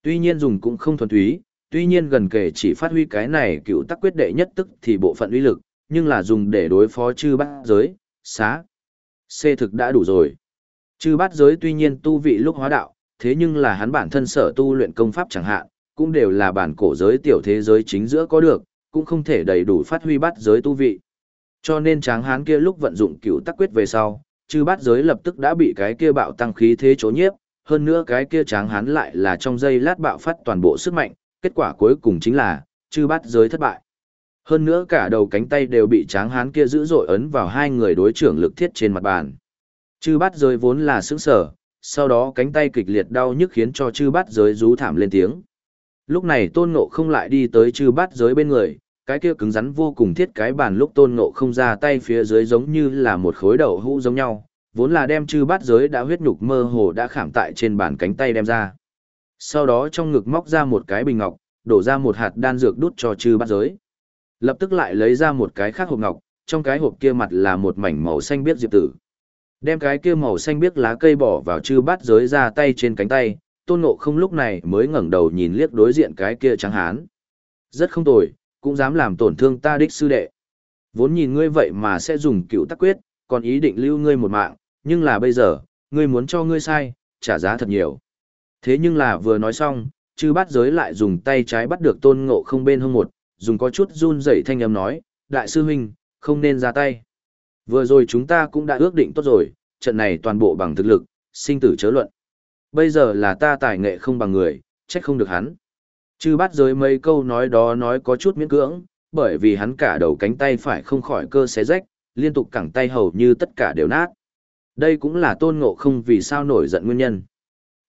Tuy nhiên dùng cũng không thuần túy, tuy nhiên gần kể chỉ phát huy cái này cựu tắc quyết đệ nhất tức thì bộ phận uy lực, nhưng là dùng để đối phó chư bát giới, xá. C thực đã đủ rồi. Chư bát giới tuy nhiên tu vị lúc hóa đạo, thế nhưng là hắn bản thân sở tu luyện công pháp chẳng hạn, cũng đều là bản cổ giới tiểu thế giới chính giữa có được, cũng không thể đầy đủ phát huy bát giới tu vị. Cho nên tráng hán kia lúc vận dụng cựu tắc quyết về sau, chư bát giới lập tức đã bị cái kia bạo tăng khí thế chố nhiếp, hơn nữa cái kia tráng hán lại là trong giây lát bạo phát toàn bộ sức mạnh, kết quả cuối cùng chính là, chư bát giới thất bại. Hơn nữa cả đầu cánh tay đều bị tráng hán kia giữ dội ấn vào hai người đối trưởng lực thiết trên mặt bàn. Chư bát giới vốn là sững sở, sau đó cánh tay kịch liệt đau nhức khiến cho chư bát giới rú thảm lên tiếng. Lúc này tôn ngộ không lại đi tới chư bát giới bên người, cái kia cứng rắn vô cùng thiết cái bàn lúc tôn ngộ không ra tay phía dưới giống như là một khối đậu hũ giống nhau, vốn là đem chư bát giới đã huyết nhục mơ hồ đã khảm tại trên bàn cánh tay đem ra. Sau đó trong ngực móc ra một cái bình ngọc, đổ ra một hạt đan dược đút cho chư bát giới. Lập tức lại lấy ra một cái khác hộp ngọc, trong cái hộp kia mặt là một mảnh màu xanh biếc diệp tử. Đem cái kia màu xanh biếc lá cây bỏ vào chư bát giới ra tay trên cánh tay, tôn ngộ không lúc này mới ngẩng đầu nhìn liếc đối diện cái kia trắng hán. Rất không tồi, cũng dám làm tổn thương ta đích sư đệ. Vốn nhìn ngươi vậy mà sẽ dùng cựu tắc quyết, còn ý định lưu ngươi một mạng, nhưng là bây giờ, ngươi muốn cho ngươi sai, trả giá thật nhiều. Thế nhưng là vừa nói xong, chư bát giới lại dùng tay trái bắt được tôn ngộ không bên hông một, dùng có chút run rẩy thanh âm nói, đại sư huynh, không nên ra tay. Vừa rồi chúng ta cũng đã ước định tốt rồi, trận này toàn bộ bằng thực lực, sinh tử chớ luận. Bây giờ là ta tài nghệ không bằng người, trách không được hắn. Chư bắt giới mấy câu nói đó nói có chút miễn cưỡng, bởi vì hắn cả đầu cánh tay phải không khỏi cơ xé rách, liên tục cẳng tay hầu như tất cả đều nát. Đây cũng là tôn ngộ không vì sao nổi giận nguyên nhân.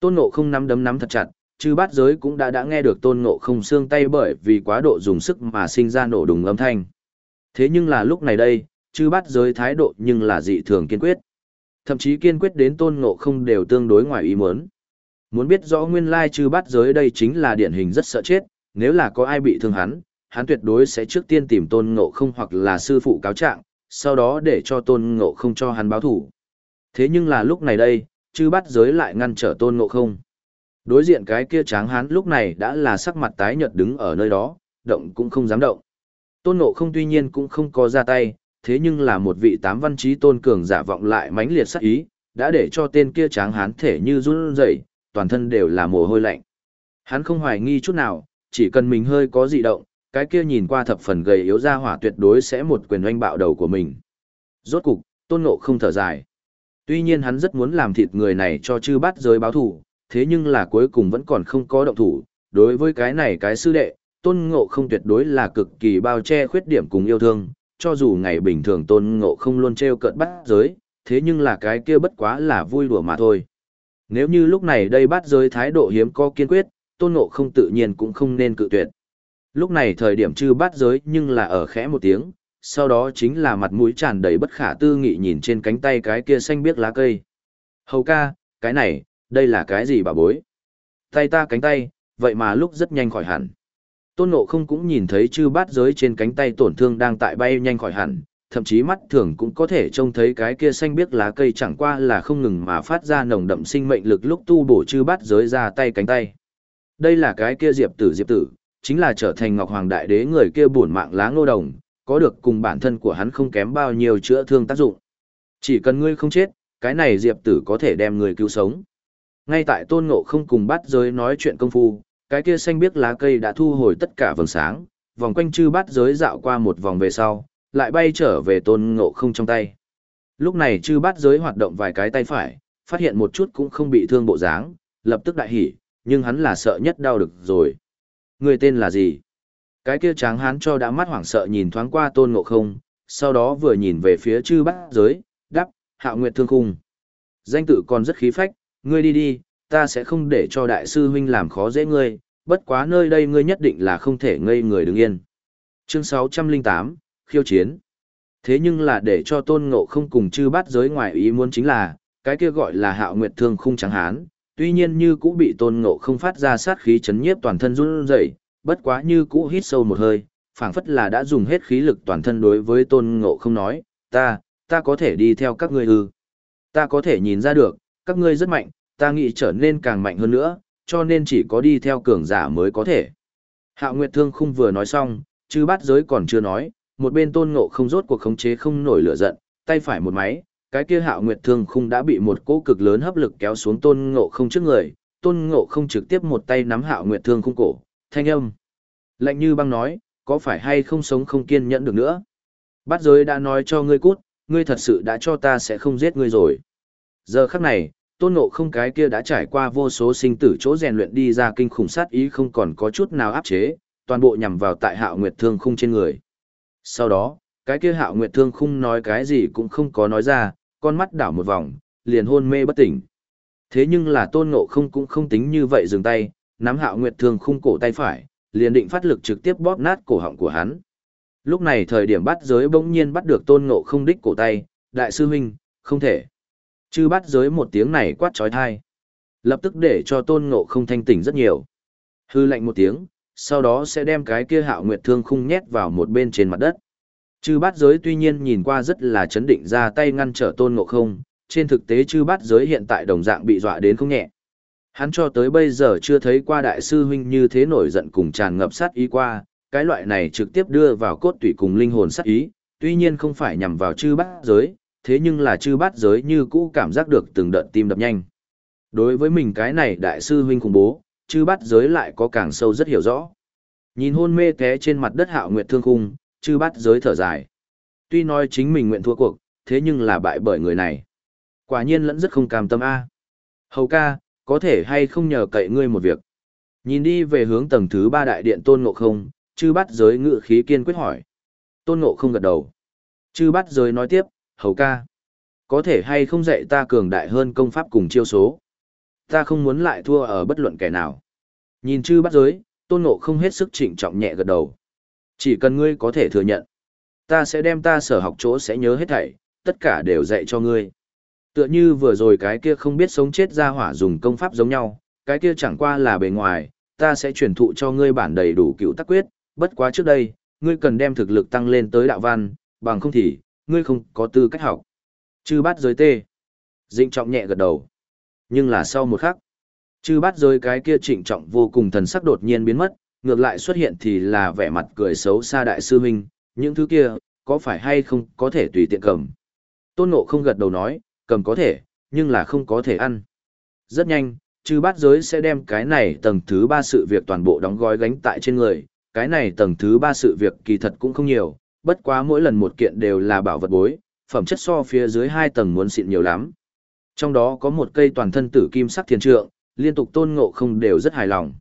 Tôn ngộ không nắm đấm nắm thật chặt, chư bát giới cũng đã đã nghe được tôn ngộ không xương tay bởi vì quá độ dùng sức mà sinh ra nổ đùng âm thanh. Thế nhưng là lúc này đây, chư bát giới thái độ nhưng là dị thường kiên quyết. Thậm chí kiên quyết đến tôn ngộ không đều tương đối ngoài ý muốn. Muốn biết rõ nguyên lai chư bát giới đây chính là điển hình rất sợ chết, nếu là có ai bị thương hắn, hắn tuyệt đối sẽ trước tiên tìm tôn ngộ không hoặc là sư phụ cáo trạng, sau đó để cho tôn ngộ không cho hắn báo thủ. Thế nhưng là lúc này đây, chư bát giới lại ngăn trở tôn ngộ không. Đối diện cái kia tráng hắn lúc này đã là sắc mặt tái nhợt đứng ở nơi đó, động cũng không dám động. Tôn ngộ không tuy nhiên cũng không có ra tay, thế nhưng là một vị tám văn trí tôn cường giả vọng lại mãnh liệt sắc ý, đã để cho tên kia tráng hán thể như run rẩy, toàn thân đều là mồ hôi lạnh. Hắn không hoài nghi chút nào, chỉ cần mình hơi có dị động, cái kia nhìn qua thập phần gầy yếu ra hỏa tuyệt đối sẽ một quyền oanh bạo đầu của mình. Rốt cục, tôn ngộ không thở dài. Tuy nhiên hắn rất muốn làm thịt người này cho chư bắt giới báo thủ, thế nhưng là cuối cùng vẫn còn không có động thủ. Đối với cái này cái sư đệ, tôn ngộ không tuyệt đối là cực kỳ bao che khuyết điểm cùng yêu thương, cho dù ngày bình thường tôn ngộ không luôn treo cợt bắt giới, thế nhưng là cái kia bất quá là vui đùa mà thôi. Nếu như lúc này đây bắt giới thái độ hiếm có kiên quyết, tôn ngộ không tự nhiên cũng không nên cự tuyệt. Lúc này thời điểm chư bắt giới nhưng là ở khẽ một tiếng, sau đó chính là mặt mũi tràn đầy bất khả tư nghị nhìn trên cánh tay cái kia xanh biếc lá cây. Hầu ca, cái này, đây là cái gì bà bối? Tay ta cánh tay, vậy mà lúc rất nhanh khỏi hẳn. Tôn Ngộ không cũng nhìn thấy chư bát giới trên cánh tay tổn thương đang tại bay nhanh khỏi hẳn, thậm chí mắt thường cũng có thể trông thấy cái kia xanh biếc lá cây chẳng qua là không ngừng mà phát ra nồng đậm sinh mệnh lực lúc tu bổ chư bát giới ra tay cánh tay. Đây là cái kia diệp tử diệp tử, chính là trở thành ngọc hoàng đại đế người kia buồn mạng lá ngô đồng, có được cùng bản thân của hắn không kém bao nhiêu chữa thương tác dụng. Chỉ cần ngươi không chết, cái này diệp tử có thể đem người cứu sống. Ngay tại tôn ngộ không cùng bát giới nói chuyện công phu, cái kia xanh biếc lá cây đã thu hồi tất cả vầng sáng, vòng quanh chư bát giới dạo qua một vòng về sau, lại bay trở về tôn ngộ không trong tay. Lúc này chư bát giới hoạt động vài cái tay phải, phát hiện một chút cũng không bị thương bộ dáng, lập tức đại hỉ, nhưng hắn là sợ nhất đau được rồi. Người tên là gì? Cái kia tráng hán cho đã mắt hoảng sợ nhìn thoáng qua tôn ngộ không, sau đó vừa nhìn về phía chư bát giới, đắp, hạo nguyệt thương khung. Danh tự còn rất khí phách, ngươi đi đi, ta sẽ không để cho đại sư huynh làm khó dễ ngươi, bất quá nơi đây ngươi nhất định là không thể ngây người đứng yên. Chương 608, khiêu chiến. Thế nhưng là để cho tôn ngộ không cùng chư bát giới ngoài ý muốn chính là, cái kia gọi là hạo nguyệt thương khung trắng hán, tuy nhiên như cũ bị tôn ngộ không phát ra sát khí chấn nhiếp toàn thân run rẩy, bất quá như cũ hít sâu một hơi, phảng phất là đã dùng hết khí lực toàn thân đối với tôn ngộ không nói, ta, ta có thể đi theo các ngươi ư. Ta có thể nhìn ra được, các ngươi rất mạnh, ta nghĩ trở nên càng mạnh hơn nữa, cho nên chỉ có đi theo cường giả mới có thể. Hạo Nguyệt Thương không vừa nói xong, chư bát giới còn chưa nói, một bên tôn ngộ không rốt cuộc khống chế không nổi lửa giận, tay phải một máy, cái kia Hạo Nguyệt Thương khung đã bị một cỗ cực lớn hấp lực kéo xuống tôn ngộ không trước người, tôn ngộ không trực tiếp một tay nắm Hạo Nguyệt Thương khung cổ, thanh âm. Lạnh như băng nói, có phải hay không sống không kiên nhẫn được nữa? Bát giới đã nói cho ngươi cút, ngươi thật sự đã cho ta sẽ không giết ngươi rồi. Giờ khắc này, tôn ngộ không cái kia đã trải qua vô số sinh tử chỗ rèn luyện đi ra kinh khủng sát ý không còn có chút nào áp chế, toàn bộ nhằm vào tại hạo nguyệt thương khung trên người. Sau đó, cái kia hạo nguyệt thương khung nói cái gì cũng không có nói ra, con mắt đảo một vòng, liền hôn mê bất tỉnh. Thế nhưng là tôn ngộ không cũng không tính như vậy dừng tay, nắm hạo nguyệt thương khung cổ tay phải, liền định phát lực trực tiếp bóp nát cổ họng của hắn. Lúc này thời điểm bắt giới bỗng nhiên bắt được tôn ngộ không đích cổ tay, đại sư huynh, không thể. Chư bắt giới một tiếng này quát trói thai. Lập tức để cho tôn ngộ không thanh tỉnh rất nhiều. Hư lạnh một tiếng, sau đó sẽ đem cái kia hạo nguyệt thương khung nhét vào một bên trên mặt đất. Chư bát giới tuy nhiên nhìn qua rất là chấn định ra tay ngăn trở tôn ngộ không, trên thực tế chư bát giới hiện tại đồng dạng bị dọa đến không nhẹ. Hắn cho tới bây giờ chưa thấy qua đại sư huynh như thế nổi giận cùng tràn ngập sát ý qua, cái loại này trực tiếp đưa vào cốt tủy cùng linh hồn sát ý, tuy nhiên không phải nhằm vào chư bát giới, thế nhưng là chư bát giới như cũ cảm giác được từng đợt tim đập nhanh. Đối với mình cái này đại sư huynh khủng bố, chư bát giới lại có càng sâu rất hiểu rõ. Nhìn hôn mê té trên mặt đất hạo nguyệt thương khung, chư bát giới thở dài. Tuy nói chính mình nguyện thua cuộc, thế nhưng là bại bởi người này. Quả nhiên lẫn rất không cam tâm A. Hầu ca, có thể hay không nhờ cậy ngươi một việc. Nhìn đi về hướng tầng thứ ba đại điện tôn ngộ không, chư bát giới ngự khí kiên quyết hỏi. Tôn ngộ không gật đầu. Chư bát giới nói tiếp, hầu ca. Có thể hay không dạy ta cường đại hơn công pháp cùng chiêu số. Ta không muốn lại thua ở bất luận kẻ nào. Nhìn chư bắt giới, tôn ngộ không hết sức trịnh trọng nhẹ gật đầu. Chỉ cần ngươi có thể thừa nhận. Ta sẽ đem ta sở học chỗ sẽ nhớ hết thảy, tất cả đều dạy cho ngươi. Tựa như vừa rồi cái kia không biết sống chết ra hỏa dùng công pháp giống nhau, cái kia chẳng qua là bề ngoài, ta sẽ truyền thụ cho ngươi bản đầy đủ cựu tắc quyết, bất quá trước đây, ngươi cần đem thực lực tăng lên tới đạo văn, bằng không thì, ngươi không có tư cách học. Chư bát giới tê. Dĩnh trọng nhẹ gật đầu. Nhưng là sau một khắc, chư bát giới cái kia trịnh trọng vô cùng thần sắc đột nhiên biến mất, ngược lại xuất hiện thì là vẻ mặt cười xấu xa đại sư huynh, những thứ kia, có phải hay không có thể tùy tiện cầm. Tôn nộ không gật đầu nói, cầm có thể, nhưng là không có thể ăn. Rất nhanh, chư bát giới sẽ đem cái này tầng thứ ba sự việc toàn bộ đóng gói gánh tại trên người, cái này tầng thứ ba sự việc kỳ thật cũng không nhiều, bất quá mỗi lần một kiện đều là bảo vật bối, phẩm chất so phía dưới hai tầng muốn xịn nhiều lắm. Trong đó có một cây toàn thân tử kim sắc thiền trượng, liên tục tôn ngộ không đều rất hài lòng.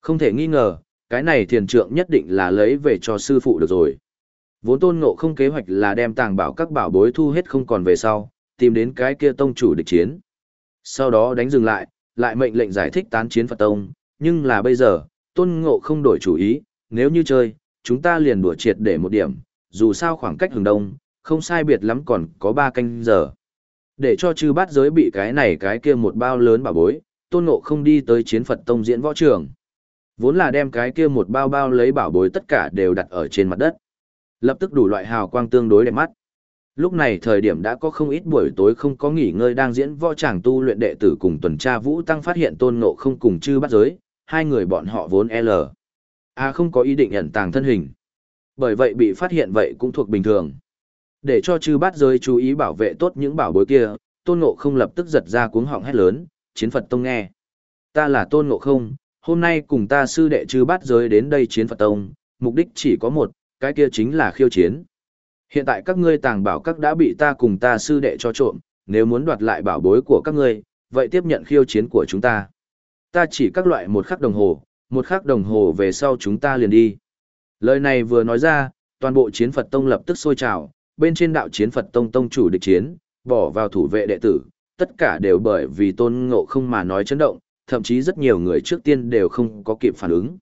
Không thể nghi ngờ, cái này thiền trượng nhất định là lấy về cho sư phụ được rồi. Vốn tôn ngộ không kế hoạch là đem tàng bảo các bảo bối thu hết không còn về sau, tìm đến cái kia tông chủ địch chiến. Sau đó đánh dừng lại, lại mệnh lệnh giải thích tán chiến Phật Tông, nhưng là bây giờ, tôn ngộ không đổi chủ ý, nếu như chơi, chúng ta liền đùa triệt để một điểm, dù sao khoảng cách hướng đông, không sai biệt lắm còn có ba canh giờ. Để cho chư bát giới bị cái này cái kia một bao lớn bảo bối, tôn ngộ không đi tới chiến Phật Tông diễn võ trường. Vốn là đem cái kia một bao bao lấy bảo bối tất cả đều đặt ở trên mặt đất. Lập tức đủ loại hào quang tương đối đẹp mắt. Lúc này thời điểm đã có không ít buổi tối không có nghỉ ngơi đang diễn võ tràng tu luyện đệ tử cùng tuần tra vũ tăng phát hiện tôn ngộ không cùng chư bắt giới, hai người bọn họ vốn L. A không có ý định ẩn tàng thân hình. Bởi vậy bị phát hiện vậy cũng thuộc bình thường. Để cho chư bát giới chú ý bảo vệ tốt những bảo bối kia, tôn ngộ không lập tức giật ra cuống họng hét lớn, chiến Phật Tông nghe. Ta là tôn ngộ không, hôm nay cùng ta sư đệ chư bát giới đến đây chiến Phật Tông, mục đích chỉ có một, cái kia chính là khiêu chiến. Hiện tại các ngươi tàng bảo các đã bị ta cùng ta sư đệ cho trộm, nếu muốn đoạt lại bảo bối của các ngươi, vậy tiếp nhận khiêu chiến của chúng ta. Ta chỉ các loại một khắc đồng hồ, một khắc đồng hồ về sau chúng ta liền đi. Lời này vừa nói ra, toàn bộ chiến Phật Tông lập tức sôi trào, bên trên đạo chiến Phật Tông Tông chủ địch chiến, bỏ vào thủ vệ đệ tử, tất cả đều bởi vì tôn ngộ không mà nói chấn động, thậm chí rất nhiều người trước tiên đều không có kịp phản ứng.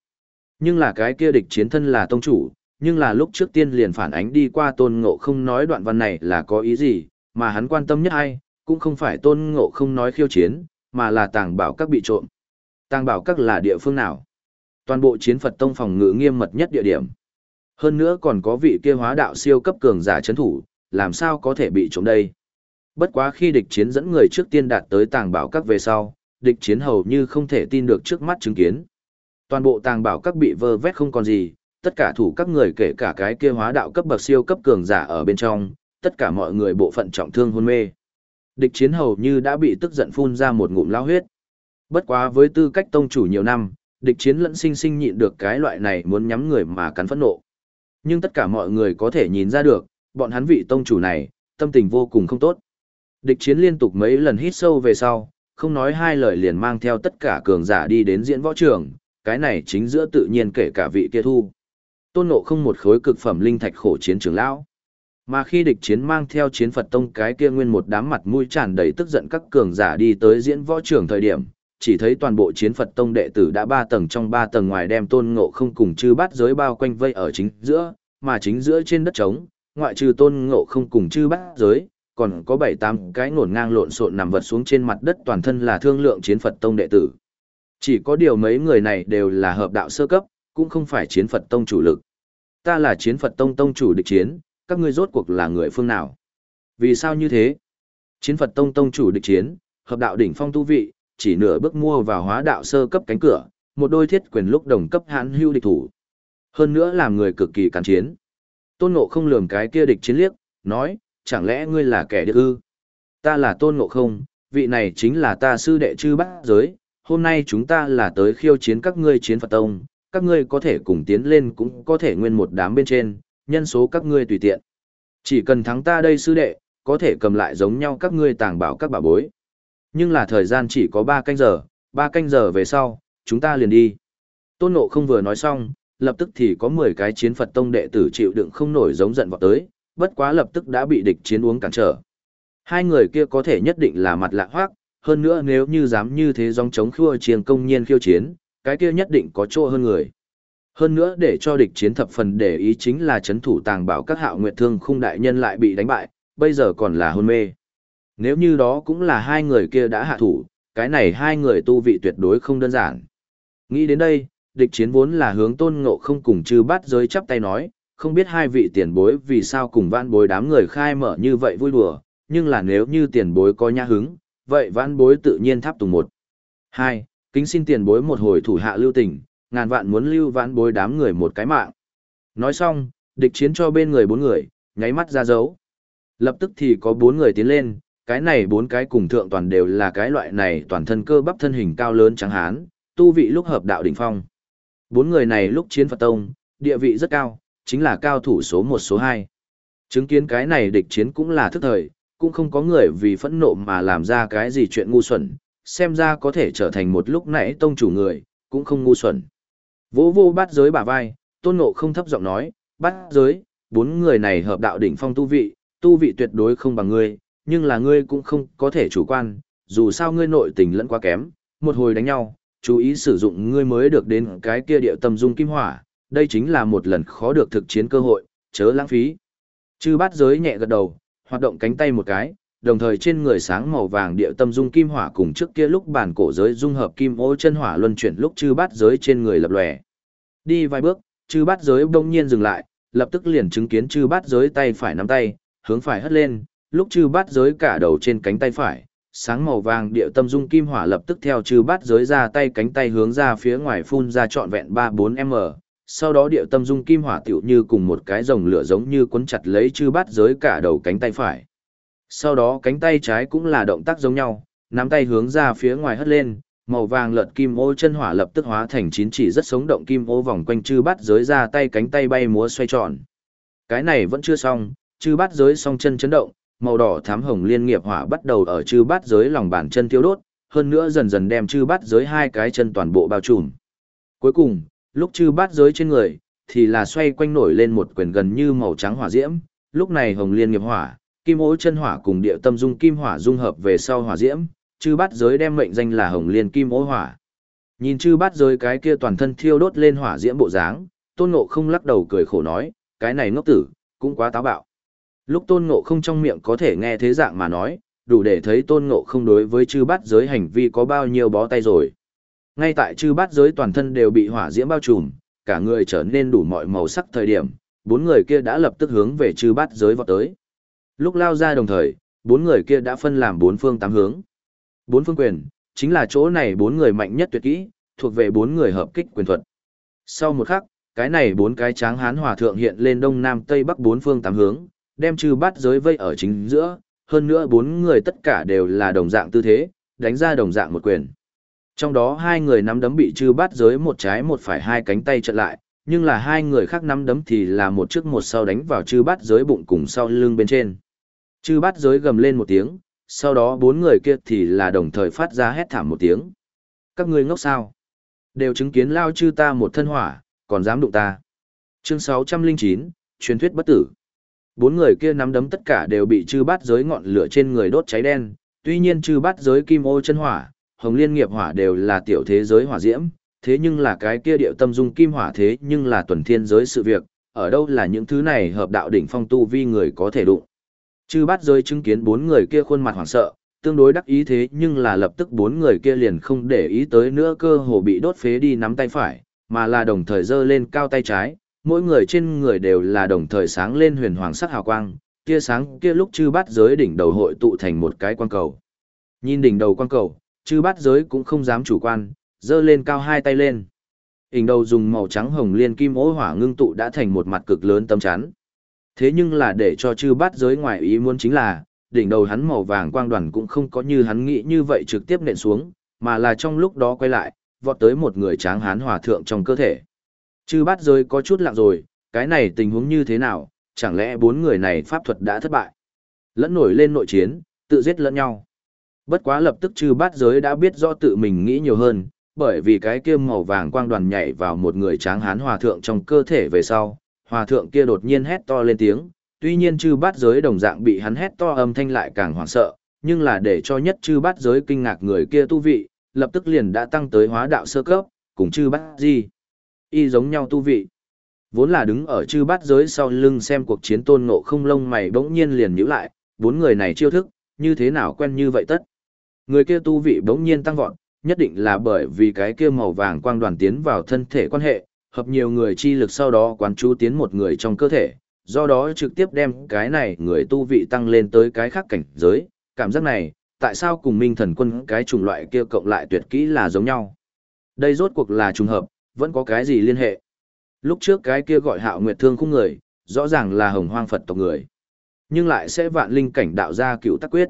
Nhưng là cái kia địch chiến thân là tông chủ, nhưng là lúc trước tiên liền phản ánh đi qua tôn ngộ không nói đoạn văn này là có ý gì, mà hắn quan tâm nhất ai, cũng không phải tôn ngộ không nói khiêu chiến, mà là tàng bảo các bị trộm. Tàng bảo các là địa phương nào? Toàn bộ chiến Phật tông phòng ngự nghiêm mật nhất địa điểm. Hơn nữa còn có vị kia hóa đạo siêu cấp cường giả chấn thủ, làm sao có thể bị trống đây? Bất quá khi địch chiến dẫn người trước tiên đạt tới tàng bảo các về sau, địch chiến hầu như không thể tin được trước mắt chứng kiến. Toàn bộ tàng bảo các bị vơ vét không còn gì, tất cả thủ các người kể cả cái kia hóa đạo cấp bậc siêu cấp cường giả ở bên trong, tất cả mọi người bộ phận trọng thương hôn mê. Địch chiến hầu như đã bị tức giận phun ra một ngụm lao huyết. Bất quá với tư cách tông chủ nhiều năm, địch chiến lẫn sinh sinh nhịn được cái loại này muốn nhắm người mà cắn phẫn nộ. Nhưng tất cả mọi người có thể nhìn ra được, bọn hắn vị tông chủ này, tâm tình vô cùng không tốt. Địch chiến liên tục mấy lần hít sâu về sau, không nói hai lời liền mang theo tất cả cường giả đi đến diễn võ trường, cái này chính giữa tự nhiên kể cả vị kia thu. Tôn nộ không một khối cực phẩm linh thạch khổ chiến trường lão. Mà khi địch chiến mang theo chiến Phật Tông cái kia nguyên một đám mặt mũi tràn đầy tức giận các cường giả đi tới diễn võ trường thời điểm, chỉ thấy toàn bộ chiến Phật Tông đệ tử đã ba tầng trong ba tầng ngoài đem tôn ngộ không cùng chư bát giới bao quanh vây ở chính giữa, mà chính giữa trên đất trống, ngoại trừ tôn ngộ không cùng chư bát giới, còn có bảy tám cái ngổn ngang lộn xộn nằm vật xuống trên mặt đất toàn thân là thương lượng chiến Phật Tông đệ tử. Chỉ có điều mấy người này đều là hợp đạo sơ cấp, cũng không phải chiến Phật Tông chủ lực. Ta là chiến Phật Tông Tông chủ địch chiến, các ngươi rốt cuộc là người phương nào? Vì sao như thế? Chiến Phật Tông Tông chủ địch chiến, hợp đạo đỉnh phong tu vị, chỉ nửa bước mua vào hóa đạo sơ cấp cánh cửa, một đôi thiết quyền lúc đồng cấp hãn hưu địch thủ. Hơn nữa làm người cực kỳ cắn chiến. Tôn Ngộ không lường cái kia địch chiến liếc, nói, chẳng lẽ ngươi là kẻ điếc ư? Ta là Tôn Ngộ không, vị này chính là ta sư đệ chư bát giới, hôm nay chúng ta là tới khiêu chiến các ngươi chiến Phật Tông, các ngươi có thể cùng tiến lên cũng có thể nguyên một đám bên trên, nhân số các ngươi tùy tiện. Chỉ cần thắng ta đây sư đệ, có thể cầm lại giống nhau các ngươi tàng bảo các bà bối. Nhưng là thời gian chỉ có 3 canh giờ, 3 canh giờ về sau, chúng ta liền đi. Tôn Ngộ không vừa nói xong, lập tức thì có 10 cái chiến Phật Tông đệ tử chịu đựng không nổi giống giận vọt tới, bất quá lập tức đã bị địch chiến uống cản trở. Hai người kia có thể nhất định là mặt lạ hoác, hơn nữa nếu như dám như thế dòng chống khua chiêng công nhiên khiêu chiến, cái kia nhất định có chỗ hơn người. Hơn nữa để cho địch chiến thập phần để ý chính là chấn thủ tàng bảo các hạo nguyệt thương khung đại nhân lại bị đánh bại, bây giờ còn là hôn mê. Nếu như đó cũng là hai người kia đã hạ thủ, cái này hai người tu vị tuyệt đối không đơn giản. Nghĩ đến đây, địch chiến vốn là hướng tôn ngộ không cùng chư bát giới chắp tay nói, không biết hai vị tiền bối vì sao cùng vãn bối đám người khai mở như vậy vui đùa, nhưng là nếu như tiền bối có nhã hứng, vậy vãn bối tự nhiên tháp tùng một. Hai, kính xin tiền bối một hồi thủ hạ lưu tình, ngàn vạn muốn lưu vãn bối đám người một cái mạng. Nói xong, địch chiến cho bên người bốn người, nháy mắt ra dấu. Lập tức thì có bốn người tiến lên, cái này bốn cái cùng thượng toàn đều là cái loại này toàn thân cơ bắp thân hình cao lớn trắng hán, tu vị lúc hợp đạo đỉnh phong. Bốn người này lúc chiến Phật Tông, địa vị rất cao, chính là cao thủ số một số hai. Chứng kiến cái này địch chiến cũng là thức thời, cũng không có người vì phẫn nộ mà làm ra cái gì chuyện ngu xuẩn, xem ra có thể trở thành một lúc nãy tông chủ người, cũng không ngu xuẩn. Vô vô bát giới bả vai, tôn ngộ không thấp giọng nói, bát giới, bốn người này hợp đạo đỉnh phong tu vị, tu vị tuyệt đối không bằng ngươi, nhưng là ngươi cũng không có thể chủ quan, dù sao ngươi nội tình lẫn quá kém, một hồi đánh nhau, chú ý sử dụng ngươi mới được đến cái kia địa tâm dung kim hỏa, đây chính là một lần khó được thực chiến cơ hội, chớ lãng phí. Chư bát giới nhẹ gật đầu, hoạt động cánh tay một cái, đồng thời trên người sáng màu vàng địa tâm dung kim hỏa cùng trước kia lúc bản cổ giới dung hợp kim ô chân hỏa luân chuyển lúc chư bát giới trên người lập lòe. Đi vài bước, chư bát giới bỗng nhiên dừng lại, lập tức liền chứng kiến chư bát giới tay phải nắm tay, hướng phải hất lên, lúc chư bát giới cả đầu trên cánh tay phải, sáng màu vàng địa tâm dung kim hỏa lập tức theo chư bát giới ra tay cánh tay hướng ra phía ngoài phun ra trọn vẹn 3-4m, sau đó địa tâm dung kim hỏa tiểu như cùng một cái rồng lửa giống như cuốn chặt lấy chư bát giới cả đầu cánh tay phải. Sau đó cánh tay trái cũng là động tác giống nhau, nắm tay hướng ra phía ngoài hất lên, màu vàng lợt kim ô chân hỏa lập tức hóa thành chín chỉ rất sống động kim ô vòng quanh chư bát giới ra tay cánh tay bay múa xoay tròn. Cái này vẫn chưa xong, chư bát giới song chân chấn động, màu đỏ thám hồng liên nghiệp hỏa bắt đầu ở chư bát giới lòng bàn chân thiêu đốt, hơn nữa dần dần đem chư bát giới hai cái chân toàn bộ bao trùm. Cuối cùng, lúc chư bát giới trên người, thì là xoay quanh nổi lên một quyển gần như màu trắng hỏa diễm, lúc này hồng liên nghiệp hỏa, kim ố chân hỏa cùng địa tâm dung kim hỏa dung hợp về sau hỏa diễm, chư bát giới đem mệnh danh là hồng liên kim ố hỏa. Nhìn chư bát giới cái kia toàn thân thiêu đốt lên hỏa diễm bộ dáng, tôn ngộ không lắc đầu cười khổ nói, cái này ngốc tử, cũng quá táo bạo. Lúc tôn ngộ không trong miệng có thể nghe thế dạng mà nói, đủ để thấy tôn ngộ không đối với chư bát giới hành vi có bao nhiêu bó tay rồi. Ngay tại chư bát giới toàn thân đều bị hỏa diễm bao trùm, cả người trở nên đủ mọi màu sắc thời điểm, bốn người kia đã lập tức hướng về chư bát giới vọt tới. Lúc lao ra đồng thời, bốn người kia đã phân làm bốn phương tám hướng. Bốn phương quyền, chính là chỗ này bốn người mạnh nhất tuyệt kỹ, thuộc về bốn người hợp kích quyền thuật. Sau một khắc, cái này bốn cái tráng hán hòa thượng hiện lên đông nam tây bắc bốn phương tám hướng, đem chư bát giới vây ở chính giữa, hơn nữa bốn người tất cả đều là đồng dạng tư thế, đánh ra đồng dạng một quyền. Trong đó hai người nắm đấm bị chư bát giới một trái một phải hai cánh tay chặn lại, nhưng là hai người khác nắm đấm thì là một trước một sau đánh vào chư bát giới bụng cùng sau lưng bên trên. Chư bát giới gầm lên một tiếng, sau đó bốn người kia thì là đồng thời phát ra hét thảm một tiếng. Các ngươi ngốc sao? Đều chứng kiến lao chư ta một thân hỏa, còn dám đụng ta. Chương 609, truyền thuyết bất tử. Bốn người kia nắm đấm tất cả đều bị chư bát giới ngọn lửa trên người đốt cháy đen, tuy nhiên chư bát giới kim ô chân hỏa, hồng liên nghiệp hỏa đều là tiểu thế giới hỏa diễm, thế nhưng là cái kia điệu tâm dung kim hỏa thế nhưng là tuần thiên giới sự việc, ở đâu là những thứ này hợp đạo đỉnh phong tu vi người có thể đụng. Chư bát giới chứng kiến bốn người kia khuôn mặt hoảng sợ, tương đối đắc ý thế nhưng là lập tức bốn người kia liền không để ý tới nữa cơ hồ bị đốt phế đi nắm tay phải, mà là đồng thời giơ lên cao tay trái, mỗi người trên người đều là đồng thời sáng lên huyền hoàng sắc hào quang, kia sáng kia lúc chư bát giới đỉnh đầu hội tụ thành một cái quang cầu. Nhìn đỉnh đầu quang cầu, chư bát giới cũng không dám chủ quan, giơ lên cao hai tay lên. Đỉnh đầu dùng màu trắng hồng liên kim ố hỏa ngưng tụ đã thành một mặt cực lớn tâm chắn. Thế nhưng là để cho chư bát giới ngoài ý muốn chính là, đỉnh đầu hắn màu vàng quang đoàn cũng không có như hắn nghĩ như vậy trực tiếp nện xuống, mà là trong lúc đó quay lại, vọt tới một người tráng hán hòa thượng trong cơ thể. Chư bát giới có chút lặng rồi, cái này tình huống như thế nào, chẳng lẽ bốn người này pháp thuật đã thất bại? Lẫn nổi lên nội chiến, tự giết lẫn nhau. Bất quá lập tức chư bát giới đã biết rõ tự mình nghĩ nhiều hơn, bởi vì cái kia màu vàng quang đoàn nhảy vào một người tráng hán hòa thượng trong cơ thể về sau, hòa thượng kia đột nhiên hét to lên tiếng, tuy nhiên chư bát giới đồng dạng bị hắn hét to âm thanh lại càng hoảng sợ, nhưng là để cho nhất chư bát giới kinh ngạc người kia tu vị, lập tức liền đã tăng tới hóa đạo sơ cấp, cùng chư bát di. Y giống nhau tu vị. Vốn là đứng ở chư bát giới sau lưng xem cuộc chiến tôn ngộ không lông mày bỗng nhiên liền nhíu lại, bốn người này chiêu thức, như thế nào quen như vậy tất. Người kia tu vị bỗng nhiên tăng vọt, nhất định là bởi vì cái kia màu vàng quang đoàn tiến vào thân thể quan hệ, hợp nhiều người chi lực sau đó quán chú tiến một người trong cơ thể, do đó trực tiếp đem cái này người tu vị tăng lên tới cái khác cảnh giới, cảm giác này, tại sao cùng minh thần quân cái chủng loại kia cộng lại tuyệt kỹ là giống nhau. Đây rốt cuộc là trùng hợp, vẫn có cái gì liên hệ. Lúc trước cái kia gọi hạo nguyệt thương khung người, rõ ràng là hồng hoang Phật tộc người. Nhưng lại sẽ vạn linh cảnh đạo ra cựu tắc quyết.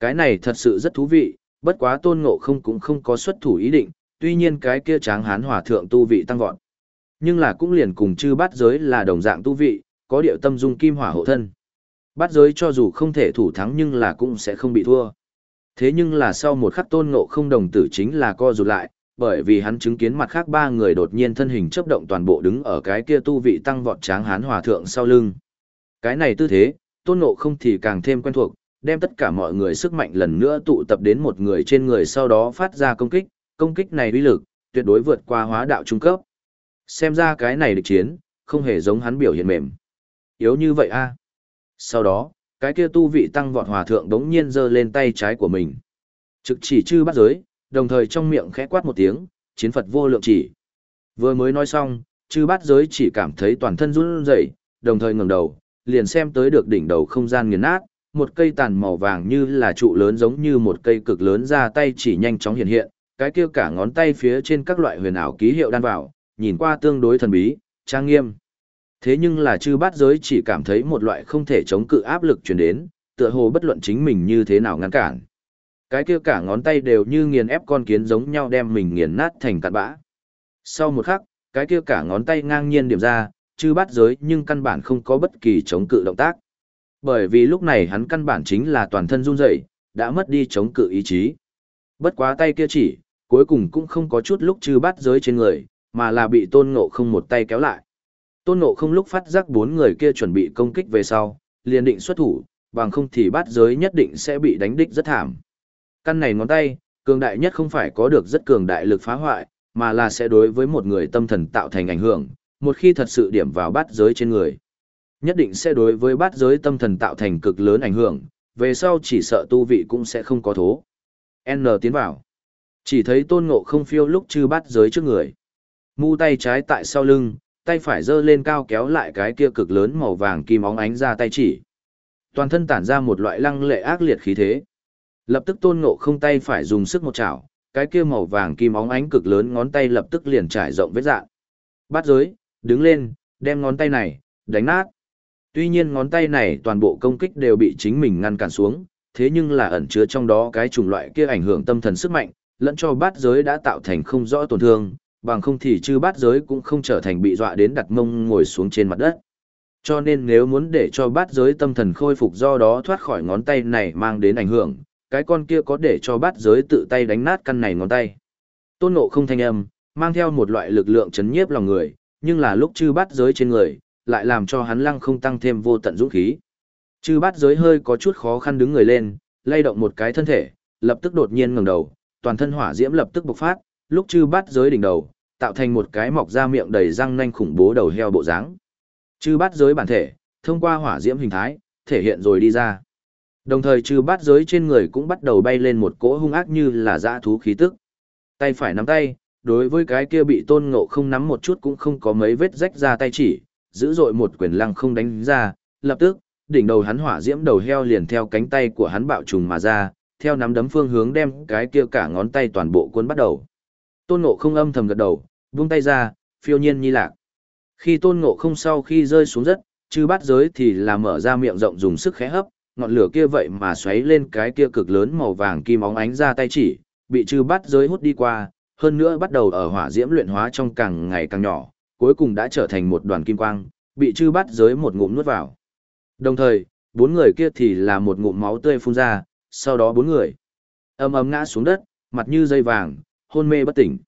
Cái này thật sự rất thú vị, bất quá tôn ngộ không cũng không có xuất thủ ý định, tuy nhiên cái kia tráng hán hòa thượng tu vị tăng vọt. Nhưng là cũng liền cùng chư bát giới là đồng dạng tu vị, có điệu tâm dung kim hỏa hộ thân. Bát giới cho dù không thể thủ thắng nhưng là cũng sẽ không bị thua. Thế nhưng là sau một khắc tôn ngộ không đồng tử chính là co rụt lại, bởi vì hắn chứng kiến mặt khác ba người đột nhiên thân hình chấp động toàn bộ đứng ở cái kia tu vị tăng vọt tráng hán hòa thượng sau lưng. Cái này tư thế, tôn ngộ không thì càng thêm quen thuộc, đem tất cả mọi người sức mạnh lần nữa tụ tập đến một người trên người sau đó phát ra công kích, công kích này uy lực, tuyệt đối vượt qua hóa đạo trung cấp. Xem ra cái này địch chiến, không hề giống hắn biểu hiện mềm. Yếu như vậy a Sau đó, cái kia tu vị tăng vọt hòa thượng đống nhiên giơ lên tay trái của mình. Trực chỉ chư bắt giới, đồng thời trong miệng khẽ quát một tiếng, chiến Phật vô lượng chỉ. Vừa mới nói xong, chư bát giới chỉ cảm thấy toàn thân run rẩy, đồng thời ngẩng đầu, liền xem tới được đỉnh đầu không gian nghiền nát, một cây tàn màu vàng như là trụ lớn giống như một cây cực lớn ra tay chỉ nhanh chóng hiện hiện, cái kia cả ngón tay phía trên các loại huyền ảo ký hiệu đan vào, nhìn qua tương đối thần bí, trang nghiêm. Thế nhưng là chư bát giới chỉ cảm thấy một loại không thể chống cự áp lực truyền đến, tựa hồ bất luận chính mình như thế nào ngăn cản. Cái kia cả ngón tay đều như nghiền ép con kiến giống nhau đem mình nghiền nát thành cặn bã. Sau một khắc, cái kia cả ngón tay ngang nhiên điểm ra, chư bắt giới nhưng căn bản không có bất kỳ chống cự động tác. Bởi vì lúc này hắn căn bản chính là toàn thân run rẩy, đã mất đi chống cự ý chí. Bất quá tay kia chỉ, cuối cùng cũng không có chút lúc chư bắt giới trên người, mà là bị tôn ngộ không một tay kéo lại. Tôn ngộ không lúc phát giác bốn người kia chuẩn bị công kích về sau, liền định xuất thủ, bằng không thì bắt giới nhất định sẽ bị đánh đích rất thảm. Căn này ngón tay, cường đại nhất không phải có được rất cường đại lực phá hoại, mà là sẽ đối với một người tâm thần tạo thành ảnh hưởng, một khi thật sự điểm vào bát giới trên người. Nhất định sẽ đối với bát giới tâm thần tạo thành cực lớn ảnh hưởng, về sau chỉ sợ tu vị cũng sẽ không có thố. N tiến vào. Chỉ thấy tôn ngộ không phiêu lúc chư bắt giới trước người. Mu tay trái tại sau lưng, tay phải giơ lên cao kéo lại cái kia cực lớn màu vàng kim óng ánh ra tay chỉ. Toàn thân tản ra một loại lăng lệ ác liệt khí thế. Lập tức tôn ngộ không tay phải dùng sức một chảo, cái kia màu vàng kim óng ánh cực lớn ngón tay lập tức liền trải rộng vết dạng. Bắt giới, đứng lên, đem ngón tay này, đánh nát. Tuy nhiên ngón tay này toàn bộ công kích đều bị chính mình ngăn cản xuống, thế nhưng là ẩn chứa trong đó cái chủng loại kia ảnh hưởng tâm thần sức mạnh, lẫn cho bát giới đã tạo thành không rõ tổn thương, bằng không thì chư bát giới cũng không trở thành bị dọa đến đặt mông ngồi xuống trên mặt đất. Cho nên nếu muốn để cho bát giới tâm thần khôi phục do đó thoát khỏi ngón tay này mang đến ảnh hưởng, cái con kia có để cho bát giới tự tay đánh nát căn này ngón tay. Tôn ngộ không thanh âm, mang theo một loại lực lượng chấn nhiếp lòng người, nhưng là lúc chư bát giới trên người, lại làm cho hắn lăng không tăng thêm vô tận dũng khí. Chư bát giới hơi có chút khó khăn đứng người lên, lay động một cái thân thể, lập tức đột nhiên ngẩng đầu, toàn thân hỏa diễm lập tức bộc phát, lúc chư bát giới đỉnh đầu, tạo thành một cái mọc ra miệng đầy răng nanh khủng bố đầu heo bộ dáng. Chư bát giới bản thể, thông qua hỏa diễm hình thái, thể hiện rồi đi ra. Đồng thời chư bát giới trên người cũng bắt đầu bay lên một cỗ hung ác như là dã thú khí tức. Tay phải nắm tay, đối với cái kia bị tôn ngộ không nắm một chút cũng không có mấy vết rách ra tay chỉ, giữ dội một quyền lăng không đánh ra, lập tức, đỉnh đầu hắn hỏa diễm đầu heo liền theo cánh tay của hắn bạo trùng mà ra, theo nắm đấm phương hướng đem cái kia cả ngón tay toàn bộ cuốn bắt đầu. Tôn Ngộ không âm thầm gật đầu, buông tay ra, phiêu nhiên nhi lạc. Khi Tôn Ngộ không sau khi rơi xuống đất, chư bát giới thì là mở ra miệng rộng dùng sức khẽ hấp, ngọn lửa kia vậy mà xoáy lên cái kia cực lớn màu vàng kim óng ánh ra tay chỉ, bị trừ bắt giới hút đi qua, hơn nữa bắt đầu ở hỏa diễm luyện hóa trong càng ngày càng nhỏ, cuối cùng đã trở thành một đoàn kim quang, bị trừ bắt giới một ngụm nuốt vào. Đồng thời, bốn người kia thì là một ngụm máu tươi phun ra, sau đó bốn người ầm ầm ngã xuống đất, mặt như dây vàng, hôn mê bất tỉnh.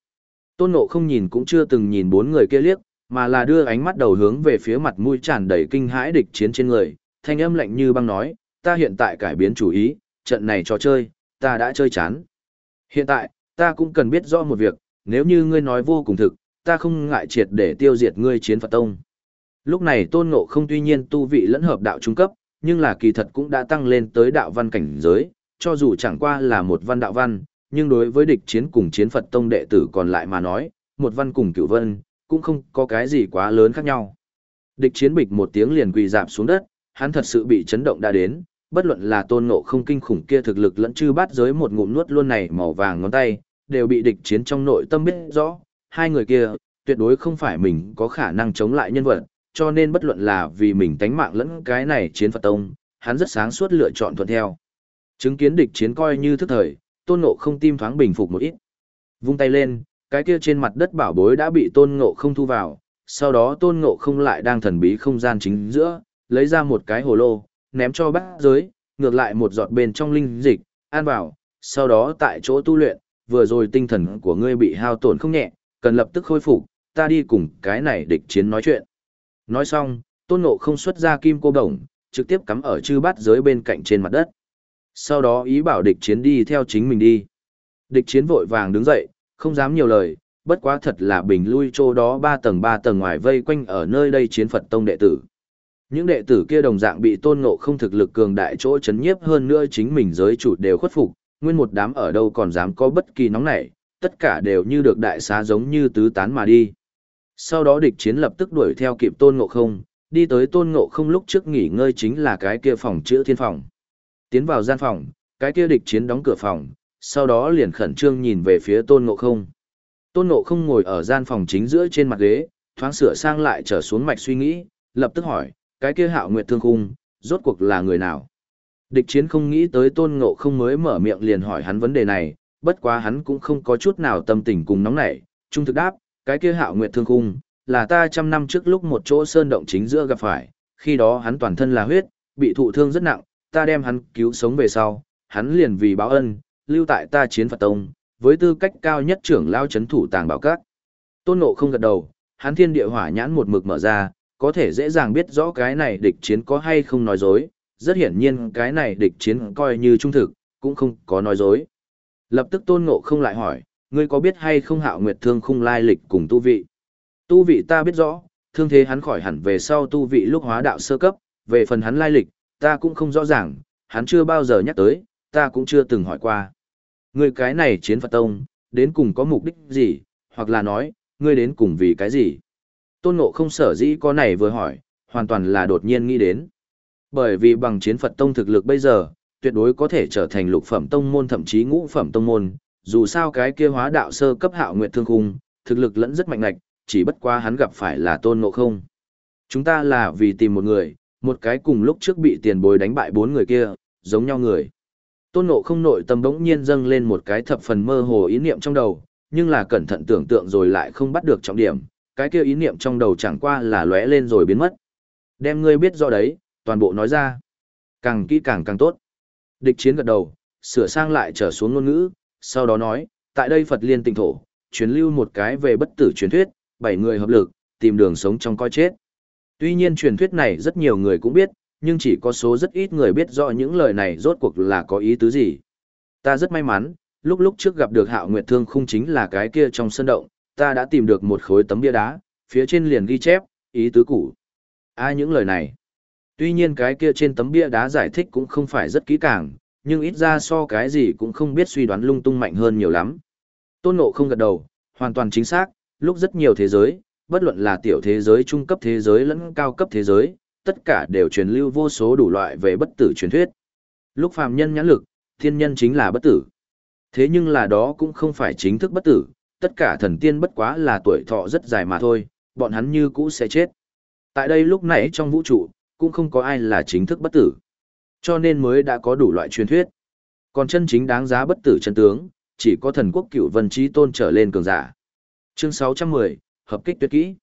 Tôn Ngộ không nhìn cũng chưa từng nhìn bốn người kia liếc, mà là đưa ánh mắt đầu hướng về phía mặt mũi tràn đầy kinh hãi địch chiến trên người, thanh âm lạnh như băng nói, ta hiện tại cải biến chủ ý, trận này trò chơi, ta đã chơi chán. Hiện tại, ta cũng cần biết rõ một việc, nếu như ngươi nói vô cùng thực, ta không ngại triệt để tiêu diệt ngươi chiến Phật Tông. Lúc này Tôn Ngộ không tuy nhiên tu vị lẫn hợp đạo trung cấp, nhưng là kỳ thật cũng đã tăng lên tới đạo văn cảnh giới, cho dù chẳng qua là một văn đạo văn, nhưng đối với địch chiến cùng chiến Phật Tông đệ tử còn lại mà nói, một văn cùng cửu vân, cũng không có cái gì quá lớn khác nhau. Địch chiến bịch một tiếng liền quỳ dạp xuống đất, hắn thật sự bị chấn động đã đến, bất luận là tôn ngộ không kinh khủng kia thực lực lẫn chư bát giới một ngụm nuốt luôn này màu vàng ngón tay, đều bị địch chiến trong nội tâm biết rõ, hai người kia, tuyệt đối không phải mình có khả năng chống lại nhân vật, cho nên bất luận là vì mình tánh mạng lẫn cái này chiến Phật Tông, hắn rất sáng suốt lựa chọn thuận theo. Chứng kiến địch chiến coi như thức thời, tôn ngộ không tim thoáng bình phục một ít. Vung tay lên, cái kia trên mặt đất bảo bối đã bị tôn ngộ không thu vào, sau đó tôn ngộ không lại đang thần bí không gian chính giữa, lấy ra một cái hồ lô, ném cho bác giới, ngược lại một giọt bên trong linh dịch, an vào, sau đó tại chỗ tu luyện, vừa rồi tinh thần của ngươi bị hao tổn không nhẹ, cần lập tức khôi phục, ta đi cùng cái này địch chiến nói chuyện. Nói xong, tôn ngộ không xuất ra kim cô đồng, trực tiếp cắm ở chư bát giới bên cạnh trên mặt đất. Sau đó ý bảo địch chiến đi theo chính mình đi. Địch chiến vội vàng đứng dậy, không dám nhiều lời, bất quá thật là bình lui chỗ đó ba tầng ba tầng ngoài vây quanh ở nơi đây chiến Phật tông đệ tử. Những đệ tử kia đồng dạng bị tôn ngộ không thực lực cường đại chỗ chấn nhiếp hơn nữa chính mình giới chủ đều khuất phục, nguyên một đám ở đâu còn dám có bất kỳ nóng nảy, tất cả đều như được đại xá giống như tứ tán mà đi. Sau đó địch chiến lập tức đuổi theo kịp tôn ngộ không, đi tới tôn ngộ không lúc trước nghỉ ngơi chính là cái kia phòng chữa thiên phòng. Tiến vào gian phòng, cái kia địch chiến đóng cửa phòng, sau đó liền khẩn trương nhìn về phía tôn ngộ không. Tôn ngộ không ngồi ở gian phòng chính giữa trên mặt ghế, thoáng sửa sang lại trở xuống mạch suy nghĩ, lập tức hỏi, cái kia hạo nguyệt thương khung, rốt cuộc là người nào? Địch chiến không nghĩ tới tôn ngộ không mới mở miệng liền hỏi hắn vấn đề này, bất quá hắn cũng không có chút nào tâm tình cùng nóng nảy, trung thực đáp, cái kia hạo nguyệt thương khung, là ta trăm năm trước lúc một chỗ sơn động chính giữa gặp phải, khi đó hắn toàn thân là huyết, bị thụ thương rất nặng, ta đem hắn cứu sống về sau, hắn liền vì báo ân, lưu tại ta chiến Phật Tông, với tư cách cao nhất trưởng lao chấn thủ tàng bảo các. Tôn Ngộ không gật đầu, hắn thiên địa hỏa nhãn một mực mở ra, có thể dễ dàng biết rõ cái này địch chiến có hay không nói dối, rất hiển nhiên cái này địch chiến coi như trung thực, cũng không có nói dối. Lập tức Tôn Ngộ không lại hỏi, ngươi có biết hay không hạo nguyệt thương khung lai lịch cùng tu vị? Tu vị ta biết rõ, thương thế hắn khỏi hẳn về sau tu vị lúc hóa đạo sơ cấp, về phần hắn lai lịch, ta cũng không rõ ràng, hắn chưa bao giờ nhắc tới, ta cũng chưa từng hỏi qua. Ngươi cái này chiến Phật Tông, đến cùng có mục đích gì, hoặc là nói, ngươi đến cùng vì cái gì? Tôn Ngộ không sở dĩ có này vừa hỏi, hoàn toàn là đột nhiên nghĩ đến. Bởi vì bằng chiến Phật Tông thực lực bây giờ, tuyệt đối có thể trở thành lục phẩm tông môn thậm chí ngũ phẩm tông môn, dù sao cái kia hóa đạo sơ cấp hạo nguyệt thương khung, thực lực lẫn rất mạnh ngạch, chỉ bất quá hắn gặp phải là tôn ngộ không. Chúng ta là vì tìm một người, một cái cùng lúc trước bị tiền bối đánh bại bốn người kia, giống nhau người. Tôn ngộ không nội tâm bỗng nhiên dâng lên một cái thập phần mơ hồ ý niệm trong đầu, nhưng là cẩn thận tưởng tượng rồi lại không bắt được trọng điểm, cái kia ý niệm trong đầu chẳng qua là lóe lên rồi biến mất. Đem ngươi biết rõ đấy, toàn bộ nói ra. Càng kỹ càng càng tốt. Địch chiến gật đầu, sửa sang lại trở xuống ngôn ngữ, sau đó nói, tại đây Phật liên tịnh thổ, truyền lưu một cái về bất tử truyền thuyết, bảy người hợp lực, tìm đường sống trong coi chết. Tuy nhiên truyền thuyết này rất nhiều người cũng biết, nhưng chỉ có số rất ít người biết rõ những lời này rốt cuộc là có ý tứ gì. Ta rất may mắn, lúc lúc trước gặp được Hạo Nguyệt Thương khung chính là cái kia trong sân động, ta đã tìm được một khối tấm bia đá, phía trên liền ghi chép, ý tứ cũ. Ai những lời này? Tuy nhiên cái kia trên tấm bia đá giải thích cũng không phải rất kỹ càng, nhưng ít ra so cái gì cũng không biết suy đoán lung tung mạnh hơn nhiều lắm. Tôn Ngộ không gật đầu, hoàn toàn chính xác, lúc rất nhiều thế giới, bất luận là tiểu thế giới trung cấp thế giới lẫn cao cấp thế giới, tất cả đều truyền lưu vô số đủ loại về bất tử truyền thuyết. Lúc phàm nhân nhãn lực, thiên nhân chính là bất tử. Thế nhưng là đó cũng không phải chính thức bất tử, tất cả thần tiên bất quá là tuổi thọ rất dài mà thôi, bọn hắn như cũ sẽ chết. Tại đây lúc nãy trong vũ trụ, cũng không có ai là chính thức bất tử. Cho nên mới đã có đủ loại truyền thuyết. Còn chân chính đáng giá bất tử chân tướng, chỉ có thần quốc cựu vân trí tôn trở lên cường giả. Chương 610, hợp kích tuyệt kỹ.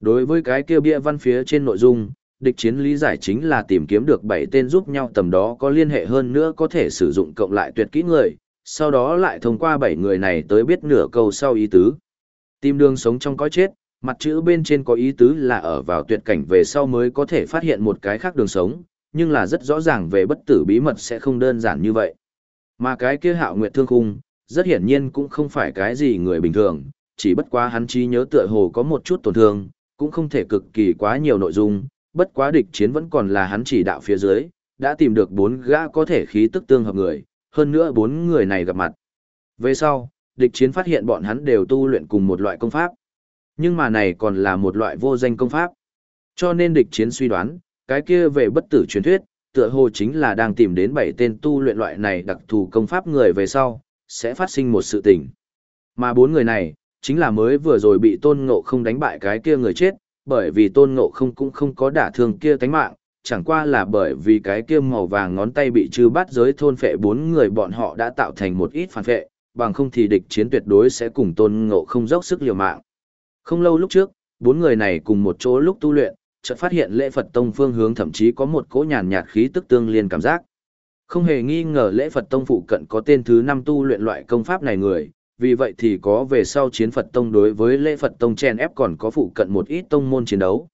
Đối với cái kia bia văn phía trên nội dung, địch chiến lý giải chính là tìm kiếm được 7 tên giúp nhau tầm đó có liên hệ hơn nữa có thể sử dụng cộng lại tuyệt kỹ người, sau đó lại thông qua bảy người này tới biết nửa câu sau ý tứ. Tìm đường sống trong cõi chết, mặt chữ bên trên có ý tứ là ở vào tuyệt cảnh về sau mới có thể phát hiện một cái khác đường sống, nhưng là rất rõ ràng về bất tử bí mật sẽ không đơn giản như vậy. Mà cái kia hạo nguyệt thương khung, rất hiển nhiên cũng không phải cái gì người bình thường, chỉ bất quá hắn trí nhớ tựa hồ có một chút tổn thương, cũng không thể cực kỳ quá nhiều nội dung, bất quá địch chiến vẫn còn là hắn chỉ đạo phía dưới, đã tìm được bốn gã có thể khí tức tương hợp người, hơn nữa bốn người này gặp mặt. Về sau, địch chiến phát hiện bọn hắn đều tu luyện cùng một loại công pháp. Nhưng mà này còn là một loại vô danh công pháp. Cho nên địch chiến suy đoán, cái kia về bất tử truyền thuyết, tựa hồ chính là đang tìm đến bảy tên tu luyện loại này đặc thù công pháp người về sau, sẽ phát sinh một sự tình. Mà bốn người này, chính là mới vừa rồi bị tôn ngộ không đánh bại cái kia người chết, bởi vì tôn ngộ không cũng không có đả thương kia tánh mạng, chẳng qua là bởi vì cái kia màu vàng ngón tay bị chư bắt giới thôn phệ bốn người bọn họ đã tạo thành một ít phản phệ, bằng không thì địch chiến tuyệt đối sẽ cùng tôn ngộ không dốc sức liều mạng. Không lâu lúc trước, bốn người này cùng một chỗ lúc tu luyện, chợt phát hiện lễ Phật Tông phương hướng thậm chí có một cỗ nhàn nhạt khí tức tương liên cảm giác. Không hề nghi ngờ lễ Phật Tông phụ cận có tên thứ năm tu luyện loại công pháp này người, vì vậy thì có về sau chiến Phật Tông đối với lễ Phật Tông chen ép còn có phụ cận một ít tông môn chiến đấu.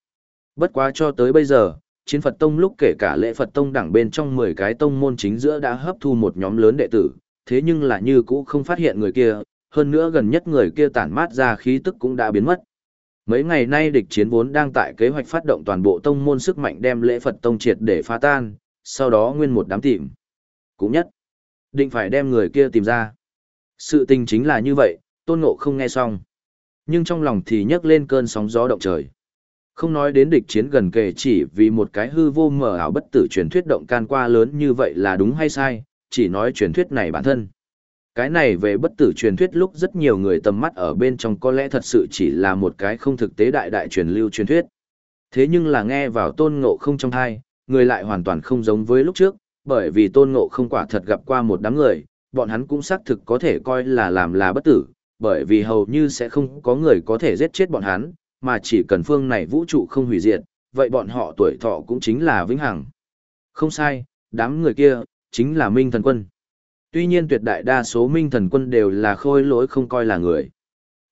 Bất quá cho tới bây giờ, chiến Phật Tông lúc kể cả lễ Phật Tông đẳng bên trong 10 cái tông môn chính giữa đã hấp thu một nhóm lớn đệ tử, thế nhưng là như cũ không phát hiện người kia, hơn nữa gần nhất người kia tản mát ra khí tức cũng đã biến mất. Mấy ngày nay địch chiến vốn đang tại kế hoạch phát động toàn bộ tông môn sức mạnh đem lễ Phật tông triệt để phá tan, sau đó nguyên một đám tìm. Cũng nhất, định phải đem người kia tìm ra. Sự tình chính là như vậy, tôn ngộ không nghe xong. Nhưng trong lòng thì nhấc lên cơn sóng gió động trời. Không nói đến địch chiến gần kề chỉ vì một cái hư vô mở ảo bất tử truyền thuyết động can qua lớn như vậy là đúng hay sai, chỉ nói truyền thuyết này bản thân. Cái này về bất tử truyền thuyết lúc rất nhiều người tầm mắt ở bên trong có lẽ thật sự chỉ là một cái không thực tế đại đại truyền lưu truyền thuyết. Thế nhưng là nghe vào tôn ngộ không trong thai, người lại hoàn toàn không giống với lúc trước, bởi vì tôn ngộ không quả thật gặp qua một đám người, bọn hắn cũng xác thực có thể coi là làm là bất tử, bởi vì hầu như sẽ không có người có thể giết chết bọn hắn, mà chỉ cần phương này vũ trụ không hủy diệt, vậy bọn họ tuổi thọ cũng chính là vĩnh hằng. Không sai, đám người kia, chính là Minh Thần Quân. Tuy nhiên tuyệt đại đa số minh thần quân đều là khôi lỗi không coi là người.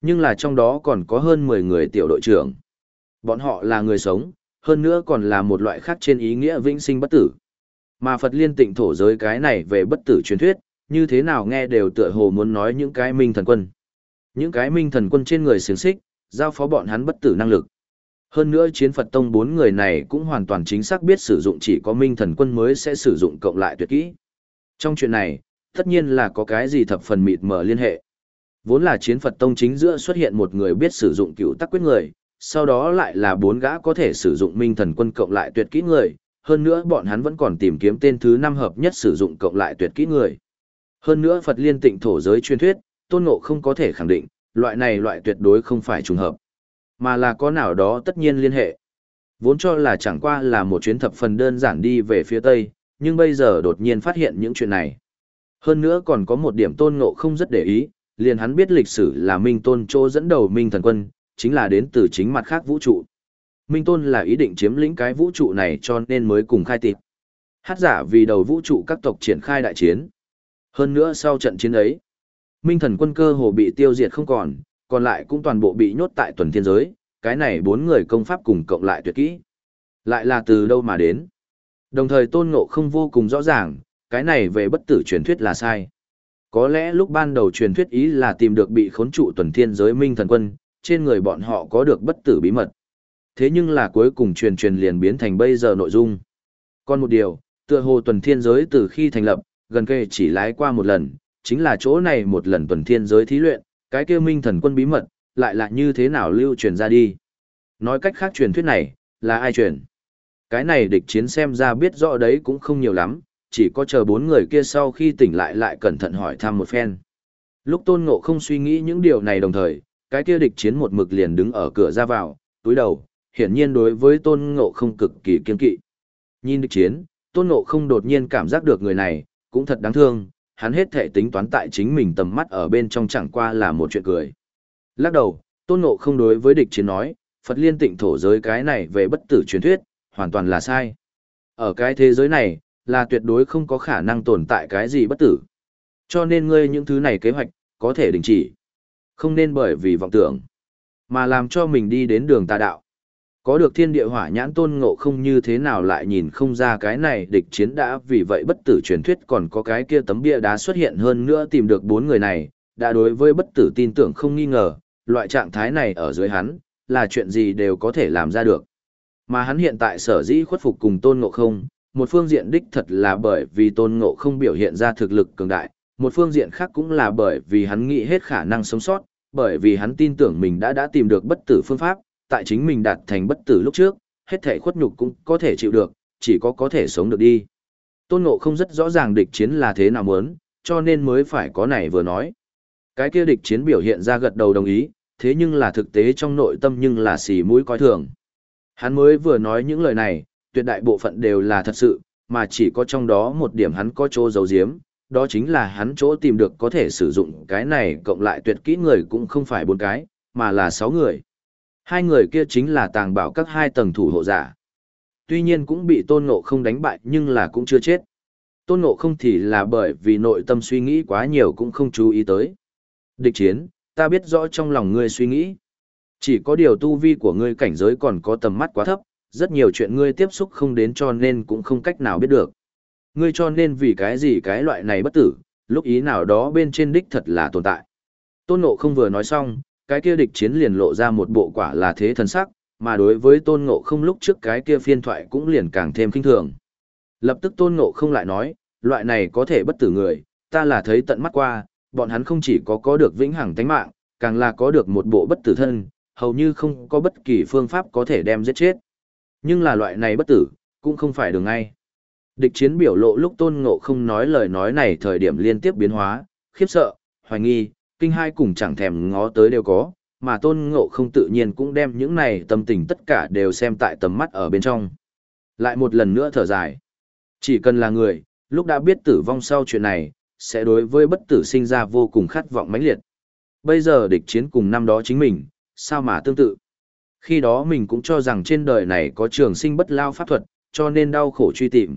Nhưng là trong đó còn có hơn 10 người tiểu đội trưởng. Bọn họ là người sống, hơn nữa còn là một loại khác trên ý nghĩa vĩnh sinh bất tử. Mà Phật liên tịnh thổ giới cái này về bất tử truyền thuyết, như thế nào nghe đều tựa hồ muốn nói những cái minh thần quân. Những cái minh thần quân trên người xứng xích, giao phó bọn hắn bất tử năng lực. Hơn nữa chiến Phật Tông bốn người này cũng hoàn toàn chính xác biết sử dụng chỉ có minh thần quân mới sẽ sử dụng cộng lại tuyệt kỹ. Trong chuyện này, tất nhiên là có cái gì thập phần mịt mở liên hệ. Vốn là chiến Phật Tông chính giữa xuất hiện một người biết sử dụng cựu tắc quyết người, sau đó lại là bốn gã có thể sử dụng minh thần quân cộng lại tuyệt kỹ người, hơn nữa bọn hắn vẫn còn tìm kiếm tên thứ năm hợp nhất sử dụng cộng lại tuyệt kỹ người. Hơn nữa Phật liên tịnh thổ giới truyền thuyết, tôn ngộ không có thể khẳng định, loại này loại tuyệt đối không phải trùng hợp, mà là có nào đó tất nhiên liên hệ. Vốn cho là chẳng qua là một chuyến thập phần đơn giản đi về phía Tây, nhưng bây giờ đột nhiên phát hiện những chuyện này. Hơn nữa còn có một điểm tôn ngộ không rất để ý, liền hắn biết lịch sử là Minh Tôn Châu dẫn đầu Minh Thần Quân, chính là đến từ chính mặt khác vũ trụ. Minh Tôn là ý định chiếm lĩnh cái vũ trụ này cho nên mới cùng khai tịp. Hát giả vì đầu vũ trụ các tộc triển khai đại chiến. Hơn nữa sau trận chiến ấy, Minh Thần Quân cơ hồ bị tiêu diệt không còn, còn lại cũng toàn bộ bị nhốt tại tuần thiên giới, cái này bốn người công pháp cùng cộng lại tuyệt kỹ. Lại là từ đâu mà đến? Đồng thời tôn ngộ không vô cùng rõ ràng, cái này về bất tử truyền thuyết là sai. Có lẽ lúc ban đầu truyền thuyết ý là tìm được bị khốn trụ tuần thiên giới minh thần quân, trên người bọn họ có được bất tử bí mật. Thế nhưng là cuối cùng truyền truyền liền biến thành bây giờ nội dung. Còn một điều, tựa hồ tuần thiên giới từ khi thành lập, gần kề chỉ lái qua một lần, chính là chỗ này một lần tuần thiên giới thí luyện, cái kia minh thần quân bí mật, lại là như thế nào lưu truyền ra đi. Nói cách khác truyền thuyết này, là ai truyền? Cái này địch chiến xem ra biết rõ đấy cũng không nhiều lắm, chỉ có chờ bốn người kia sau khi tỉnh lại lại cẩn thận hỏi thăm một phen. Lúc tôn ngộ không suy nghĩ những điều này đồng thời, cái kia địch chiến một mực liền đứng ở cửa ra vào, túi đầu, hiển nhiên đối với tôn ngộ không cực kỳ kiên kỵ. Nhìn địch chiến, tôn ngộ không đột nhiên cảm giác được người này, cũng thật đáng thương, hắn hết thể tính toán tại chính mình tầm mắt ở bên trong chẳng qua là một chuyện cười. Lắc đầu, tôn ngộ không đối với địch chiến nói, Phật liên tịnh thổ giới cái này về bất tử truyền thuyết, hoàn toàn là sai. Ở cái thế giới này, là tuyệt đối không có khả năng tồn tại cái gì bất tử. Cho nên ngươi những thứ này kế hoạch, có thể đình chỉ. Không nên bởi vì vọng tưởng, mà làm cho mình đi đến đường tà đạo. Có được thiên địa hỏa nhãn tôn ngộ không như thế nào lại nhìn không ra cái này địch chiến đã vì vậy bất tử truyền thuyết còn có cái kia tấm bia đá xuất hiện hơn nữa tìm được bốn người này, đã đối với bất tử tin tưởng không nghi ngờ, loại trạng thái này ở dưới hắn, là chuyện gì đều có thể làm ra được. Mà hắn hiện tại sở dĩ khuất phục cùng tôn ngộ không, một phương diện đích thật là bởi vì tôn ngộ không biểu hiện ra thực lực cường đại, một phương diện khác cũng là bởi vì hắn nghĩ hết khả năng sống sót, bởi vì hắn tin tưởng mình đã đã tìm được bất tử phương pháp, tại chính mình đạt thành bất tử lúc trước, hết thể khuất nhục cũng có thể chịu được, chỉ có có thể sống được đi. Tôn ngộ không rất rõ ràng địch chiến là thế nào muốn, cho nên mới phải có này vừa nói. Cái kia địch chiến biểu hiện ra gật đầu đồng ý, thế nhưng là thực tế trong nội tâm nhưng là xì mũi coi thường. Hắn mới vừa nói những lời này, tuyệt đại bộ phận đều là thật sự, mà chỉ có trong đó một điểm hắn có chỗ giấu giếm, đó chính là hắn chỗ tìm được có thể sử dụng cái này cộng lại tuyệt kỹ người cũng không phải bốn cái, mà là sáu người. Hai người kia chính là tàng bảo các hai tầng thủ hộ giả. Tuy nhiên cũng bị tôn ngộ không đánh bại nhưng là cũng chưa chết. Tôn ngộ không thì là bởi vì nội tâm suy nghĩ quá nhiều cũng không chú ý tới. Địch chiến, ta biết rõ trong lòng ngươi suy nghĩ. Chỉ có điều tu vi của ngươi cảnh giới còn có tầm mắt quá thấp, rất nhiều chuyện ngươi tiếp xúc không đến cho nên cũng không cách nào biết được. Ngươi cho nên vì cái gì cái loại này bất tử, lúc ý nào đó bên trên đích thật là tồn tại. Tôn Ngộ không vừa nói xong, cái kia địch chiến liền lộ ra một bộ quả là thế thần sắc, mà đối với Tôn Ngộ không lúc trước cái kia phiên thoại cũng liền càng thêm kinh thường. Lập tức Tôn Ngộ không lại nói, loại này có thể bất tử người, ta là thấy tận mắt qua, bọn hắn không chỉ có có được vĩnh hằng tánh mạng, càng là có được một bộ bất tử thân, hầu như không có bất kỳ phương pháp có thể đem giết chết. Nhưng là loại này bất tử, cũng không phải đường ngay. Địch chiến biểu lộ lúc tôn ngộ không nói lời nói này thời điểm liên tiếp biến hóa, khiếp sợ, hoài nghi, kinh hai cùng chẳng thèm ngó tới đều có, mà tôn ngộ không tự nhiên cũng đem những này tâm tình tất cả đều xem tại tầm mắt ở bên trong. Lại một lần nữa thở dài. Chỉ cần là người, lúc đã biết tử vong sau chuyện này, sẽ đối với bất tử sinh ra vô cùng khát vọng mãnh liệt. Bây giờ địch chiến cùng năm đó chính mình, sao mà tương tự. Khi đó mình cũng cho rằng trên đời này có trường sinh bất lao pháp thuật, cho nên đau khổ truy tìm.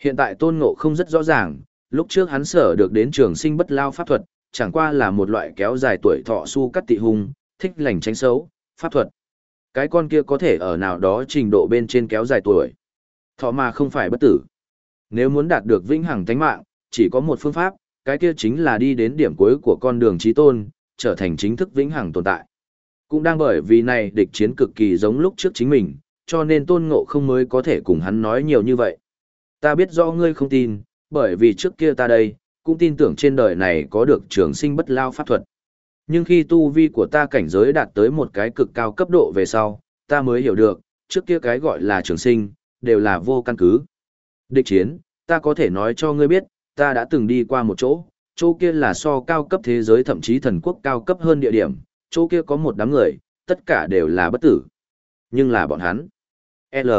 Hiện tại tôn ngộ không rất rõ ràng, lúc trước hắn sở được đến trường sinh bất lao pháp thuật, chẳng qua là một loại kéo dài tuổi thọ su cắt tị hung, thích lành tránh xấu, pháp thuật. Cái con kia có thể ở nào đó trình độ bên trên kéo dài tuổi. Thọ mà không phải bất tử. Nếu muốn đạt được vĩnh hằng tánh mạng, chỉ có một phương pháp, cái kia chính là đi đến điểm cuối của con đường trí tôn, trở thành chính thức vĩnh hằng tồn tại. Cũng đang bởi vì này địch chiến cực kỳ giống lúc trước chính mình, cho nên tôn ngộ không mới có thể cùng hắn nói nhiều như vậy. Ta biết rõ ngươi không tin, bởi vì trước kia ta đây, cũng tin tưởng trên đời này có được trường sinh bất lao pháp thuật. Nhưng khi tu vi của ta cảnh giới đạt tới một cái cực cao cấp độ về sau, ta mới hiểu được, trước kia cái gọi là trường sinh, đều là vô căn cứ. Địch chiến, ta có thể nói cho ngươi biết, ta đã từng đi qua một chỗ, chỗ kia là so cao cấp thế giới thậm chí thần quốc cao cấp hơn địa điểm, chỗ kia có một đám người, tất cả đều là bất tử. Nhưng là bọn hắn. L.